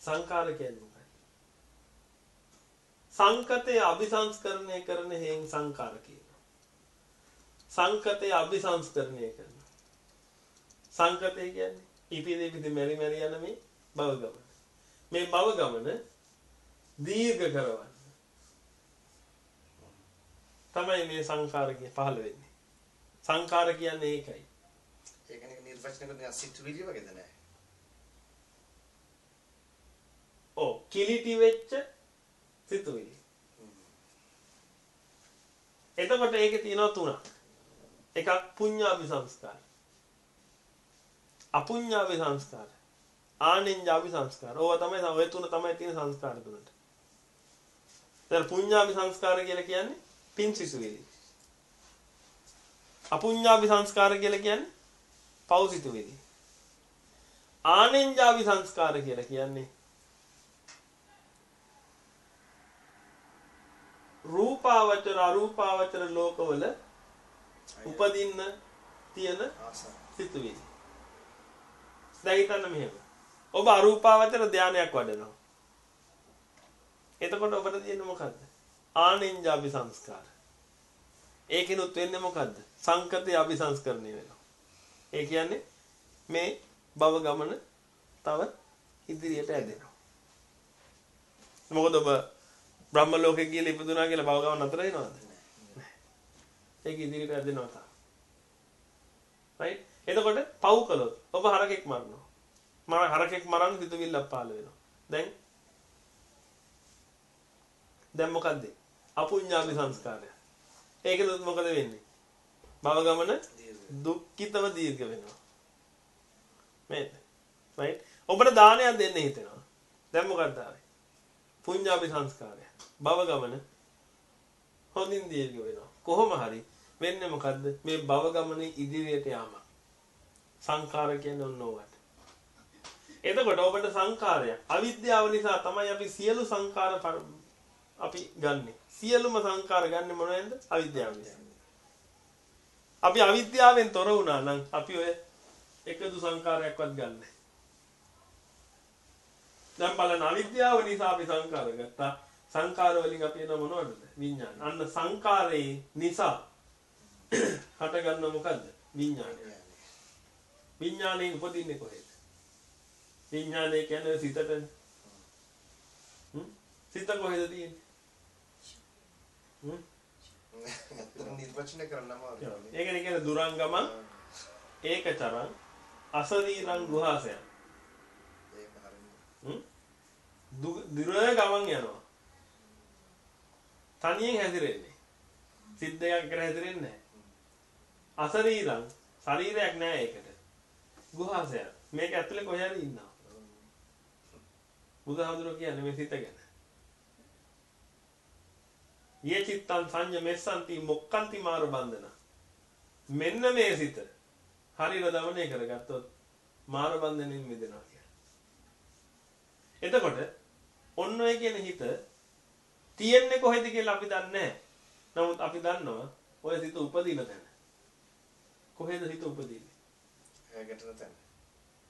සංකාර කියන්නේ මොකක්ද? සංකතය අபிසංස්කරණය කරන හේන් සංකාර කියනවා. සංකතය අபிසංස්කරණය කරනවා. සංකතය කියන්නේ ඉපිද ඉපිද මෙරි මෙරි යන මේ භව ගමන. මේ භව ගමන දීර්ඝ කරවන්න. තමයි මේ සංකාර කිය පහළ වෙන්නේ. සංකාර කියන්නේ ඒකයි. ඒ කියන්නේ නිර්වචනය කරන සිතුවිලි වගේද නෑ. ඔව් කිලිටි වෙච්ච සිතුවිලි. එතකොට ඒකේ තියෙනවා තුනක්. එකක් පුඤ්ඤාභි සංස්කාර. අපුඤ්ඤාභි සංස්කාර. ආනිඤ්ඤාභි සංස්කාර. ඕවා තමයි ඔය තුන තමයි තියෙන සංස්කාර තුනට. දැන් පුඤ්ඤාභි සංස්කාර කියලා කියන්නේ පින් සිතුවිලි. අපුඤ්ඤාභි සංස්කාර කියලා කියන්නේ පව් සිතුවිලි. ආනිඤ්ඤාභි සංස්කාර කියලා කියන්නේ රූපාවචර අරූපාවචර ලෝකවල උපදින්න තියෙන. සිතුවිලි. දැන් හිතන්න මෙහෙම. ඔබ අරූපාවචර ධානයක් වඩනවා. එතකොට ඔබට තියෙන්නේ මොකද්ද? ආනෙන්ජාභි සංස්කාර. ඒකිනුත් වෙන්නේ මොකද්ද? සංකතේ අபிසංස්කරණය වෙනවා. ඒ කියන්නේ මේ භව ගමන තව ඉදිරියට ඇදෙනවා. මොකද ඔබ බ්‍රහ්ම ලෝකෙ කියලා ඉපදුනා කියලා භව ගමන නතර වෙනවද? ඒක ඉදිරියට යදිනවා තා. right? එතකොට පව් කළොත් ඔබ හරකෙක් මරනවා. මර හරකෙක් මරන්න සිතුවිල්ලක් පහළ වෙනවා. දැන් දැන් මොකද්ද? අපුඤ්ඤාභි සංස්කාරය. ඒකද මොකද වෙන්නේ? භව ගමන දුක්ඛිතව දීර්ඝ වෙනවා. මේ right? ඔබට දානයක් දෙන්න හිතෙනවා. දැන් මොකක්ද ආවේ? පුඤ්ඤාභි සංස්කාරය. භව ගමන හොඳින් දීර්ඝ වෙනවා. කොහොම හරි වෙන්නේ මොකද්ද? මේ භව ගමනේ ඉදිරියට යාම. සංඛාර කියන්නේ ඔන්න ඕකට. එතකොට ඔබට සංඛාරය අවිද්‍යාව නිසා තමයි අපි සියලු සංඛාර අපි ගන්නෙ. සියලුම සංඛාර ගන්නෙ මොනවෙන්ද? අවිද්‍යාව නිසා. අපි අවිද්‍යාවෙන් තොර වුණා නම් අපි ඔය එකදු සංඛාරයක්වත් ගන්නෑ. දැන් බලන්න අවිද්‍යාව නිසා අපි සංඛාර ගත්තා. සංඛාර වලින් අපි එන මොනවද? විඥාන. අන්න සංඛාරේ නිසා හටගන්න මොකද්ද? විඥානය. විඥානේ උපදින්නේ කොහෙද? විඥානය කියන්නේ සිතටනේ. හ්ම්? සිත කොහෙද තියෙන්නේ? හ්ම්? ඇත්තටම නිර්වචනය කරන්න අමාරුයි. ඒකනේ කියන්නේ දුරංගම ඒකචරං අසරීරං ගුහාසයන්. ඒක හරියට. දුර ගමන් යනවා. තනියෙන් හැදිරෙන්නේ. සිත් දෙකක් කර හැදිරෙන්නේ නැහැ. අසරීරං ශරීරයක් නැහැ ඒකට. ගුහාසයන්. මේක ඇතුලේ කොහේ හරි ඉන්නවා. බුදුහාමුදුරුවෝ කියන්නේ මේ සිත ගැන. යේ චිත්තං සංඤ මෙස්සන්ති මොක්කන්ති මාර බන්ධන. මෙන්න මේ සිත හරියට දමනය කරගත්තොත් මාර බන්ධනෙන් මිදෙනවා කියලා. එතකොට ඔන්න ඔය කියන හිත තියෙන්නේ කොහෙද කියලා අපි දන්නේ නැහැ. නමුත් අපි දන්නවා ඔය සිත උපදින තැන. කොහෙද හිත උපදින්නේ? ගැටෙන තැන.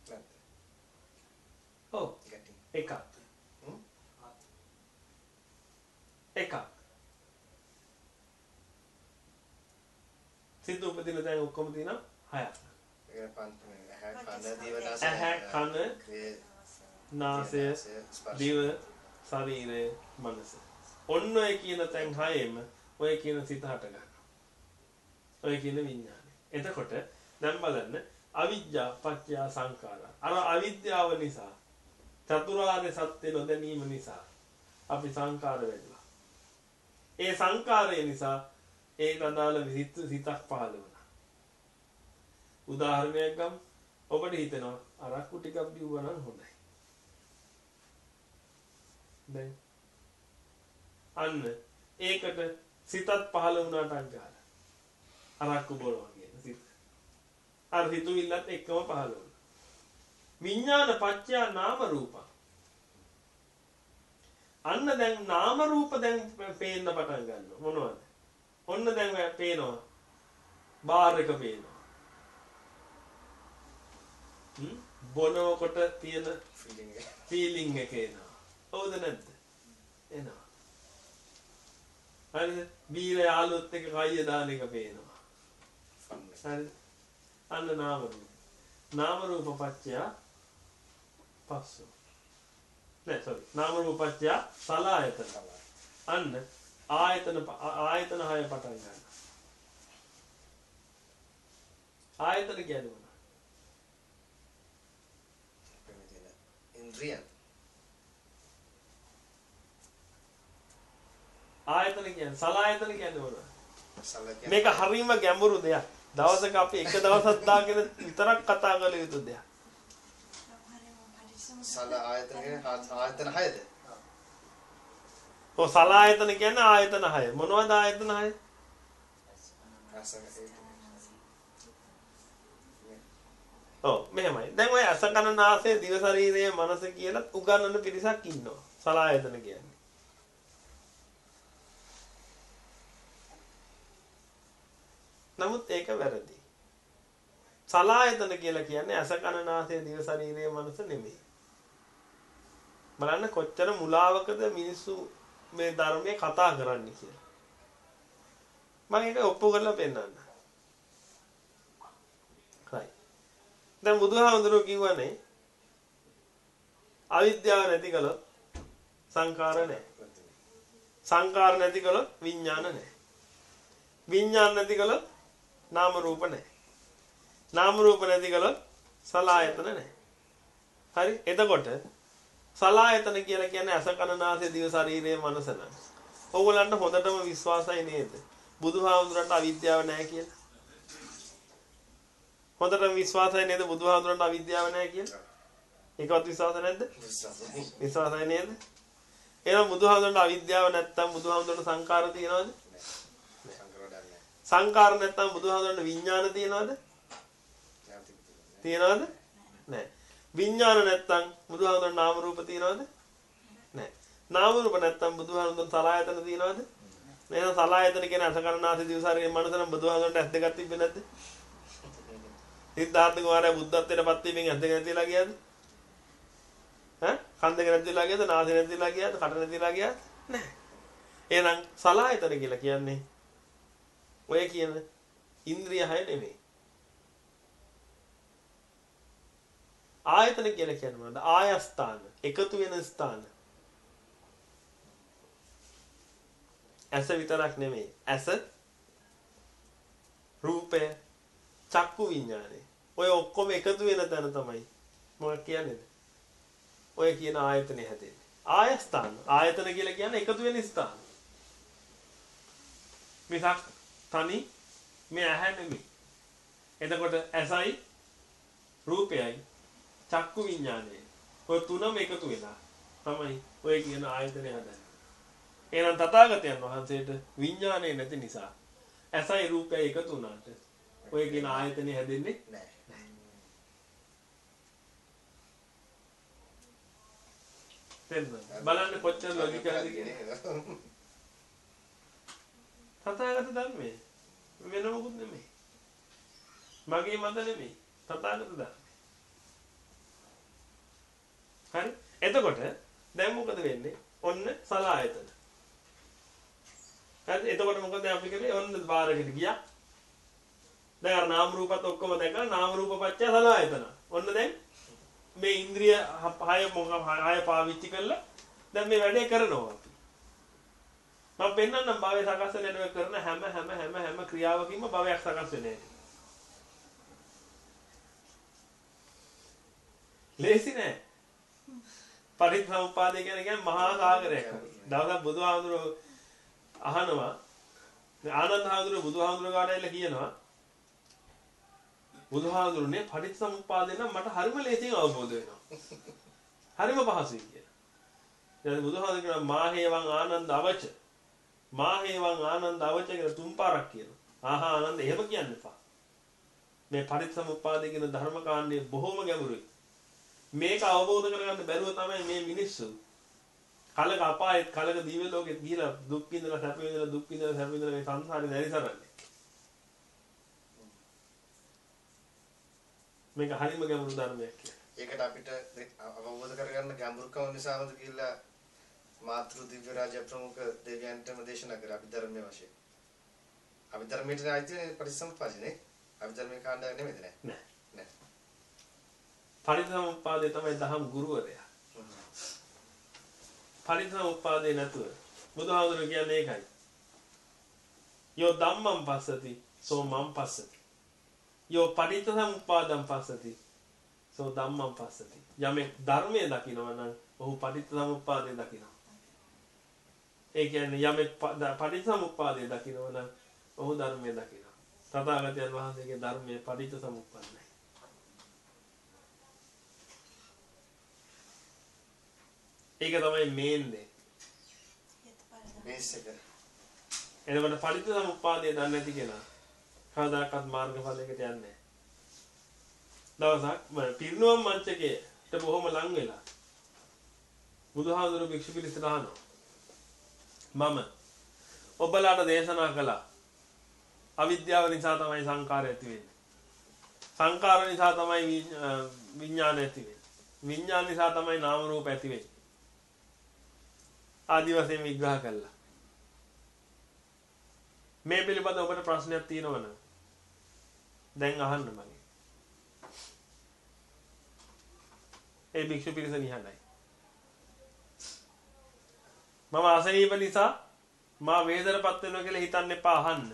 නැත්ද? ඔව් ගැටි. එකක්. එකක්. සිත උපදින තැන් ඔක්කොම තියෙනවා හයක්. ඒ පන්ත ඇහැ කන නාසය. දිව ශරීරය මනස. ඔන්න ඔය කියන තැන් හයෙම ඔය කියන සිත හට ගන්නවා. ඔය කියන විඥානය. එතකොට දැන් බලන්න අවිජ්ජා පත්‍ය සංඛාරා. අර අවිද්‍යාව නිසා චතුරාර්ය සත්‍ය නොදැනීම නිසා අපි සංඛාර වෙනවා. ඒ සංඛාරය නිසා ඒ අදාළ විසිත සිතක් පහළ වුණා. උදාහරණයක් ගමු. ඔබට හිතෙනවා අරක්කු ටිකක් බිව්වා නම් හොඳයි. දැන් අන්න ඒකට සිතත් පහළ වුණාට අංගාල. අරක්කු බොනවා කියන සිත. අර හිතුවිල්ලත් එක්කම පහළ වුණා. විඥාන පත්‍යා නාම රූප. අන්න දැන් නාම රූප දැන් පේන්න පටන් ගන්නවා. මොනවද? ඔන්න දැන් පේනවා. බාර් එක පේනවා. හ්ම් බොනකොට තියෙන ෆීලිං එක. ෆීලිං එක එනවා. හවුද නැද්ද? එනවා. හරිද? බීර යාළුවොත් එක්ක කයිය දාන එක පේනවා. එක. හරිද? අන්න නාම රූප. නාම රූප පත්‍ය පස්සෝ. නෑ sorry. නාම රූප පත්‍ය සලආයතන. අන්න ආයතන ආයතන හය පටන් ගන්නවා. ආයතන තියෙන ඉන්ද්‍රියන්. ආයතන කියන්නේ සලආයතන කියන්නේ මොනවද? මේක හරීම ගැඹුරු දෙයක්. දවසක අපි එක දවසක් දාගෙන විතරක් කතා කළ යුතු දෙයක්. සල ආයතන කියන්නේ ආයතන හයද? ඔව් සලායතන කියන්නේ ආයතන 6. මොනවද ආයතන 6? රස ඒක. ඔව් මෙහෙමයි. දැන් ඔය අස කන නාසය දිව ශරීරය මනස කියලා උගන්වන පිරිසක් ඉන්නවා. සලායතන කියන්නේ. නමුත් ඒක වැරදි. සලායතන කියලා කියන්නේ අස කන නාසය දිව ශරීරය මනස නෙමෙයි. බලන්න කොච්චර මුලාවකද මිනිස්සු මේ ධර්මයේ කතා කරන්නේ කියලා. මම ඒක ඔප්පු කරලා පෙන්නන්න. right. දැන් බුදුහාමුදුරුවෝ කිව්වනේ අවිද්‍යාව නැති කළොත් සංඛාර නැහැ. සංකාර නැති කළොත් විඥාන නැහැ. විඥාන නැති කළොත් නාම රූප නැහැ. නාම රූප නැති කළොත් සලායතන නැහැ. හරි? එතකොට සලායතන කියලා කියන්නේ අස කන නාසය දිව ශරීරය මනස නම්. ඕගොල්ලන්ට හොඳටම විශ්වාසයි නේද? බුදුහාමුදුරන්ට අවිද්‍යාව නැහැ කියලා. හොඳටම විශ්වාසයි නේද බුදුහාමුදුරන්ට අවිද්‍යාව නැහැ කියලා? ඒකවත් විශ්වාස නැද්ද? විශ්වාසයි. නේද? එහෙනම් බුදුහාමුදුරන්ට අවිද්‍යාව නැත්තම් බුදුහාමුදුරන්ට සංකාර තියනවද? සංකර නැත්තම් බුදුහාමුදුරන්ට විඥාන තියනවද? තියනවද? නැහැ. විඥාන නැත්තම් බුදුහාමුදුරන්ට නාම රූප තියනවද? නැහැ. නාම රූප නැත්තම් බුදුහාමුදුරන්ට සලආයතන තියනවද? එහෙනම් සලආයතන කියන අසකරණාසි දිවසාරයේ මනස නම් බුදුහාමුදුරන්ට ඇස් දෙකක් තිබ්බේ නැද්ද? සිද්ධාර්ථ කුමාරයා බුද්ධත්වයට පත් වීමෙන් ඇස් දෙක නැතිලා ගියාද? ඈ කන් දෙක නැතිලා ගියාද? නාසය නැතිලා ගියාද? කට නැතිලා ගියාද? නැහැ. එහෙනම් සලආයතන කියලා කියන්නේ ඔය කියන ඉන්ද්‍රිය හය නෙමෙයි. ආයතන කියලා කියන්නේ මොනවද? ආයස්ථාන, එකතු වෙන ස්ථාන. ඇස විතරක් නෙමෙයි. ඇස රූපය චක්කු විඥානය. ඔය ඔක්කොම එකතු වෙන තැන තමයි මොකක් කියන්නේද? ඔය කියන ආයතනේ හැදෙන්නේ. ආයස්ථාන. ආයතන කියලා කියන්නේ එකතු වෙන ස්ථාන. මිසක් තනි මේ ඇහැ නෙමෙයි. එතකොට ඇසයි රූපයයි චක්කු විඥානයයි ඔය තුනම එකතු වෙලා තමයි ඔය කියන ආයතනය හදන්නේ. එහෙනම් තථාගතයන් වහන්සේට විඥානය නැති නිසා ඇසයි රූපයයි එකතු වුණාට ඔය කියන ආයතනය හැදෙන්නේ නැහැ. බලන්න කොච්චර ලොජිකල්ද කියන්නේ. තථාගත ධර්මයේ වෙන මොකුත් නෙමෙයි. මගේ මත නෙමෙයි. තථාගත ධර්ම. හරි? එතකොට දැන් මොකද වෙන්නේ? ඔන්න සලායතන. හරි? එතකොට මොකද අපි කරේ? ඔන්න බාරකට ගියා. දැන් අර නාම රූපත් ඔක්කොම දැකලා නාම රූප පත්‍ය සලායතන. ඔන්න දැන් මේ ඉන්ද්‍රිය හය මොකක් හය පාවිච්චි කරලා දැන් මේ වැඩේ කරනවා අපි. මම පෙන්වන්නම් භවය සකස් වෙන එක කරන හැම හැම හැම හැම ක්‍රියාවකින්ම භවයක් සකස් වෙන්නේ. ලේසි නෑ. පරිත්‍සම්පාදේ කියන්නේ කියන්නේ මහා සාගරයක්. දවසක් බුදුහාමුදුරුවෝ අහනවා ආනන්ද හාමුදුරුවෝ බුදුහාමුදුරුවෝ කාට ඇවිල්ලා කියනවා බුදුහාඳුරුනේ පටිච්චසමුප්පාදේ නම් මට හරිම ලේසියෙන් අවබෝධ වෙනවා. හරිම පහසුයි කියලා. දැන් බුදුහාඳුර කියන මාහේවං ආනන්ද අවච. මාහේවං ආනන්ද අවච කියලා තුන් පාරක් කියනවා. ආහා ආනන්ද එහෙම කියන්න එපා. මේ පටිච්චසමුප්පාදේ කියන ධර්ම කාණ්ඩය බොහොම ගැඹුරුයි. මේක අවබෝධ කරගන්න බැරුව තමයි මේ මිනිස්සු කලක අපායෙත් කලක දිව්‍ය ලෝකෙත් ගිහිලා දුක් විඳලා සැප විඳලා දුක් විඳලා සැප විඳලා මේ සංසාරේ දැරිසරන්නේ. මේක හරිම ගැඹුරු ධර්මයක් කියලා. ඒකට අපිට අවබෝධ කරගන්න ගැඹුරුකම නිසාමද කියලා මාතෘ දිව්‍ය රාජ ප්‍රමුඛ දෙවියන්ටම දේශනා කර අපි ධර්මයේ වශයෙන්. අපි ධර්මයට ආйти පරිසම්පාදිනේ. අපි ධර්මයේ කාණ්ඩයක් නෙමෙයිද නෑ. නෑ. නෑ. පරිසම්පාදේ තමයි දහම් ගුරුවරයා. පරිසම්පාදේ නැතුව බුදුහාමුදුරුවෝ කියන්නේ ඒකයි. යෝ ධම්මං පස්සති සෝ මං පස්සති. යෝ පටිච්ච සමුප්පාදං පස්සති සෝ ධම්මං පස්සති යමෙක් ධර්මයේ දකිනවා නම් ඔහු පටිච්ච සමුප්පාදය දකිනවා ඒ කියන්නේ යමෙක් පටිච්ච සමුප්පාදය දකිනවා නම් ඔහු ධර්මයේ දකිනවා තථාගතයන් වහන්සේගේ ධර්මයේ පටිච්ච ඒක තමයි මේන්නේ මේස් එක. එතකොට පටිච්ච සමුප්පාදය දන්නේ නැති කෙනා කවදාකවත් මාර්ගඵලයකට යන්නේ නැහැ. දවසක් පිරිනුවම් මංචකයට බොහොම ලං වෙලා බුදුහාමුදුරු භික්ෂු පිරිසට අහනවා. මම ඔබලාට දේශනා කළා. අවිද්‍යාව නිසා තමයි සංකාරය ඇති වෙන්නේ. සංකාර නිසා තමයි විඥාන ඇති වෙන්නේ. විඥාන නිසා තමයි නාම රූප ඇති වෙන්නේ. ආදි වශයෙන් විග්‍රහ කළා. මේ පිළිබඳව ඔබට ප්‍රශ්නයක් තියෙනවනම් දැන් අහන්න මගේ. ඒ භික්ෂු පිරිස නිහඬයි. මම අසනීප නිසා මා වේදනපත් වෙනවා කියලා හිතන්න එපා අහන්න.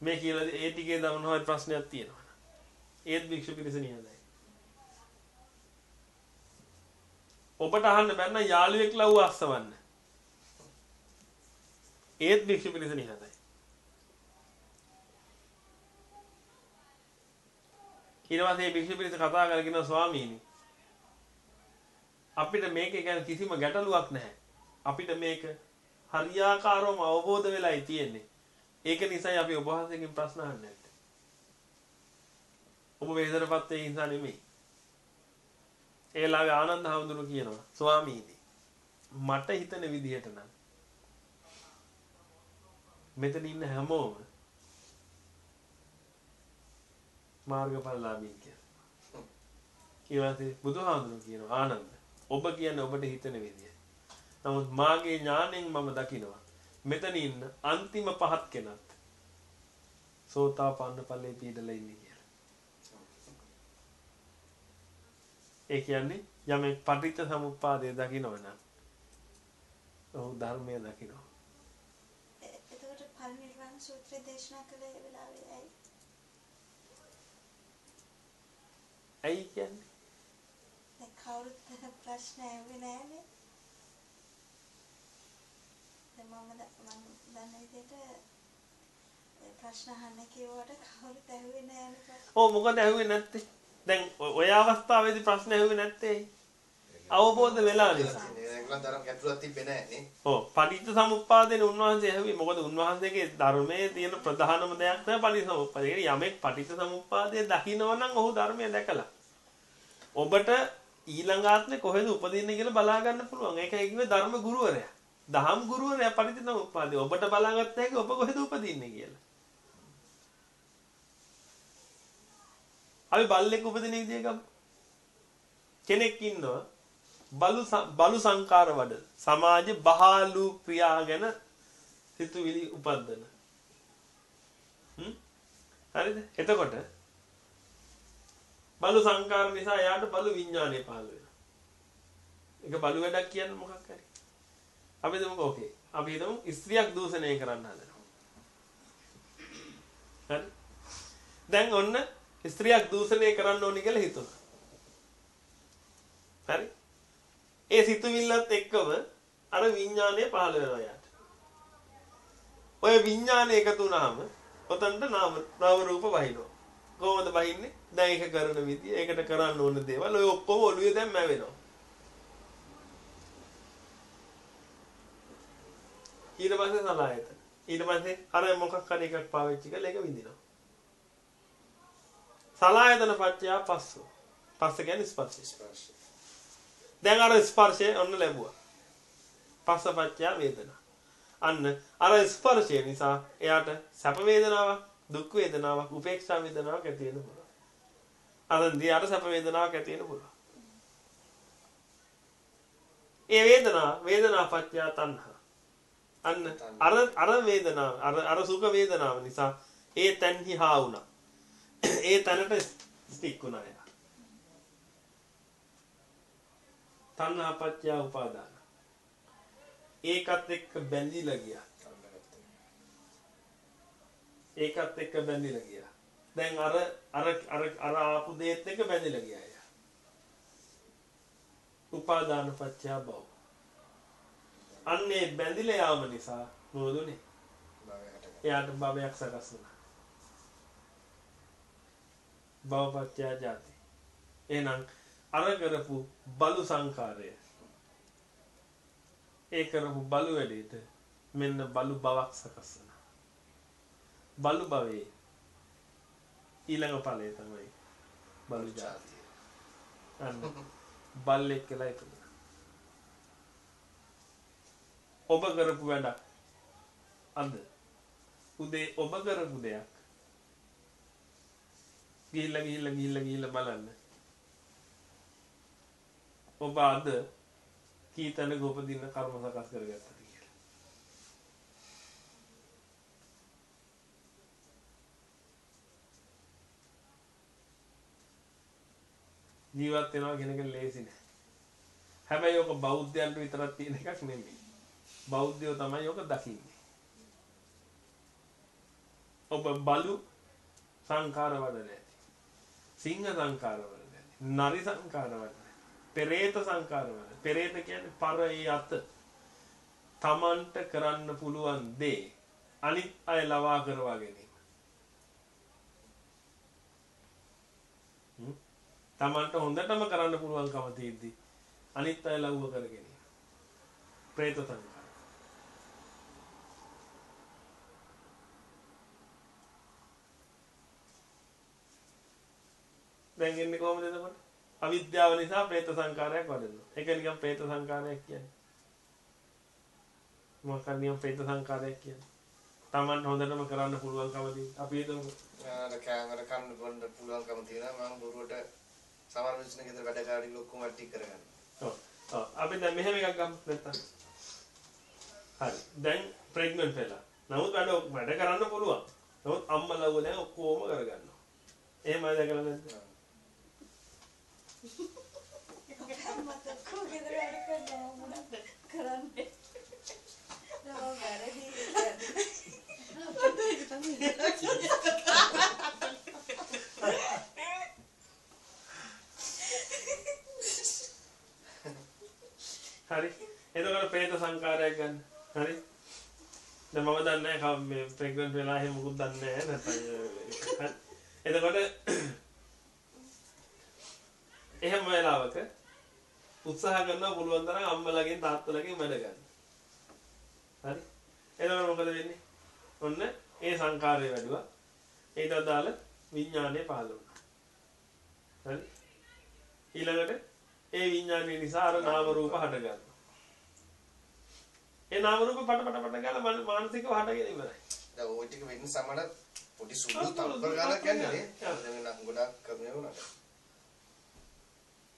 මේ කියලා ඒ ටිකේ දමන හොය ප්‍රශ්නයක් තියෙනවා. ඒත් භික්ෂු පිරිස නියදයි. ඔබට අහන්න බැන්න යාළුවෙක් ලව්ව අස්සවන්න. ඒත් භික්ෂු පිරිස නිහතයි. ඊට පස්සේ භික්ෂු පිරිස කතා කරගෙන ස්වාමීනි අපිට මේක ගැන කිසිම ගැටලුවක් නැහැ. අපිට මේක හරියාකාරවම අවබෝධ වෙලායි තියෙන්නේ. ඒක නිසායි අපි ඔබ වහන්සේගෙන් ප්‍රශ්න අහන්නේ නැත්තේ. ඔබ වේදනපත් ඒ නිසා නෙමෙයි. ඒලාගේ ආනන්ද හාමුදුරුවෝ කියනවා ස්වාමීනි මට හිතන විදිහට නම් මෙතන ඉන්න හැමෝම මාර්ගඵලලාභී කියලා. ඊළඟට බුදුහාමුදුරුවෝ කියනවා ආනන්ද ඔබ කියන්නේ ඔබට හිතන විදිය. නමුත් මාගේ ඥාණයෙන් මම දකිනවා මෙතන ඉන්න අන්තිම පහත් කෙනත් සෝතාපන්න ඵලයේ පීඩලා ඉන්නේ කියලා. ඒ කියන්නේ යමෙක් පටිච්ච සමුප්පාදය දකිනවනම් ඔහු ධර්මය දකිනවා. එතකොට පරිනිර්වාණ සූත්‍රය දේශනා කළේ ඒ වෙලාවේ ඇයි? ඇයි කියන්නේ? දැන් කවුරුත් ප්‍රශ්න ඇහුවේ නෑනේ. දැන් මම මම දන්න විදිහට ප්‍රශ්න අහන්න කිව්වට කවුරුත් ඇහුවේ නෑනේ. ඔව් මොකද ඇහුවේ නැත්තේ? දැන් ඔය අවස්ථාවේදී ප්‍රශ්න ඇහුවේ නැත්තේ? අවබෝධ වෙලා නිසා. ඔව් පටිච්ච සමුප්පාදයෙන් උන්වහන්සේ ඇහුවේ මොකද උන්වහන්සේගේ ධර්මයේ තියෙන ප්‍රධානම දෙයක් තමයි පටිච්ච සමුප්පාදය. යමෙක් පටිච්ච සමුප්පාදය දකිනවා නම් ඔහු ධර්මය දැකලා. ඔබට ඊළඟ ආත්මේ කොහෙද උපදින්නේ කියලා බලා ගන්න පුළුවන්. ඒකයි කිව්වේ ධර්ම ගුරුවරයා. දහම් ගුරුවරයා පටිච්ච සමුප්පාදය. ඔබට බලාගත්ත හැකි ඔබ කොහෙද උපදින්නේ කියලා. අපි බල්ලෙක් උපදින විදිය ගමු. කෙනෙක් ඉන්නවා බලු ස- බලු සංකාර වඩ සමාජ බහාලු ක්‍රියා ගැන සිතුවිලි උපද්දන. හ්ම්? හරිද? එතකොට බලු සංකාර නිසා එයාට බලු විඥානය පහළ වෙනවා. ඒක බලු වැඩක් කියන්නේ මොකක් හරි. අපි හිතමු ඕකේ. අපි හිතමු ස්ත්‍රියක් දූෂණය කරන්න හදනවා. හරි? දැන් ඔන්න ස්ත්‍රියක් දූෂණය කරන්න ඕනි කියලා හිතුණා. හරි? ඒ සිතුවිල්ලත් එක්කම අර විඥානය පහළ වෙනවා යාට. ඔය විඥානය එකතු වුණාම ඔතනට නාම නාම රූප වහිනවා. කොහොමද වහින්නේ? දැන් ඒක කරන විදිය, ඒකට කරන්න ඕන දේවල් ඔය ඔක්කොම ඔළුවේ දැන් මැවෙනවා. ඊට පස්සේ සලායතන. ඊට පස්සේ අර මොකක් හරි එකක් පාවිච්චි කරලා ඒක විඳිනවා. සලායතන පත්‍ය පස්සෝ. පස්ස කියන්නේ ස්පර්ශය. ස්පර්ශය. දැන් අර ස්පර්ශය ඔන්න ලැබුවා. පස්සපච්චය වේදනා. අන්න අර ස්පර්ශය නිසා එයාට සැප වේදනාවක්, දුක් වේදනාවක්, උපේක්ෂා වේදනාවක් ඇති වෙන්න පුළුවන්. අරන්දී අර සැප වේදනාවක් ඇති වෙන්න පුළුවන්. ඒ වේදනා වේදනාපච්චය තණ්හා. අන්න අර අර වේදනාව අර අර සුඛ වේදනාව නිසා ඒ තන්හි හා වුණා. ඒ තැනට ස්ටික් වුණා එයා. තණ්හා පත්‍ය උපාදාන. ඒකත් එක්ක බැඳිලා ගියා. ඒකත් එක්ක බැඳිලා ගියා. දැන් අර අර අර අර ආපු දෙයත් එක්ක බැඳිලා ගියා එයා. උපාදාන පත්‍ය භව. අන්නේ බැඳිලා යාම නිසා මොනදුනේ? භවයට ගන්න. එයාට භවයක් සකස් වුණා. භවපත්‍ය ජාති. එහෙනම් අර කරපු බලු සංකාරය ඒ කරපු බලු වැඩේට මෙන්න බලු බවක් සකස් වෙනවා. බලු භවයේ ඊළඟ ඵලය තමයි බලු ජාති. අන්න බල්ලෙක් කියලා ඉපදුණා. ඔබ කරපු වැඩක් අද උදේ ඔබ කරපු දෙයක් ගිහිල්ලා ගිහිල්ලා ගිහිල්ලා ගිහිල්ලා බලන්න ඔබ අද කී තැනක උපදින්න කර්ම සකස් කරගත්තද කියලා. ජීවත් වෙනවා කියන එක ලේසි නෑ. හැබැයි ඔක බෞද්ධයන්ට විතරක් තියෙන එකක් නෙමෙයි. බෞද්ධයෝ තමයි ඔක දකින්නේ. ඔබ බලු සංකාර වඩ නැති. සිංහ සංකාර වඩ නැති. නරි සංකාර වඩ නැති. පෙරේත සංකාර වඩ. පෙරේත කියන්නේ පර ඒ අත. තමන්ට කරන්න පුළුවන් දේ අනිත් අය ලවා කරවා ගැනීම. තමන්ට හොඳටම කරන්න පුළුවන්කම තියෙද්දි අනිත් අය ලව්ව කර ගැනීම. പ്രേත සංකාර. දැන් එන්නේ කොහොමද එතකොට? අවිද්‍යාව නිසා പ്രേත සංකාරයක් වැඩෙනවා. ඒක නිකන් പ്രേත සංකාරයක් කියන්නේ. මොකක්ද නිකන් പ്രേත සංකාරයක් කියන්නේ? Taman හොඳටම කරන්න පුළුවන්කම තියෙන. අපි හිතමු අර කැමර කන්න බොන්න පුළුවන්කම තියෙනවා. මම බොරුවට සමහර මිනිස්සුන් ගෙදර වැඩ කරගෙන ඔක්කොම ටික කරගන්න. ඔව්. ඔව්. අපි දැන් මෙහෙම එකක් ගමු නැත්තම්. හරි. දැන් ප්‍රෙග්නන්ට් වෙලා. නමුත් වැඩ වැඩ කරන්න පුළුවන්. නමුත් අම්මලා වල ඔක්කොම කරගන්නවා. එහෙම දැකලා නැද්ද? මට කොහෙද වැඩ කරන්නේ මොනවද කරන්නේ නෝ වැරදි හරි. එතකොට പ്രേත සංකාරයක් ගන්න. හරි. දැන් මම දන්නේ නැහැ මේ ප්‍රෙග්නන්ට් වෙලා එහෙම මොකුත් දන්නේ නැහැ නැත්නම් එතකොට එහෙම වෙලාවක උත්සාහ කරනවා පුළුවන් තරම් අම්මලාගෙන් තාත්තලාගෙන් වැඩ ගන්න. හරි. එතකොට මොකද වෙන්නේ? ඔන්න ඒ සංකාරය වැඩුවා. ඒට අදාළ විඥානය පහළ වුණා. හරි. ඊළඟට ඒ විඥානය නිසා අර නාම රූප හට ගන්නවා. ඒ නාම රූප පට පට පට ගාලා මන- මානසිකව හටගෙන ඉවරයි. දැන් ওই ටික වෙන්න සමහර පොඩි සුළු තම්පර ගානක් යන්නේ නේ. දැන් ගොඩාක් කරන්නේ වුණාට.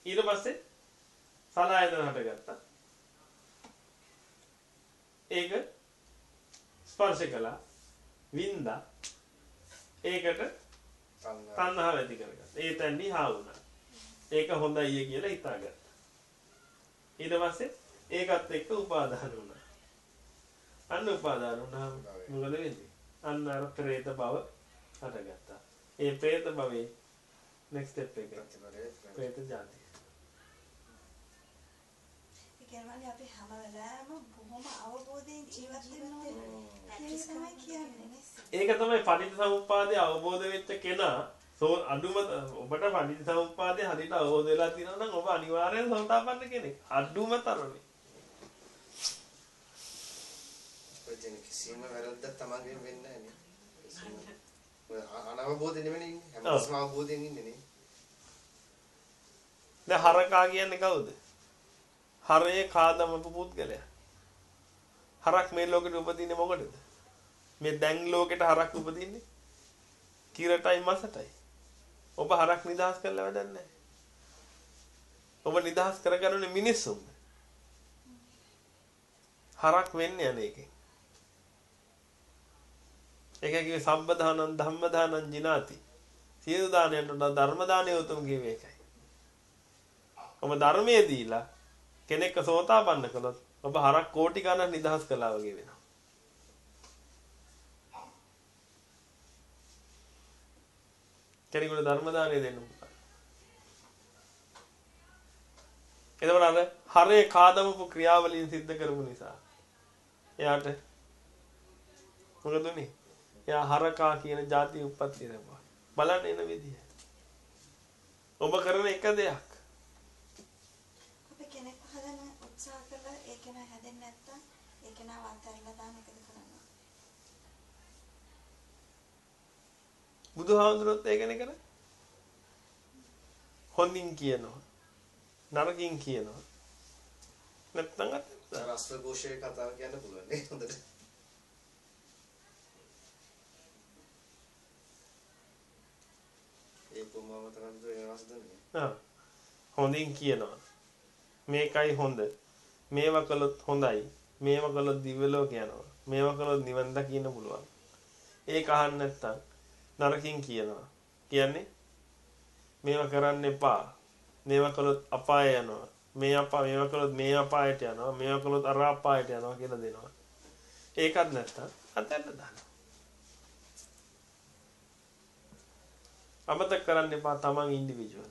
ඊට පස්සේ සලායතන හටගත්තා. ඒක ස්පර්ශ කළා. වින්දා. ඒකට තණ්හාව ඇති කරගත්තා. ඒ තැන්නේ හා වුණා. ඒක හොඳයි කියලා හිතාගත්තා. ඊට පස්සේ ඒකත් එක්ක උපාදාන වුණා. අන්න උපාදාන වුණාම මොකද වෙන්නේ? අන්න අර പ്രേත භව හටගත්තා. ඒ പ്രേත භවයේ next step එක. പ്രേත ජාතිය. ඒ කියන්නේ අපි හැම වෙලාවෙම බොහොම අවබෝධයෙන් ජීවත් වෙන්න ඕනේ කියන්නේ ඒක තමයි පටිච්චසමුප්පාදය අවබෝධ වෙච්ච කෙනා සෝ අඩුම ඔබට පටිච්චසමුප්පාදය හරියට අවබෝධ වෙලා තියෙනවා නම් ඔබ අනිවාර්යෙන් සෝතාපන්න කෙනෙක්. අඩුම තරමේ. තියෙන කිසිම වැරද්දක් තමන්ගෙන් වෙන්නේ නැහැ නේ. කිසිම- ඔය අ- අනවබෝධය නෙමෙයි ඉන්නේ. හැමතිස්සම අවබෝධයෙන් ඉන්නේ නේ. දැන් හරකා කියන්නේ කවුද? හරයේ කාදමපු පුද්ගලයා. හරක් මේ ලෝකෙට උපදින්නේ මොකටද? මේ දැන් ලෝකෙට හරක් උපදින්නේ කිරටයි මසටයි. ඔබ හරක් නිදහස් කරලා වැඩක් නැහැ. ඔබ නිදහස් කරගන්නේ මිනිස්සුන්ද? හරක් වෙන්නේ අනේකෙන්. ඒක කිව්වේ සම්බදානං ධම්මදානං ජිනාති. සියලු දානයන්ට වඩා ධර්ම දානය උතුම් කිව්වේ ඒකයි. ඔබ ධර්මයේ දීලා කෙනෙක්ව සෝතාපන්න කළොත් ඔබ හරක් කෝටි ගණන් නිදහස් කළා වගේ වෙනවා. කෙනෙකුට ධර්ම දානය දෙන්න පුළුවන්. එතකොට අර හරේ කාදමපු ක්‍රියාවලින් සිද්ධ කරපු නිසා එයාට මොකද උනේ? එයා හරකා කියන જાති උප්පත්තිය ලැබුවා. බලන්න එන විදිය. ඔබ කරන එක දෙයක්. අපි කෙනෙක් හදන උත්සාහ කළා ඒක නෑ හැදෙන්නේ නැත්තම් ඒක නෑ අත්හැරලා දාන එකද කරන්නේ බුදුහාමුදුරුවොත් ඒකනේ කරන්නේ. හොඳින් කියනවා. නරකින් කියනවා. නැත්නම් අත රස්ව ഘോഷයේ කතාව කියන්න පුළුවන් නේ හොඳට. ඒ. හොඳින් කියනවා. මේකයි හොඳ. මේවා කළොත් හොඳයි. මේවා කළොත් දිව්‍ය ලෝක යනවා. මේවා කළොත් නිවන් දකින්න පුළුවන්. ඒක අහන්න නැත්නම් නරකින් කියනවා. කියන්නේ මේවා කරන්න එපා. මේවා කළොත් අපාය යනවා. මේ අප්පා මේවා කළොත් මේ අපායට යනවා මේවා කළොත් අර අපායට යනවා කියලා දෙනවා ඒකත් නැත්තම් අතැන්න දානවා අමතක කරන්න එපා තමන් ඉන්ඩිවිජුවල්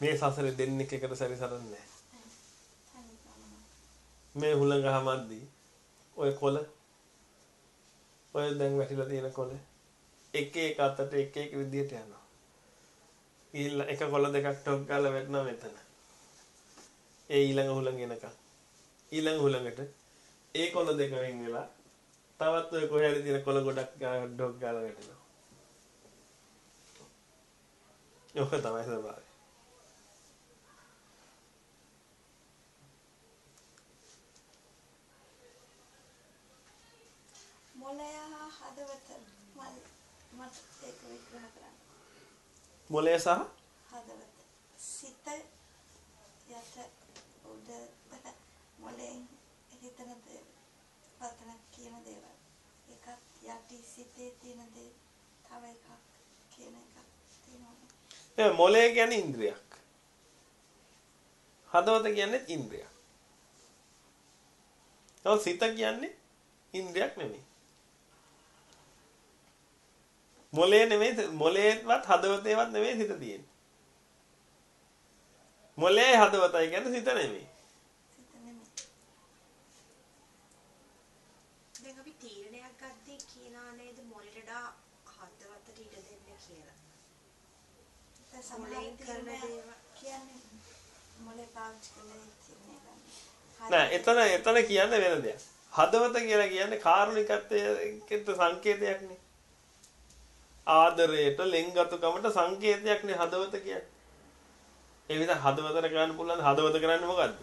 මේ සසරේ දෙන්නෙක් එකට සැරිසරන්නේ මේ හුළඟ හමද්දී ඔය කොළ ඔය දැන් වැටිලා තියෙන කොළ. එක එක අතට එක එක විදිහට යනවා. ඊළ එක කොළ දෙකක් ටොක් ගාලා වැටෙනවා මෙතන. ඒ ඊළඟ හුළඟ එනකන්. ඊළඟ හුළඟට ඒ කොළ දෙක වෙන් වෙලා තවත් ඔය කොහේ හරි තියෙන කොළ ගොඩක් ගාලා ඩොක් ගාලා වැටෙනවා. ඔක තමයි ස්වභාවය. මොළය හා හදවත මට ඒක විග්‍රහ කරන්න. මොලය සහ හදවත. සිත යට උඩ මොළයෙන් හිතන දේ පතන කියන දේවල්. එකක් යටි සිතේ තියෙන දේ තව එකක් කියන එකක් තියෙනවා. ඒ මොලය කියන්නේ ඉන්ද්‍රියක් හදවත කියන්නේ ඉන්ද්‍රියක් ඔව් සිත කියන්නේ ඉන්ද්‍රියක් නෙමෙයි මොලේ නෙමෙයි මොලේවත් හදවතේවත් නෙමෙයි සිත තියෙන්නේ. මොලේ හදවතයි කියන්නේ සිත නෙමෙයි. සිත නෙමෙයි. දැන් අපි තීරණයක් ගත්තේ කියනා නේද මොලේට වඩා හදවතට ඉඩ දෙන්න කියලා. දැන් සමහර මොළයෙන් කරන දේවල්. කියන්නේ මොලේ පාවිච්චි කරලා තීරණය ගන්න. නෑ එතන එතන කියන්නේ වෙන දෙයක්. හදවත කියලා කියන්නේ කාරුණිකත්වයට සංකේතයක්නේ. ආදරයට ලෙන්ගතුකමට සංකේතයක්නේ හදවත කියන්නේ. ඒ විදිහ හදවතට කරන්න පුළුවන් හදවත කරන්නේ මොකද්ද?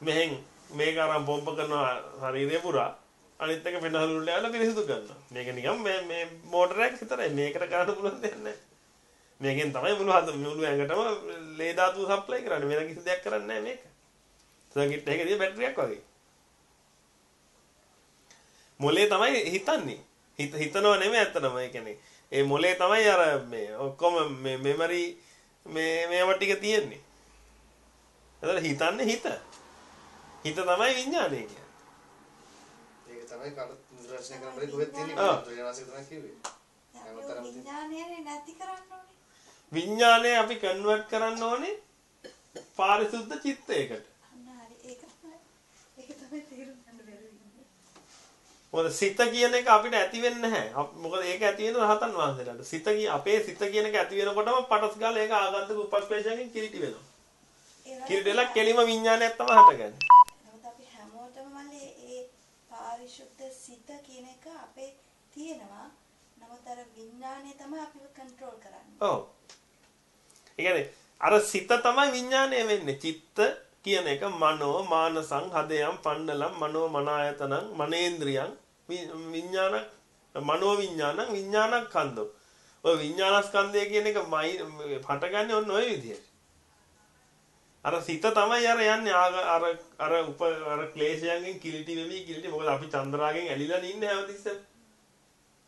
මෙහෙන් මේක අරන් පොම්ප කරනවා ශරීරය පුරා අනිත් එක පෙනහලුල්ල යලා පිරිසිදු කරනවා. මේක නිකන් මේ මේ මෝටරයක් විතරයි. මේකට කරන්න පුළුවන් දෙයක් නැහැ. මේකෙන් තමයි මුළු හද මුළු ඇඟටම ලේ ධාතුව සප්ලයි කරන්නේ. වෙන කිසි දෙයක් කරන්නේ නැහැ මේක. සර්කිට් එකේ බැටරියක් වගේ. මොලේ තමයි හිතන්නේ. හිත හිතනව නෙමෙයි ඇත්තටම ඒ කියන්නේ ඒ මොලේ තමයි අර මේ ඔක්කොම මේ මෙමරි මේ මේවා ටික තියෙන්නේ. එතන හිතන්නේ හිත. හිත තමයි විඥානය කියන්නේ. ඒක තමයි කාට නිර්වචනය කරන්න බැරි කොහෙද තියෙන්නේ ත්‍රිනාසික තමයි කිව්වේ. විඥානය නැති කරන්න ඕනේ. විඥානය අපි කන්වර්ට් කරන්න ඕනේ පාරිශුද්ධ චිත්තයකට. අන්න හරි ඒක තමයි ඒක තමයි තේරුම් ගන්න බැරි වෙන්නේ. මොකද සිත කියන එක අපිට ඇති වෙන්නේ නැහැ. මොකද ඒක ඇති වෙන රහතන් වහන්සේලාට. සිත කිය අපේ සිත කියන එක ඇති වෙනකොටම පටස් ගාලා ඒක ආගන්තුක උපක්ලේශයෙන් කිලිටි වෙනවා. කිලිටි වෙලා කෙලිම විඥානයක් තමයි හටගන්නේ. නමුත් අපි හැමෝටම මල්ලේ ඒ පාරිශුද්ධ සිත කියන එක අපේ තියෙනවා. නමුත් අර විඥානය තමයි අපිව කන්ට්‍රෝල් කරන්නේ. ඔව්. ඒ කියන්නේ අර සිත තමයි විඥානය වෙන්නේ. චිත්ත කියන එක මනෝ මානසං හදයන් පණ්ඩලම් මනෝ මනායතනං මනේන්ද්‍රියං විඥාන මනෝ විඥානං විඥානස්කන්ධෝ. ඔය විඥානස්කන්ධය කියන එක මයි හටගන්නේ ඔන්න ඔය විදිහට. අර සිත තමයි අර යන්නේ ආග- අර අර උප අර ක්ලේශයන්ගෙන් කිලිටි වෙවි කිලිටි මොකද අපි චන්ද්‍රාගෙන් ඇලිලා ඉන්නේ හැමතිස්සෙම.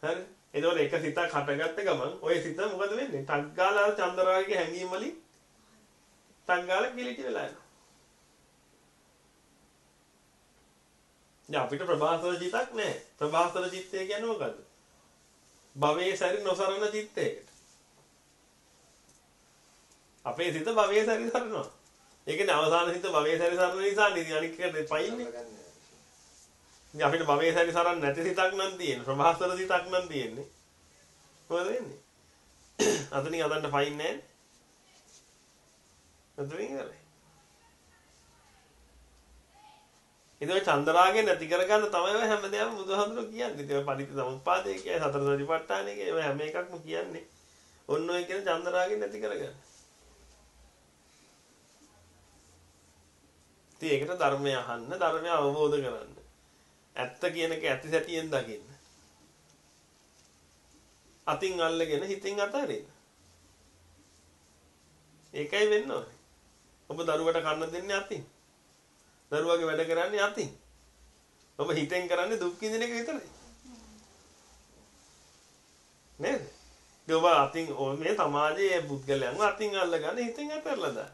හරි. එතකොට එක සිතක් හටගත්ත ගමන් ඔය සිත මොකද වෙන්නේ? ටක් ගාලා අර චන්ද්‍රාගයේ හැංගීම් වලින් ටක් ගාලා කිලිටි වෙලා යනවා. දැන් අපිට ප්‍රභාසර චිතක් නැහැ. ප්‍රභාසර චිත්තය කියන්නේ මොකද්ද? භවයේ සැරි නොසරන චිත්තයකට. අපේ සිත භවයේ සැරි සරනවා. ඒ කියන්නේ අවසාන සිත භවයේ සැරි සරන නිසා නේද අනික් එකට පයින්නේ. ඉතින් අපිට භවයේ සැරි සරන්න නැති සිතක් නම් තියෙන්නේ. ප්‍රභාසර සිතක් නම් තියෙන්නේ. මොකද වෙන්නේ? අතනින් අදන්න පයින් නැහැ. අතනින් ඉවරයි. ඉතින් ඔය චන්දරාගේ නැති කරගන්න තමයි ඔය හැමදේම බුදුහාමුදුරුවෝ කියන්නේ. ඉතින් ඔය පරිත්‍ත සමුප්පාදේ කියයි සතර සතිපට්ඨානේ කියයි ඔය හැම එකක්ම කියන්නේ. ඔන්න ඔය කියන චන්දරාගේ නැති කරගන්න. ඉතින් ඒකට ධර්මය අහන්න, ධර්මය අවබෝධ කරන්න. ඇත්ත කියන එක ඇති සැටියෙන් දකින්න. අතින් අල්ලගෙන හිතින් අතාරින්න. ඒකයි වෙන්න ඕනේ. ඔබ දරුවට කන්න දෙන්නේ අතින්. දරුවාගේ වැඩ කරන්නේ අතින්. ඔබ හිතෙන් කරන්නේ දුක් විඳින එක විතරයි. නේද? ඔබ අතින් මේ සමාජයේ පුද්ගලයන්ව අතින් අල්ලගන්න හිතෙන් අතහැරලා දාන්න.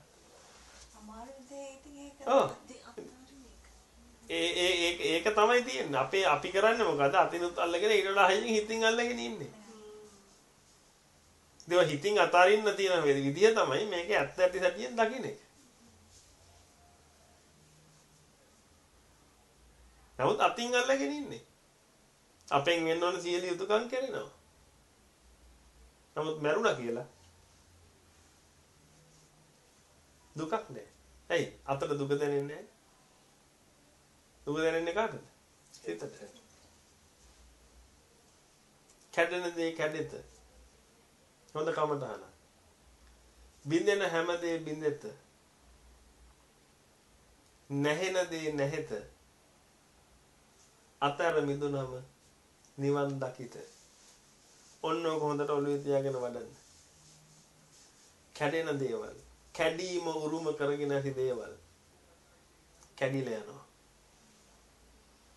අමාරු දේ ඉතින් ඒක ඔව්. දේ අතාරින එක. ඒ ඒ ඒ- ඒක තමයි තියෙන්නේ. අපේ අපි කරන්නේ මොකද? අතිනුත් අල්ලගෙන ඊට වඩා හයියෙන් හිතින් අල්ලගෙන ඉන්නේ. දේව හිතින් අතාරින්න තියෙන විදිය තමයි මේක ඇත්ත ඇති සැටියෙන් දකින්න නමුත් අතින් අල්ලගෙන ඉන්නේ. අපෙන් වෙන්න ඕන සියලු යුතුයකම් කරනවා. නමුත් මැරුණා කියලා දුකක් නෑ. ඇයි? අතට දුක දැනෙන්නේ නෑ. දුක දැනෙන්නේ කාටද? සිතට. කැඩෙන දේ කැඩෙත. හොඳ කමටහන. බින්දෙන හැම දේ බින්දෙත. නැහෙන දේ නැහෙත. අතර මිදුනම නිවන් දකිත. ඔන්න ඔක හොඳට ඔළුවේ තියාගෙන වඩන්න. කැඩෙන දේවල්, කැඩීම උරුම කරගෙන ඇති දේවල් කැඩිලා යනවා.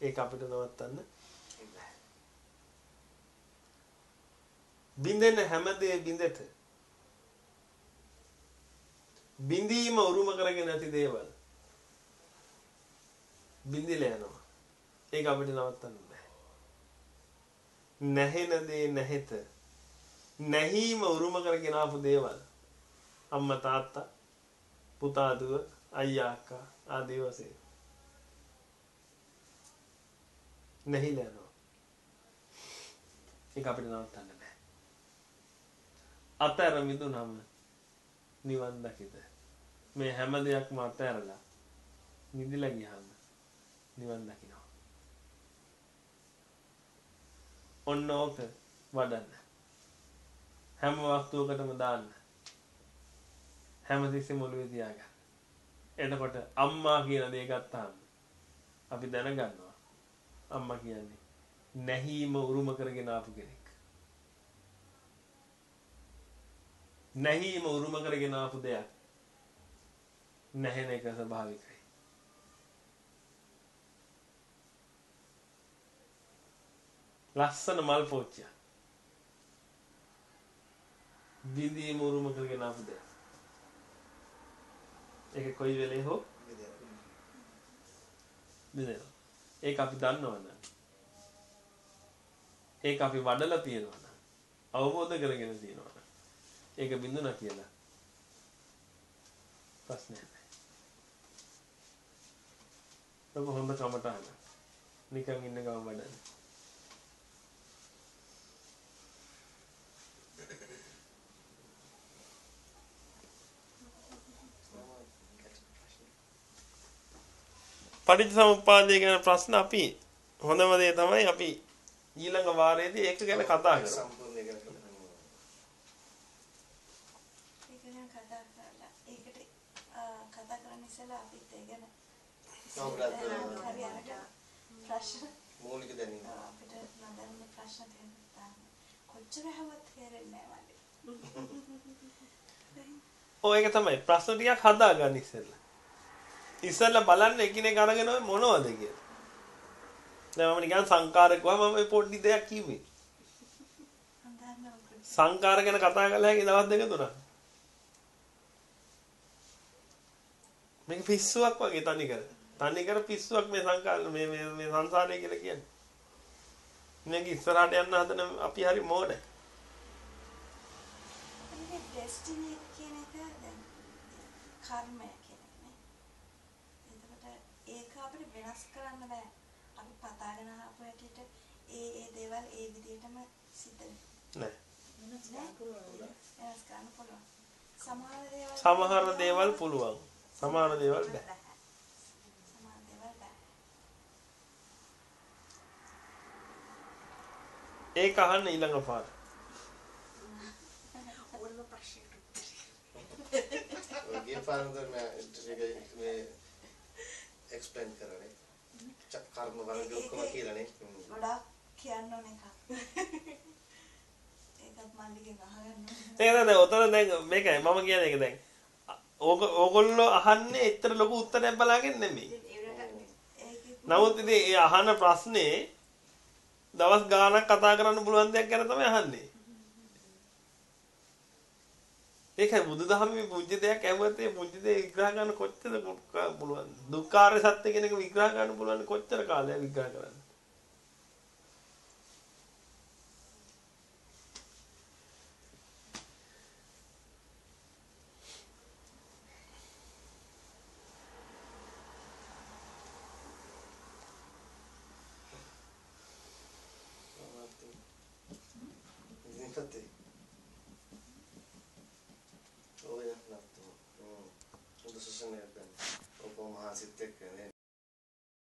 ඒක අපිට නවත්තන්න බෑ. බින්දෙන හැමදේ බින්දෙත. බින්දීම උරුම කරගෙන ඇති දේවල් බින්දිලා යනවා. ඒක අපිට නවත්තන්න බෑ. නැහෙන දේ නැහෙත. නැහිම උරුම කරගෙන ආපු දේවල්. අම්මා තාත්තා, පුතා දුව, අයියා අක්කා ආදී වශයෙන්. නැහිලා යනවා. ඒක අපිට නවත්තන්න බෑ. අතර මිදුනම නිවන් දකිද. මේ හැම දෙයක්ම අතහැරලා නිදිලා ගියාම නිවන් දකිනවා. ඔන්න ඕක වඩන්න. හැම වස්තුවකටම දාන්න. හැමතිස්සෙම ඔළුවේ තියාගන්න. එතකොට අම්මා කියන දේ ගත්තාම අපි දැනගන්නවා. අම්මා කියන්නේ නැහිම උරුම කරගෙන ආපු කෙනෙක්. නැහිම උරුම කරගෙන ආපු දෙයක් නැහෙන එක ස්වභාවිකයි. ලස්සන මල් පෝච්චිය. බිඳීම උරුම කරගෙන ආපු දෙයක්. ඒක කොයි වෙලේ හෝ බිඳෙනවා. ඒක අපි දන්නවනම් ඒක අපි වඩලා තියෙනවනම් අවබෝධ කරගෙන තියෙනවනම් ඒක බින්දුනා කියලා ප්‍රශ්නයක් නැහැ. ඔබ හොඳ කමටහන. නිකන් ඉන්න ගම වඩන්න. පටිච්චසමුප්පාදය ගැන ප්‍රශ්න අපි හොඳම දේ තමයි අපි ඊළඟ වාරයේදී ඒක ගැන කතා කරමු. මූලික දැනීම. අපිට නදන්න ප්‍රශ්න තියෙනවා. කොච්චර හැවත් තේරෙන්නේ නැහැ. ඔය ඒක තමයි ප්‍රශ්න ටිකක් හදාගන්න ඉස්සෙල්ලා. ඉස්සෙල්ලා බලන්න එකිනෙක අරගෙන ඔය මොනවද කියලා. දැන් මම නිකන් සංකාර කිව්වම මම පොඩි දෙයක් කිව්වේ. හඳන්න උකට. සංකාර ගැන කතා කළා හැකි දවස් දෙක තුනක්. මේක පිස්සුවක් වගේ තනි කර. තනි කර පිස්සුවක් මේ සංකාර මේ මේ මේ සංසාරය කියලා කියන්නේ. මේක ඉස්සරහට යන්න හදන අපි හරි මෝඩයි. මේ ඩෙස්ටිනි කියන එක දැන් කර්මය කියන්නේ. එතකොට ඒක අපිට වෙනස් කරන්න බෑ. අපි පතාගෙන ආපු හැටියට ඒ ඒ දේවල් ඒ විදිහටම සිද්ධ නෑ. වෙනස් කරන්න පුළුවන්. සමහර දේවල් සමහර දේවල් පුළුවන්. සමහර දේවල් බෑ. සමහර දේවල් බෑ. ඒක අහන්න ඊළඟ පාර. ඕනම ප්‍රශ්නයකට ඔය ගිය පාරේ මම ටික මේ එක්ස්ප්ලেইন කරන්නේ. ච- කර්ම වර්ග ඔක්කොම කියලානේ. ගොඩාක් කියන්න ඕන එකක්. ඒකත් මල්ලිගෙන් අහගන්න ඕනේ. ඒක දැන් ඔතන දැන් මේකයි මම කියන එක දැන්. ඕක ඕගොල්ලෝ අහන්නේ ඇත්තට ලොකු උත්තරයක් බලාගෙන නෙමෙයි. නමුත් ඉතින් ඒ අහන ප්‍රශ්නේ දවස් ගාණක් කතා කරන්න පුළුවන් දෙයක් ගැන තමයි අහන්නේ. ඒකයි බුදුදහමේ පුංචි දෙයක් ඇහුවත් ඒ පුංචි දේ විග්‍රහ කරන්න කොච්චර පුළුවන් දුක්ඛාර සත්‍ය කියන එක විග්‍රහ කරන්න පුළුවන් කොච්චර කාලයක් විග්‍රහ කරන්න?